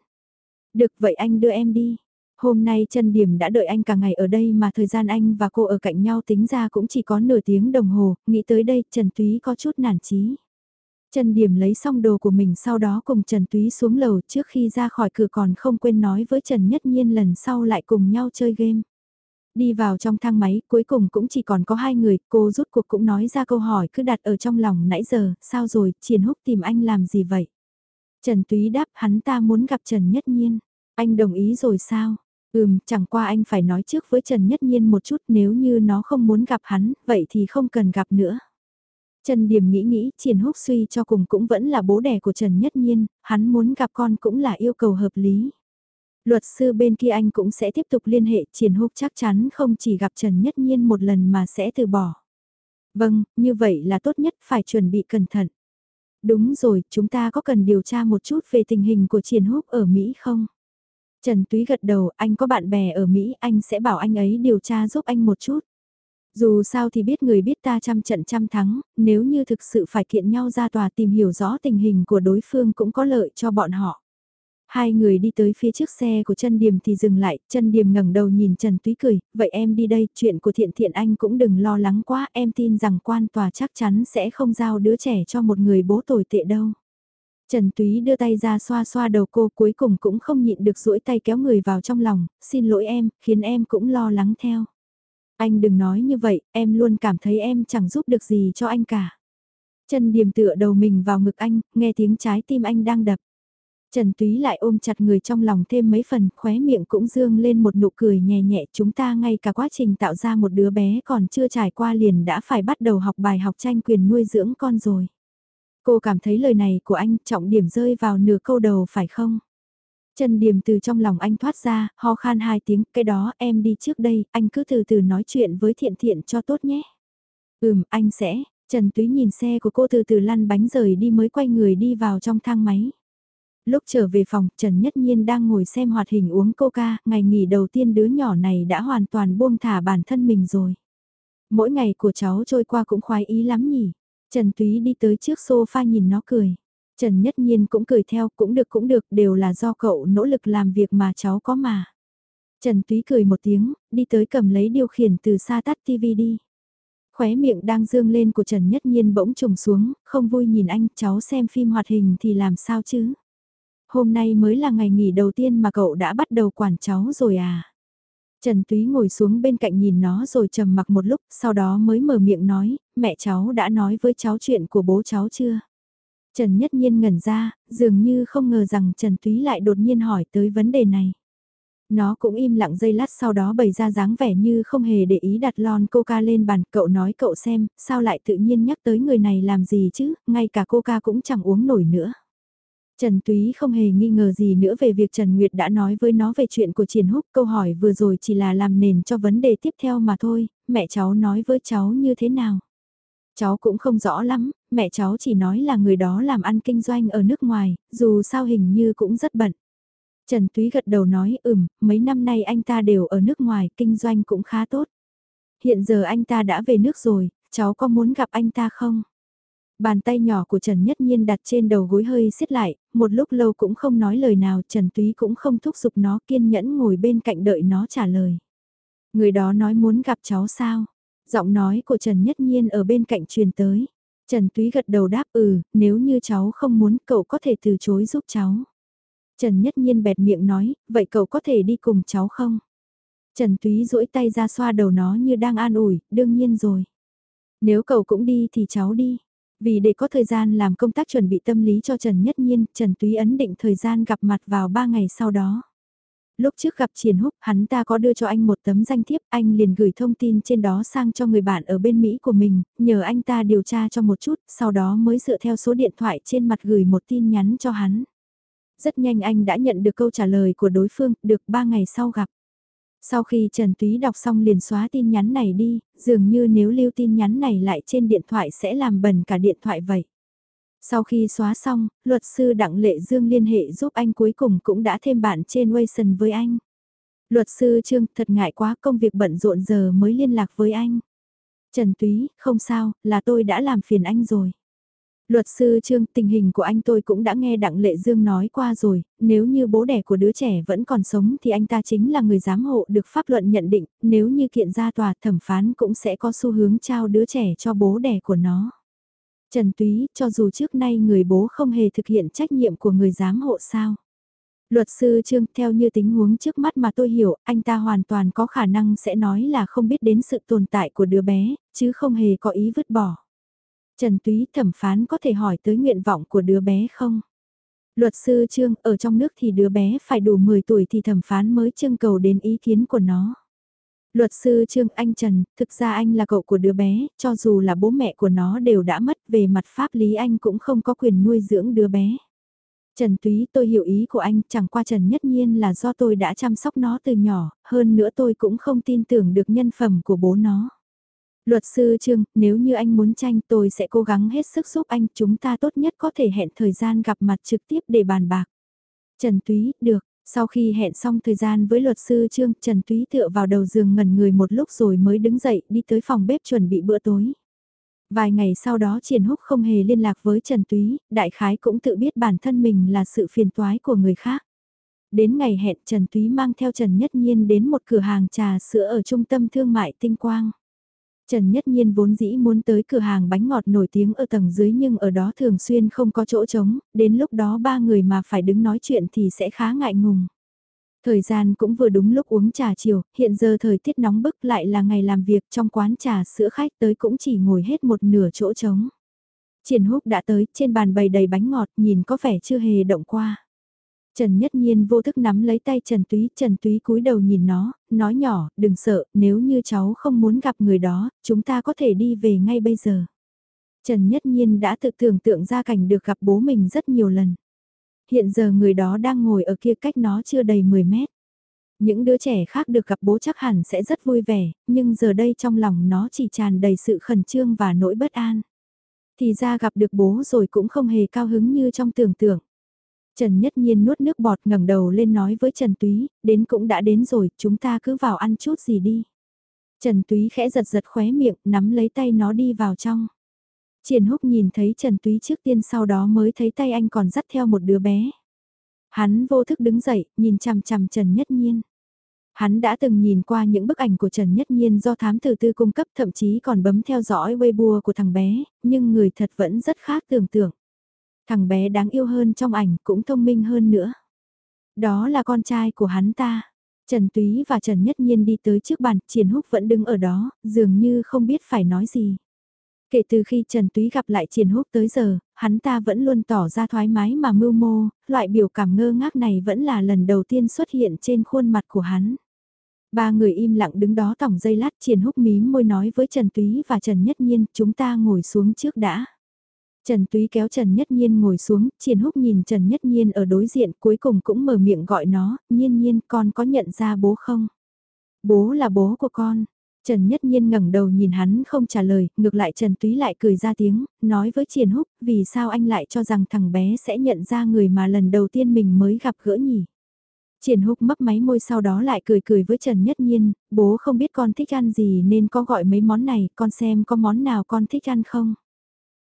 Được vậy anh đưa em đi. Hôm nay Trần Điểm đã đợi anh cả ngày ở đây mà thời gian anh và cô ở cạnh nhau tính ra cũng chỉ có nửa tiếng đồng hồ, nghĩ tới đây Trần Túy có chút nản chí. Trần Điểm lấy xong đồ của mình sau đó cùng Trần Túy xuống lầu trước khi ra khỏi cửa còn không quên nói với Trần Nhất Nhiên lần sau lại cùng nhau chơi game. Đi vào trong thang máy, cuối cùng cũng chỉ còn có hai người, cô rút cuộc cũng nói ra câu hỏi cứ đặt ở trong lòng nãy giờ, sao rồi, Triển Húc tìm anh làm gì vậy? Trần Túy đáp hắn ta muốn gặp Trần Nhất Nhiên. Anh đồng ý rồi sao? Ừm, chẳng qua anh phải nói trước với Trần Nhất Nhiên một chút nếu như nó không muốn gặp hắn, vậy thì không cần gặp nữa. Trần Điểm nghĩ nghĩ, Triển Húc suy cho cùng cũng vẫn là bố đẻ của Trần Nhất Nhiên, hắn muốn gặp con cũng là yêu cầu hợp lý. Luật sư bên kia anh cũng sẽ tiếp tục liên hệ, Triển Húc chắc chắn không chỉ gặp Trần Nhất Nhiên một lần mà sẽ từ bỏ. Vâng, như vậy là tốt nhất, phải chuẩn bị cẩn thận. Đúng rồi, chúng ta có cần điều tra một chút về tình hình của Triển Húc ở Mỹ không? Trần Túy gật đầu, anh có bạn bè ở Mỹ, anh sẽ bảo anh ấy điều tra giúp anh một chút. Dù sao thì biết người biết ta trăm trận trăm thắng, nếu như thực sự phải kiện nhau ra tòa tìm hiểu rõ tình hình của đối phương cũng có lợi cho bọn họ. Hai người đi tới phía trước xe của chân Điềm thì dừng lại, chân Điềm ngẩng đầu nhìn Trần Túy cười, vậy em đi đây, chuyện của thiện thiện anh cũng đừng lo lắng quá, em tin rằng quan tòa chắc chắn sẽ không giao đứa trẻ cho một người bố tồi tệ đâu. Trần Túy đưa tay ra xoa xoa đầu cô cuối cùng cũng không nhịn được duỗi tay kéo người vào trong lòng, xin lỗi em, khiến em cũng lo lắng theo. Anh đừng nói như vậy, em luôn cảm thấy em chẳng giúp được gì cho anh cả. Trần Điềm tựa đầu mình vào ngực anh, nghe tiếng trái tim anh đang đập. Trần Túy lại ôm chặt người trong lòng thêm mấy phần, khóe miệng cũng dương lên một nụ cười nhẹ nhẹ chúng ta ngay cả quá trình tạo ra một đứa bé còn chưa trải qua liền đã phải bắt đầu học bài học tranh quyền nuôi dưỡng con rồi. Cô cảm thấy lời này của anh trọng điểm rơi vào nửa câu đầu phải không? Trần Điềm từ trong lòng anh thoát ra, ho khan hai tiếng, cái đó em đi trước đây, anh cứ từ từ nói chuyện với thiện thiện cho tốt nhé. Ừm, anh sẽ, Trần Túy nhìn xe của cô từ từ lăn bánh rời đi mới quay người đi vào trong thang máy. Lúc trở về phòng, Trần Nhất Nhiên đang ngồi xem hoạt hình uống coca, ngày nghỉ đầu tiên đứa nhỏ này đã hoàn toàn buông thả bản thân mình rồi. Mỗi ngày của cháu trôi qua cũng khoái ý lắm nhỉ. Trần Túy đi tới trước sofa nhìn nó cười. Trần Nhất Nhiên cũng cười theo, cũng được cũng được, đều là do cậu nỗ lực làm việc mà cháu có mà. Trần Túy cười một tiếng, đi tới cầm lấy điều khiển từ xa tắt TV đi. Khóe miệng đang dương lên của Trần Nhất Nhiên bỗng trùng xuống, không vui nhìn anh, cháu xem phim hoạt hình thì làm sao chứ? Hôm nay mới là ngày nghỉ đầu tiên mà cậu đã bắt đầu quản cháu rồi à? Trần Túy ngồi xuống bên cạnh nhìn nó rồi trầm mặc một lúc, sau đó mới mở miệng nói, mẹ cháu đã nói với cháu chuyện của bố cháu chưa? Trần Nhất Nhiên ngẩn ra, dường như không ngờ rằng Trần Túy lại đột nhiên hỏi tới vấn đề này. Nó cũng im lặng giây lát sau đó bày ra dáng vẻ như không hề để ý đặt lon coca lên bàn, cậu nói cậu xem, sao lại tự nhiên nhắc tới người này làm gì chứ, ngay cả coca cũng chẳng uống nổi nữa. Trần Túy không hề nghi ngờ gì nữa về việc Trần Nguyệt đã nói với nó về chuyện của Triển Húc, câu hỏi vừa rồi chỉ là làm nền cho vấn đề tiếp theo mà thôi, mẹ cháu nói với cháu như thế nào. Cháu cũng không rõ lắm, mẹ cháu chỉ nói là người đó làm ăn kinh doanh ở nước ngoài, dù sao hình như cũng rất bận. Trần Túy gật đầu nói ừm, mấy năm nay anh ta đều ở nước ngoài, kinh doanh cũng khá tốt. Hiện giờ anh ta đã về nước rồi, cháu có muốn gặp anh ta không? Bàn tay nhỏ của Trần Nhất Nhiên đặt trên đầu gối hơi xiết lại, một lúc lâu cũng không nói lời nào, Trần Túy cũng không thúc giục nó kiên nhẫn ngồi bên cạnh đợi nó trả lời. Người đó nói muốn gặp cháu sao? Giọng nói của Trần Nhất Nhiên ở bên cạnh truyền tới. Trần Túy gật đầu đáp ừ, nếu như cháu không muốn cậu có thể từ chối giúp cháu. Trần Nhất Nhiên bẹt miệng nói, vậy cậu có thể đi cùng cháu không? Trần Túy duỗi tay ra xoa đầu nó như đang an ủi, đương nhiên rồi. Nếu cậu cũng đi thì cháu đi. Vì để có thời gian làm công tác chuẩn bị tâm lý cho Trần Nhất Nhiên, Trần Túy ấn định thời gian gặp mặt vào 3 ngày sau đó. Lúc trước gặp Triển Húc, hắn ta có đưa cho anh một tấm danh thiếp, anh liền gửi thông tin trên đó sang cho người bạn ở bên Mỹ của mình, nhờ anh ta điều tra cho một chút, sau đó mới dựa theo số điện thoại trên mặt gửi một tin nhắn cho hắn. Rất nhanh anh đã nhận được câu trả lời của đối phương, được 3 ngày sau gặp. Sau khi Trần Túy đọc xong liền xóa tin nhắn này đi, dường như nếu lưu tin nhắn này lại trên điện thoại sẽ làm bẩn cả điện thoại vậy. Sau khi xóa xong, luật sư Đặng Lệ Dương liên hệ giúp anh cuối cùng cũng đã thêm bạn trên Wason với anh. Luật sư Trương thật ngại quá công việc bận rộn giờ mới liên lạc với anh. Trần Túy, không sao, là tôi đã làm phiền anh rồi. Luật sư Trương, tình hình của anh tôi cũng đã nghe Đặng Lệ Dương nói qua rồi, nếu như bố đẻ của đứa trẻ vẫn còn sống thì anh ta chính là người giám hộ được pháp luận nhận định, nếu như kiện ra tòa thẩm phán cũng sẽ có xu hướng trao đứa trẻ cho bố đẻ của nó. Trần Túy, cho dù trước nay người bố không hề thực hiện trách nhiệm của người giám hộ sao. Luật sư Trương, theo như tình huống trước mắt mà tôi hiểu, anh ta hoàn toàn có khả năng sẽ nói là không biết đến sự tồn tại của đứa bé, chứ không hề có ý vứt bỏ. Trần Túy thẩm phán có thể hỏi tới nguyện vọng của đứa bé không? Luật sư Trương, ở trong nước thì đứa bé phải đủ 10 tuổi thì thẩm phán mới trưng cầu đến ý kiến của nó. Luật sư Trương Anh Trần, thực ra anh là cậu của đứa bé, cho dù là bố mẹ của nó đều đã mất về mặt pháp lý anh cũng không có quyền nuôi dưỡng đứa bé. Trần Túy tôi hiểu ý của anh, chẳng qua Trần Nhất Nhiên là do tôi đã chăm sóc nó từ nhỏ, hơn nữa tôi cũng không tin tưởng được nhân phẩm của bố nó. Luật sư Trương, nếu như anh muốn tranh tôi sẽ cố gắng hết sức giúp anh, chúng ta tốt nhất có thể hẹn thời gian gặp mặt trực tiếp để bàn bạc. Trần Túy, được, sau khi hẹn xong thời gian với luật sư Trương, Trần Túy tựa vào đầu giường ngẩn người một lúc rồi mới đứng dậy đi tới phòng bếp chuẩn bị bữa tối. Vài ngày sau đó Triển Húc không hề liên lạc với Trần Túy, đại khái cũng tự biết bản thân mình là sự phiền toái của người khác. Đến ngày hẹn Trần Túy mang theo Trần Nhất Nhiên đến một cửa hàng trà sữa ở trung tâm thương mại Tinh Quang. Trần Nhất Nhiên vốn dĩ muốn tới cửa hàng bánh ngọt nổi tiếng ở tầng dưới nhưng ở đó thường xuyên không có chỗ trống, đến lúc đó ba người mà phải đứng nói chuyện thì sẽ khá ngại ngùng. Thời gian cũng vừa đúng lúc uống trà chiều, hiện giờ thời tiết nóng bức lại là ngày làm việc trong quán trà sữa khách tới cũng chỉ ngồi hết một nửa chỗ trống. Triển húc đã tới, trên bàn bày đầy bánh ngọt nhìn có vẻ chưa hề động qua. Trần Nhất Nhiên vô thức nắm lấy tay Trần Túy, Trần Túy cúi đầu nhìn nó, nói nhỏ, đừng sợ, nếu như cháu không muốn gặp người đó, chúng ta có thể đi về ngay bây giờ. Trần Nhất Nhiên đã tự tưởng tượng ra cảnh được gặp bố mình rất nhiều lần. Hiện giờ người đó đang ngồi ở kia cách nó chưa đầy 10 mét. Những đứa trẻ khác được gặp bố chắc hẳn sẽ rất vui vẻ, nhưng giờ đây trong lòng nó chỉ tràn đầy sự khẩn trương và nỗi bất an. Thì ra gặp được bố rồi cũng không hề cao hứng như trong tưởng tượng. Trần Nhất Nhiên nuốt nước bọt ngẩng đầu lên nói với Trần Túy, đến cũng đã đến rồi, chúng ta cứ vào ăn chút gì đi. Trần Túy khẽ giật giật khóe miệng, nắm lấy tay nó đi vào trong. Triển Húc nhìn thấy Trần Túy trước tiên sau đó mới thấy tay anh còn dắt theo một đứa bé. Hắn vô thức đứng dậy, nhìn chằm chằm Trần Nhất Nhiên. Hắn đã từng nhìn qua những bức ảnh của Trần Nhất Nhiên do thám tử tư cung cấp thậm chí còn bấm theo dõi Weibo của thằng bé, nhưng người thật vẫn rất khác tưởng tượng. Thằng bé đáng yêu hơn trong ảnh cũng thông minh hơn nữa. Đó là con trai của hắn ta. Trần Túy và Trần Nhất Nhiên đi tới trước bàn, Triển Húc vẫn đứng ở đó, dường như không biết phải nói gì. Kể từ khi Trần Túy gặp lại Triển Húc tới giờ, hắn ta vẫn luôn tỏ ra thoải mái mà mưu mô, loại biểu cảm ngơ ngác này vẫn là lần đầu tiên xuất hiện trên khuôn mặt của hắn. Ba người im lặng đứng đó tổng dây lát Triển Húc mím môi nói với Trần Túy và Trần Nhất Nhiên chúng ta ngồi xuống trước đã. Trần Túy kéo Trần Nhất Nhiên ngồi xuống, Triển Húc nhìn Trần Nhất Nhiên ở đối diện cuối cùng cũng mở miệng gọi nó, Nhiên Nhiên con có nhận ra bố không? Bố là bố của con. Trần Nhất Nhiên ngẩng đầu nhìn hắn không trả lời, ngược lại Trần Túy lại cười ra tiếng, nói với Triển Húc, vì sao anh lại cho rằng thằng bé sẽ nhận ra người mà lần đầu tiên mình mới gặp gỡ nhỉ? Triển Húc mấp máy môi sau đó lại cười cười với Trần Nhất Nhiên, bố không biết con thích ăn gì nên có gọi mấy món này, con xem có món nào con thích ăn không?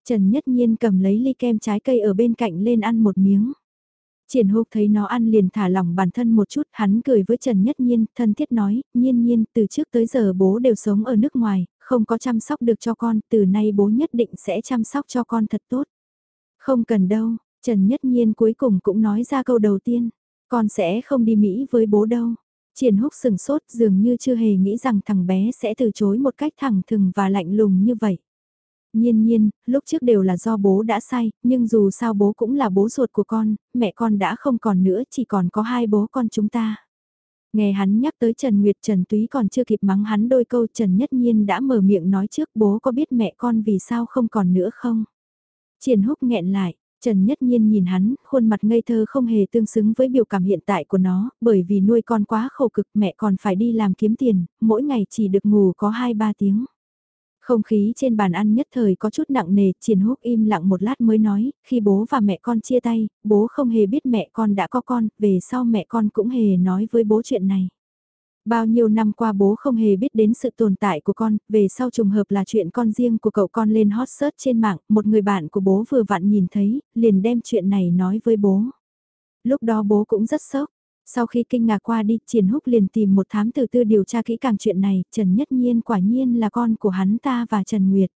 Trần Nhất Nhiên cầm lấy ly kem trái cây ở bên cạnh lên ăn một miếng. Triển Húc thấy nó ăn liền thả lỏng bản thân một chút, hắn cười với Trần Nhất Nhiên, thân thiết nói, nhiên nhiên, từ trước tới giờ bố đều sống ở nước ngoài, không có chăm sóc được cho con, từ nay bố nhất định sẽ chăm sóc cho con thật tốt. Không cần đâu, Trần Nhất Nhiên cuối cùng cũng nói ra câu đầu tiên, con sẽ không đi Mỹ với bố đâu. Triển Húc sừng sốt dường như chưa hề nghĩ rằng thằng bé sẽ từ chối một cách thẳng thừng và lạnh lùng như vậy. Nhiên nhiên, lúc trước đều là do bố đã sai, nhưng dù sao bố cũng là bố ruột của con, mẹ con đã không còn nữa, chỉ còn có hai bố con chúng ta. Nghe hắn nhắc tới Trần Nguyệt Trần Túy còn chưa kịp mắng hắn đôi câu Trần Nhất Nhiên đã mở miệng nói trước bố có biết mẹ con vì sao không còn nữa không? Triển húc nghẹn lại, Trần Nhất Nhiên nhìn hắn, khuôn mặt ngây thơ không hề tương xứng với biểu cảm hiện tại của nó, bởi vì nuôi con quá khổ cực mẹ còn phải đi làm kiếm tiền, mỗi ngày chỉ được ngủ có 2-3 tiếng. Không khí trên bàn ăn nhất thời có chút nặng nề, Triển Húc im lặng một lát mới nói, khi bố và mẹ con chia tay, bố không hề biết mẹ con đã có con, về sau mẹ con cũng hề nói với bố chuyện này. Bao nhiêu năm qua bố không hề biết đến sự tồn tại của con, về sau trùng hợp là chuyện con riêng của cậu con lên hot search trên mạng, một người bạn của bố vừa vặn nhìn thấy, liền đem chuyện này nói với bố. Lúc đó bố cũng rất sốc, sau khi kinh ngạc qua đi, Triển Húc liền tìm một thám tử tư điều tra kỹ càng chuyện này, Trần Nhất Nhiên quả nhiên là con của hắn ta và Trần Nguyệt.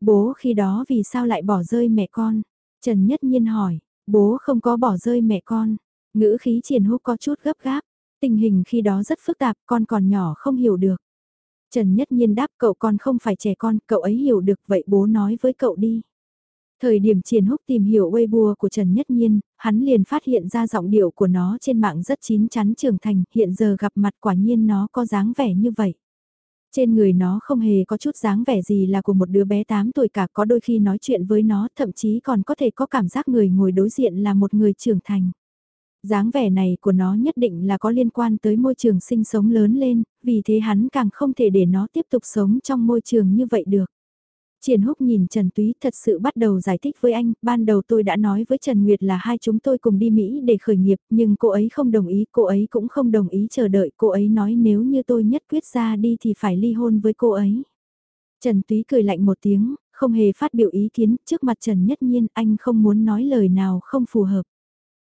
Bố khi đó vì sao lại bỏ rơi mẹ con? Trần Nhất Nhiên hỏi, bố không có bỏ rơi mẹ con. Ngữ khí Triển Húc có chút gấp gáp, tình hình khi đó rất phức tạp, con còn nhỏ không hiểu được. Trần Nhất Nhiên đáp cậu con không phải trẻ con, cậu ấy hiểu được vậy bố nói với cậu đi. Thời điểm Triển Húc tìm hiểu Weibo của Trần Nhất Nhiên, hắn liền phát hiện ra giọng điệu của nó trên mạng rất chín chắn trưởng thành, hiện giờ gặp mặt quả nhiên nó có dáng vẻ như vậy. Trên người nó không hề có chút dáng vẻ gì là của một đứa bé 8 tuổi cả có đôi khi nói chuyện với nó thậm chí còn có thể có cảm giác người ngồi đối diện là một người trưởng thành. dáng vẻ này của nó nhất định là có liên quan tới môi trường sinh sống lớn lên, vì thế hắn càng không thể để nó tiếp tục sống trong môi trường như vậy được. Triển Húc nhìn Trần Túy thật sự bắt đầu giải thích với anh, ban đầu tôi đã nói với Trần Nguyệt là hai chúng tôi cùng đi Mỹ để khởi nghiệp, nhưng cô ấy không đồng ý, cô ấy cũng không đồng ý chờ đợi, cô ấy nói nếu như tôi nhất quyết ra đi thì phải ly hôn với cô ấy. Trần Túy cười lạnh một tiếng, không hề phát biểu ý kiến, trước mặt Trần Nhất Nhiên anh không muốn nói lời nào không phù hợp.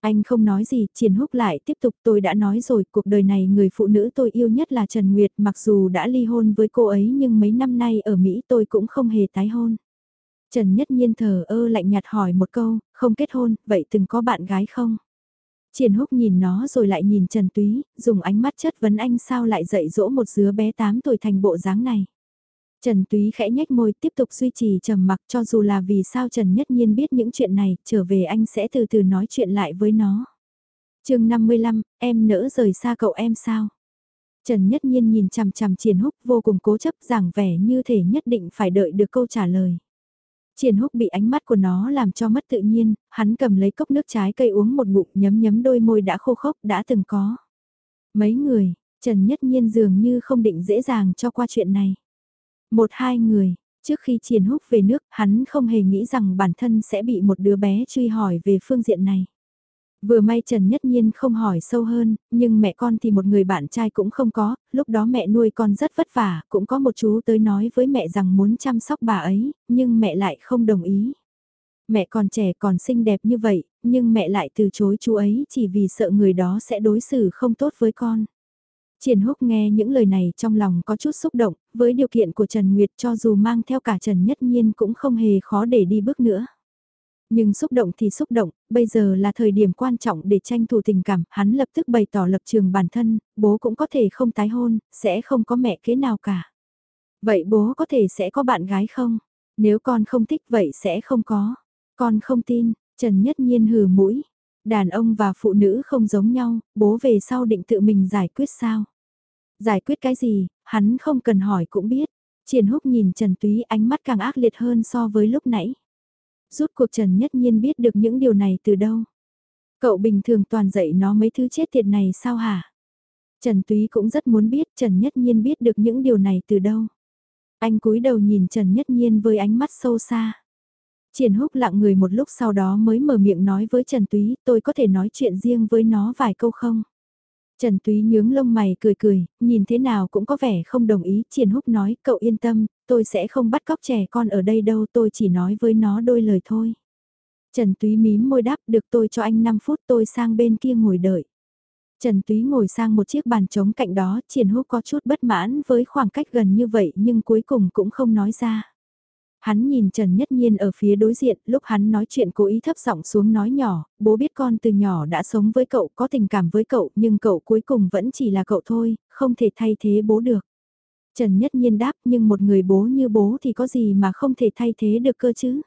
Anh không nói gì, Triển Húc lại tiếp tục tôi đã nói rồi, cuộc đời này người phụ nữ tôi yêu nhất là Trần Nguyệt, mặc dù đã ly hôn với cô ấy nhưng mấy năm nay ở Mỹ tôi cũng không hề tái hôn. Trần Nhất Nhiên thờ ơ lạnh nhạt hỏi một câu, không kết hôn, vậy từng có bạn gái không? Triển Húc nhìn nó rồi lại nhìn Trần Túy, dùng ánh mắt chất vấn anh sao lại dạy dỗ một đứa bé 8 tuổi thành bộ dáng này. Trần Túy khẽ nhếch môi tiếp tục duy trì trầm mặc cho dù là vì sao Trần Nhất Nhiên biết những chuyện này, trở về anh sẽ từ từ nói chuyện lại với nó. chương 55, em nỡ rời xa cậu em sao? Trần Nhất Nhiên nhìn chằm chằm Triển Húc vô cùng cố chấp giảng vẻ như thể nhất định phải đợi được câu trả lời. Triển Húc bị ánh mắt của nó làm cho mất tự nhiên, hắn cầm lấy cốc nước trái cây uống một ngụm nhấm nhấm đôi môi đã khô khốc đã từng có. Mấy người, Trần Nhất Nhiên dường như không định dễ dàng cho qua chuyện này. Một hai người, trước khi Triền Húc về nước, hắn không hề nghĩ rằng bản thân sẽ bị một đứa bé truy hỏi về phương diện này. Vừa may Trần Nhất Nhiên không hỏi sâu hơn, nhưng mẹ con thì một người bạn trai cũng không có, lúc đó mẹ nuôi con rất vất vả, cũng có một chú tới nói với mẹ rằng muốn chăm sóc bà ấy, nhưng mẹ lại không đồng ý. Mẹ còn trẻ còn xinh đẹp như vậy, nhưng mẹ lại từ chối chú ấy chỉ vì sợ người đó sẽ đối xử không tốt với con. Triển Húc nghe những lời này trong lòng có chút xúc động, với điều kiện của Trần Nguyệt cho dù mang theo cả Trần Nhất Nhiên cũng không hề khó để đi bước nữa. Nhưng xúc động thì xúc động, bây giờ là thời điểm quan trọng để tranh thủ tình cảm, hắn lập tức bày tỏ lập trường bản thân, bố cũng có thể không tái hôn, sẽ không có mẹ kế nào cả. Vậy bố có thể sẽ có bạn gái không? Nếu con không thích vậy sẽ không có. Con không tin, Trần Nhất Nhiên hừ mũi. Đàn ông và phụ nữ không giống nhau, bố về sau định tự mình giải quyết sao? Giải quyết cái gì, hắn không cần hỏi cũng biết. Triển húc nhìn Trần Túy ánh mắt càng ác liệt hơn so với lúc nãy. Rút cuộc Trần Nhất Nhiên biết được những điều này từ đâu? Cậu bình thường toàn dạy nó mấy thứ chết tiệt này sao hả? Trần Túy cũng rất muốn biết Trần Nhất Nhiên biết được những điều này từ đâu. Anh cúi đầu nhìn Trần Nhất Nhiên với ánh mắt sâu xa. Triển húc lặng người một lúc sau đó mới mở miệng nói với Trần Túy, tôi có thể nói chuyện riêng với nó vài câu không? Trần Túy nhướng lông mày cười cười, nhìn thế nào cũng có vẻ không đồng ý, Triển húc nói, cậu yên tâm, tôi sẽ không bắt cóc trẻ con ở đây đâu, tôi chỉ nói với nó đôi lời thôi. Trần Túy mím môi đáp, được tôi cho anh 5 phút tôi sang bên kia ngồi đợi. Trần Túy ngồi sang một chiếc bàn trống cạnh đó, Triển Húc có chút bất mãn với khoảng cách gần như vậy nhưng cuối cùng cũng không nói ra. Hắn nhìn Trần Nhất Nhiên ở phía đối diện, lúc hắn nói chuyện cố ý thấp giọng xuống nói nhỏ, bố biết con từ nhỏ đã sống với cậu, có tình cảm với cậu, nhưng cậu cuối cùng vẫn chỉ là cậu thôi, không thể thay thế bố được. Trần Nhất Nhiên đáp, nhưng một người bố như bố thì có gì mà không thể thay thế được cơ chứ?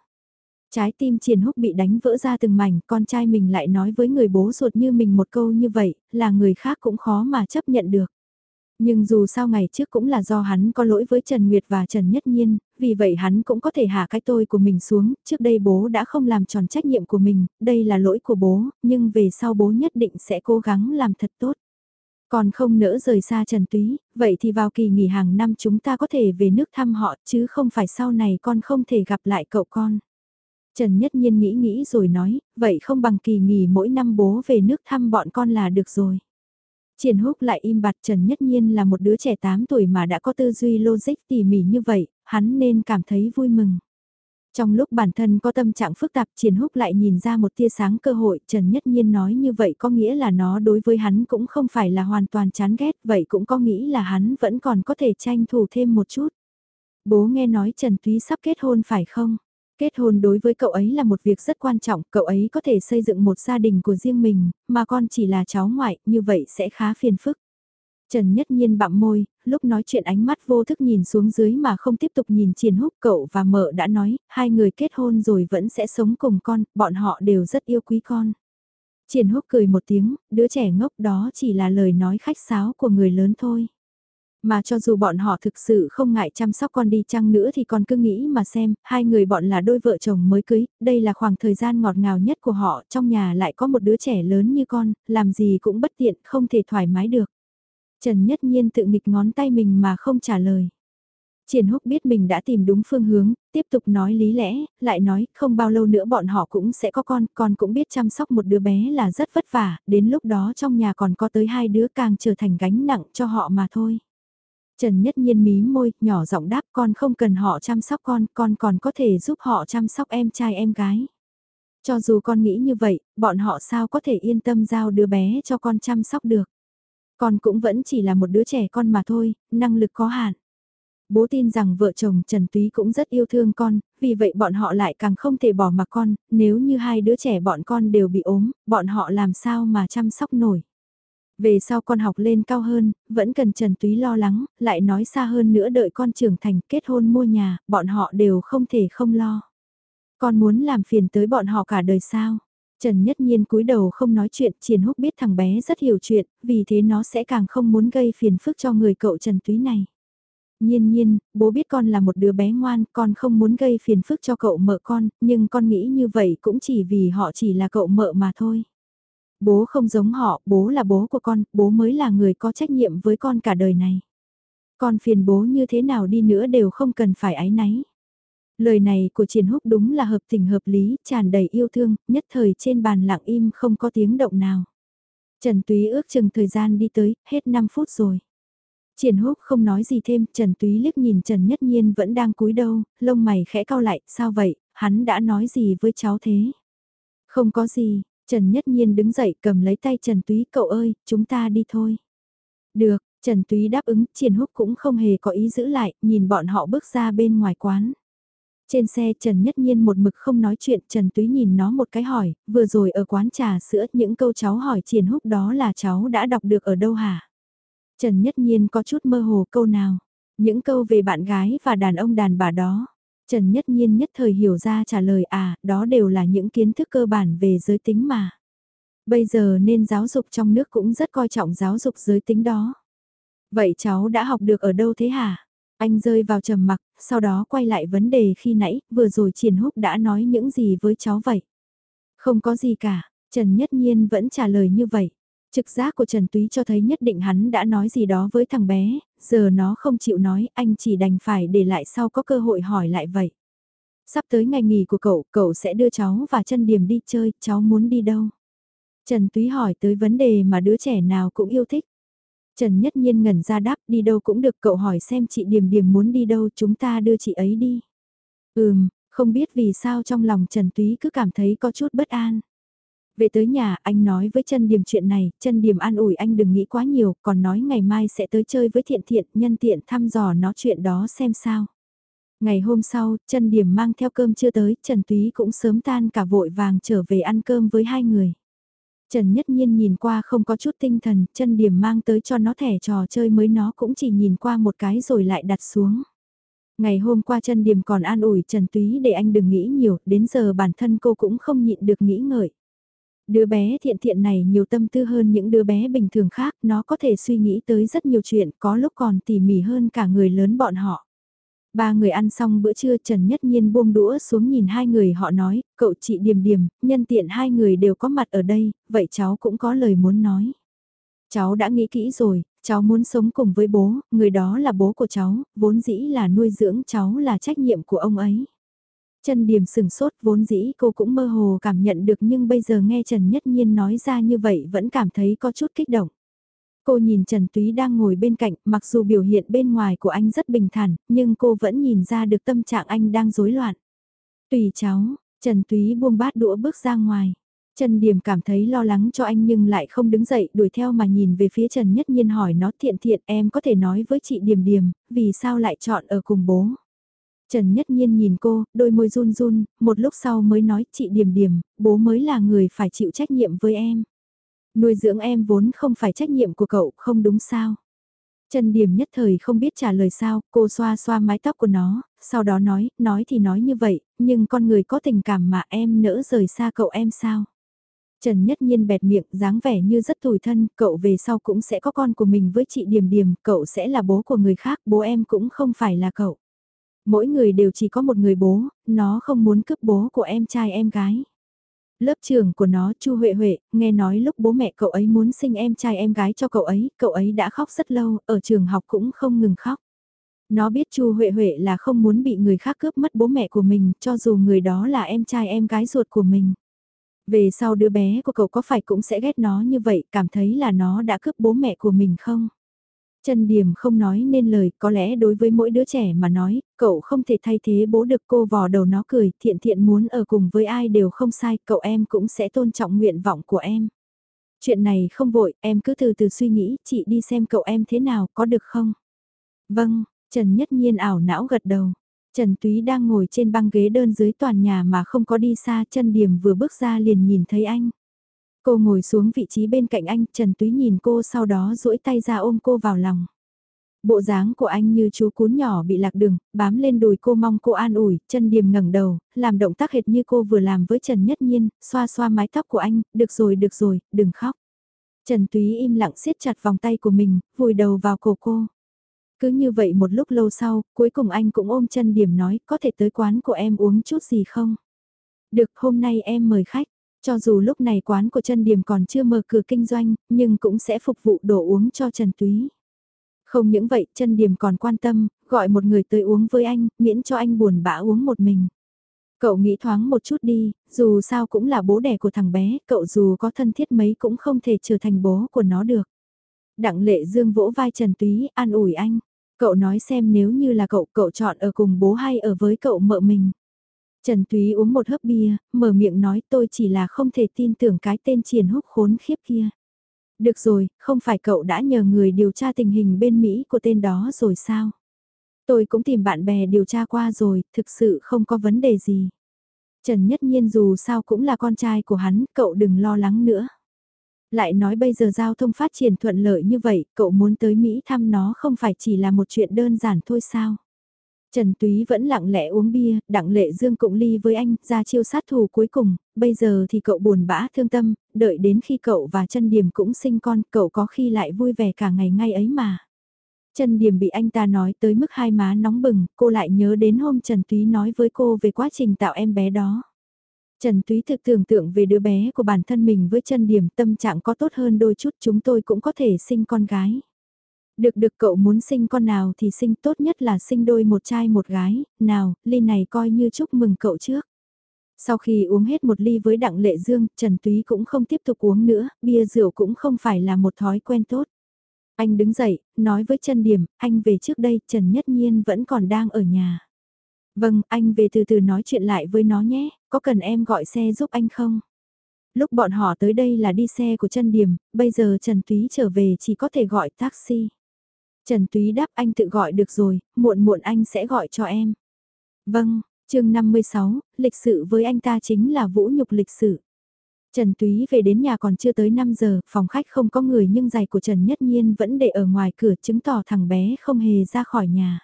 Trái tim Triển Húc bị đánh vỡ ra từng mảnh, con trai mình lại nói với người bố ruột như mình một câu như vậy, là người khác cũng khó mà chấp nhận được. Nhưng dù sao ngày trước cũng là do hắn có lỗi với Trần Nguyệt và Trần Nhất Nhiên, vì vậy hắn cũng có thể hạ cái tôi của mình xuống, trước đây bố đã không làm tròn trách nhiệm của mình, đây là lỗi của bố, nhưng về sau bố nhất định sẽ cố gắng làm thật tốt. Còn không nỡ rời xa Trần Túy, vậy thì vào kỳ nghỉ hàng năm chúng ta có thể về nước thăm họ chứ không phải sau này con không thể gặp lại cậu con. Trần Nhất Nhiên nghĩ nghĩ rồi nói, vậy không bằng kỳ nghỉ mỗi năm bố về nước thăm bọn con là được rồi. Triển Húc lại im bặt Trần Nhất Nhiên là một đứa trẻ 8 tuổi mà đã có tư duy logic tỉ mỉ như vậy, hắn nên cảm thấy vui mừng. Trong lúc bản thân có tâm trạng phức tạp Triển Húc lại nhìn ra một tia sáng cơ hội Trần Nhất Nhiên nói như vậy có nghĩa là nó đối với hắn cũng không phải là hoàn toàn chán ghét vậy cũng có nghĩ là hắn vẫn còn có thể tranh thủ thêm một chút. Bố nghe nói Trần Túy sắp kết hôn phải không? Kết hôn đối với cậu ấy là một việc rất quan trọng, cậu ấy có thể xây dựng một gia đình của riêng mình, mà con chỉ là cháu ngoại, như vậy sẽ khá phiền phức. Trần Nhất Nhiên bặm môi, lúc nói chuyện ánh mắt vô thức nhìn xuống dưới mà không tiếp tục nhìn Triền Húc cậu và mợ đã nói, hai người kết hôn rồi vẫn sẽ sống cùng con, bọn họ đều rất yêu quý con. Triền Húc cười một tiếng, đứa trẻ ngốc đó chỉ là lời nói khách sáo của người lớn thôi. Mà cho dù bọn họ thực sự không ngại chăm sóc con đi chăng nữa thì con cứ nghĩ mà xem, hai người bọn là đôi vợ chồng mới cưới, đây là khoảng thời gian ngọt ngào nhất của họ, trong nhà lại có một đứa trẻ lớn như con, làm gì cũng bất tiện, không thể thoải mái được. Trần Nhất Nhiên tự nghịch ngón tay mình mà không trả lời. Triển Húc biết mình đã tìm đúng phương hướng, tiếp tục nói lý lẽ, lại nói không bao lâu nữa bọn họ cũng sẽ có con, con cũng biết chăm sóc một đứa bé là rất vất vả, đến lúc đó trong nhà còn có tới hai đứa càng trở thành gánh nặng cho họ mà thôi. Trần Nhất Nhiên mí môi, nhỏ giọng đáp con không cần họ chăm sóc con, con còn có thể giúp họ chăm sóc em trai em gái. Cho dù con nghĩ như vậy, bọn họ sao có thể yên tâm giao đứa bé cho con chăm sóc được. Con cũng vẫn chỉ là một đứa trẻ con mà thôi, năng lực có hạn. Bố tin rằng vợ chồng Trần Túy cũng rất yêu thương con, vì vậy bọn họ lại càng không thể bỏ mặc con, nếu như hai đứa trẻ bọn con đều bị ốm, bọn họ làm sao mà chăm sóc nổi. Về sau con học lên cao hơn, vẫn cần Trần Túy lo lắng, lại nói xa hơn nữa đợi con trưởng thành kết hôn mua nhà, bọn họ đều không thể không lo. Con muốn làm phiền tới bọn họ cả đời sao? Trần Nhất Nhiên cúi đầu không nói chuyện, Triển Húc biết thằng bé rất hiểu chuyện, vì thế nó sẽ càng không muốn gây phiền phức cho người cậu Trần Túy này. Nhiên nhiên, bố biết con là một đứa bé ngoan, con không muốn gây phiền phức cho cậu mợ con, nhưng con nghĩ như vậy cũng chỉ vì họ chỉ là cậu mợ mà thôi. Bố không giống họ, bố là bố của con, bố mới là người có trách nhiệm với con cả đời này. Con phiền bố như thế nào đi nữa đều không cần phải ái náy. Lời này của Triển Húc đúng là hợp tình hợp lý, tràn đầy yêu thương, nhất thời trên bàn lặng im không có tiếng động nào. Trần Túy ước chừng thời gian đi tới, hết 5 phút rồi. Triển Húc không nói gì thêm, Trần Túy liếc nhìn Trần Nhất Nhiên vẫn đang cúi đầu, lông mày khẽ cau lại, sao vậy, hắn đã nói gì với cháu thế? Không có gì, Trần Nhất Nhiên đứng dậy cầm lấy tay Trần Túy cậu ơi, chúng ta đi thôi. Được, Trần Túy đáp ứng, Triển Húc cũng không hề có ý giữ lại, nhìn bọn họ bước ra bên ngoài quán. Trên xe Trần Nhất Nhiên một mực không nói chuyện, Trần Túy nhìn nó một cái hỏi, vừa rồi ở quán trà sữa những câu cháu hỏi Triển Húc đó là cháu đã đọc được ở đâu hả? Trần Nhất Nhiên có chút mơ hồ câu nào, những câu về bạn gái và đàn ông đàn bà đó. Trần Nhất Nhiên nhất thời hiểu ra trả lời à, đó đều là những kiến thức cơ bản về giới tính mà. Bây giờ nên giáo dục trong nước cũng rất coi trọng giáo dục giới tính đó. Vậy cháu đã học được ở đâu thế hả? Anh rơi vào trầm mặc, sau đó quay lại vấn đề khi nãy, vừa rồi Triển Húc đã nói những gì với cháu vậy? Không có gì cả, Trần Nhất Nhiên vẫn trả lời như vậy. Trực giác của Trần Túy cho thấy nhất định hắn đã nói gì đó với thằng bé, giờ nó không chịu nói, anh chỉ đành phải để lại sau có cơ hội hỏi lại vậy. Sắp tới ngày nghỉ của cậu, cậu sẽ đưa cháu và chân điểm đi chơi, cháu muốn đi đâu? Trần Túy hỏi tới vấn đề mà đứa trẻ nào cũng yêu thích. Trần Nhất Nhiên ngẩn ra đáp đi đâu cũng được cậu hỏi xem chị Điềm Điềm muốn đi đâu chúng ta đưa chị ấy đi. Ừm, không biết vì sao trong lòng Trần Túy cứ cảm thấy có chút bất an. Về tới nhà, anh nói với chân Điềm chuyện này, chân Điềm an ủi anh đừng nghĩ quá nhiều, còn nói ngày mai sẽ tới chơi với thiện thiện, nhân tiện thăm dò nó chuyện đó xem sao. Ngày hôm sau, chân Điềm mang theo cơm chưa tới, Trần Túy cũng sớm tan cả vội vàng trở về ăn cơm với hai người. Trần Nhất Nhiên nhìn qua không có chút tinh thần, chân điểm mang tới cho nó thẻ trò chơi mới nó cũng chỉ nhìn qua một cái rồi lại đặt xuống. Ngày hôm qua chân điểm còn an ủi Trần Túy để anh đừng nghĩ nhiều, đến giờ bản thân cô cũng không nhịn được nghĩ ngợi. Đứa bé thiện thiện này nhiều tâm tư hơn những đứa bé bình thường khác, nó có thể suy nghĩ tới rất nhiều chuyện, có lúc còn tỉ mỉ hơn cả người lớn bọn họ. Ba người ăn xong bữa trưa Trần Nhất Nhiên buông đũa xuống nhìn hai người họ nói, cậu chị Điềm Điềm, nhân tiện hai người đều có mặt ở đây, vậy cháu cũng có lời muốn nói. Cháu đã nghĩ kỹ rồi, cháu muốn sống cùng với bố, người đó là bố của cháu, vốn dĩ là nuôi dưỡng cháu là trách nhiệm của ông ấy chân Điềm sừng sốt vốn dĩ cô cũng mơ hồ cảm nhận được nhưng bây giờ nghe Trần Nhất Nhiên nói ra như vậy vẫn cảm thấy có chút kích động. Cô nhìn Trần Túy đang ngồi bên cạnh, mặc dù biểu hiện bên ngoài của anh rất bình thản, nhưng cô vẫn nhìn ra được tâm trạng anh đang rối loạn. Tùy cháu, Trần Túy buông bát đũa bước ra ngoài. Trần Điềm cảm thấy lo lắng cho anh nhưng lại không đứng dậy đuổi theo mà nhìn về phía Trần Nhất Nhiên hỏi nó thiện thiện em có thể nói với chị Điềm Điềm, vì sao lại chọn ở cùng bố. Trần Nhất Nhiên nhìn cô, đôi môi run run, một lúc sau mới nói chị Điềm Điềm, bố mới là người phải chịu trách nhiệm với em. Nuôi dưỡng em vốn không phải trách nhiệm của cậu, không đúng sao? Trần Điểm nhất thời không biết trả lời sao, cô xoa xoa mái tóc của nó, sau đó nói, nói thì nói như vậy, nhưng con người có tình cảm mà em nỡ rời xa cậu em sao? Trần Nhất Nhiên bẹt miệng, dáng vẻ như rất tủi thân, cậu về sau cũng sẽ có con của mình với chị Điểm Điểm, cậu sẽ là bố của người khác, bố em cũng không phải là cậu. Mỗi người đều chỉ có một người bố, nó không muốn cướp bố của em trai em gái. Lớp trưởng của nó Chu Huệ Huệ, nghe nói lúc bố mẹ cậu ấy muốn sinh em trai em gái cho cậu ấy, cậu ấy đã khóc rất lâu, ở trường học cũng không ngừng khóc. Nó biết Chu Huệ Huệ là không muốn bị người khác cướp mất bố mẹ của mình, cho dù người đó là em trai em gái ruột của mình. Về sau đứa bé của cậu có phải cũng sẽ ghét nó như vậy, cảm thấy là nó đã cướp bố mẹ của mình không? Trần Điểm không nói nên lời, có lẽ đối với mỗi đứa trẻ mà nói, cậu không thể thay thế bố được cô vò đầu nó cười, thiện thiện muốn ở cùng với ai đều không sai, cậu em cũng sẽ tôn trọng nguyện vọng của em. Chuyện này không vội, em cứ từ từ suy nghĩ, chị đi xem cậu em thế nào, có được không? Vâng, Trần Nhất Nhiên ảo não gật đầu. Trần Túy đang ngồi trên băng ghế đơn dưới toàn nhà mà không có đi xa, chân điểm vừa bước ra liền nhìn thấy anh. Cô ngồi xuống vị trí bên cạnh anh, Trần Túy nhìn cô sau đó duỗi tay ra ôm cô vào lòng. Bộ dáng của anh như chú cún nhỏ bị lạc đường, bám lên đùi cô mong cô an ủi, chân điềm ngẩng đầu, làm động tác hệt như cô vừa làm với Trần Nhất Nhiên, xoa xoa mái tóc của anh, được rồi được rồi, đừng khóc. Trần Túy im lặng siết chặt vòng tay của mình, vùi đầu vào cổ cô. Cứ như vậy một lúc lâu sau, cuối cùng anh cũng ôm chân điểm nói, có thể tới quán của em uống chút gì không? Được, hôm nay em mời khách. Cho dù lúc này quán của chân điểm còn chưa mở cửa kinh doanh, nhưng cũng sẽ phục vụ đồ uống cho Trần Túy. Không những vậy, chân điểm còn quan tâm, gọi một người tới uống với anh, miễn cho anh buồn bã uống một mình. Cậu nghĩ thoáng một chút đi, dù sao cũng là bố đẻ của thằng bé, cậu dù có thân thiết mấy cũng không thể trở thành bố của nó được. Đặng lệ dương vỗ vai Trần Túy, an ủi anh. Cậu nói xem nếu như là cậu, cậu chọn ở cùng bố hay ở với cậu mợ mình. Trần Túy uống một hớp bia, mở miệng nói tôi chỉ là không thể tin tưởng cái tên triển húc khốn khiếp kia. Được rồi, không phải cậu đã nhờ người điều tra tình hình bên Mỹ của tên đó rồi sao? Tôi cũng tìm bạn bè điều tra qua rồi, thực sự không có vấn đề gì. Trần Nhất Nhiên dù sao cũng là con trai của hắn, cậu đừng lo lắng nữa. Lại nói bây giờ giao thông phát triển thuận lợi như vậy, cậu muốn tới Mỹ thăm nó không phải chỉ là một chuyện đơn giản thôi sao? Trần Túy vẫn lặng lẽ uống bia, đặng lệ dương cũng ly với anh, ra chiêu sát thủ cuối cùng, bây giờ thì cậu buồn bã thương tâm, đợi đến khi cậu và chân điểm cũng sinh con, cậu có khi lại vui vẻ cả ngày ngay ấy mà. Trần điểm bị anh ta nói tới mức hai má nóng bừng, cô lại nhớ đến hôm Trần Túy nói với cô về quá trình tạo em bé đó. Trần Túy thực tưởng tượng về đứa bé của bản thân mình với Trần điểm tâm trạng có tốt hơn đôi chút chúng tôi cũng có thể sinh con gái. Được được cậu muốn sinh con nào thì sinh tốt nhất là sinh đôi một trai một gái, nào, ly này coi như chúc mừng cậu trước. Sau khi uống hết một ly với đặng lệ dương, Trần Túy cũng không tiếp tục uống nữa, bia rượu cũng không phải là một thói quen tốt. Anh đứng dậy, nói với Trần Điểm, anh về trước đây, Trần Nhất Nhiên vẫn còn đang ở nhà. Vâng, anh về từ từ nói chuyện lại với nó nhé, có cần em gọi xe giúp anh không? Lúc bọn họ tới đây là đi xe của Trần Điểm, bây giờ Trần Túy trở về chỉ có thể gọi taxi. Trần Túy đáp anh tự gọi được rồi, muộn muộn anh sẽ gọi cho em. Vâng, chương 56, lịch sự với anh ta chính là vũ nhục lịch sự. Trần Túy về đến nhà còn chưa tới 5 giờ, phòng khách không có người nhưng giày của Trần Nhất Nhiên vẫn để ở ngoài cửa chứng tỏ thằng bé không hề ra khỏi nhà.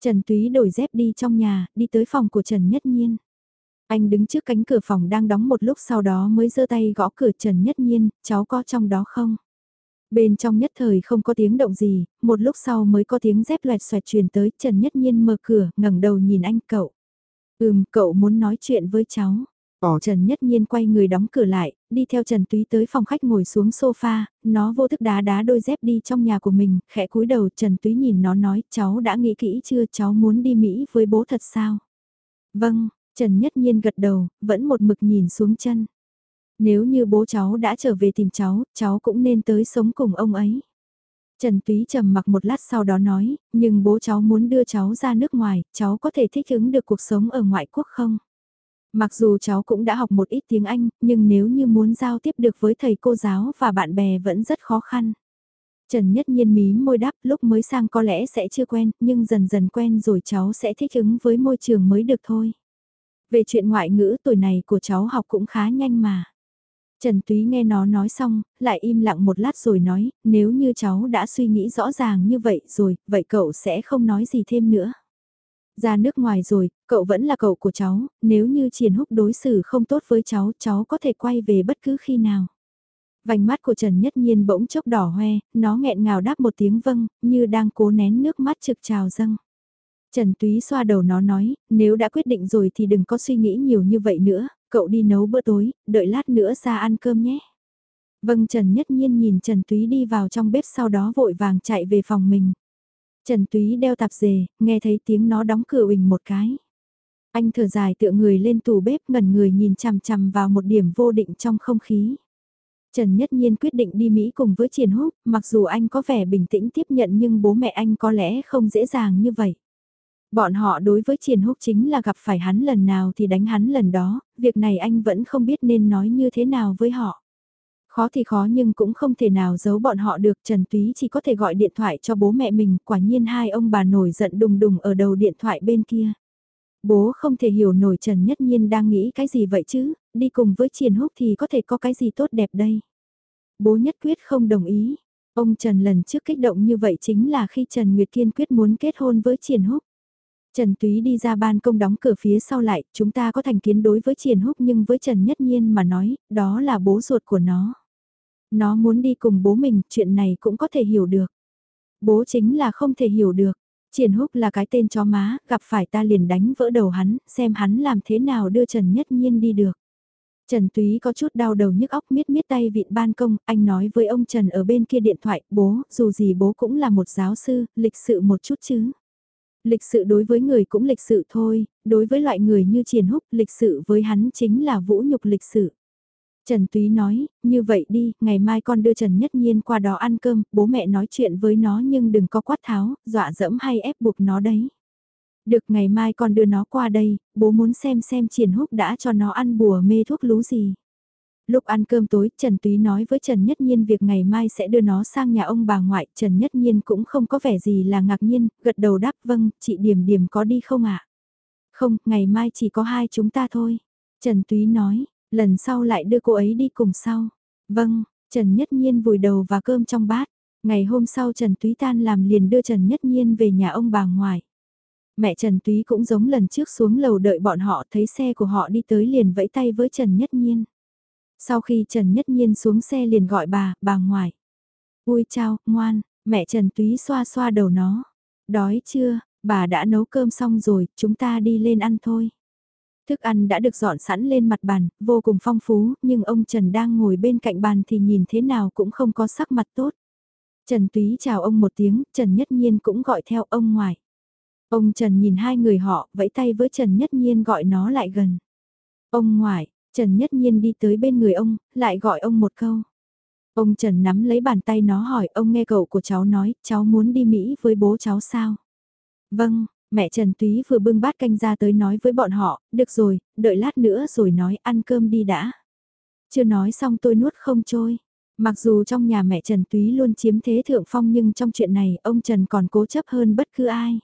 Trần Túy đổi dép đi trong nhà, đi tới phòng của Trần Nhất Nhiên. Anh đứng trước cánh cửa phòng đang đóng một lúc sau đó mới giơ tay gõ cửa Trần Nhất Nhiên, cháu có trong đó không? Bên trong nhất thời không có tiếng động gì, một lúc sau mới có tiếng dép loẹt xoẹt truyền tới, Trần Nhất Nhiên mở cửa, ngẩng đầu nhìn anh cậu. Ừm, cậu muốn nói chuyện với cháu. Ồ Trần Nhất Nhiên quay người đóng cửa lại, đi theo Trần Túy tới phòng khách ngồi xuống sofa, nó vô thức đá đá đôi dép đi trong nhà của mình, khẽ cúi đầu Trần Túy nhìn nó nói cháu đã nghĩ kỹ chưa cháu muốn đi Mỹ với bố thật sao? Vâng, Trần Nhất Nhiên gật đầu, vẫn một mực nhìn xuống chân. Nếu như bố cháu đã trở về tìm cháu, cháu cũng nên tới sống cùng ông ấy. Trần Túy trầm mặc một lát sau đó nói, nhưng bố cháu muốn đưa cháu ra nước ngoài, cháu có thể thích ứng được cuộc sống ở ngoại quốc không? Mặc dù cháu cũng đã học một ít tiếng Anh, nhưng nếu như muốn giao tiếp được với thầy cô giáo và bạn bè vẫn rất khó khăn. Trần Nhất Nhiên mí môi đáp lúc mới sang có lẽ sẽ chưa quen, nhưng dần dần quen rồi cháu sẽ thích ứng với môi trường mới được thôi. Về chuyện ngoại ngữ tuổi này của cháu học cũng khá nhanh mà. Trần Túy nghe nó nói xong, lại im lặng một lát rồi nói, nếu như cháu đã suy nghĩ rõ ràng như vậy rồi, vậy cậu sẽ không nói gì thêm nữa. Ra nước ngoài rồi, cậu vẫn là cậu của cháu, nếu như Triển Húc đối xử không tốt với cháu, cháu có thể quay về bất cứ khi nào. Vành mắt của Trần Nhất Nhiên bỗng chốc đỏ hoe, nó nghẹn ngào đáp một tiếng vâng, như đang cố nén nước mắt trực trào dâng. Trần Túy xoa đầu nó nói, nếu đã quyết định rồi thì đừng có suy nghĩ nhiều như vậy nữa, cậu đi nấu bữa tối, đợi lát nữa ra ăn cơm nhé. Vâng Trần Nhất Nhiên nhìn Trần Túy đi vào trong bếp sau đó vội vàng chạy về phòng mình. Trần Túy đeo tạp dề, nghe thấy tiếng nó đóng cửa uỳnh một cái. Anh thở dài tựa người lên tủ bếp ngẩn người nhìn chằm chằm vào một điểm vô định trong không khí. Trần Nhất Nhiên quyết định đi Mỹ cùng với Triển Húc, mặc dù anh có vẻ bình tĩnh tiếp nhận nhưng bố mẹ anh có lẽ không dễ dàng như vậy. Bọn họ đối với Triển Húc chính là gặp phải hắn lần nào thì đánh hắn lần đó, việc này anh vẫn không biết nên nói như thế nào với họ. Khó thì khó nhưng cũng không thể nào giấu bọn họ được Trần Túy chỉ có thể gọi điện thoại cho bố mẹ mình, quả nhiên hai ông bà nổi giận đùng đùng ở đầu điện thoại bên kia. Bố không thể hiểu nổi Trần Nhất Nhiên đang nghĩ cái gì vậy chứ, đi cùng với Triển Húc thì có thể có cái gì tốt đẹp đây. Bố nhất quyết không đồng ý. Ông Trần lần trước kích động như vậy chính là khi Trần Nguyệt Kiên quyết muốn kết hôn với Triển Húc. Trần Túy đi ra ban công đóng cửa phía sau lại, chúng ta có thành kiến đối với Triển Húc nhưng với Trần Nhất Nhiên mà nói, đó là bố ruột của nó. Nó muốn đi cùng bố mình, chuyện này cũng có thể hiểu được. Bố chính là không thể hiểu được. Triển Húc là cái tên chó má, gặp phải ta liền đánh vỡ đầu hắn, xem hắn làm thế nào đưa Trần Nhất Nhiên đi được. Trần Túy có chút đau đầu nhức óc miết miết tay vịn ban công, anh nói với ông Trần ở bên kia điện thoại, bố, dù gì bố cũng là một giáo sư, lịch sự một chút chứ. Lịch sự đối với người cũng lịch sự thôi, đối với loại người như Triển Húc, lịch sự với hắn chính là vũ nhục lịch sự. Trần Túy nói, như vậy đi, ngày mai con đưa Trần Nhất Nhiên qua đó ăn cơm, bố mẹ nói chuyện với nó nhưng đừng có quát tháo, dọa dẫm hay ép buộc nó đấy. Được ngày mai con đưa nó qua đây, bố muốn xem xem Triển Húc đã cho nó ăn bùa mê thuốc lú gì. Lúc ăn cơm tối, Trần Túy nói với Trần Nhất Nhiên việc ngày mai sẽ đưa nó sang nhà ông bà ngoại, Trần Nhất Nhiên cũng không có vẻ gì là ngạc nhiên, gật đầu đáp vâng, chị Điểm Điểm có đi không ạ? Không, ngày mai chỉ có hai chúng ta thôi. Trần Túy nói, lần sau lại đưa cô ấy đi cùng sau. Vâng, Trần Nhất Nhiên vùi đầu vào cơm trong bát. Ngày hôm sau Trần Túy tan làm liền đưa Trần Nhất Nhiên về nhà ông bà ngoại. Mẹ Trần Túy cũng giống lần trước xuống lầu đợi bọn họ thấy xe của họ đi tới liền vẫy tay với Trần Nhất Nhiên. Sau khi Trần Nhất Nhiên xuống xe liền gọi bà, bà ngoại. Ui chào, ngoan, mẹ Trần Túy xoa xoa đầu nó. Đói chưa, bà đã nấu cơm xong rồi, chúng ta đi lên ăn thôi. Thức ăn đã được dọn sẵn lên mặt bàn, vô cùng phong phú, nhưng ông Trần đang ngồi bên cạnh bàn thì nhìn thế nào cũng không có sắc mặt tốt. Trần Túy chào ông một tiếng, Trần Nhất Nhiên cũng gọi theo ông ngoại. Ông Trần nhìn hai người họ, vẫy tay với Trần Nhất Nhiên gọi nó lại gần. Ông ngoại, Trần Nhất Nhiên đi tới bên người ông, lại gọi ông một câu. Ông Trần nắm lấy bàn tay nó hỏi ông nghe cậu của cháu nói, cháu muốn đi Mỹ với bố cháu sao? Vâng, mẹ Trần Túy vừa bưng bát canh ra tới nói với bọn họ, được rồi, đợi lát nữa rồi nói ăn cơm đi đã. Chưa nói xong tôi nuốt không trôi. Mặc dù trong nhà mẹ Trần Túy luôn chiếm thế thượng phong nhưng trong chuyện này ông Trần còn cố chấp hơn bất cứ ai.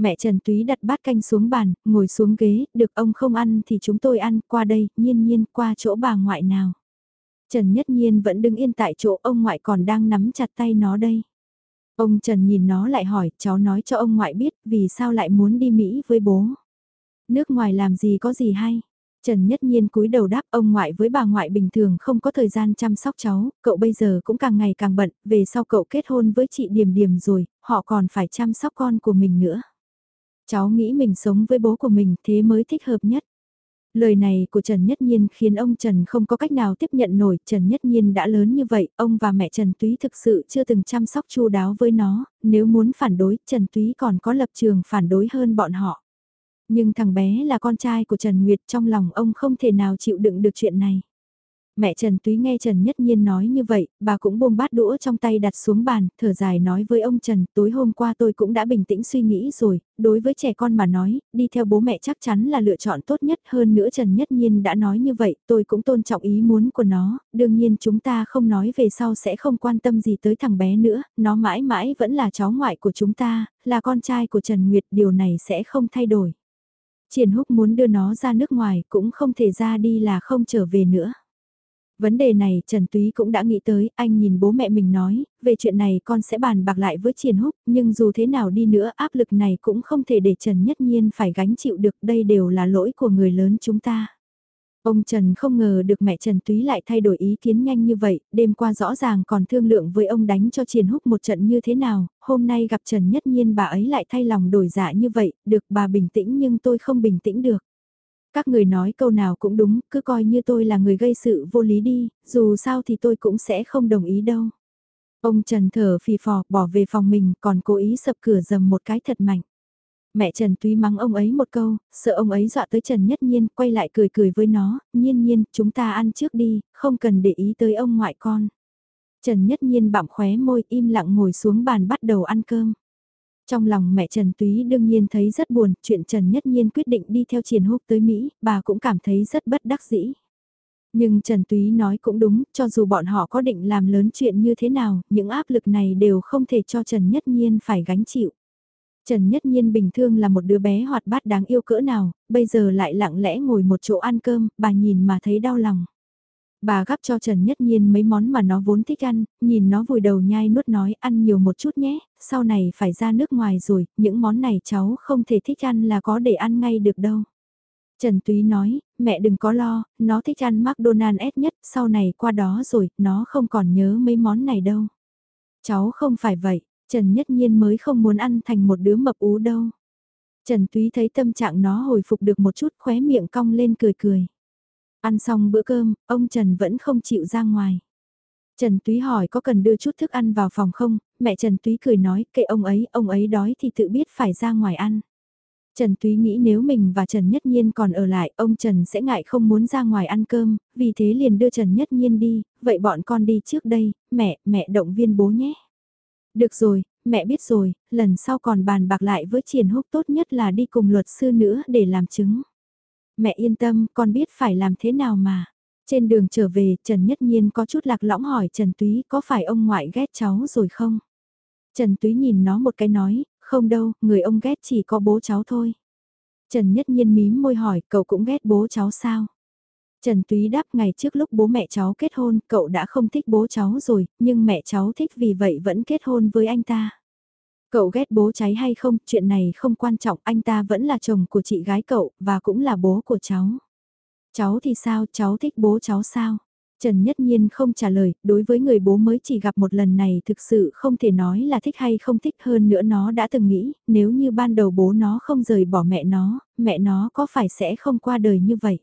Mẹ Trần Túy đặt bát canh xuống bàn, ngồi xuống ghế, được ông không ăn thì chúng tôi ăn, qua đây, nhiên nhiên qua chỗ bà ngoại nào. Trần Nhất Nhiên vẫn đứng yên tại chỗ ông ngoại còn đang nắm chặt tay nó đây. Ông Trần nhìn nó lại hỏi, cháu nói cho ông ngoại biết vì sao lại muốn đi Mỹ với bố. Nước ngoài làm gì có gì hay. Trần Nhất Nhiên cúi đầu đáp ông ngoại với bà ngoại bình thường không có thời gian chăm sóc cháu, cậu bây giờ cũng càng ngày càng bận, về sau cậu kết hôn với chị Điềm Điềm rồi, họ còn phải chăm sóc con của mình nữa. Cháu nghĩ mình sống với bố của mình thế mới thích hợp nhất. Lời này của Trần Nhất Nhiên khiến ông Trần không có cách nào tiếp nhận nổi, Trần Nhất Nhiên đã lớn như vậy, ông và mẹ Trần Túy thực sự chưa từng chăm sóc chu đáo với nó, nếu muốn phản đối, Trần Túy còn có lập trường phản đối hơn bọn họ. Nhưng thằng bé là con trai của Trần Nguyệt trong lòng ông không thể nào chịu đựng được chuyện này. Mẹ Trần Túy nghe Trần Nhất Nhiên nói như vậy, bà cũng buông bát đũa trong tay đặt xuống bàn, thở dài nói với ông Trần, tối hôm qua tôi cũng đã bình tĩnh suy nghĩ rồi, đối với trẻ con mà nói, đi theo bố mẹ chắc chắn là lựa chọn tốt nhất hơn nữa Trần Nhất Nhiên đã nói như vậy, tôi cũng tôn trọng ý muốn của nó, đương nhiên chúng ta không nói về sau sẽ không quan tâm gì tới thằng bé nữa, nó mãi mãi vẫn là cháu ngoại của chúng ta, là con trai của Trần Nguyệt, điều này sẽ không thay đổi. Triển Húc muốn đưa nó ra nước ngoài cũng không thể ra đi là không trở về nữa. Vấn đề này Trần Túy cũng đã nghĩ tới, anh nhìn bố mẹ mình nói, về chuyện này con sẽ bàn bạc lại với Triển Húc, nhưng dù thế nào đi nữa áp lực này cũng không thể để Trần Nhất Nhiên phải gánh chịu được, đây đều là lỗi của người lớn chúng ta. Ông Trần không ngờ được mẹ Trần Túy lại thay đổi ý kiến nhanh như vậy, đêm qua rõ ràng còn thương lượng với ông đánh cho Triển Húc một trận như thế nào, hôm nay gặp Trần Nhất Nhiên bà ấy lại thay lòng đổi dạ như vậy, được bà bình tĩnh nhưng tôi không bình tĩnh được. Các người nói câu nào cũng đúng, cứ coi như tôi là người gây sự vô lý đi, dù sao thì tôi cũng sẽ không đồng ý đâu. Ông Trần thở phì phò bỏ về phòng mình còn cố ý sập cửa dầm một cái thật mạnh. Mẹ Trần tuy mắng ông ấy một câu, sợ ông ấy dọa tới Trần Nhất Nhiên, quay lại cười cười với nó, nhiên nhiên, chúng ta ăn trước đi, không cần để ý tới ông ngoại con. Trần Nhất Nhiên bặm khóe môi im lặng ngồi xuống bàn bắt đầu ăn cơm. Trong lòng mẹ Trần Túy đương nhiên thấy rất buồn, chuyện Trần Nhất Nhiên quyết định đi theo Triền Húc tới Mỹ, bà cũng cảm thấy rất bất đắc dĩ. Nhưng Trần Túy nói cũng đúng, cho dù bọn họ có định làm lớn chuyện như thế nào, những áp lực này đều không thể cho Trần Nhất Nhiên phải gánh chịu. Trần Nhất Nhiên bình thường là một đứa bé hoạt bát đáng yêu cỡ nào, bây giờ lại lặng lẽ ngồi một chỗ ăn cơm, bà nhìn mà thấy đau lòng. Bà gắp cho Trần Nhất Nhiên mấy món mà nó vốn thích ăn, nhìn nó vùi đầu nhai nuốt nói ăn nhiều một chút nhé, sau này phải ra nước ngoài rồi, những món này cháu không thể thích ăn là có để ăn ngay được đâu. Trần Túy nói, mẹ đừng có lo, nó thích ăn McDonald's nhất, sau này qua đó rồi, nó không còn nhớ mấy món này đâu. Cháu không phải vậy, Trần Nhất Nhiên mới không muốn ăn thành một đứa mập ú đâu. Trần Túy thấy tâm trạng nó hồi phục được một chút khóe miệng cong lên cười cười. Ăn xong bữa cơm, ông Trần vẫn không chịu ra ngoài. Trần Túy hỏi có cần đưa chút thức ăn vào phòng không, mẹ Trần Túy cười nói kệ ông ấy, ông ấy đói thì tự biết phải ra ngoài ăn. Trần Túy nghĩ nếu mình và Trần Nhất Nhiên còn ở lại, ông Trần sẽ ngại không muốn ra ngoài ăn cơm, vì thế liền đưa Trần Nhất Nhiên đi, vậy bọn con đi trước đây, mẹ, mẹ động viên bố nhé. Được rồi, mẹ biết rồi, lần sau còn bàn bạc lại với Triển Húc tốt nhất là đi cùng luật sư nữa để làm chứng. Mẹ yên tâm, con biết phải làm thế nào mà. Trên đường trở về, Trần Nhất Nhiên có chút lạc lõng hỏi Trần Túy có phải ông ngoại ghét cháu rồi không? Trần Túy nhìn nó một cái nói, không đâu, người ông ghét chỉ có bố cháu thôi. Trần Nhất Nhiên mím môi hỏi, cậu cũng ghét bố cháu sao? Trần Túy đáp ngày trước lúc bố mẹ cháu kết hôn, cậu đã không thích bố cháu rồi, nhưng mẹ cháu thích vì vậy vẫn kết hôn với anh ta. Cậu ghét bố cháy hay không, chuyện này không quan trọng, anh ta vẫn là chồng của chị gái cậu, và cũng là bố của cháu. Cháu thì sao, cháu thích bố cháu sao? Trần Nhất Nhiên không trả lời, đối với người bố mới chỉ gặp một lần này thực sự không thể nói là thích hay không thích hơn nữa nó đã từng nghĩ, nếu như ban đầu bố nó không rời bỏ mẹ nó, mẹ nó có phải sẽ không qua đời như vậy.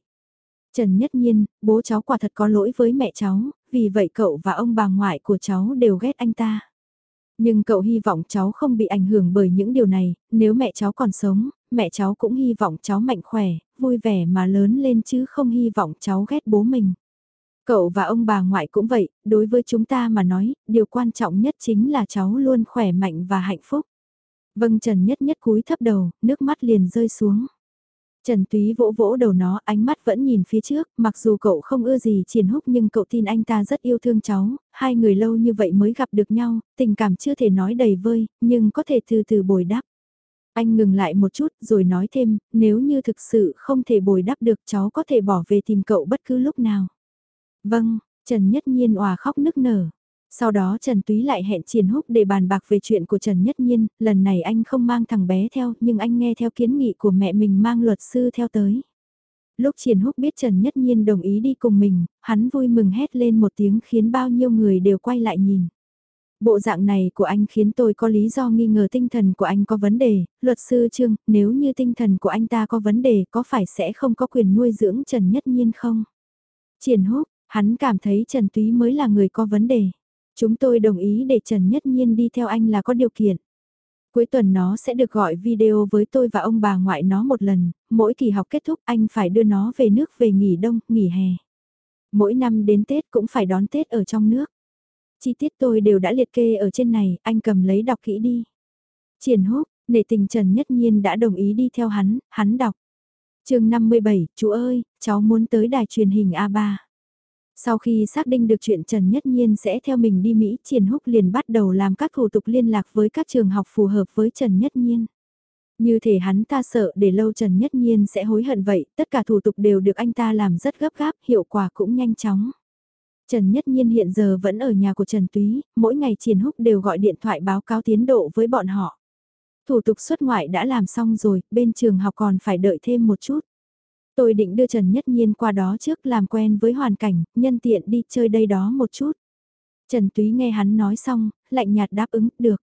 Trần Nhất Nhiên, bố cháu quả thật có lỗi với mẹ cháu, vì vậy cậu và ông bà ngoại của cháu đều ghét anh ta. Nhưng cậu hy vọng cháu không bị ảnh hưởng bởi những điều này, nếu mẹ cháu còn sống, mẹ cháu cũng hy vọng cháu mạnh khỏe, vui vẻ mà lớn lên chứ không hy vọng cháu ghét bố mình. Cậu và ông bà ngoại cũng vậy, đối với chúng ta mà nói, điều quan trọng nhất chính là cháu luôn khỏe mạnh và hạnh phúc. Vâng Trần Nhất Nhất cúi thấp đầu, nước mắt liền rơi xuống. Trần Túy vỗ vỗ đầu nó, ánh mắt vẫn nhìn phía trước, mặc dù cậu không ưa gì Triển Húc nhưng cậu tin anh ta rất yêu thương cháu, hai người lâu như vậy mới gặp được nhau, tình cảm chưa thể nói đầy vơi, nhưng có thể từ từ bồi đắp. Anh ngừng lại một chút rồi nói thêm, nếu như thực sự không thể bồi đắp được cháu có thể bỏ về tìm cậu bất cứ lúc nào. Vâng, Trần Nhất Nhiên òa khóc nức nở. Sau đó Trần Túy lại hẹn Triển Húc để bàn bạc về chuyện của Trần Nhất Nhiên, lần này anh không mang thằng bé theo nhưng anh nghe theo kiến nghị của mẹ mình mang luật sư theo tới. Lúc Triển Húc biết Trần Nhất Nhiên đồng ý đi cùng mình, hắn vui mừng hét lên một tiếng khiến bao nhiêu người đều quay lại nhìn. Bộ dạng này của anh khiến tôi có lý do nghi ngờ tinh thần của anh có vấn đề, luật sư Trương, nếu như tinh thần của anh ta có vấn đề có phải sẽ không có quyền nuôi dưỡng Trần Nhất Nhiên không? Triển Húc, hắn cảm thấy Trần Túy mới là người có vấn đề. Chúng tôi đồng ý để Trần Nhất Nhiên đi theo anh là có điều kiện. Cuối tuần nó sẽ được gọi video với tôi và ông bà ngoại nó một lần, mỗi kỳ học kết thúc anh phải đưa nó về nước về nghỉ đông, nghỉ hè. Mỗi năm đến Tết cũng phải đón Tết ở trong nước. Chi tiết tôi đều đã liệt kê ở trên này, anh cầm lấy đọc kỹ đi. Triển húc, nể tình Trần Nhất Nhiên đã đồng ý đi theo hắn, hắn đọc. chương 57, chú ơi, cháu muốn tới đài truyền hình A3. Sau khi xác định được chuyện Trần Nhất Nhiên sẽ theo mình đi Mỹ, Triển Húc liền bắt đầu làm các thủ tục liên lạc với các trường học phù hợp với Trần Nhất Nhiên. Như thể hắn ta sợ để lâu Trần Nhất Nhiên sẽ hối hận vậy, tất cả thủ tục đều được anh ta làm rất gấp gáp, hiệu quả cũng nhanh chóng. Trần Nhất Nhiên hiện giờ vẫn ở nhà của Trần Túy, mỗi ngày Triển Húc đều gọi điện thoại báo cáo tiến độ với bọn họ. Thủ tục xuất ngoại đã làm xong rồi, bên trường học còn phải đợi thêm một chút. Tôi định đưa Trần Nhất Nhiên qua đó trước làm quen với hoàn cảnh, nhân tiện đi chơi đây đó một chút. Trần Túy nghe hắn nói xong, lạnh nhạt đáp ứng, được.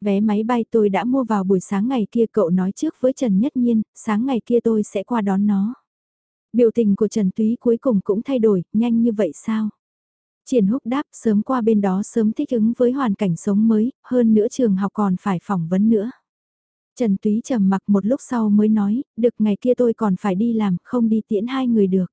Vé máy bay tôi đã mua vào buổi sáng ngày kia cậu nói trước với Trần Nhất Nhiên, sáng ngày kia tôi sẽ qua đón nó. Biểu tình của Trần Túy cuối cùng cũng thay đổi, nhanh như vậy sao? Triển húc đáp sớm qua bên đó sớm thích ứng với hoàn cảnh sống mới, hơn nữa trường học còn phải phỏng vấn nữa. Trần Túy trầm mặc một lúc sau mới nói, được ngày kia tôi còn phải đi làm, không đi tiễn hai người được.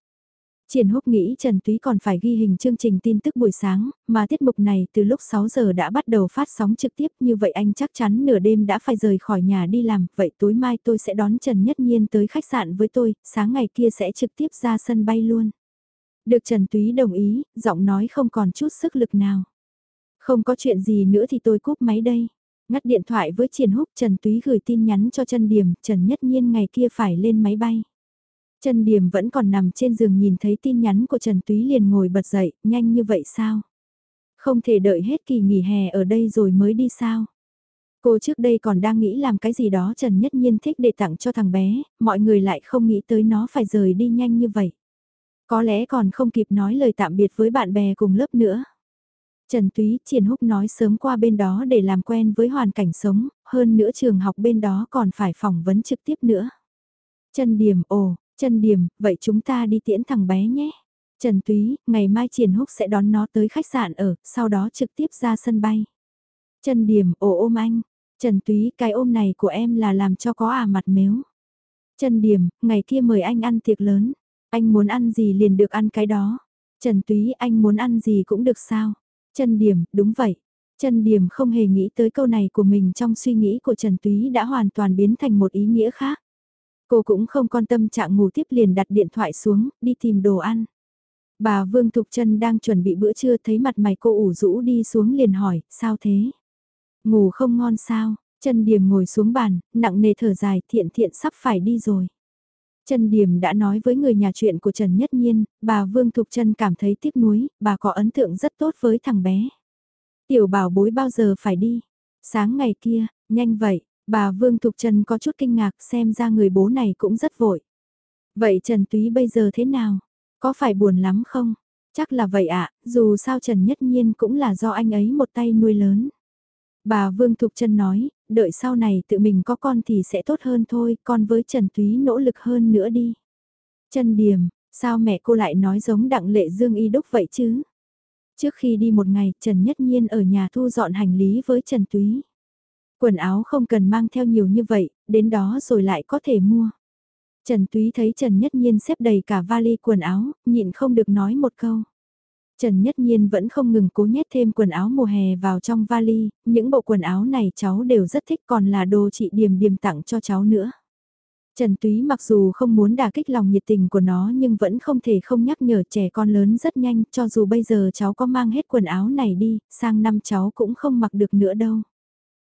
Triển Húc nghĩ Trần Túy còn phải ghi hình chương trình tin tức buổi sáng, mà tiết mục này từ lúc 6 giờ đã bắt đầu phát sóng trực tiếp như vậy anh chắc chắn nửa đêm đã phải rời khỏi nhà đi làm, vậy tối mai tôi sẽ đón Trần Nhất Nhiên tới khách sạn với tôi, sáng ngày kia sẽ trực tiếp ra sân bay luôn. Được Trần Túy đồng ý, giọng nói không còn chút sức lực nào. Không có chuyện gì nữa thì tôi cúp máy đây. Ngắt điện thoại với Triển Húc Trần Túy gửi tin nhắn cho Trần Điểm, Trần Nhất Nhiên ngày kia phải lên máy bay. Trần Điểm vẫn còn nằm trên giường nhìn thấy tin nhắn của Trần Túy liền ngồi bật dậy, nhanh như vậy sao? Không thể đợi hết kỳ nghỉ hè ở đây rồi mới đi sao? Cô trước đây còn đang nghĩ làm cái gì đó Trần Nhất Nhiên thích để tặng cho thằng bé, mọi người lại không nghĩ tới nó phải rời đi nhanh như vậy. Có lẽ còn không kịp nói lời tạm biệt với bạn bè cùng lớp nữa. Trần Túy, Triển Húc nói sớm qua bên đó để làm quen với hoàn cảnh sống, hơn nữa trường học bên đó còn phải phỏng vấn trực tiếp nữa. Trần Điểm, ồ, Trần Điểm, vậy chúng ta đi tiễn thằng bé nhé. Trần Túy, ngày mai Triển Húc sẽ đón nó tới khách sạn ở, sau đó trực tiếp ra sân bay. Trần Điểm, ồ ôm anh. Trần Túy, cái ôm này của em là làm cho có à mặt mếu. Trần Điểm, ngày kia mời anh ăn tiệc lớn. Anh muốn ăn gì liền được ăn cái đó. Trần Túy, anh muốn ăn gì cũng được sao. Chân Điểm, đúng vậy. Chân Điểm không hề nghĩ tới câu này của mình trong suy nghĩ của Trần Túy đã hoàn toàn biến thành một ý nghĩa khác. Cô cũng không quan tâm trạng ngủ tiếp liền đặt điện thoại xuống, đi tìm đồ ăn. Bà Vương Thục Trân đang chuẩn bị bữa trưa thấy mặt mày cô ủ rũ đi xuống liền hỏi, sao thế? Ngủ không ngon sao? Trần Điềm ngồi xuống bàn, nặng nề thở dài, thiện thiện sắp phải đi rồi. Trần Điềm đã nói với người nhà chuyện của Trần Nhất Nhiên, bà Vương Thục Trân cảm thấy tiếc nuối, bà có ấn tượng rất tốt với thằng bé. Tiểu bảo bối bao giờ phải đi? Sáng ngày kia, nhanh vậy, bà Vương Thục Trân có chút kinh ngạc xem ra người bố này cũng rất vội. Vậy Trần Túy bây giờ thế nào? Có phải buồn lắm không? Chắc là vậy ạ, dù sao Trần Nhất Nhiên cũng là do anh ấy một tay nuôi lớn. Bà Vương Thục Trân nói, đợi sau này tự mình có con thì sẽ tốt hơn thôi, con với Trần Túy nỗ lực hơn nữa đi. Trần Điềm, sao mẹ cô lại nói giống đặng lệ Dương y đúc vậy chứ? Trước khi đi một ngày, Trần Nhất Nhiên ở nhà thu dọn hành lý với Trần Túy. Quần áo không cần mang theo nhiều như vậy, đến đó rồi lại có thể mua. Trần Túy thấy Trần Nhất Nhiên xếp đầy cả vali quần áo, nhịn không được nói một câu. Trần Nhất Nhiên vẫn không ngừng cố nhét thêm quần áo mùa hè vào trong vali, những bộ quần áo này cháu đều rất thích còn là đồ chị Điềm Điềm tặng cho cháu nữa. Trần Túy mặc dù không muốn đả kích lòng nhiệt tình của nó nhưng vẫn không thể không nhắc nhở trẻ con lớn rất nhanh cho dù bây giờ cháu có mang hết quần áo này đi, sang năm cháu cũng không mặc được nữa đâu.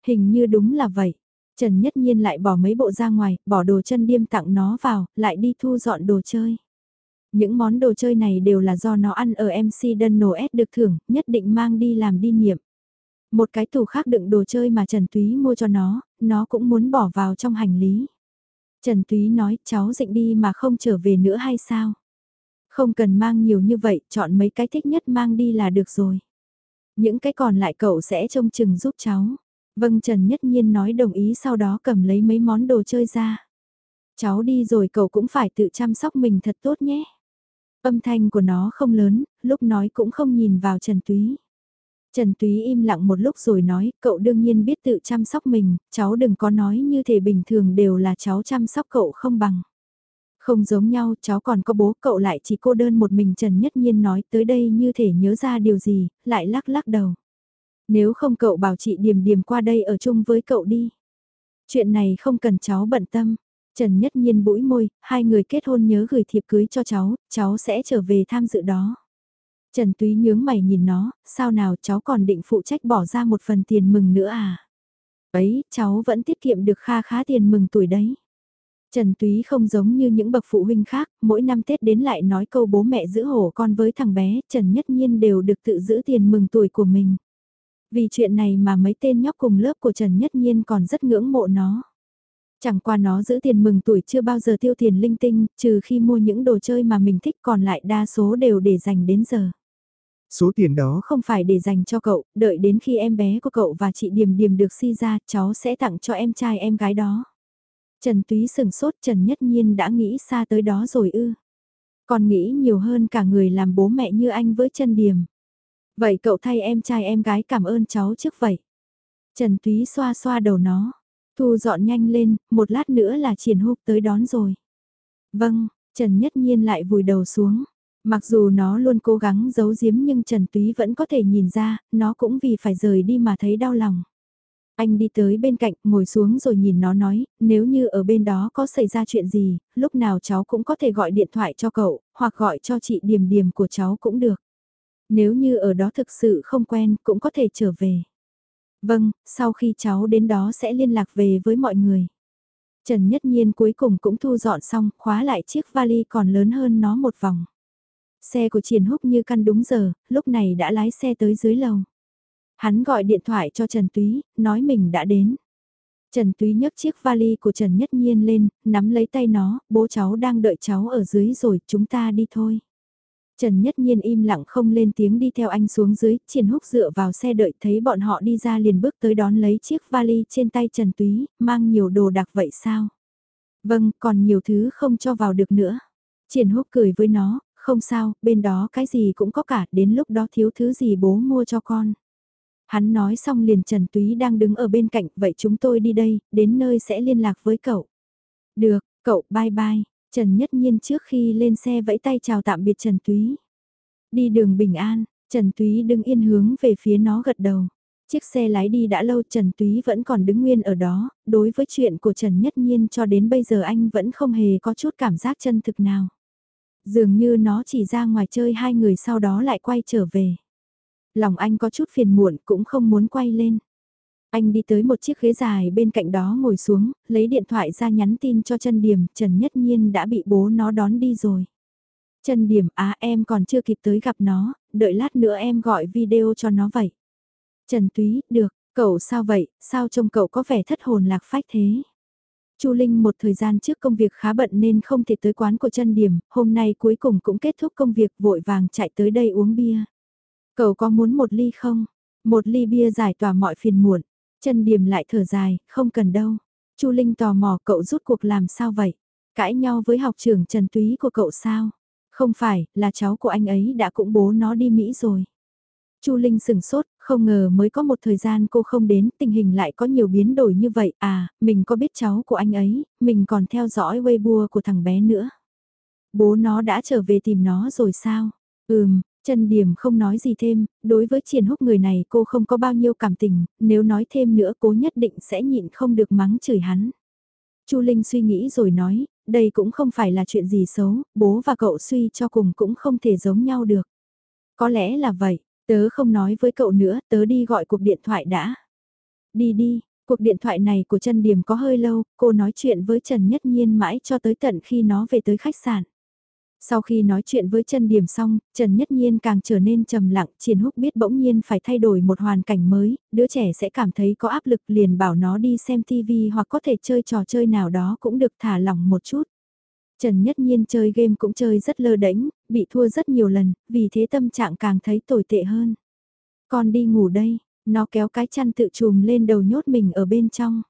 Hình như đúng là vậy. Trần Nhất Nhiên lại bỏ mấy bộ ra ngoài, bỏ đồ chân điêm tặng nó vào, lại đi thu dọn đồ chơi. Những món đồ chơi này đều là do nó ăn ở MC Donald S được thưởng, nhất định mang đi làm đi niệm. Một cái tủ khác đựng đồ chơi mà Trần Túy mua cho nó, nó cũng muốn bỏ vào trong hành lý. Trần Túy nói cháu dịnh đi mà không trở về nữa hay sao? Không cần mang nhiều như vậy, chọn mấy cái thích nhất mang đi là được rồi. Những cái còn lại cậu sẽ trông chừng giúp cháu. Vâng Trần Nhất Nhiên nói đồng ý sau đó cầm lấy mấy món đồ chơi ra. Cháu đi rồi cậu cũng phải tự chăm sóc mình thật tốt nhé. Âm thanh của nó không lớn, lúc nói cũng không nhìn vào Trần Túy. Trần Túy im lặng một lúc rồi nói, cậu đương nhiên biết tự chăm sóc mình, cháu đừng có nói như thể bình thường đều là cháu chăm sóc cậu không bằng. Không giống nhau, cháu còn có bố cậu lại chỉ cô đơn một mình Trần Nhất Nhiên nói tới đây như thể nhớ ra điều gì, lại lắc lắc đầu. Nếu không cậu bảo chị Điềm Điềm qua đây ở chung với cậu đi. Chuyện này không cần cháu bận tâm. Trần Nhất Nhiên bũi môi, hai người kết hôn nhớ gửi thiệp cưới cho cháu, cháu sẽ trở về tham dự đó. Trần Túy nhướng mày nhìn nó, sao nào cháu còn định phụ trách bỏ ra một phần tiền mừng nữa à? Ấy, cháu vẫn tiết kiệm được kha khá tiền mừng tuổi đấy. Trần Túy không giống như những bậc phụ huynh khác, mỗi năm Tết đến lại nói câu bố mẹ giữ hổ con với thằng bé, Trần Nhất Nhiên đều được tự giữ tiền mừng tuổi của mình. Vì chuyện này mà mấy tên nhóc cùng lớp của Trần Nhất Nhiên còn rất ngưỡng mộ nó. Chẳng qua nó giữ tiền mừng tuổi chưa bao giờ tiêu tiền linh tinh, trừ khi mua những đồ chơi mà mình thích còn lại đa số đều để dành đến giờ. Số tiền đó không phải để dành cho cậu, đợi đến khi em bé của cậu và chị Điềm Điềm được si ra, cháu sẽ tặng cho em trai em gái đó. Trần Túy sừng sốt Trần Nhất Nhiên đã nghĩ xa tới đó rồi ư. Còn nghĩ nhiều hơn cả người làm bố mẹ như anh với Trần Điềm. Vậy cậu thay em trai em gái cảm ơn cháu trước vậy. Trần Túy xoa xoa đầu nó. Thu dọn nhanh lên, một lát nữa là triển húc tới đón rồi. Vâng, Trần Nhất Nhiên lại vùi đầu xuống. Mặc dù nó luôn cố gắng giấu giếm nhưng Trần Túy vẫn có thể nhìn ra, nó cũng vì phải rời đi mà thấy đau lòng. Anh đi tới bên cạnh, ngồi xuống rồi nhìn nó nói, nếu như ở bên đó có xảy ra chuyện gì, lúc nào cháu cũng có thể gọi điện thoại cho cậu, hoặc gọi cho chị điểm điểm của cháu cũng được. Nếu như ở đó thực sự không quen, cũng có thể trở về. Vâng, sau khi cháu đến đó sẽ liên lạc về với mọi người. Trần Nhất Nhiên cuối cùng cũng thu dọn xong, khóa lại chiếc vali còn lớn hơn nó một vòng. Xe của Triển Húc như căn đúng giờ, lúc này đã lái xe tới dưới lầu. Hắn gọi điện thoại cho Trần Túy, nói mình đã đến. Trần Túy nhấc chiếc vali của Trần Nhất Nhiên lên, nắm lấy tay nó, bố cháu đang đợi cháu ở dưới rồi, chúng ta đi thôi. Trần Nhất Nhiên im lặng không lên tiếng đi theo anh xuống dưới, Triển Húc dựa vào xe đợi thấy bọn họ đi ra liền bước tới đón lấy chiếc vali trên tay Trần Túy, mang nhiều đồ đặc vậy sao? Vâng, còn nhiều thứ không cho vào được nữa. Triển Húc cười với nó, không sao, bên đó cái gì cũng có cả, đến lúc đó thiếu thứ gì bố mua cho con. Hắn nói xong liền Trần Túy đang đứng ở bên cạnh, vậy chúng tôi đi đây, đến nơi sẽ liên lạc với cậu. Được, cậu bye bye, Trần Nhất Nhiên trước khi lên xe vẫy tay chào tạm biệt Trần Túy. Đi đường bình an, Trần Túy đứng yên hướng về phía nó gật đầu. Chiếc xe lái đi đã lâu Trần Túy vẫn còn đứng nguyên ở đó, đối với chuyện của Trần Nhất Nhiên cho đến bây giờ anh vẫn không hề có chút cảm giác chân thực nào. Dường như nó chỉ ra ngoài chơi hai người sau đó lại quay trở về. Lòng anh có chút phiền muộn cũng không muốn quay lên. Anh đi tới một chiếc ghế dài bên cạnh đó ngồi xuống, lấy điện thoại ra nhắn tin cho chân điểm, Trần Nhất Nhiên đã bị bố nó đón đi rồi. Trần điểm, á em còn chưa kịp tới gặp nó, đợi lát nữa em gọi video cho nó vậy. Trần Túy, được, cậu sao vậy, sao trông cậu có vẻ thất hồn lạc phách thế? Chu Linh một thời gian trước công việc khá bận nên không thể tới quán của chân điểm, hôm nay cuối cùng cũng kết thúc công việc vội vàng chạy tới đây uống bia. Cậu có muốn một ly không? Một ly bia giải tỏa mọi phiền muộn. Chân điềm lại thở dài, không cần đâu. Chu Linh tò mò cậu rút cuộc làm sao vậy? Cãi nhau với học trưởng Trần Túy của cậu sao? Không phải, là cháu của anh ấy đã cũng bố nó đi Mỹ rồi. Chu Linh sừng sốt, không ngờ mới có một thời gian cô không đến, tình hình lại có nhiều biến đổi như vậy, à, mình có biết cháu của anh ấy, mình còn theo dõi Weibo của thằng bé nữa. Bố nó đã trở về tìm nó rồi sao? Ừm, Trần Điểm không nói gì thêm, đối với triển húc người này cô không có bao nhiêu cảm tình, nếu nói thêm nữa cô nhất định sẽ nhịn không được mắng chửi hắn. Chu Linh suy nghĩ rồi nói, đây cũng không phải là chuyện gì xấu, bố và cậu suy cho cùng cũng không thể giống nhau được. Có lẽ là vậy, tớ không nói với cậu nữa, tớ đi gọi cuộc điện thoại đã. Đi đi, cuộc điện thoại này của Trần Điểm có hơi lâu, cô nói chuyện với Trần Nhất Nhiên mãi cho tới tận khi nó về tới khách sạn. Sau khi nói chuyện với Trần Điểm xong, Trần Nhất Nhiên càng trở nên trầm lặng, Triển Húc biết bỗng nhiên phải thay đổi một hoàn cảnh mới, đứa trẻ sẽ cảm thấy có áp lực liền bảo nó đi xem TV hoặc có thể chơi trò chơi nào đó cũng được thả lỏng một chút. Trần Nhất Nhiên chơi game cũng chơi rất lơ đễnh, bị thua rất nhiều lần, vì thế tâm trạng càng thấy tồi tệ hơn. Con đi ngủ đây, nó kéo cái chăn tự trùm lên đầu nhốt mình ở bên trong.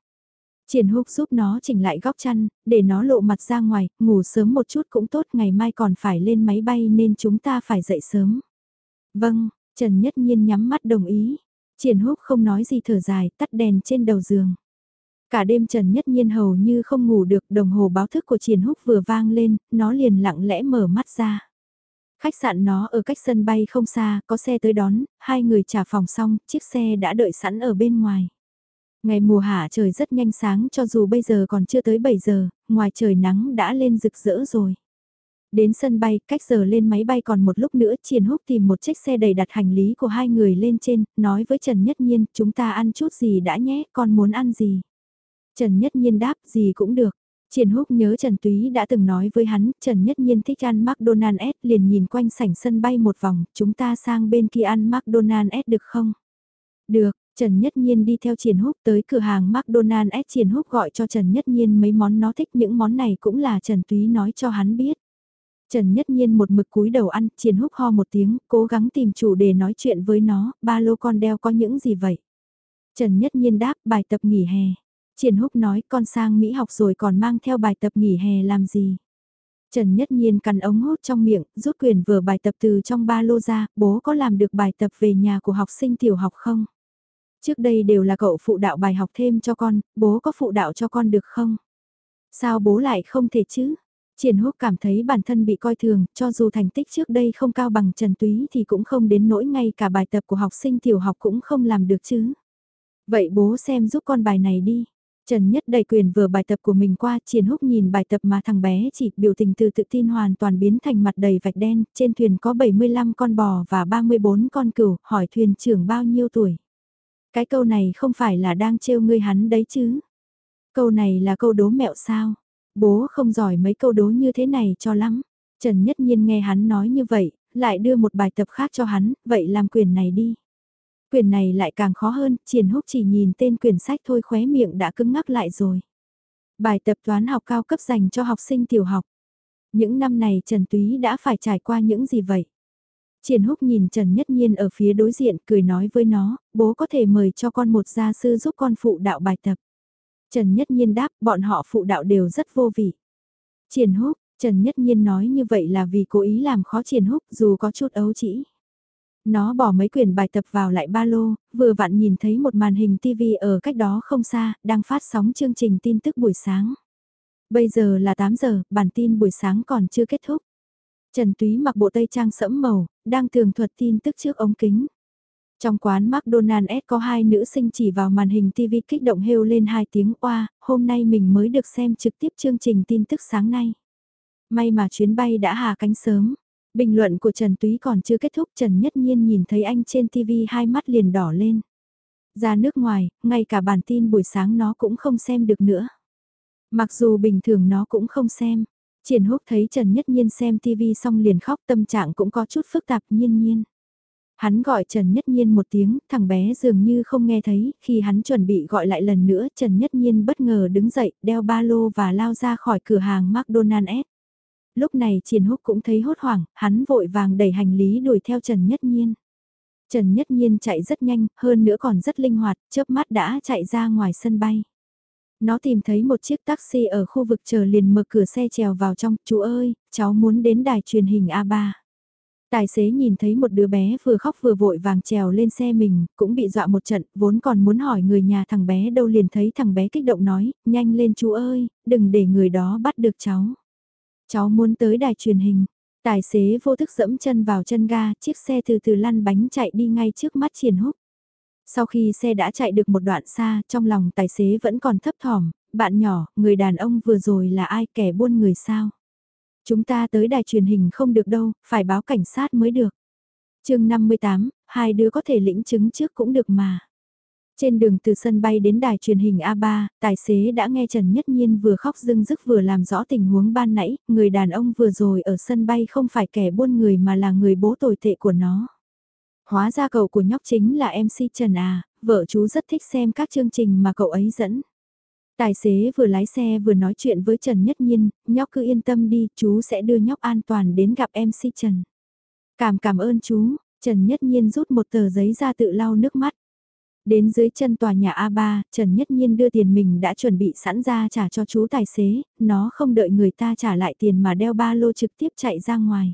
Triển húc giúp nó chỉnh lại góc chăn, để nó lộ mặt ra ngoài, ngủ sớm một chút cũng tốt, ngày mai còn phải lên máy bay nên chúng ta phải dậy sớm. Vâng, Trần Nhất Nhiên nhắm mắt đồng ý. Triển húc không nói gì thở dài, tắt đèn trên đầu giường. Cả đêm Trần Nhất Nhiên hầu như không ngủ được, đồng hồ báo thức của Triển Húc vừa vang lên, nó liền lặng lẽ mở mắt ra. Khách sạn nó ở cách sân bay không xa, có xe tới đón, hai người trả phòng xong, chiếc xe đã đợi sẵn ở bên ngoài. Ngày mùa hạ trời rất nhanh sáng cho dù bây giờ còn chưa tới 7 giờ, ngoài trời nắng đã lên rực rỡ rồi. Đến sân bay, cách giờ lên máy bay còn một lúc nữa, Triển Húc tìm một chiếc xe đầy đặt hành lý của hai người lên trên, nói với Trần Nhất Nhiên, chúng ta ăn chút gì đã nhé, con muốn ăn gì? Trần Nhất Nhiên đáp, gì cũng được. Triển Húc nhớ Trần Túy đã từng nói với hắn, Trần Nhất Nhiên thích ăn McDonald's liền nhìn quanh sảnh sân bay một vòng, chúng ta sang bên kia ăn McDonald's được không? Được, Trần Nhất Nhiên đi theo Triển Húc tới cửa hàng McDonald's Triển Húc gọi cho Trần Nhất Nhiên mấy món nó thích những món này cũng là Trần Túy nói cho hắn biết. Trần Nhất Nhiên một mực cúi đầu ăn, Triển Húc ho một tiếng, cố gắng tìm chủ đề nói chuyện với nó, ba lô con đeo có những gì vậy? Trần Nhất Nhiên đáp bài tập nghỉ hè. Triển Húc nói con sang Mỹ học rồi còn mang theo bài tập nghỉ hè làm gì? Trần Nhất Nhiên cắn ống hút trong miệng, rút quyền vừa bài tập từ trong ba lô ra, bố có làm được bài tập về nhà của học sinh tiểu học không? Trước đây đều là cậu phụ đạo bài học thêm cho con, bố có phụ đạo cho con được không? Sao bố lại không thể chứ? Triển Húc cảm thấy bản thân bị coi thường, cho dù thành tích trước đây không cao bằng Trần Túy thì cũng không đến nỗi ngay cả bài tập của học sinh tiểu học cũng không làm được chứ. Vậy bố xem giúp con bài này đi. Trần Nhất đầy quyền vừa bài tập của mình qua, Triển Húc nhìn bài tập mà thằng bé chỉ biểu tình từ tự tin hoàn toàn biến thành mặt đầy vạch đen, trên thuyền có 75 con bò và 34 con cừu, hỏi thuyền trưởng bao nhiêu tuổi. Cái câu này không phải là đang trêu ngươi hắn đấy chứ. Câu này là câu đố mẹo sao? Bố không giỏi mấy câu đố như thế này cho lắm. Trần Nhất Nhiên nghe hắn nói như vậy, lại đưa một bài tập khác cho hắn, vậy làm quyền này đi. Quyền này lại càng khó hơn, Triển Húc chỉ nhìn tên quyển sách thôi khóe miệng đã cứng ngắc lại rồi. Bài tập toán học cao cấp dành cho học sinh tiểu học. Những năm này Trần Túy đã phải trải qua những gì vậy? Triển Húc nhìn Trần Nhất Nhiên ở phía đối diện cười nói với nó, bố có thể mời cho con một gia sư giúp con phụ đạo bài tập. Trần Nhất Nhiên đáp, bọn họ phụ đạo đều rất vô vị. Triển Húc, Trần Nhất Nhiên nói như vậy là vì cố ý làm khó Triển Húc dù có chút ấu chỉ. Nó bỏ mấy quyển bài tập vào lại ba lô, vừa vặn nhìn thấy một màn hình TV ở cách đó không xa, đang phát sóng chương trình tin tức buổi sáng. Bây giờ là 8 giờ, bản tin buổi sáng còn chưa kết thúc. Trần Túy mặc bộ tây trang sẫm màu, đang tường thuật tin tức trước ống kính. Trong quán McDonald's có hai nữ sinh chỉ vào màn hình TV kích động hêu lên hai tiếng oa, hôm nay mình mới được xem trực tiếp chương trình tin tức sáng nay. May mà chuyến bay đã hạ cánh sớm. Bình luận của Trần Túy còn chưa kết thúc Trần Nhất Nhiên nhìn thấy anh trên TV hai mắt liền đỏ lên. Ra nước ngoài, ngay cả bản tin buổi sáng nó cũng không xem được nữa. Mặc dù bình thường nó cũng không xem. Triển húc thấy Trần Nhất Nhiên xem TV xong liền khóc tâm trạng cũng có chút phức tạp nhiên nhiên. Hắn gọi Trần Nhất Nhiên một tiếng, thằng bé dường như không nghe thấy, khi hắn chuẩn bị gọi lại lần nữa Trần Nhất Nhiên bất ngờ đứng dậy, đeo ba lô và lao ra khỏi cửa hàng McDonald's. Lúc này Triển Húc cũng thấy hốt hoảng, hắn vội vàng đẩy hành lý đuổi theo Trần Nhất Nhiên. Trần Nhất Nhiên chạy rất nhanh, hơn nữa còn rất linh hoạt, chớp mắt đã chạy ra ngoài sân bay. Nó tìm thấy một chiếc taxi ở khu vực chờ liền mở cửa xe trèo vào trong, chú ơi, cháu muốn đến đài truyền hình A3. Tài xế nhìn thấy một đứa bé vừa khóc vừa vội vàng trèo lên xe mình, cũng bị dọa một trận, vốn còn muốn hỏi người nhà thằng bé đâu liền thấy thằng bé kích động nói, nhanh lên chú ơi, đừng để người đó bắt được cháu. Cháu muốn tới đài truyền hình. Tài xế vô thức dẫm chân vào chân ga, chiếc xe từ từ lăn bánh chạy đi ngay trước mắt triển húc. Sau khi xe đã chạy được một đoạn xa, trong lòng tài xế vẫn còn thấp thỏm, bạn nhỏ, người đàn ông vừa rồi là ai kẻ buôn người sao? Chúng ta tới đài truyền hình không được đâu, phải báo cảnh sát mới được. chương 58, hai đứa có thể lĩnh chứng trước cũng được mà. Trên đường từ sân bay đến đài truyền hình A3, tài xế đã nghe Trần Nhất Nhiên vừa khóc dưng dứt vừa làm rõ tình huống ban nãy, người đàn ông vừa rồi ở sân bay không phải kẻ buôn người mà là người bố tồi tệ của nó. Hóa ra cậu của nhóc chính là MC Trần à, vợ chú rất thích xem các chương trình mà cậu ấy dẫn. Tài xế vừa lái xe vừa nói chuyện với Trần Nhất Nhiên, nhóc cứ yên tâm đi, chú sẽ đưa nhóc an toàn đến gặp MC Trần. Cảm cảm ơn chú, Trần Nhất Nhiên rút một tờ giấy ra tự lau nước mắt. Đến dưới chân tòa nhà A3, Trần Nhất Nhiên đưa tiền mình đã chuẩn bị sẵn ra trả cho chú tài xế, nó không đợi người ta trả lại tiền mà đeo ba lô trực tiếp chạy ra ngoài.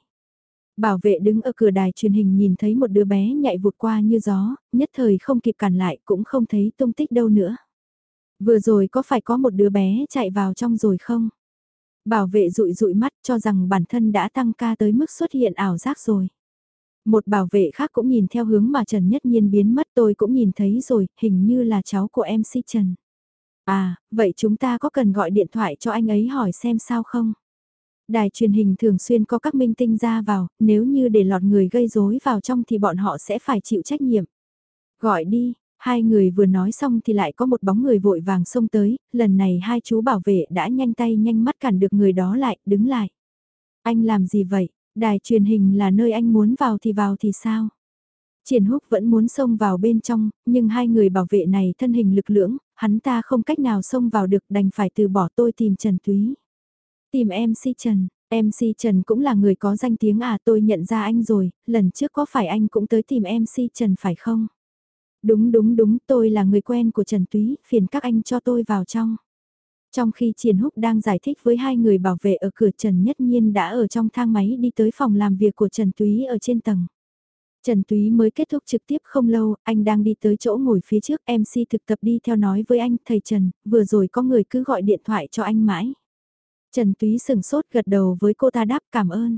Bảo vệ đứng ở cửa đài truyền hình nhìn thấy một đứa bé nhạy vụt qua như gió, nhất thời không kịp cản lại cũng không thấy tung tích đâu nữa. Vừa rồi có phải có một đứa bé chạy vào trong rồi không? Bảo vệ rụi rụi mắt cho rằng bản thân đã tăng ca tới mức xuất hiện ảo giác rồi. Một bảo vệ khác cũng nhìn theo hướng mà Trần Nhất Nhiên biến mất tôi cũng nhìn thấy rồi, hình như là cháu của MC Trần. À, vậy chúng ta có cần gọi điện thoại cho anh ấy hỏi xem sao không? Đài truyền hình thường xuyên có các minh tinh ra vào, nếu như để lọt người gây rối vào trong thì bọn họ sẽ phải chịu trách nhiệm. Gọi đi, hai người vừa nói xong thì lại có một bóng người vội vàng xông tới, lần này hai chú bảo vệ đã nhanh tay nhanh mắt cản được người đó lại, đứng lại. Anh làm gì vậy? Đài truyền hình là nơi anh muốn vào thì vào thì sao? Triển Húc vẫn muốn xông vào bên trong, nhưng hai người bảo vệ này thân hình lực lưỡng, hắn ta không cách nào xông vào được đành phải từ bỏ tôi tìm Trần Túy. Tìm MC Trần, MC Trần cũng là người có danh tiếng à tôi nhận ra anh rồi, lần trước có phải anh cũng tới tìm MC Trần phải không? Đúng đúng đúng tôi là người quen của Trần Túy, phiền các anh cho tôi vào trong. Trong khi Triển Húc đang giải thích với hai người bảo vệ ở cửa Trần Nhất Nhiên đã ở trong thang máy đi tới phòng làm việc của Trần Túy ở trên tầng. Trần Túy mới kết thúc trực tiếp không lâu, anh đang đi tới chỗ ngồi phía trước, MC thực tập đi theo nói với anh, thầy Trần, vừa rồi có người cứ gọi điện thoại cho anh mãi. Trần Túy sừng sốt gật đầu với cô ta đáp cảm ơn.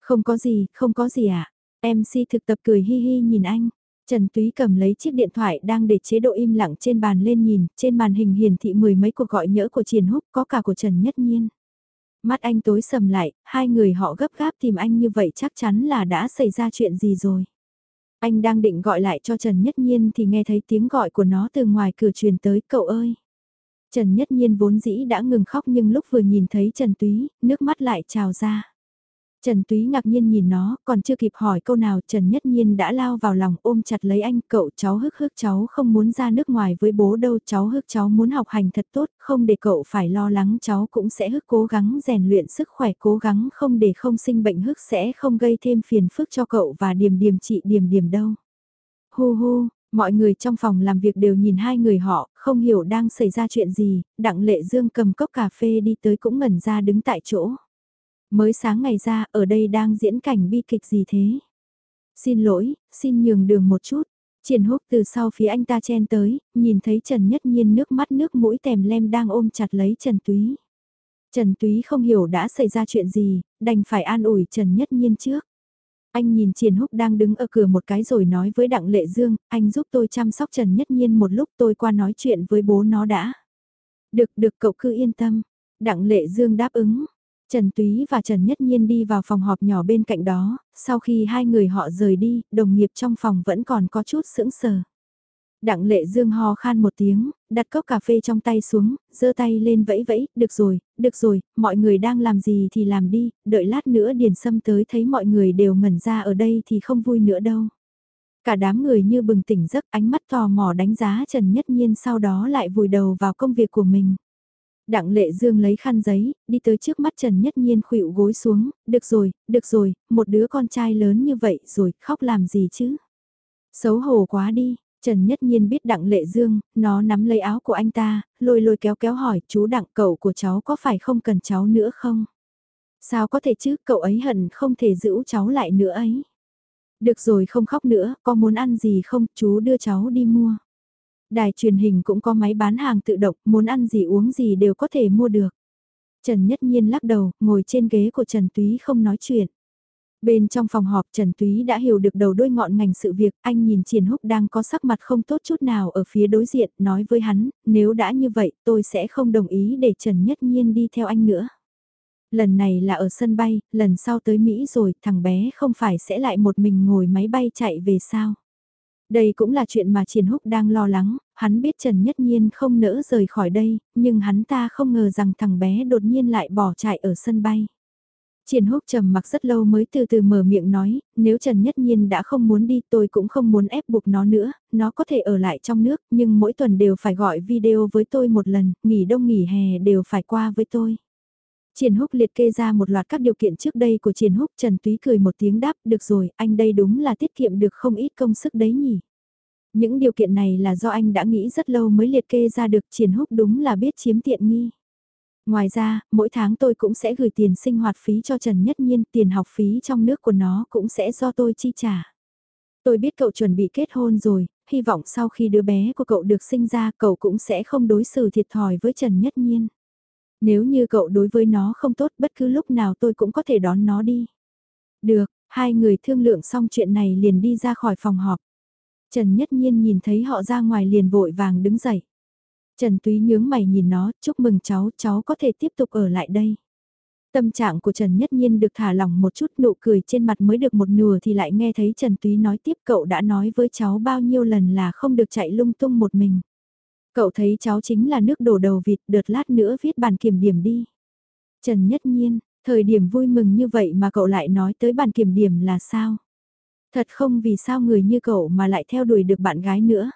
Không có gì, không có gì ạ. À? MC thực tập cười hi hi nhìn anh. Trần Túy cầm lấy chiếc điện thoại đang để chế độ im lặng trên bàn lên nhìn, trên màn hình hiển thị mười mấy cuộc gọi nhỡ của Triền Húc có cả của Trần Nhất Nhiên. Mắt anh tối sầm lại, hai người họ gấp gáp tìm anh như vậy chắc chắn là đã xảy ra chuyện gì rồi. Anh đang định gọi lại cho Trần Nhất Nhiên thì nghe thấy tiếng gọi của nó từ ngoài cửa truyền tới cậu ơi. Trần Nhất Nhiên vốn dĩ đã ngừng khóc nhưng lúc vừa nhìn thấy Trần Túy, nước mắt lại trào ra. Trần Túy ngạc nhiên nhìn nó, còn chưa kịp hỏi câu nào Trần Nhất Nhiên đã lao vào lòng ôm chặt lấy anh, cậu cháu hức hức cháu không muốn ra nước ngoài với bố đâu, cháu hức cháu muốn học hành thật tốt, không để cậu phải lo lắng cháu cũng sẽ hức cố gắng rèn luyện sức khỏe cố gắng không để không sinh bệnh hức sẽ không gây thêm phiền phức cho cậu và điểm điểm trị điểm điểm đâu. Hu hu, mọi người trong phòng làm việc đều nhìn hai người họ, không hiểu đang xảy ra chuyện gì, đặng lệ dương cầm cốc cà phê đi tới cũng ngẩn ra đứng tại chỗ. Mới sáng ngày ra, ở đây đang diễn cảnh bi kịch gì thế? Xin lỗi, xin nhường đường một chút. Triển húc từ sau phía anh ta chen tới, nhìn thấy Trần Nhất Nhiên nước mắt nước mũi tèm lem đang ôm chặt lấy Trần Túy. Trần Túy không hiểu đã xảy ra chuyện gì, đành phải an ủi Trần Nhất Nhiên trước. Anh nhìn Triển Húc đang đứng ở cửa một cái rồi nói với Đặng Lệ Dương, anh giúp tôi chăm sóc Trần Nhất Nhiên một lúc tôi qua nói chuyện với bố nó đã. Được, được cậu cứ yên tâm. Đặng Lệ Dương đáp ứng, Trần Túy và Trần Nhất Nhiên đi vào phòng họp nhỏ bên cạnh đó, sau khi hai người họ rời đi, đồng nghiệp trong phòng vẫn còn có chút sững sờ. Đặng lệ dương ho khan một tiếng, đặt cốc cà phê trong tay xuống, giơ tay lên vẫy vẫy, được rồi, được rồi, mọi người đang làm gì thì làm đi, đợi lát nữa điền sâm tới thấy mọi người đều ngẩn ra ở đây thì không vui nữa đâu. Cả đám người như bừng tỉnh giấc ánh mắt tò mò đánh giá Trần Nhất Nhiên sau đó lại vùi đầu vào công việc của mình. Đặng lệ dương lấy khăn giấy, đi tới trước mắt Trần Nhất Nhiên khuỵu gối xuống, được rồi, được rồi, một đứa con trai lớn như vậy rồi, khóc làm gì chứ? Xấu hổ quá đi, Trần Nhất Nhiên biết Đặng Lệ Dương, nó nắm lấy áo của anh ta, lôi lôi kéo kéo hỏi chú Đặng cậu của cháu có phải không cần cháu nữa không? Sao có thể chứ, cậu ấy hận không thể giữ cháu lại nữa ấy. Được rồi không khóc nữa, có muốn ăn gì không, chú đưa cháu đi mua. Đài truyền hình cũng có máy bán hàng tự động, muốn ăn gì uống gì đều có thể mua được. Trần Nhất Nhiên lắc đầu, ngồi trên ghế của Trần Túy không nói chuyện. Bên trong phòng họp Trần Túy đã hiểu được đầu đôi ngọn ngành sự việc, anh nhìn Triển Húc đang có sắc mặt không tốt chút nào ở phía đối diện, nói với hắn, nếu đã như vậy tôi sẽ không đồng ý để Trần Nhất Nhiên đi theo anh nữa. Lần này là ở sân bay, lần sau tới Mỹ rồi, thằng bé không phải sẽ lại một mình ngồi máy bay chạy về sao. Đây cũng là chuyện mà Triển Húc đang lo lắng, hắn biết Trần Nhất Nhiên không nỡ rời khỏi đây, nhưng hắn ta không ngờ rằng thằng bé đột nhiên lại bỏ chạy ở sân bay. Triển Húc trầm mặc rất lâu mới từ từ mở miệng nói, nếu Trần Nhất Nhiên đã không muốn đi tôi cũng không muốn ép buộc nó nữa, nó có thể ở lại trong nước, nhưng mỗi tuần đều phải gọi video với tôi một lần, nghỉ đông nghỉ hè đều phải qua với tôi. Triển Húc liệt kê ra một loạt các điều kiện trước đây của Triển Húc, Trần Túy cười một tiếng đáp, được rồi, anh đây đúng là tiết kiệm được không ít công sức đấy nhỉ. Những điều kiện này là do anh đã nghĩ rất lâu mới liệt kê ra được Triển Húc đúng là biết chiếm tiện nghi. Ngoài ra, mỗi tháng tôi cũng sẽ gửi tiền sinh hoạt phí cho Trần Nhất Nhiên, tiền học phí trong nước của nó cũng sẽ do tôi chi trả. Tôi biết cậu chuẩn bị kết hôn rồi, hy vọng sau khi đứa bé của cậu được sinh ra cậu cũng sẽ không đối xử thiệt thòi với Trần Nhất Nhiên. Nếu như cậu đối với nó không tốt bất cứ lúc nào tôi cũng có thể đón nó đi. Được, hai người thương lượng xong chuyện này liền đi ra khỏi phòng họp. Trần Nhất Nhiên nhìn thấy họ ra ngoài liền vội vàng đứng dậy. Trần Túy nhướng mày nhìn nó, chúc mừng cháu, cháu có thể tiếp tục ở lại đây. Tâm trạng của Trần Nhất Nhiên được thả lỏng một chút nụ cười trên mặt mới được một nửa thì lại nghe thấy Trần Túy nói tiếp cậu đã nói với cháu bao nhiêu lần là không được chạy lung tung một mình. Cậu thấy cháu chính là nước đổ đầu vịt đợt lát nữa viết bàn kiểm điểm đi. Trần Nhất Nhiên, thời điểm vui mừng như vậy mà cậu lại nói tới bàn kiểm điểm là sao? Thật không vì sao người như cậu mà lại theo đuổi được bạn gái nữa.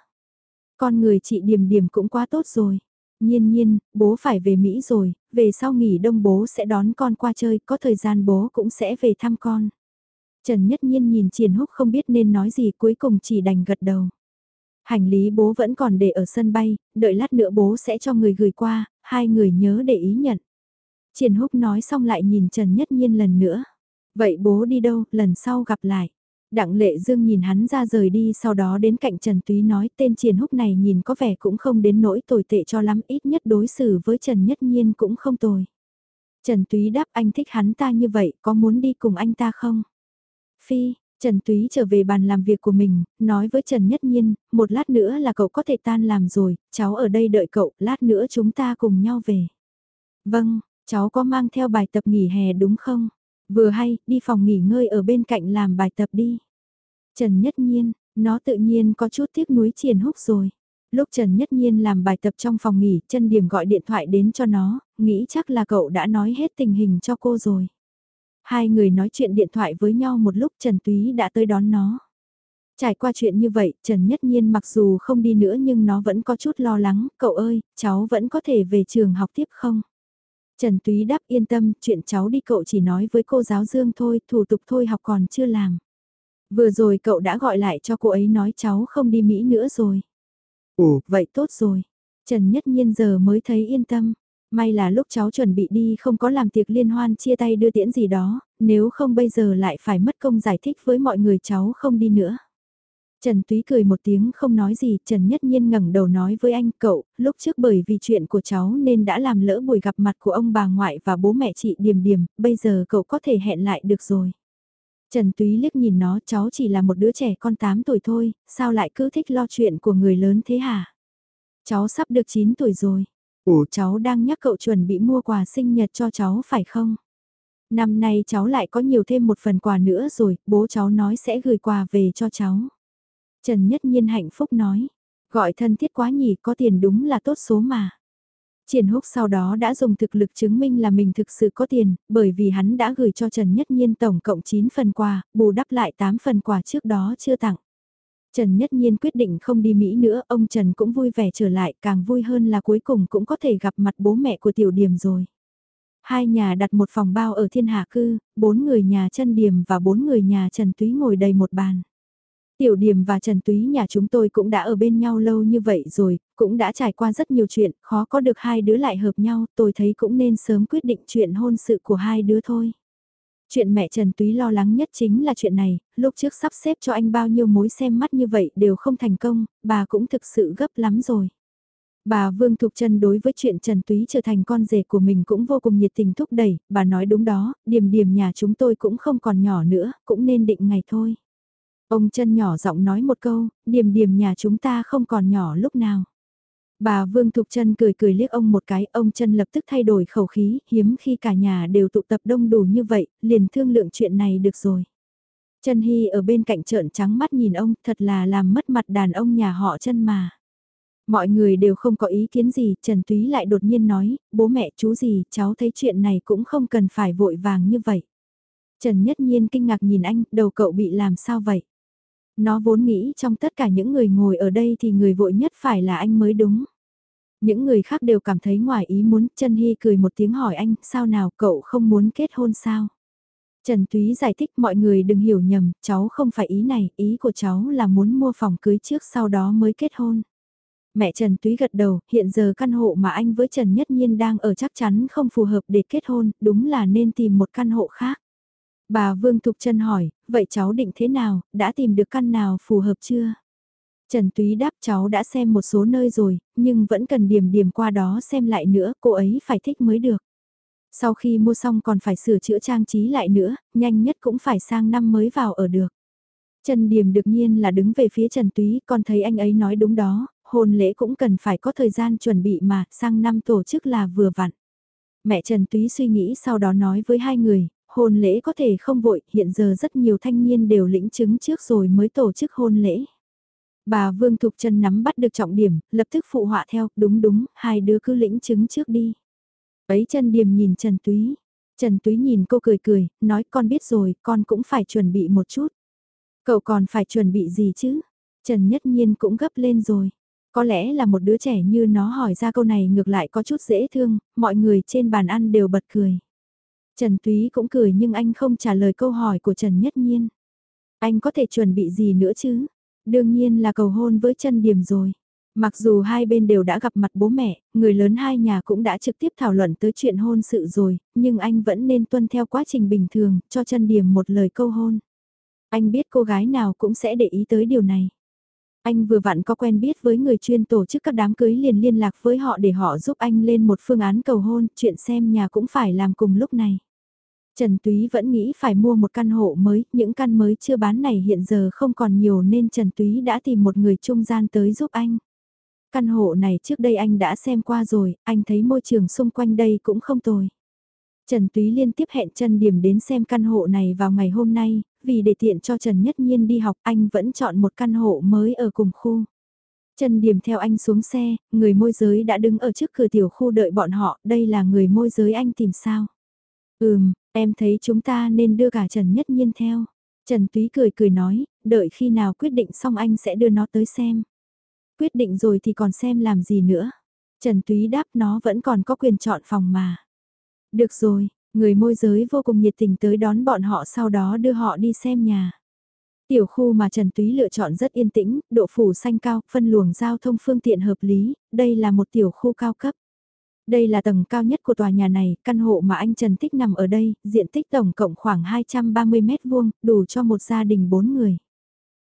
Con người chị điểm điểm cũng quá tốt rồi. Nhiên nhiên, bố phải về Mỹ rồi, về sau nghỉ đông bố sẽ đón con qua chơi, có thời gian bố cũng sẽ về thăm con. Trần Nhất Nhiên nhìn Triển Húc không biết nên nói gì cuối cùng chỉ đành gật đầu. Hành lý bố vẫn còn để ở sân bay, đợi lát nữa bố sẽ cho người gửi qua, hai người nhớ để ý nhận. Triển Húc nói xong lại nhìn Trần Nhất Nhiên lần nữa. Vậy bố đi đâu, lần sau gặp lại. Đặng lệ dương nhìn hắn ra rời đi sau đó đến cạnh Trần Túy nói tên Triển Húc này nhìn có vẻ cũng không đến nỗi tồi tệ cho lắm ít nhất đối xử với Trần Nhất Nhiên cũng không tồi. Trần Túy đáp anh thích hắn ta như vậy có muốn đi cùng anh ta không? Phi, Trần Túy trở về bàn làm việc của mình, nói với Trần Nhất Nhiên, một lát nữa là cậu có thể tan làm rồi, cháu ở đây đợi cậu, lát nữa chúng ta cùng nhau về. Vâng, cháu có mang theo bài tập nghỉ hè đúng không? Vừa hay, đi phòng nghỉ ngơi ở bên cạnh làm bài tập đi. Trần Nhất Nhiên, nó tự nhiên có chút tiếc nuối triển húc rồi. Lúc Trần Nhất Nhiên làm bài tập trong phòng nghỉ, chân điểm gọi điện thoại đến cho nó, nghĩ chắc là cậu đã nói hết tình hình cho cô rồi. Hai người nói chuyện điện thoại với nhau một lúc Trần Túy đã tới đón nó. Trải qua chuyện như vậy, Trần Nhất Nhiên mặc dù không đi nữa nhưng nó vẫn có chút lo lắng, cậu ơi, cháu vẫn có thể về trường học tiếp không? Trần Túy đáp yên tâm, chuyện cháu đi cậu chỉ nói với cô giáo Dương thôi, thủ tục thôi học còn chưa làm. Vừa rồi cậu đã gọi lại cho cô ấy nói cháu không đi Mỹ nữa rồi. Ồ, vậy tốt rồi. Trần Nhất Nhiên giờ mới thấy yên tâm. May là lúc cháu chuẩn bị đi không có làm tiệc liên hoan chia tay đưa tiễn gì đó, nếu không bây giờ lại phải mất công giải thích với mọi người cháu không đi nữa. Trần Túy cười một tiếng không nói gì, Trần Nhất Nhiên ngẩng đầu nói với anh cậu, lúc trước bởi vì chuyện của cháu nên đã làm lỡ buổi gặp mặt của ông bà ngoại và bố mẹ chị Điềm Điềm, bây giờ cậu có thể hẹn lại được rồi. Trần Túy liếc nhìn nó, cháu chỉ là một đứa trẻ con 8 tuổi thôi, sao lại cứ thích lo chuyện của người lớn thế hả? Cháu sắp được 9 tuổi rồi. Ủa cháu đang nhắc cậu chuẩn bị mua quà sinh nhật cho cháu phải không? Năm nay cháu lại có nhiều thêm một phần quà nữa rồi, bố cháu nói sẽ gửi quà về cho cháu. Trần Nhất Nhiên hạnh phúc nói, gọi thân thiết quá nhỉ có tiền đúng là tốt số mà. Triển Húc sau đó đã dùng thực lực chứng minh là mình thực sự có tiền, bởi vì hắn đã gửi cho Trần Nhất Nhiên tổng cộng 9 phần quà, bù đắp lại 8 phần quà trước đó chưa tặng. Trần Nhất Nhiên quyết định không đi Mỹ nữa, ông Trần cũng vui vẻ trở lại, càng vui hơn là cuối cùng cũng có thể gặp mặt bố mẹ của Tiểu Điềm rồi. Hai nhà đặt một phòng bao ở thiên hạ cư, bốn người nhà Trần Điềm và bốn người nhà Trần Túy ngồi đầy một bàn. Tiểu Điềm và Trần Túy nhà chúng tôi cũng đã ở bên nhau lâu như vậy rồi, cũng đã trải qua rất nhiều chuyện, khó có được hai đứa lại hợp nhau, tôi thấy cũng nên sớm quyết định chuyện hôn sự của hai đứa thôi. Chuyện mẹ Trần Túy lo lắng nhất chính là chuyện này, lúc trước sắp xếp cho anh bao nhiêu mối xem mắt như vậy đều không thành công, bà cũng thực sự gấp lắm rồi. Bà Vương Thục Trân đối với chuyện Trần Túy trở thành con rể của mình cũng vô cùng nhiệt tình thúc đẩy, bà nói đúng đó, điểm điểm nhà chúng tôi cũng không còn nhỏ nữa, cũng nên định ngày thôi. Ông chân nhỏ giọng nói một câu, điểm điểm nhà chúng ta không còn nhỏ lúc nào. Bà Vương Thục Trân cười cười liếc ông một cái, ông chân lập tức thay đổi khẩu khí, hiếm khi cả nhà đều tụ tập đông đủ như vậy, liền thương lượng chuyện này được rồi. Trần Hy ở bên cạnh trợn trắng mắt nhìn ông, thật là làm mất mặt đàn ông nhà họ chân mà. Mọi người đều không có ý kiến gì, Trần Túy lại đột nhiên nói, bố mẹ chú gì, cháu thấy chuyện này cũng không cần phải vội vàng như vậy. Trần Nhất Nhiên kinh ngạc nhìn anh, đầu cậu bị làm sao vậy? Nó vốn nghĩ trong tất cả những người ngồi ở đây thì người vội nhất phải là anh mới đúng. Những người khác đều cảm thấy ngoài ý muốn, Trần Hy cười một tiếng hỏi anh, sao nào cậu không muốn kết hôn sao? Trần Túy giải thích mọi người đừng hiểu nhầm, cháu không phải ý này, ý của cháu là muốn mua phòng cưới trước sau đó mới kết hôn. Mẹ Trần Túy gật đầu, hiện giờ căn hộ mà anh với Trần Nhất Nhiên đang ở chắc chắn không phù hợp để kết hôn, đúng là nên tìm một căn hộ khác. Bà Vương Thục Trân hỏi, vậy cháu định thế nào, đã tìm được căn nào phù hợp chưa? Trần Túy đáp cháu đã xem một số nơi rồi, nhưng vẫn cần điểm điểm qua đó xem lại nữa, cô ấy phải thích mới được. Sau khi mua xong còn phải sửa chữa trang trí lại nữa, nhanh nhất cũng phải sang năm mới vào ở được. Trần Điềm đương nhiên là đứng về phía Trần Túy, con thấy anh ấy nói đúng đó, hôn lễ cũng cần phải có thời gian chuẩn bị mà, sang năm tổ chức là vừa vặn. Mẹ Trần Túy suy nghĩ sau đó nói với hai người, hôn lễ có thể không vội, hiện giờ rất nhiều thanh niên đều lĩnh chứng trước rồi mới tổ chức hôn lễ. Bà Vương Thục Trân nắm bắt được trọng điểm, lập tức phụ họa theo, đúng đúng, hai đứa cứ lĩnh chứng trước đi. Ấy chân điềm nhìn Trần Túy. Trần Túy nhìn cô cười cười, nói con biết rồi, con cũng phải chuẩn bị một chút. Cậu còn phải chuẩn bị gì chứ? Trần Nhất Nhiên cũng gấp lên rồi. Có lẽ là một đứa trẻ như nó hỏi ra câu này ngược lại có chút dễ thương, mọi người trên bàn ăn đều bật cười. Trần Túy cũng cười nhưng anh không trả lời câu hỏi của Trần Nhất Nhiên. Anh có thể chuẩn bị gì nữa chứ? Đương nhiên là cầu hôn với chân điểm rồi. Mặc dù hai bên đều đã gặp mặt bố mẹ, người lớn hai nhà cũng đã trực tiếp thảo luận tới chuyện hôn sự rồi, nhưng anh vẫn nên tuân theo quá trình bình thường, cho chân điểm một lời câu hôn. Anh biết cô gái nào cũng sẽ để ý tới điều này. Anh vừa vặn có quen biết với người chuyên tổ chức các đám cưới liền liên lạc với họ để họ giúp anh lên một phương án cầu hôn, chuyện xem nhà cũng phải làm cùng lúc này. Trần Túy vẫn nghĩ phải mua một căn hộ mới, những căn mới chưa bán này hiện giờ không còn nhiều nên Trần Túy đã tìm một người trung gian tới giúp anh. Căn hộ này trước đây anh đã xem qua rồi, anh thấy môi trường xung quanh đây cũng không tồi. Trần Túy liên tiếp hẹn Trần Điểm đến xem căn hộ này vào ngày hôm nay, vì để tiện cho Trần Nhất Nhiên đi học anh vẫn chọn một căn hộ mới ở cùng khu. Trần Điểm theo anh xuống xe, người môi giới đã đứng ở trước cửa tiểu khu đợi bọn họ, đây là người môi giới anh tìm sao? Ừm, em thấy chúng ta nên đưa cả Trần Nhất Nhiên theo. Trần Túy cười cười nói, đợi khi nào quyết định xong anh sẽ đưa nó tới xem. Quyết định rồi thì còn xem làm gì nữa. Trần Túy đáp nó vẫn còn có quyền chọn phòng mà. Được rồi, người môi giới vô cùng nhiệt tình tới đón bọn họ sau đó đưa họ đi xem nhà. Tiểu khu mà Trần Túy lựa chọn rất yên tĩnh, độ phủ xanh cao, phân luồng giao thông phương tiện hợp lý, đây là một tiểu khu cao cấp. Đây là tầng cao nhất của tòa nhà này, căn hộ mà anh Trần thích nằm ở đây, diện tích tổng cộng khoảng 230 mét vuông, đủ cho một gia đình 4 người.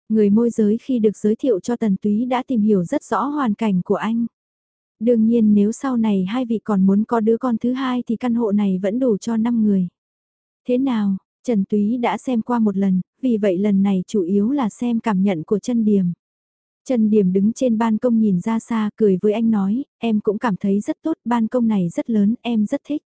Người môi giới khi được giới thiệu cho Tần Túy đã tìm hiểu rất rõ hoàn cảnh của anh. Đương nhiên nếu sau này hai vị còn muốn có đứa con thứ hai thì căn hộ này vẫn đủ cho 5 người. Thế nào, Trần Túy đã xem qua một lần, vì vậy lần này chủ yếu là xem cảm nhận của chân điểm. Trần Điểm đứng trên ban công nhìn ra xa cười với anh nói, em cũng cảm thấy rất tốt, ban công này rất lớn, em rất thích.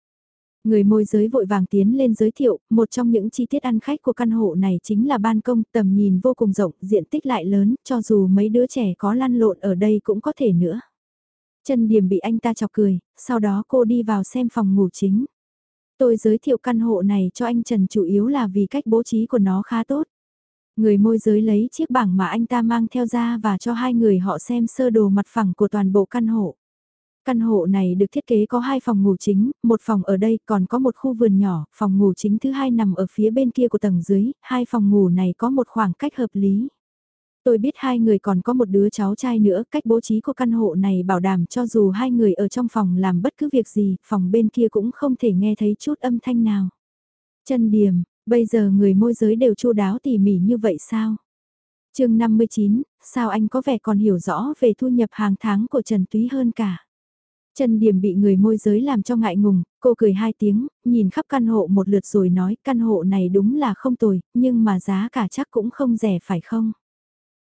Người môi giới vội vàng tiến lên giới thiệu, một trong những chi tiết ăn khách của căn hộ này chính là ban công tầm nhìn vô cùng rộng, diện tích lại lớn, cho dù mấy đứa trẻ có lăn lộn ở đây cũng có thể nữa. Trần điểm bị anh ta chọc cười, sau đó cô đi vào xem phòng ngủ chính. Tôi giới thiệu căn hộ này cho anh Trần chủ yếu là vì cách bố trí của nó khá tốt. Người môi giới lấy chiếc bảng mà anh ta mang theo ra và cho hai người họ xem sơ đồ mặt phẳng của toàn bộ căn hộ. Căn hộ này được thiết kế có hai phòng ngủ chính, một phòng ở đây còn có một khu vườn nhỏ, phòng ngủ chính thứ hai nằm ở phía bên kia của tầng dưới, hai phòng ngủ này có một khoảng cách hợp lý. Tôi biết hai người còn có một đứa cháu trai nữa, cách bố trí của căn hộ này bảo đảm cho dù hai người ở trong phòng làm bất cứ việc gì, phòng bên kia cũng không thể nghe thấy chút âm thanh nào. Chân điểm, bây giờ người môi giới đều chu đáo tỉ mỉ như vậy sao? chương 59, sao anh có vẻ còn hiểu rõ về thu nhập hàng tháng của Trần Túy hơn cả? Trần Điểm bị người môi giới làm cho ngại ngùng, cô cười hai tiếng, nhìn khắp căn hộ một lượt rồi nói căn hộ này đúng là không tồi, nhưng mà giá cả chắc cũng không rẻ phải không?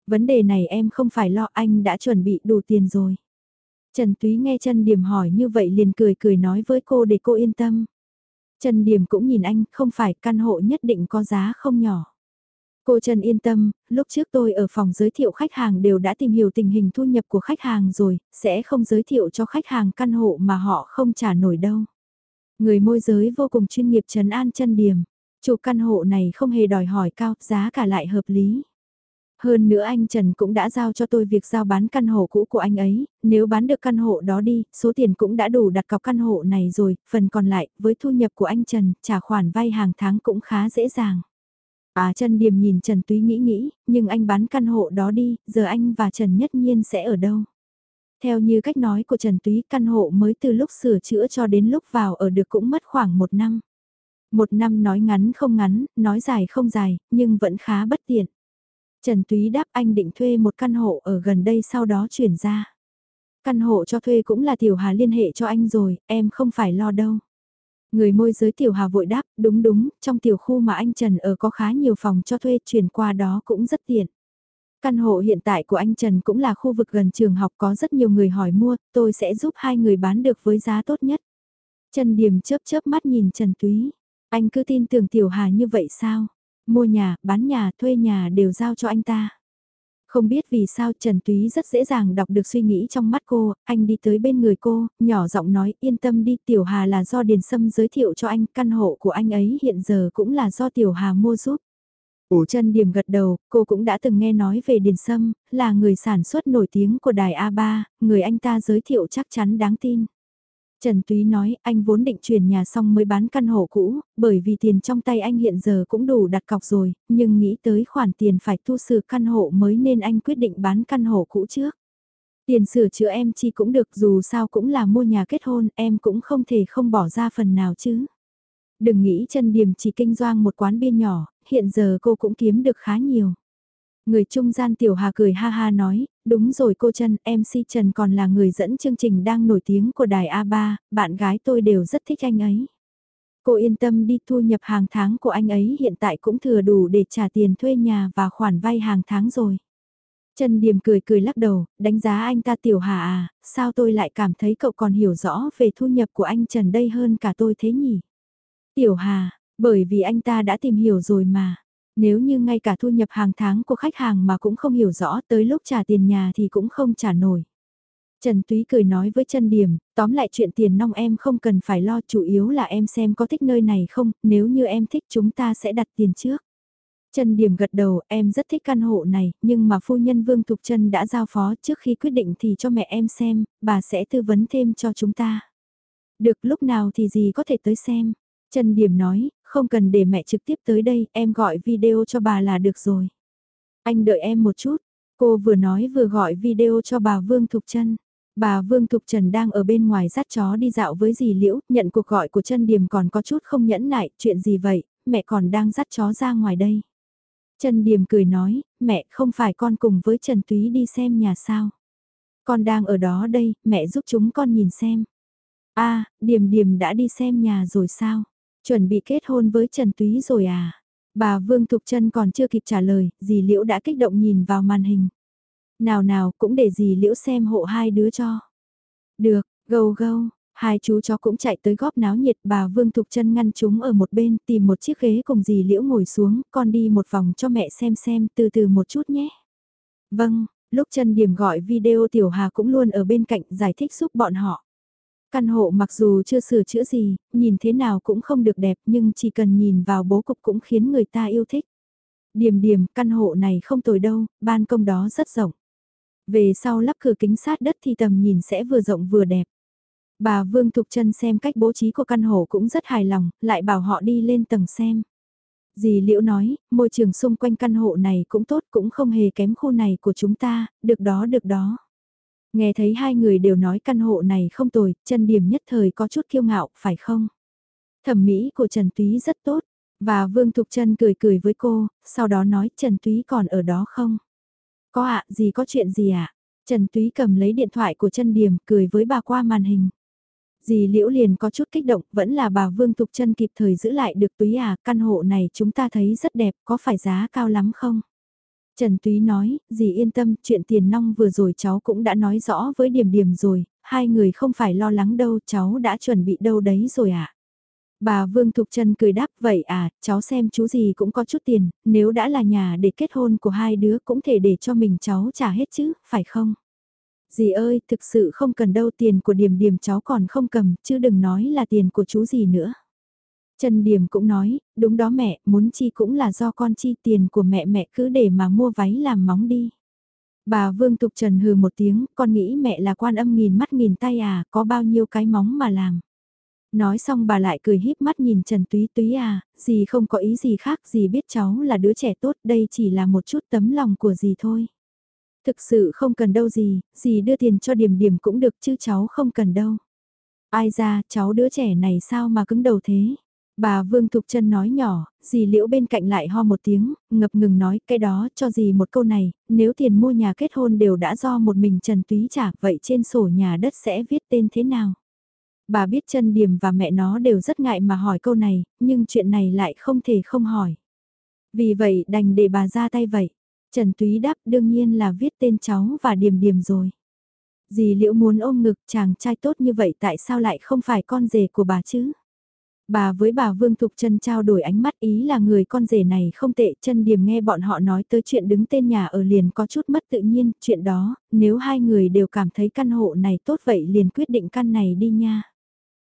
Vấn đề này em không phải lo anh đã chuẩn bị đủ tiền rồi. Trần Túy nghe Trần Điểm hỏi như vậy liền cười cười nói với cô để cô yên tâm. Trần Điểm cũng nhìn anh, không phải căn hộ nhất định có giá không nhỏ. Cô Trần yên tâm, lúc trước tôi ở phòng giới thiệu khách hàng đều đã tìm hiểu tình hình thu nhập của khách hàng rồi, sẽ không giới thiệu cho khách hàng căn hộ mà họ không trả nổi đâu. Người môi giới vô cùng chuyên nghiệp Trần an Trần điểm. Chủ căn hộ này không hề đòi hỏi cao, giá cả lại hợp lý. Hơn nữa anh Trần cũng đã giao cho tôi việc giao bán căn hộ cũ của anh ấy, nếu bán được căn hộ đó đi, số tiền cũng đã đủ đặt cọc căn hộ này rồi, phần còn lại, với thu nhập của anh Trần, trả khoản vay hàng tháng cũng khá dễ dàng. À Trần Điềm nhìn Trần Túy nghĩ nghĩ, nhưng anh bán căn hộ đó đi, giờ anh và Trần Nhất Nhiên sẽ ở đâu? Theo như cách nói của Trần Túy, căn hộ mới từ lúc sửa chữa cho đến lúc vào ở được cũng mất khoảng một năm. Một năm nói ngắn không ngắn, nói dài không dài, nhưng vẫn khá bất tiện. Trần Túy đáp anh định thuê một căn hộ ở gần đây sau đó chuyển ra. Căn hộ cho thuê cũng là Tiểu Hà liên hệ cho anh rồi, em không phải lo đâu. Người môi giới Tiểu Hà vội đáp, đúng đúng, trong tiểu khu mà anh Trần ở có khá nhiều phòng cho thuê chuyển qua đó cũng rất tiện. Căn hộ hiện tại của anh Trần cũng là khu vực gần trường học có rất nhiều người hỏi mua, tôi sẽ giúp hai người bán được với giá tốt nhất. Trần Điềm chớp chớp mắt nhìn Trần Túy, anh cứ tin tưởng Tiểu Hà như vậy sao? Mua nhà, bán nhà, thuê nhà đều giao cho anh ta. Không biết vì sao Trần Túy rất dễ dàng đọc được suy nghĩ trong mắt cô, anh đi tới bên người cô, nhỏ giọng nói yên tâm đi Tiểu Hà là do Điền Sâm giới thiệu cho anh, căn hộ của anh ấy hiện giờ cũng là do Tiểu Hà mua giúp. Ủ chân điểm gật đầu, cô cũng đã từng nghe nói về Điền Sâm, là người sản xuất nổi tiếng của đài A3, người anh ta giới thiệu chắc chắn đáng tin. Trần Túy nói anh vốn định chuyển nhà xong mới bán căn hộ cũ, bởi vì tiền trong tay anh hiện giờ cũng đủ đặt cọc rồi, nhưng nghĩ tới khoản tiền phải thu sửa căn hộ mới nên anh quyết định bán căn hộ cũ trước. Tiền sửa chữa em chi cũng được dù sao cũng là mua nhà kết hôn em cũng không thể không bỏ ra phần nào chứ. Đừng nghĩ Trần Điềm chỉ kinh doanh một quán bia nhỏ, hiện giờ cô cũng kiếm được khá nhiều. Người trung gian Tiểu Hà cười ha ha nói, đúng rồi cô Trần, MC Trần còn là người dẫn chương trình đang nổi tiếng của đài A3, bạn gái tôi đều rất thích anh ấy. Cô yên tâm đi thu nhập hàng tháng của anh ấy hiện tại cũng thừa đủ để trả tiền thuê nhà và khoản vay hàng tháng rồi. Trần Điềm cười cười lắc đầu, đánh giá anh ta Tiểu Hà à, sao tôi lại cảm thấy cậu còn hiểu rõ về thu nhập của anh Trần đây hơn cả tôi thế nhỉ? Tiểu Hà, bởi vì anh ta đã tìm hiểu rồi mà. Nếu như ngay cả thu nhập hàng tháng của khách hàng mà cũng không hiểu rõ tới lúc trả tiền nhà thì cũng không trả nổi. Trần Túy cười nói với Trần điểm, tóm lại chuyện tiền nong em không cần phải lo chủ yếu là em xem có thích nơi này không, nếu như em thích chúng ta sẽ đặt tiền trước. Trần Điểm gật đầu, em rất thích căn hộ này, nhưng mà phu nhân Vương Thục Trân đã giao phó trước khi quyết định thì cho mẹ em xem, bà sẽ tư vấn thêm cho chúng ta. Được lúc nào thì gì có thể tới xem. Trần Điểm nói, không cần để mẹ trực tiếp tới đây, em gọi video cho bà là được rồi. Anh đợi em một chút, cô vừa nói vừa gọi video cho bà Vương Thục Trân. Bà Vương Thục Trần đang ở bên ngoài dắt chó đi dạo với dì Liễu, nhận cuộc gọi của Trân Điềm còn có chút không nhẫn nại, chuyện gì vậy, mẹ còn đang dắt chó ra ngoài đây. Trần Điềm cười nói, mẹ không phải con cùng với Trần Túy đi xem nhà sao. Con đang ở đó đây, mẹ giúp chúng con nhìn xem. a à, Điềm Điềm đã đi xem nhà rồi sao? Chuẩn bị kết hôn với Trần Túy rồi à? Bà Vương Thục Trân còn chưa kịp trả lời, dì Liễu đã kích động nhìn vào màn hình. Nào nào cũng để dì Liễu xem hộ hai đứa cho. Được, gâu gâu, Hai chú chó cũng chạy tới góp náo nhiệt bà Vương Thục Trân ngăn chúng ở một bên tìm một chiếc ghế cùng dì Liễu ngồi xuống, con đi một vòng cho mẹ xem xem từ từ một chút nhé. Vâng, lúc Trân điểm gọi video Tiểu Hà cũng luôn ở bên cạnh giải thích giúp bọn họ. Căn hộ mặc dù chưa sửa chữa gì, nhìn thế nào cũng không được đẹp nhưng chỉ cần nhìn vào bố cục cũng khiến người ta yêu thích. Điểm điểm, căn hộ này không tồi đâu, ban công đó rất rộng. Về sau lắp cửa kính sát đất thì tầm nhìn sẽ vừa rộng vừa đẹp. Bà Vương Thục Trân xem cách bố trí của căn hộ cũng rất hài lòng, lại bảo họ đi lên tầng xem. Dì Liễu nói, môi trường xung quanh căn hộ này cũng tốt cũng không hề kém khu này của chúng ta, được đó được đó. Nghe thấy hai người đều nói căn hộ này không tồi, chân điểm nhất thời có chút kiêu ngạo, phải không? Thẩm mỹ của Trần Túy rất tốt, và Vương Thục Trân cười cười với cô, sau đó nói Trần Túy còn ở đó không? Có ạ, gì có chuyện gì ạ? Trần Túy cầm lấy điện thoại của chân điểm, cười với bà qua màn hình. Dì Liễu liền có chút kích động, vẫn là bà Vương Thục Trân kịp thời giữ lại được Túy à, căn hộ này chúng ta thấy rất đẹp, có phải giá cao lắm không? Trần Túy nói, dì yên tâm, chuyện tiền nong vừa rồi cháu cũng đã nói rõ với Điểm Điểm rồi, hai người không phải lo lắng đâu, cháu đã chuẩn bị đâu đấy rồi ạ. À? Bà Vương Thục Trân cười đáp vậy à, cháu xem chú gì cũng có chút tiền, nếu đã là nhà để kết hôn của hai đứa cũng thể để cho mình cháu trả hết chứ, phải không? Dì ơi, thực sự không cần đâu tiền của điểm điểm cháu còn không cầm, chứ đừng nói là tiền của chú gì nữa. Trần Điểm cũng nói, đúng đó mẹ, muốn chi cũng là do con chi tiền của mẹ mẹ cứ để mà mua váy làm móng đi. Bà Vương Tục Trần hừ một tiếng, con nghĩ mẹ là quan âm nghìn mắt nghìn tay à, có bao nhiêu cái móng mà làm. Nói xong bà lại cười híp mắt nhìn Trần Túy Túy à, dì không có ý gì khác, dì biết cháu là đứa trẻ tốt, đây chỉ là một chút tấm lòng của dì thôi. Thực sự không cần đâu gì, dì đưa tiền cho điểm điểm cũng được chứ cháu không cần đâu. Ai ra, cháu đứa trẻ này sao mà cứng đầu thế? Bà Vương Thục Trân nói nhỏ, dì liễu bên cạnh lại ho một tiếng, ngập ngừng nói cái đó cho dì một câu này, nếu tiền mua nhà kết hôn đều đã do một mình Trần Túy trả, vậy trên sổ nhà đất sẽ viết tên thế nào? Bà biết chân điểm và mẹ nó đều rất ngại mà hỏi câu này, nhưng chuyện này lại không thể không hỏi. Vì vậy đành để bà ra tay vậy. Trần Túy đáp đương nhiên là viết tên cháu và điểm điểm rồi. Dì liễu muốn ôm ngực chàng trai tốt như vậy tại sao lại không phải con rể của bà chứ? Bà với bà Vương Thục Trân trao đổi ánh mắt ý là người con rể này không tệ chân điểm nghe bọn họ nói tới chuyện đứng tên nhà ở liền có chút mất tự nhiên, chuyện đó, nếu hai người đều cảm thấy căn hộ này tốt vậy liền quyết định căn này đi nha.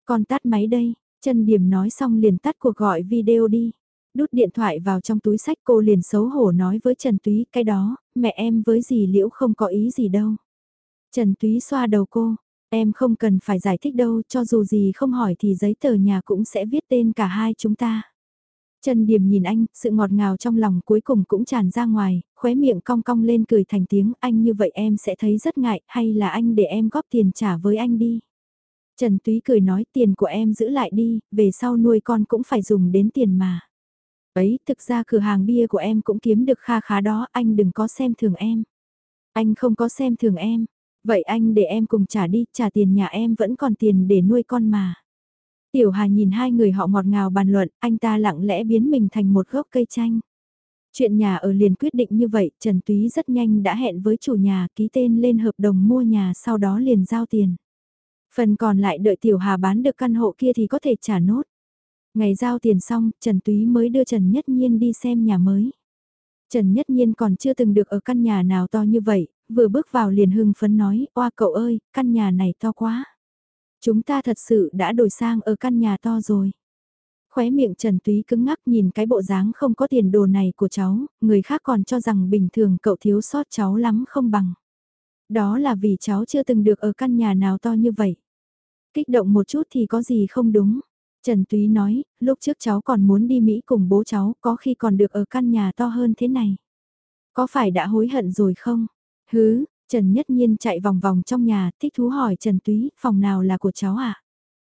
Con tắt máy đây, chân điểm nói xong liền tắt cuộc gọi video đi. Đút điện thoại vào trong túi sách cô liền xấu hổ nói với Trần Túy cái đó, mẹ em với dì Liễu không có ý gì đâu. Trần Túy xoa đầu cô, em không cần phải giải thích đâu cho dù gì không hỏi thì giấy tờ nhà cũng sẽ viết tên cả hai chúng ta. Trần Điềm nhìn anh, sự ngọt ngào trong lòng cuối cùng cũng tràn ra ngoài, khóe miệng cong cong lên cười thành tiếng anh như vậy em sẽ thấy rất ngại hay là anh để em góp tiền trả với anh đi. Trần Túy cười nói tiền của em giữ lại đi, về sau nuôi con cũng phải dùng đến tiền mà. Ấy, thực ra cửa hàng bia của em cũng kiếm được kha khá đó, anh đừng có xem thường em. Anh không có xem thường em. Vậy anh để em cùng trả đi, trả tiền nhà em vẫn còn tiền để nuôi con mà. Tiểu Hà nhìn hai người họ ngọt ngào bàn luận, anh ta lặng lẽ biến mình thành một gốc cây chanh. Chuyện nhà ở liền quyết định như vậy, Trần Túy rất nhanh đã hẹn với chủ nhà ký tên lên hợp đồng mua nhà sau đó liền giao tiền. Phần còn lại đợi Tiểu Hà bán được căn hộ kia thì có thể trả nốt. Ngày giao tiền xong, Trần Túy mới đưa Trần Nhất Nhiên đi xem nhà mới. Trần Nhất Nhiên còn chưa từng được ở căn nhà nào to như vậy, vừa bước vào liền hưng phấn nói, oa cậu ơi, căn nhà này to quá. Chúng ta thật sự đã đổi sang ở căn nhà to rồi. Khóe miệng Trần Túy cứng ngắc nhìn cái bộ dáng không có tiền đồ này của cháu, người khác còn cho rằng bình thường cậu thiếu sót cháu lắm không bằng. Đó là vì cháu chưa từng được ở căn nhà nào to như vậy. Kích động một chút thì có gì không đúng. Trần Túy nói, lúc trước cháu còn muốn đi Mỹ cùng bố cháu, có khi còn được ở căn nhà to hơn thế này. Có phải đã hối hận rồi không? Hứ, Trần Nhất Nhiên chạy vòng vòng trong nhà, thích thú hỏi Trần Túy, phòng nào là của cháu ạ? À?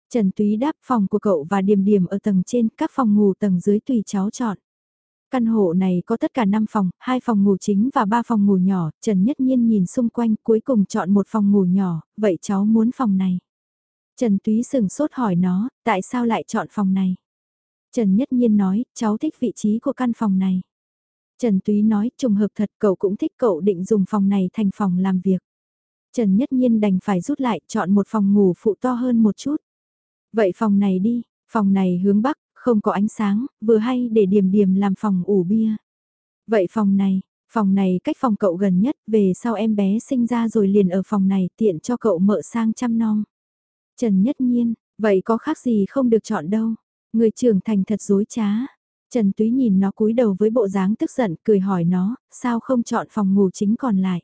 Trần Túy đáp phòng của cậu và điểm điểm ở tầng trên, các phòng ngủ tầng dưới tùy cháu chọn. Căn hộ này có tất cả 5 phòng, 2 phòng ngủ chính và 3 phòng ngủ nhỏ, Trần Nhất Nhiên nhìn xung quanh cuối cùng chọn một phòng ngủ nhỏ, vậy cháu muốn phòng này. Trần Túy sừng sốt hỏi nó, tại sao lại chọn phòng này? Trần Nhất Nhiên nói, cháu thích vị trí của căn phòng này. Trần Túy nói, trùng hợp thật cậu cũng thích cậu định dùng phòng này thành phòng làm việc. Trần Nhất Nhiên đành phải rút lại chọn một phòng ngủ phụ to hơn một chút. Vậy phòng này đi, phòng này hướng bắc, không có ánh sáng, vừa hay để điểm điểm làm phòng ủ bia. Vậy phòng này, phòng này cách phòng cậu gần nhất, về sau em bé sinh ra rồi liền ở phòng này tiện cho cậu mợ sang chăm nom. Trần Nhất Nhiên, vậy có khác gì không được chọn đâu. Người trưởng thành thật dối trá. Trần Túy nhìn nó cúi đầu với bộ dáng tức giận, cười hỏi nó, sao không chọn phòng ngủ chính còn lại.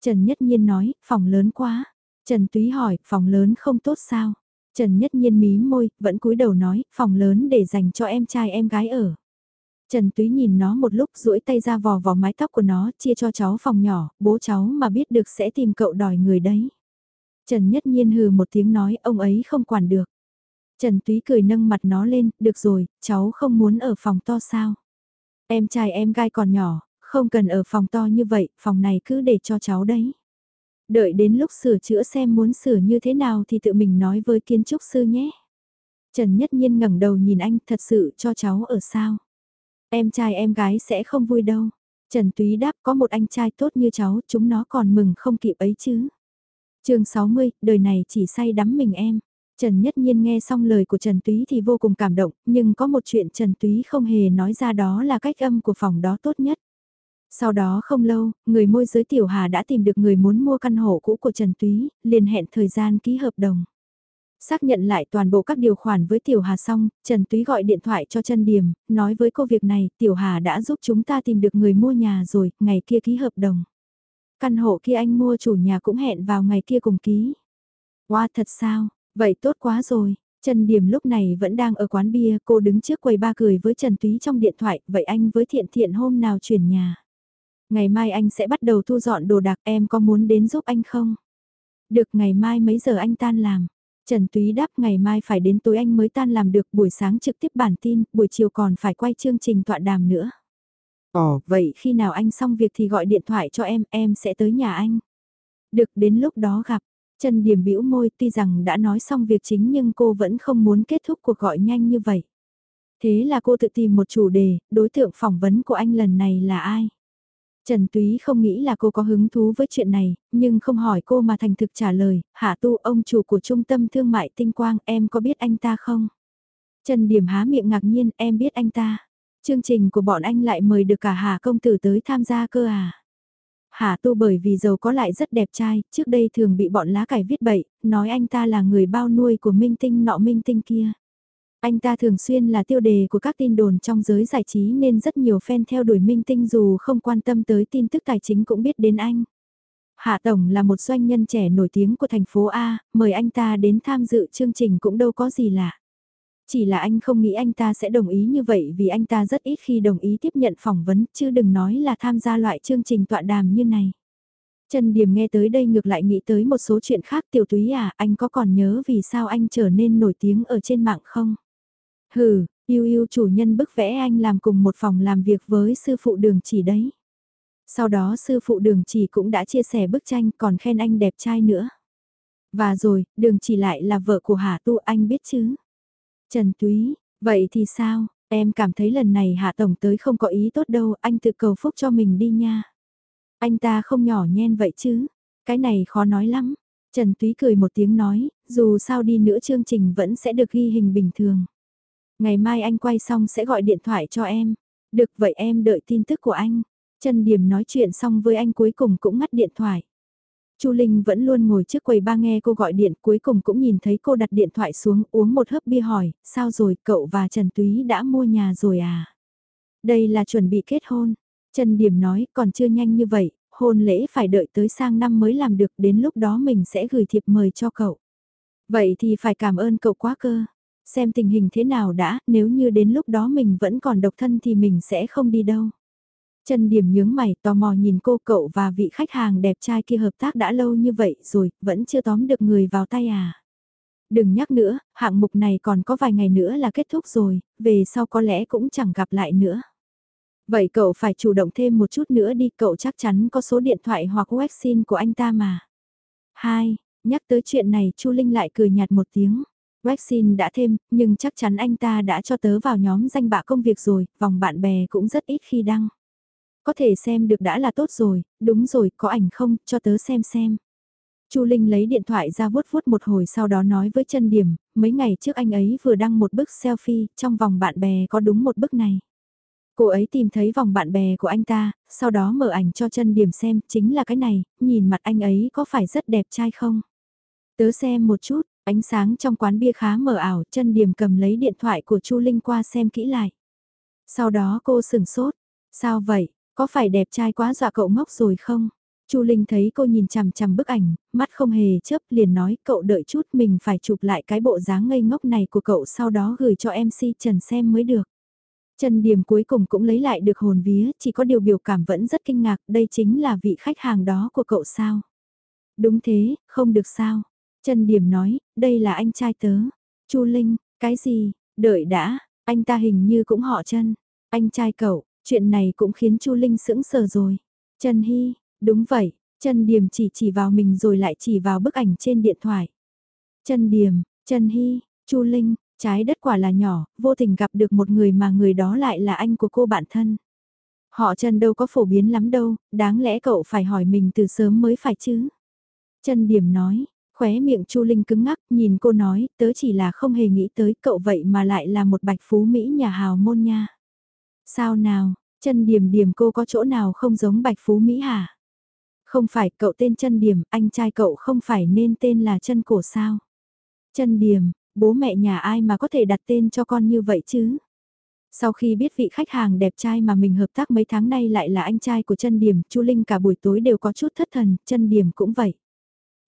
Trần Nhất Nhiên nói, phòng lớn quá. Trần Túy hỏi, phòng lớn không tốt sao? Trần Nhất Nhiên mí môi, vẫn cúi đầu nói, phòng lớn để dành cho em trai em gái ở. Trần Túy nhìn nó một lúc duỗi tay ra vò vò mái tóc của nó, chia cho cháu phòng nhỏ, bố cháu mà biết được sẽ tìm cậu đòi người đấy. Trần Nhất Nhiên hừ một tiếng nói, ông ấy không quản được. Trần Túy cười nâng mặt nó lên, được rồi, cháu không muốn ở phòng to sao. Em trai em gai còn nhỏ, không cần ở phòng to như vậy, phòng này cứ để cho cháu đấy. Đợi đến lúc sửa chữa xem muốn sửa như thế nào thì tự mình nói với kiến trúc sư nhé. Trần Nhất Nhiên ngẩng đầu nhìn anh thật sự cho cháu ở sao. Em trai em gái sẽ không vui đâu. Trần Túy đáp có một anh trai tốt như cháu, chúng nó còn mừng không kịp ấy chứ. chương 60, đời này chỉ say đắm mình em. Trần Nhất Nhiên nghe xong lời của Trần Túy thì vô cùng cảm động, nhưng có một chuyện Trần Túy không hề nói ra đó là cách âm của phòng đó tốt nhất. Sau đó không lâu, người môi giới Tiểu Hà đã tìm được người muốn mua căn hộ cũ của Trần Túy, liền hẹn thời gian ký hợp đồng. Xác nhận lại toàn bộ các điều khoản với Tiểu Hà xong, Trần Túy gọi điện thoại cho Trần Điểm, nói với cô việc này, Tiểu Hà đã giúp chúng ta tìm được người mua nhà rồi, ngày kia ký hợp đồng. Căn hộ kia anh mua chủ nhà cũng hẹn vào ngày kia cùng ký. Wow thật sao, vậy tốt quá rồi. Trần Điểm lúc này vẫn đang ở quán bia, cô đứng trước quầy ba cười với Trần Túy trong điện thoại, vậy anh với Thiện Thiện hôm nào chuyển nhà. Ngày mai anh sẽ bắt đầu thu dọn đồ đạc em có muốn đến giúp anh không? Được ngày mai mấy giờ anh tan làm? Trần Túy đáp ngày mai phải đến tối anh mới tan làm được buổi sáng trực tiếp bản tin, buổi chiều còn phải quay chương trình tọa đàm nữa. Ồ, vậy khi nào anh xong việc thì gọi điện thoại cho em, em sẽ tới nhà anh. Được đến lúc đó gặp, Trần Điểm bĩu môi tuy rằng đã nói xong việc chính nhưng cô vẫn không muốn kết thúc cuộc gọi nhanh như vậy. Thế là cô tự tìm một chủ đề, đối tượng phỏng vấn của anh lần này là ai? Trần Túy không nghĩ là cô có hứng thú với chuyện này, nhưng không hỏi cô mà thành thực trả lời, hạ tu ông chủ của trung tâm thương mại tinh quang em có biết anh ta không? Trần Điểm há miệng ngạc nhiên em biết anh ta. Chương trình của bọn anh lại mời được cả Hà công tử tới tham gia cơ à? Hà tu bởi vì giàu có lại rất đẹp trai, trước đây thường bị bọn lá cải viết bậy, nói anh ta là người bao nuôi của minh tinh nọ minh tinh kia. Anh ta thường xuyên là tiêu đề của các tin đồn trong giới giải trí nên rất nhiều fan theo đuổi minh tinh dù không quan tâm tới tin tức tài chính cũng biết đến anh. Hạ Tổng là một doanh nhân trẻ nổi tiếng của thành phố A, mời anh ta đến tham dự chương trình cũng đâu có gì lạ. Chỉ là anh không nghĩ anh ta sẽ đồng ý như vậy vì anh ta rất ít khi đồng ý tiếp nhận phỏng vấn chứ đừng nói là tham gia loại chương trình tọa đàm như này. Trần Điểm nghe tới đây ngược lại nghĩ tới một số chuyện khác tiểu túy à, anh có còn nhớ vì sao anh trở nên nổi tiếng ở trên mạng không? Hừ, yêu yêu chủ nhân bức vẽ anh làm cùng một phòng làm việc với sư phụ đường chỉ đấy. Sau đó sư phụ đường chỉ cũng đã chia sẻ bức tranh còn khen anh đẹp trai nữa. Và rồi, đường chỉ lại là vợ của hà Tu anh biết chứ. Trần Túy, vậy thì sao, em cảm thấy lần này Hạ Tổng tới không có ý tốt đâu, anh tự cầu phúc cho mình đi nha. Anh ta không nhỏ nhen vậy chứ, cái này khó nói lắm. Trần Túy cười một tiếng nói, dù sao đi nữa chương trình vẫn sẽ được ghi hình bình thường. Ngày mai anh quay xong sẽ gọi điện thoại cho em. Được vậy em đợi tin tức của anh. Trần Điểm nói chuyện xong với anh cuối cùng cũng ngắt điện thoại. Chu Linh vẫn luôn ngồi trước quầy ba nghe cô gọi điện cuối cùng cũng nhìn thấy cô đặt điện thoại xuống uống một hớp bia hỏi, sao rồi cậu và Trần Túy đã mua nhà rồi à? Đây là chuẩn bị kết hôn. Trần Điểm nói còn chưa nhanh như vậy, hôn lễ phải đợi tới sang năm mới làm được đến lúc đó mình sẽ gửi thiệp mời cho cậu. Vậy thì phải cảm ơn cậu quá cơ. Xem tình hình thế nào đã, nếu như đến lúc đó mình vẫn còn độc thân thì mình sẽ không đi đâu. Trần Điểm nhướng mày tò mò nhìn cô cậu và vị khách hàng đẹp trai kia hợp tác đã lâu như vậy rồi, vẫn chưa tóm được người vào tay à. Đừng nhắc nữa, hạng mục này còn có vài ngày nữa là kết thúc rồi, về sau có lẽ cũng chẳng gặp lại nữa. Vậy cậu phải chủ động thêm một chút nữa đi, cậu chắc chắn có số điện thoại hoặc website của anh ta mà. Hai, nhắc tới chuyện này Chu Linh lại cười nhạt một tiếng. Vaccine đã thêm, nhưng chắc chắn anh ta đã cho tớ vào nhóm danh bạ công việc rồi, vòng bạn bè cũng rất ít khi đăng. Có thể xem được đã là tốt rồi, đúng rồi, có ảnh không, cho tớ xem xem. Chu Linh lấy điện thoại ra vuốt vuốt một hồi sau đó nói với chân điểm, mấy ngày trước anh ấy vừa đăng một bức selfie, trong vòng bạn bè có đúng một bức này. Cô ấy tìm thấy vòng bạn bè của anh ta, sau đó mở ảnh cho chân điểm xem, chính là cái này, nhìn mặt anh ấy có phải rất đẹp trai không? Tớ xem một chút, ánh sáng trong quán bia khá mờ ảo, chân điểm cầm lấy điện thoại của Chu Linh qua xem kỹ lại. Sau đó cô sừng sốt, sao vậy, có phải đẹp trai quá dọa cậu ngốc rồi không? Chu Linh thấy cô nhìn chằm chằm bức ảnh, mắt không hề chớp liền nói cậu đợi chút mình phải chụp lại cái bộ dáng ngây ngốc này của cậu sau đó gửi cho MC Trần xem mới được. Trần Điểm cuối cùng cũng lấy lại được hồn vía, chỉ có điều biểu cảm vẫn rất kinh ngạc, đây chính là vị khách hàng đó của cậu sao? Đúng thế, không được sao? Trần Điểm nói, đây là anh trai tớ. Chu Linh, cái gì? Đợi đã, anh ta hình như cũng họ Trần. Anh trai cậu, chuyện này cũng khiến Chu Linh sững sờ rồi. Trần Hy, đúng vậy, Trần Điểm chỉ chỉ vào mình rồi lại chỉ vào bức ảnh trên điện thoại. Trần Điểm, Trần Hy, Chu Linh, Trái đất quả là nhỏ, vô tình gặp được một người mà người đó lại là anh của cô bạn thân. Họ Trần đâu có phổ biến lắm đâu, đáng lẽ cậu phải hỏi mình từ sớm mới phải chứ. Trần Điểm nói, khóe miệng Chu Linh cứng ngắc, nhìn cô nói, tớ chỉ là không hề nghĩ tới cậu vậy mà lại là một bạch phú Mỹ nhà hào môn nha. Sao nào, chân Điểm Điểm cô có chỗ nào không giống bạch phú Mỹ hả? Không phải cậu tên chân Điểm, anh trai cậu không phải nên tên là chân Cổ sao? chân Điểm, bố mẹ nhà ai mà có thể đặt tên cho con như vậy chứ? Sau khi biết vị khách hàng đẹp trai mà mình hợp tác mấy tháng nay lại là anh trai của chân điểm, Chu Linh cả buổi tối đều có chút thất thần, chân điểm cũng vậy.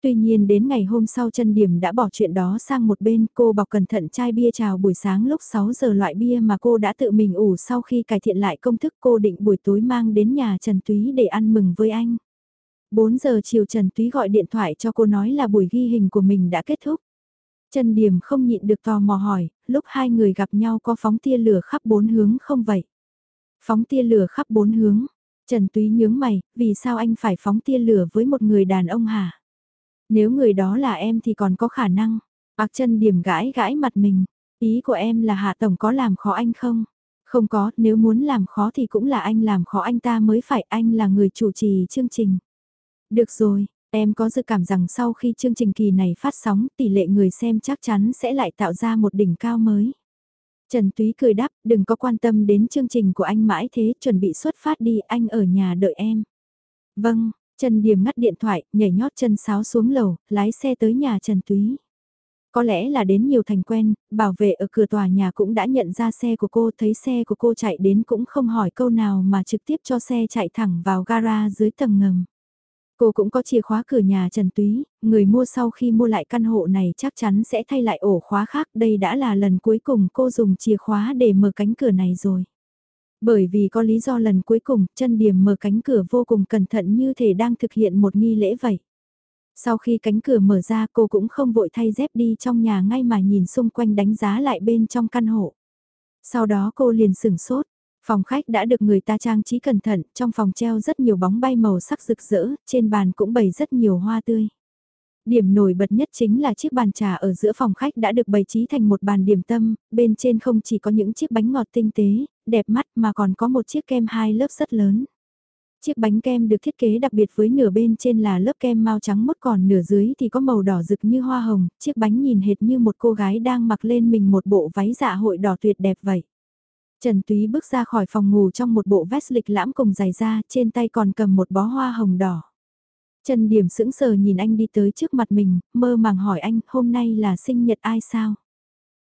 Tuy nhiên đến ngày hôm sau chân điểm đã bỏ chuyện đó sang một bên, cô bọc cẩn thận chai bia chào buổi sáng lúc 6 giờ loại bia mà cô đã tự mình ủ sau khi cải thiện lại công thức cô định buổi tối mang đến nhà Trần Túy để ăn mừng với anh. 4 giờ chiều Trần Túy gọi điện thoại cho cô nói là buổi ghi hình của mình đã kết thúc. Trần Điểm không nhịn được tò mò hỏi, lúc hai người gặp nhau có phóng tia lửa khắp bốn hướng không vậy? Phóng tia lửa khắp bốn hướng. Trần Túy nhướng mày, vì sao anh phải phóng tia lửa với một người đàn ông hả? Nếu người đó là em thì còn có khả năng. Ác chân Điểm gãi gãi mặt mình. Ý của em là Hạ Tổng có làm khó anh không? Không có, nếu muốn làm khó thì cũng là anh làm khó anh ta mới phải anh là người chủ trì chương trình. Được rồi, Em có dự cảm rằng sau khi chương trình kỳ này phát sóng tỷ lệ người xem chắc chắn sẽ lại tạo ra một đỉnh cao mới. Trần Túy cười đáp, đừng có quan tâm đến chương trình của anh mãi thế, chuẩn bị xuất phát đi, anh ở nhà đợi em. Vâng, Trần Điềm ngắt điện thoại, nhảy nhót chân sáo xuống lầu, lái xe tới nhà Trần Túy. Có lẽ là đến nhiều thành quen, bảo vệ ở cửa tòa nhà cũng đã nhận ra xe của cô, thấy xe của cô chạy đến cũng không hỏi câu nào mà trực tiếp cho xe chạy thẳng vào gara dưới tầng ngầm. Cô cũng có chìa khóa cửa nhà Trần Túy, người mua sau khi mua lại căn hộ này chắc chắn sẽ thay lại ổ khóa khác, đây đã là lần cuối cùng cô dùng chìa khóa để mở cánh cửa này rồi. Bởi vì có lý do lần cuối cùng, chân điểm mở cánh cửa vô cùng cẩn thận như thể đang thực hiện một nghi lễ vậy. Sau khi cánh cửa mở ra cô cũng không vội thay dép đi trong nhà ngay mà nhìn xung quanh đánh giá lại bên trong căn hộ. Sau đó cô liền sửng sốt, Phòng khách đã được người ta trang trí cẩn thận, trong phòng treo rất nhiều bóng bay màu sắc rực rỡ, trên bàn cũng bày rất nhiều hoa tươi. Điểm nổi bật nhất chính là chiếc bàn trà ở giữa phòng khách đã được bày trí thành một bàn điểm tâm, bên trên không chỉ có những chiếc bánh ngọt tinh tế, đẹp mắt mà còn có một chiếc kem hai lớp rất lớn. Chiếc bánh kem được thiết kế đặc biệt với nửa bên trên là lớp kem màu trắng mốt còn nửa dưới thì có màu đỏ rực như hoa hồng, chiếc bánh nhìn hệt như một cô gái đang mặc lên mình một bộ váy dạ hội đỏ tuyệt đẹp vậy. Trần Túy bước ra khỏi phòng ngủ trong một bộ vest lịch lãm cùng giày da, trên tay còn cầm một bó hoa hồng đỏ. Trần Điểm sững sờ nhìn anh đi tới trước mặt mình, mơ màng hỏi anh, hôm nay là sinh nhật ai sao?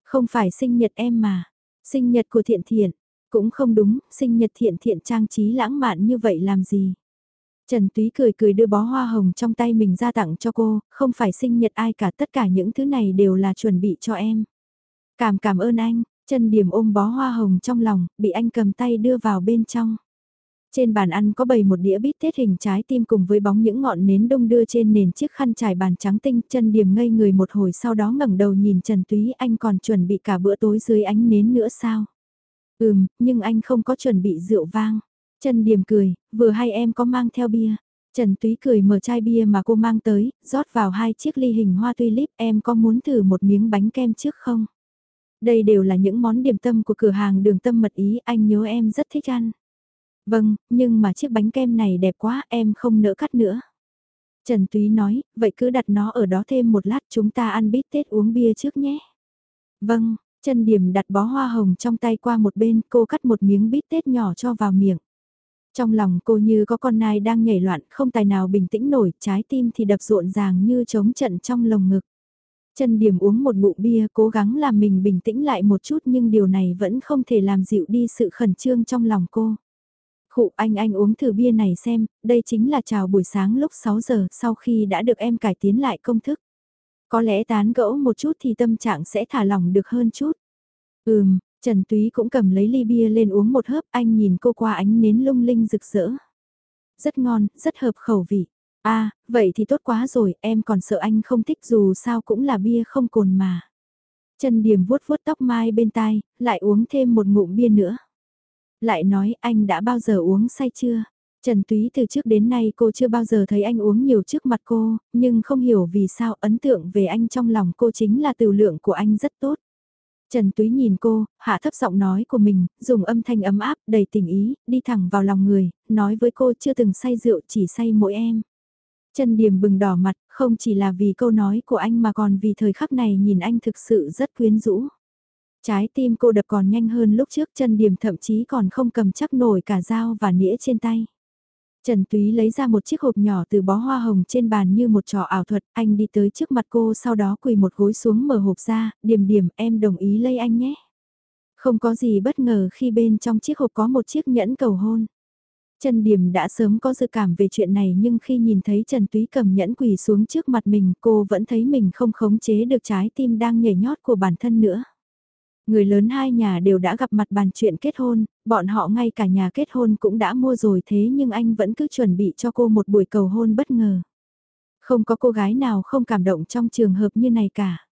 Không phải sinh nhật em mà, sinh nhật của thiện thiện, cũng không đúng, sinh nhật thiện thiện trang trí lãng mạn như vậy làm gì? Trần Túy cười cười đưa bó hoa hồng trong tay mình ra tặng cho cô, không phải sinh nhật ai cả tất cả những thứ này đều là chuẩn bị cho em. Cảm cảm ơn anh, Trần điểm ôm bó hoa hồng trong lòng, bị anh cầm tay đưa vào bên trong. Trên bàn ăn có bày một đĩa bít tết hình trái tim cùng với bóng những ngọn nến đông đưa trên nền chiếc khăn trải bàn trắng tinh. Chân điểm ngây người một hồi sau đó ngẩng đầu nhìn Trần Túy anh còn chuẩn bị cả bữa tối dưới ánh nến nữa sao? Ừm, nhưng anh không có chuẩn bị rượu vang. Trần Điểm cười, vừa hay em có mang theo bia. Trần Túy cười mở chai bia mà cô mang tới, rót vào hai chiếc ly hình hoa tulip em có muốn thử một miếng bánh kem trước không? Đây đều là những món điểm tâm của cửa hàng đường tâm mật ý anh nhớ em rất thích ăn. Vâng, nhưng mà chiếc bánh kem này đẹp quá em không nỡ cắt nữa. Trần Túy nói, vậy cứ đặt nó ở đó thêm một lát chúng ta ăn bít tết uống bia trước nhé. Vâng, Trần Điểm đặt bó hoa hồng trong tay qua một bên, cô cắt một miếng bít tết nhỏ cho vào miệng. Trong lòng cô như có con nai đang nhảy loạn, không tài nào bình tĩnh nổi, trái tim thì đập rộn ràng như trống trận trong lồng ngực. Trần Điểm uống một ngụm bia cố gắng làm mình bình tĩnh lại một chút nhưng điều này vẫn không thể làm dịu đi sự khẩn trương trong lòng cô. Khụ anh anh uống thử bia này xem, đây chính là chào buổi sáng lúc 6 giờ sau khi đã được em cải tiến lại công thức. Có lẽ tán gẫu một chút thì tâm trạng sẽ thả lỏng được hơn chút. Ừm, Trần Túy cũng cầm lấy ly bia lên uống một hớp anh nhìn cô qua ánh nến lung linh rực rỡ. Rất ngon, rất hợp khẩu vị. À, vậy thì tốt quá rồi, em còn sợ anh không thích dù sao cũng là bia không cồn mà. Trần Điểm vuốt vuốt tóc mai bên tai, lại uống thêm một ngụm bia nữa. Lại nói anh đã bao giờ uống say chưa? Trần Túy từ trước đến nay cô chưa bao giờ thấy anh uống nhiều trước mặt cô, nhưng không hiểu vì sao ấn tượng về anh trong lòng cô chính là tiểu lượng của anh rất tốt. Trần Túy nhìn cô, hạ thấp giọng nói của mình, dùng âm thanh ấm áp, đầy tình ý, đi thẳng vào lòng người, nói với cô chưa từng say rượu chỉ say mỗi em. Trần Điềm bừng đỏ mặt, không chỉ là vì câu nói của anh mà còn vì thời khắc này nhìn anh thực sự rất quyến rũ. Trái tim cô đập còn nhanh hơn lúc trước Trần Điểm thậm chí còn không cầm chắc nổi cả dao và nĩa trên tay. Trần Túy lấy ra một chiếc hộp nhỏ từ bó hoa hồng trên bàn như một trò ảo thuật, anh đi tới trước mặt cô sau đó quỳ một gối xuống mở hộp ra, điểm điểm em đồng ý lấy anh nhé. Không có gì bất ngờ khi bên trong chiếc hộp có một chiếc nhẫn cầu hôn. Trần Điểm đã sớm có dự cảm về chuyện này nhưng khi nhìn thấy Trần Túy cầm nhẫn quỳ xuống trước mặt mình cô vẫn thấy mình không khống chế được trái tim đang nhảy nhót của bản thân nữa. Người lớn hai nhà đều đã gặp mặt bàn chuyện kết hôn, bọn họ ngay cả nhà kết hôn cũng đã mua rồi thế nhưng anh vẫn cứ chuẩn bị cho cô một buổi cầu hôn bất ngờ. Không có cô gái nào không cảm động trong trường hợp như này cả.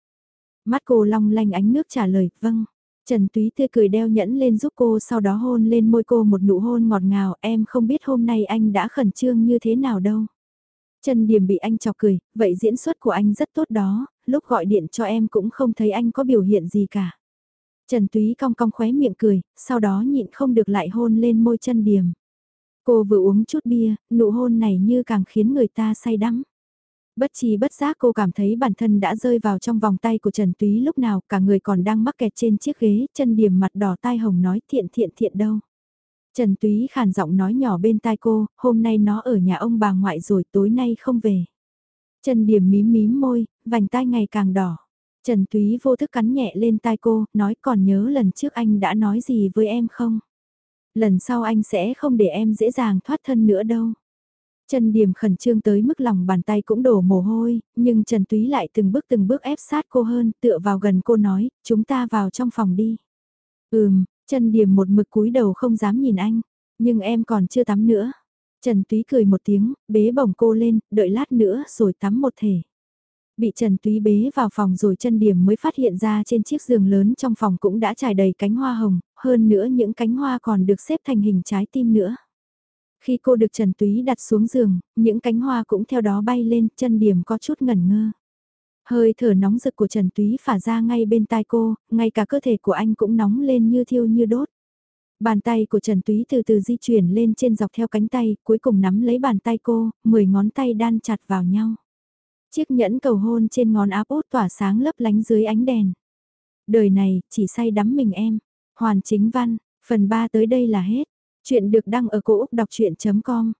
Mắt cô long lanh ánh nước trả lời, vâng. Trần Túy tươi cười đeo nhẫn lên giúp cô sau đó hôn lên môi cô một nụ hôn ngọt ngào em không biết hôm nay anh đã khẩn trương như thế nào đâu. Trần Điểm bị anh chọc cười, vậy diễn xuất của anh rất tốt đó, lúc gọi điện cho em cũng không thấy anh có biểu hiện gì cả. Trần Túy cong cong khóe miệng cười, sau đó nhịn không được lại hôn lên môi chân Điểm. Cô vừa uống chút bia, nụ hôn này như càng khiến người ta say đắm. Bất chi bất giác cô cảm thấy bản thân đã rơi vào trong vòng tay của Trần Túy lúc nào cả người còn đang mắc kẹt trên chiếc ghế, chân điểm mặt đỏ tai hồng nói thiện thiện thiện đâu. Trần Túy khàn giọng nói nhỏ bên tai cô, hôm nay nó ở nhà ông bà ngoại rồi tối nay không về. Trần Điểm mím mím môi, vành tai ngày càng đỏ. Trần Túy vô thức cắn nhẹ lên tai cô, nói còn nhớ lần trước anh đã nói gì với em không? Lần sau anh sẽ không để em dễ dàng thoát thân nữa đâu. Trần Điềm khẩn trương tới mức lòng bàn tay cũng đổ mồ hôi, nhưng Trần Túy lại từng bước từng bước ép sát cô hơn, tựa vào gần cô nói, chúng ta vào trong phòng đi. Ừm, Trần Điềm một mực cúi đầu không dám nhìn anh, nhưng em còn chưa tắm nữa. Trần Túy cười một tiếng, bế bổng cô lên, đợi lát nữa rồi tắm một thể. Bị Trần Túy bế vào phòng rồi chân điểm mới phát hiện ra trên chiếc giường lớn trong phòng cũng đã trải đầy cánh hoa hồng, hơn nữa những cánh hoa còn được xếp thành hình trái tim nữa. Khi cô được Trần Túy đặt xuống giường, những cánh hoa cũng theo đó bay lên, chân điểm có chút ngẩn ngơ. Hơi thở nóng rực của Trần Túy phả ra ngay bên tai cô, ngay cả cơ thể của anh cũng nóng lên như thiêu như đốt. Bàn tay của Trần Túy từ từ di chuyển lên trên dọc theo cánh tay, cuối cùng nắm lấy bàn tay cô, 10 ngón tay đan chặt vào nhau. Chiếc nhẫn cầu hôn trên ngón áp út tỏa sáng lấp lánh dưới ánh đèn. Đời này, chỉ say đắm mình em. Hoàn chính văn, phần 3 tới đây là hết. Chuyện được đăng ở cổ Úc đọc chuyện.com